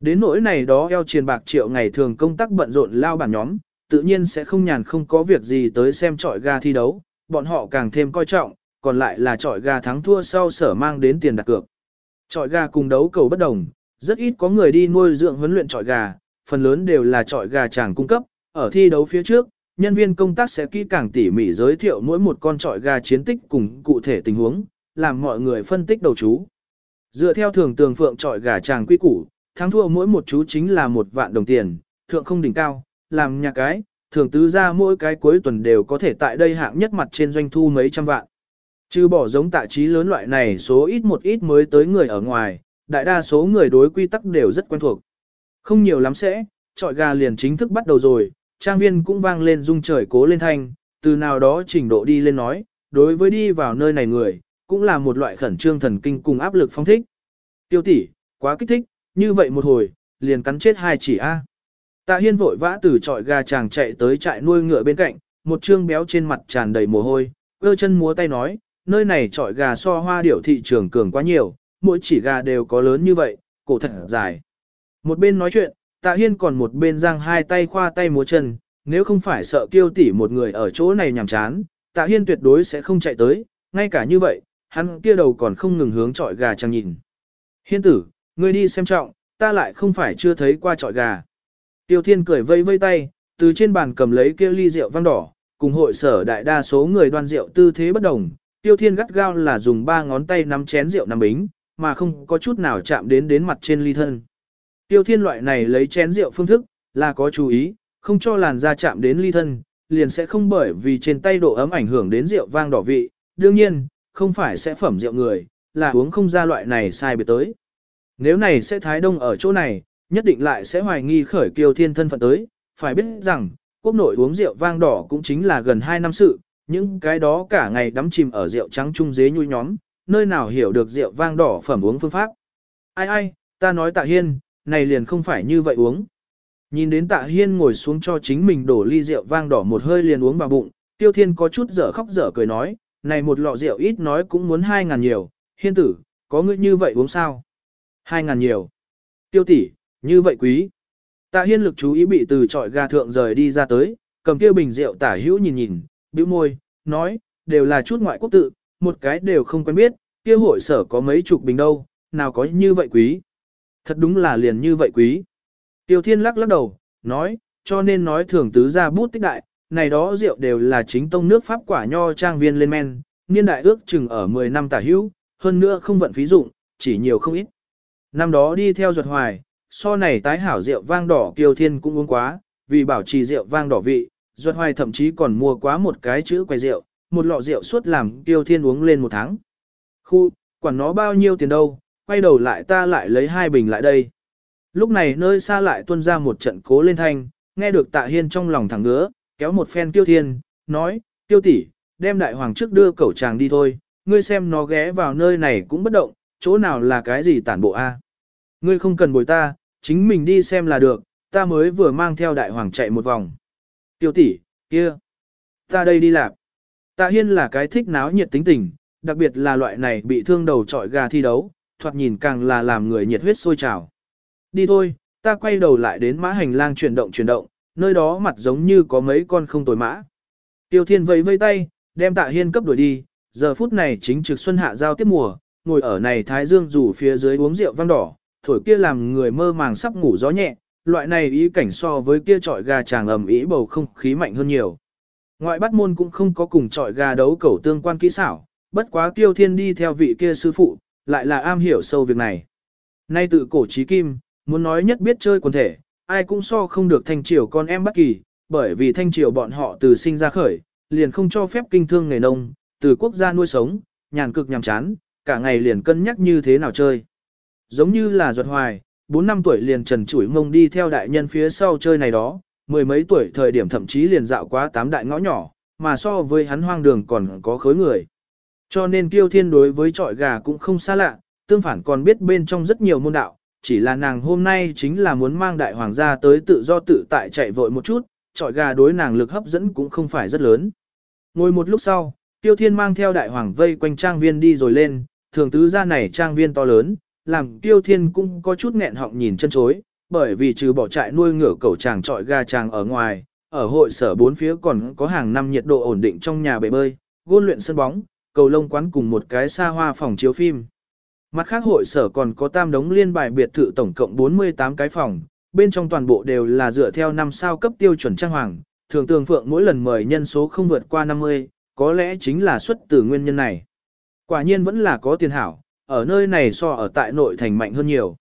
Đến nỗi này đó eo triền bạc triệu ngày thường công tác bận rộn lao bản nhóm, tự nhiên sẽ không nhàn không có việc gì tới xem trọi gà thi đấu, bọn họ càng thêm coi trọng, còn lại là trọi gà thắng thua sau sở mang đến tiền đặt cược. Trọi gà cùng đấu cầu bất đồng, rất ít có người đi nuôi dưỡng huấn luyện trọi gà, phần lớn đều là trọi gà chàng cung cấp, ở thi đấu phía trước, nhân viên công tác sẽ kỹ càng tỉ mỉ giới thiệu mỗi một con trọi gà chiến tích cùng cụ thể tình huống, làm mọi người phân tích đầu chú. Dựa theo thường tường phượng trọi gà chàng quy củ, thắng thua mỗi một chú chính là một vạn đồng tiền, thượng không đỉnh cao, làm nhà cái, thường tứ ra mỗi cái cuối tuần đều có thể tại đây hạng nhất mặt trên doanh thu mấy trăm vạn. Trừ bỏ giống tạ trí lớn loại này số ít một ít mới tới người ở ngoài, đại đa số người đối quy tắc đều rất quen thuộc. Không nhiều lắm sẽ, trọi gà liền chính thức bắt đầu rồi, trang viên cũng vang lên rung trời cố lên thanh, từ nào đó trình độ đi lên nói, đối với đi vào nơi này người, cũng là một loại khẩn trương thần kinh cùng áp lực phong thích. Tiêu tỷ, quá kích thích, như vậy một hồi, liền cắn chết hai chỉ A. Tạ Hiên vội vã từ trọi gà chàng chạy tới trại nuôi ngựa bên cạnh, một trương béo trên mặt tràn đầy mồ hôi, ơ chân múa tay nói, nơi này trọi gà so hoa điểu thị trường cường quá nhiều, mỗi chỉ gà đều có lớn như vậy, cổ thật dài. Một bên nói chuyện, Tạ Hiên còn một bên giang hai tay khoa tay múa chân, nếu không phải sợ kiêu tỉ một người ở chỗ này nhàm chán, Tạ Hiên tuyệt đối sẽ không chạy tới, ngay cả như vậy, hắn kia đầu còn không ngừng hướng trọi gà chẳng nhìn. Hiên tử, ngươi đi xem trọng, ta lại không phải chưa thấy qua trọi gà. Tiêu Thiên cười vây vây tay, từ trên bàn cầm lấy kia ly rượu vang đỏ, cùng hội sở đại đa số người đoan rượu tư thế bất đồng. Tiêu Thiên gắt gao là dùng ba ngón tay nắm chén rượu nắm bính, mà không có chút nào chạm đến đến mặt trên ly thân. Tiêu Thiên loại này lấy chén rượu phương thức, là có chú ý, không cho làn da chạm đến ly thân, liền sẽ không bởi vì trên tay độ ấm ảnh hưởng đến rượu vang đỏ vị. Đương nhiên, không phải sẽ phẩm rượu người, là uống không ra loại này sai biệt tới. Nếu này sẽ thái đông ở chỗ này, nhất định lại sẽ hoài nghi khởi kiêu thiên thân phận tới, phải biết rằng, quốc nội uống rượu vang đỏ cũng chính là gần 2 năm sự, những cái đó cả ngày đắm chìm ở rượu trắng trung dế nhui nhóm, nơi nào hiểu được rượu vang đỏ phẩm uống phương pháp. Ai ai, ta nói tạ hiên, này liền không phải như vậy uống. Nhìn đến tạ hiên ngồi xuống cho chính mình đổ ly rượu vang đỏ một hơi liền uống vào bụng, tiêu thiên có chút dở khóc dở cười nói, này một lọ rượu ít nói cũng muốn hai ngàn nhiều, hiên tử, có ngươi như vậy uống sao? Hai ngàn nhiều. Tiêu tỷ, như vậy quý. Tạ hiên lực chú ý bị từ trọi gà thượng rời đi ra tới, cầm kia bình rượu tả hữu nhìn nhìn, bĩu môi, nói, đều là chút ngoại quốc tự, một cái đều không quen biết, kia hội sở có mấy chục bình đâu, nào có như vậy quý. Thật đúng là liền như vậy quý. Tiêu thiên lắc lắc đầu, nói, cho nên nói thường tứ ra bút tích đại, này đó rượu đều là chính tông nước Pháp quả nho trang viên lên men, niên đại ước chừng ở 10 năm tả hữu, hơn nữa không vận phí dụng, chỉ nhiều không ít. Năm đó đi theo ruột hoài, so này tái hảo rượu vang đỏ kiều thiên cũng uống quá, vì bảo trì rượu vang đỏ vị, Duật hoài thậm chí còn mua quá một cái chữ quầy rượu, một lọ rượu suốt làm kiều thiên uống lên một tháng. Khu, quản nó bao nhiêu tiền đâu, quay đầu lại ta lại lấy hai bình lại đây. Lúc này nơi xa lại tuân ra một trận cố lên thanh, nghe được tạ hiên trong lòng thẳng ngứa, kéo một phen tiêu thiên, nói, tiêu tỷ, đem đại hoàng trước đưa cẩu chàng đi thôi, ngươi xem nó ghé vào nơi này cũng bất động, chỗ nào là cái gì tản bộ a? Ngươi không cần bồi ta, chính mình đi xem là được, ta mới vừa mang theo đại hoàng chạy một vòng. Tiêu tỷ, kia, ta đây đi làm. Tạ Hiên là cái thích náo nhiệt tính tình, đặc biệt là loại này bị thương đầu trọi gà thi đấu, thoạt nhìn càng là làm người nhiệt huyết sôi trào. Đi thôi, ta quay đầu lại đến mã hành lang chuyển động chuyển động, nơi đó mặt giống như có mấy con không tồi mã. Tiêu Thiên vẫy vây tay, đem Tạ Hiên cấp đuổi đi, giờ phút này chính trực xuân hạ giao tiếp mùa, ngồi ở này thái dương rủ phía dưới uống rượu vang đỏ, thổi kia làm người mơ màng sắp ngủ gió nhẹ, loại này ý cảnh so với kia trọi gà chàng ầm ý bầu không khí mạnh hơn nhiều. Ngoại bắt môn cũng không có cùng trọi gà đấu cẩu tương quan kỹ xảo, bất quá Tiêu Thiên đi theo vị kia sư phụ, lại là am hiểu sâu việc này. Nay tự cổ trí kim, muốn nói nhất biết chơi quần thể, ai cũng so không được thanh triều con em bất kỳ, bởi vì thanh triều bọn họ từ sinh ra khởi, liền không cho phép kinh thương nghề nông, từ quốc gia nuôi sống, nhàn cực nhàm chán, cả ngày liền cân nhắc như thế nào chơi. Giống như là ruột hoài, 4 năm tuổi liền trần chủi mông đi theo đại nhân phía sau chơi này đó, mười mấy tuổi thời điểm thậm chí liền dạo quá tám đại ngõ nhỏ, mà so với hắn hoang đường còn có khối người. Cho nên kiêu thiên đối với trọi gà cũng không xa lạ, tương phản còn biết bên trong rất nhiều môn đạo, chỉ là nàng hôm nay chính là muốn mang đại hoàng gia tới tự do tự tại chạy vội một chút, trọi gà đối nàng lực hấp dẫn cũng không phải rất lớn. Ngồi một lúc sau, tiêu thiên mang theo đại hoàng vây quanh trang viên đi rồi lên, thường tứ ra này trang viên to lớn, làm tiêu thiên cũng có chút nghẹn họng nhìn chân chối, bởi vì trừ bỏ trại nuôi ngựa cẩu chàng trọi gà chàng ở ngoài, ở hội sở bốn phía còn có hàng năm nhiệt độ ổn định trong nhà bể bơi, gôn luyện sân bóng, cầu lông quán cùng một cái xa hoa phòng chiếu phim. Mặt khác hội sở còn có tam đống liên bài biệt thự tổng cộng 48 cái phòng, bên trong toàn bộ đều là dựa theo năm sao cấp tiêu chuẩn trang hoàng, thường tường phượng mỗi lần mời nhân số không vượt qua 50, có lẽ chính là xuất từ nguyên nhân này. Quả nhiên vẫn là có tiền hảo, ở nơi này so ở tại nội thành mạnh hơn nhiều.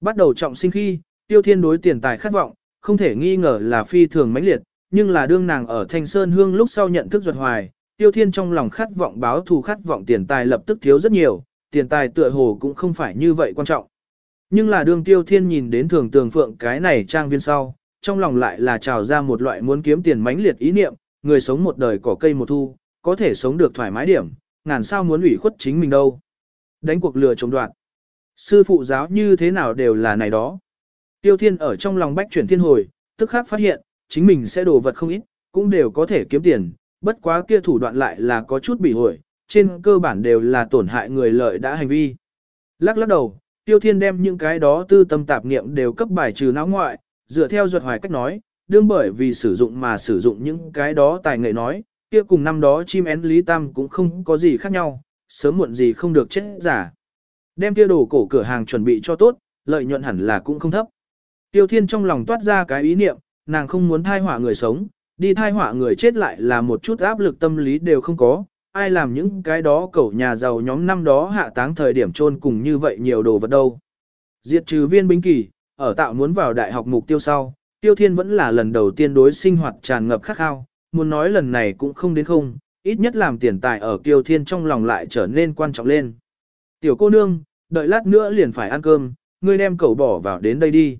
Bắt đầu trọng sinh khi, tiêu thiên đối tiền tài khát vọng, không thể nghi ngờ là phi thường mãnh liệt, nhưng là đương nàng ở Thanh Sơn Hương lúc sau nhận thức ruột hoài, tiêu thiên trong lòng khát vọng báo thù khát vọng tiền tài lập tức thiếu rất nhiều, tiền tài tựa hồ cũng không phải như vậy quan trọng. Nhưng là đương tiêu thiên nhìn đến thường tường phượng cái này trang viên sau, trong lòng lại là trào ra một loại muốn kiếm tiền mãnh liệt ý niệm, người sống một đời cỏ cây một thu, có thể sống được thoải mái điểm, ngàn sao muốn ủy khuất chính mình đâu. Đánh cuộc lừa chống đoạn. Sư phụ giáo như thế nào đều là này đó. Tiêu thiên ở trong lòng bách chuyển thiên hồi, tức khắc phát hiện, chính mình sẽ đồ vật không ít, cũng đều có thể kiếm tiền, bất quá kia thủ đoạn lại là có chút bị hồi, trên cơ bản đều là tổn hại người lợi đã hành vi. Lắc lắc đầu, Tiêu Thiên đem những cái đó tư tâm tạp niệm đều cấp bài trừ não ngoại, dựa theo duật hoài cách nói, đương bởi vì sử dụng mà sử dụng những cái đó tài nghệ nói, kia cùng năm đó chim én Lý Tam cũng không có gì khác nhau, sớm muộn gì không được chết giả. Đem kia đồ cổ cửa hàng chuẩn bị cho tốt, lợi nhuận hẳn là cũng không thấp. Tiêu Thiên trong lòng toát ra cái ý niệm, nàng không muốn thai họa người sống, đi thai họa người chết lại là một chút áp lực tâm lý đều không có, ai làm những cái đó cẩu nhà giàu nhóm năm đó hạ táng thời điểm chôn cùng như vậy nhiều đồ vật đâu. Diệt trừ viên binh kỳ, ở tạo muốn vào đại học mục tiêu sau, tiêu thiên vẫn là lần đầu tiên đối sinh hoạt tràn ngập khắc khao, muốn nói lần này cũng không đến không, ít nhất làm tiền tài ở Kiều thiên trong lòng lại trở nên quan trọng lên. Tiểu cô nương, đợi lát nữa liền phải ăn cơm, ngươi đem cẩu bỏ vào đến đây đi.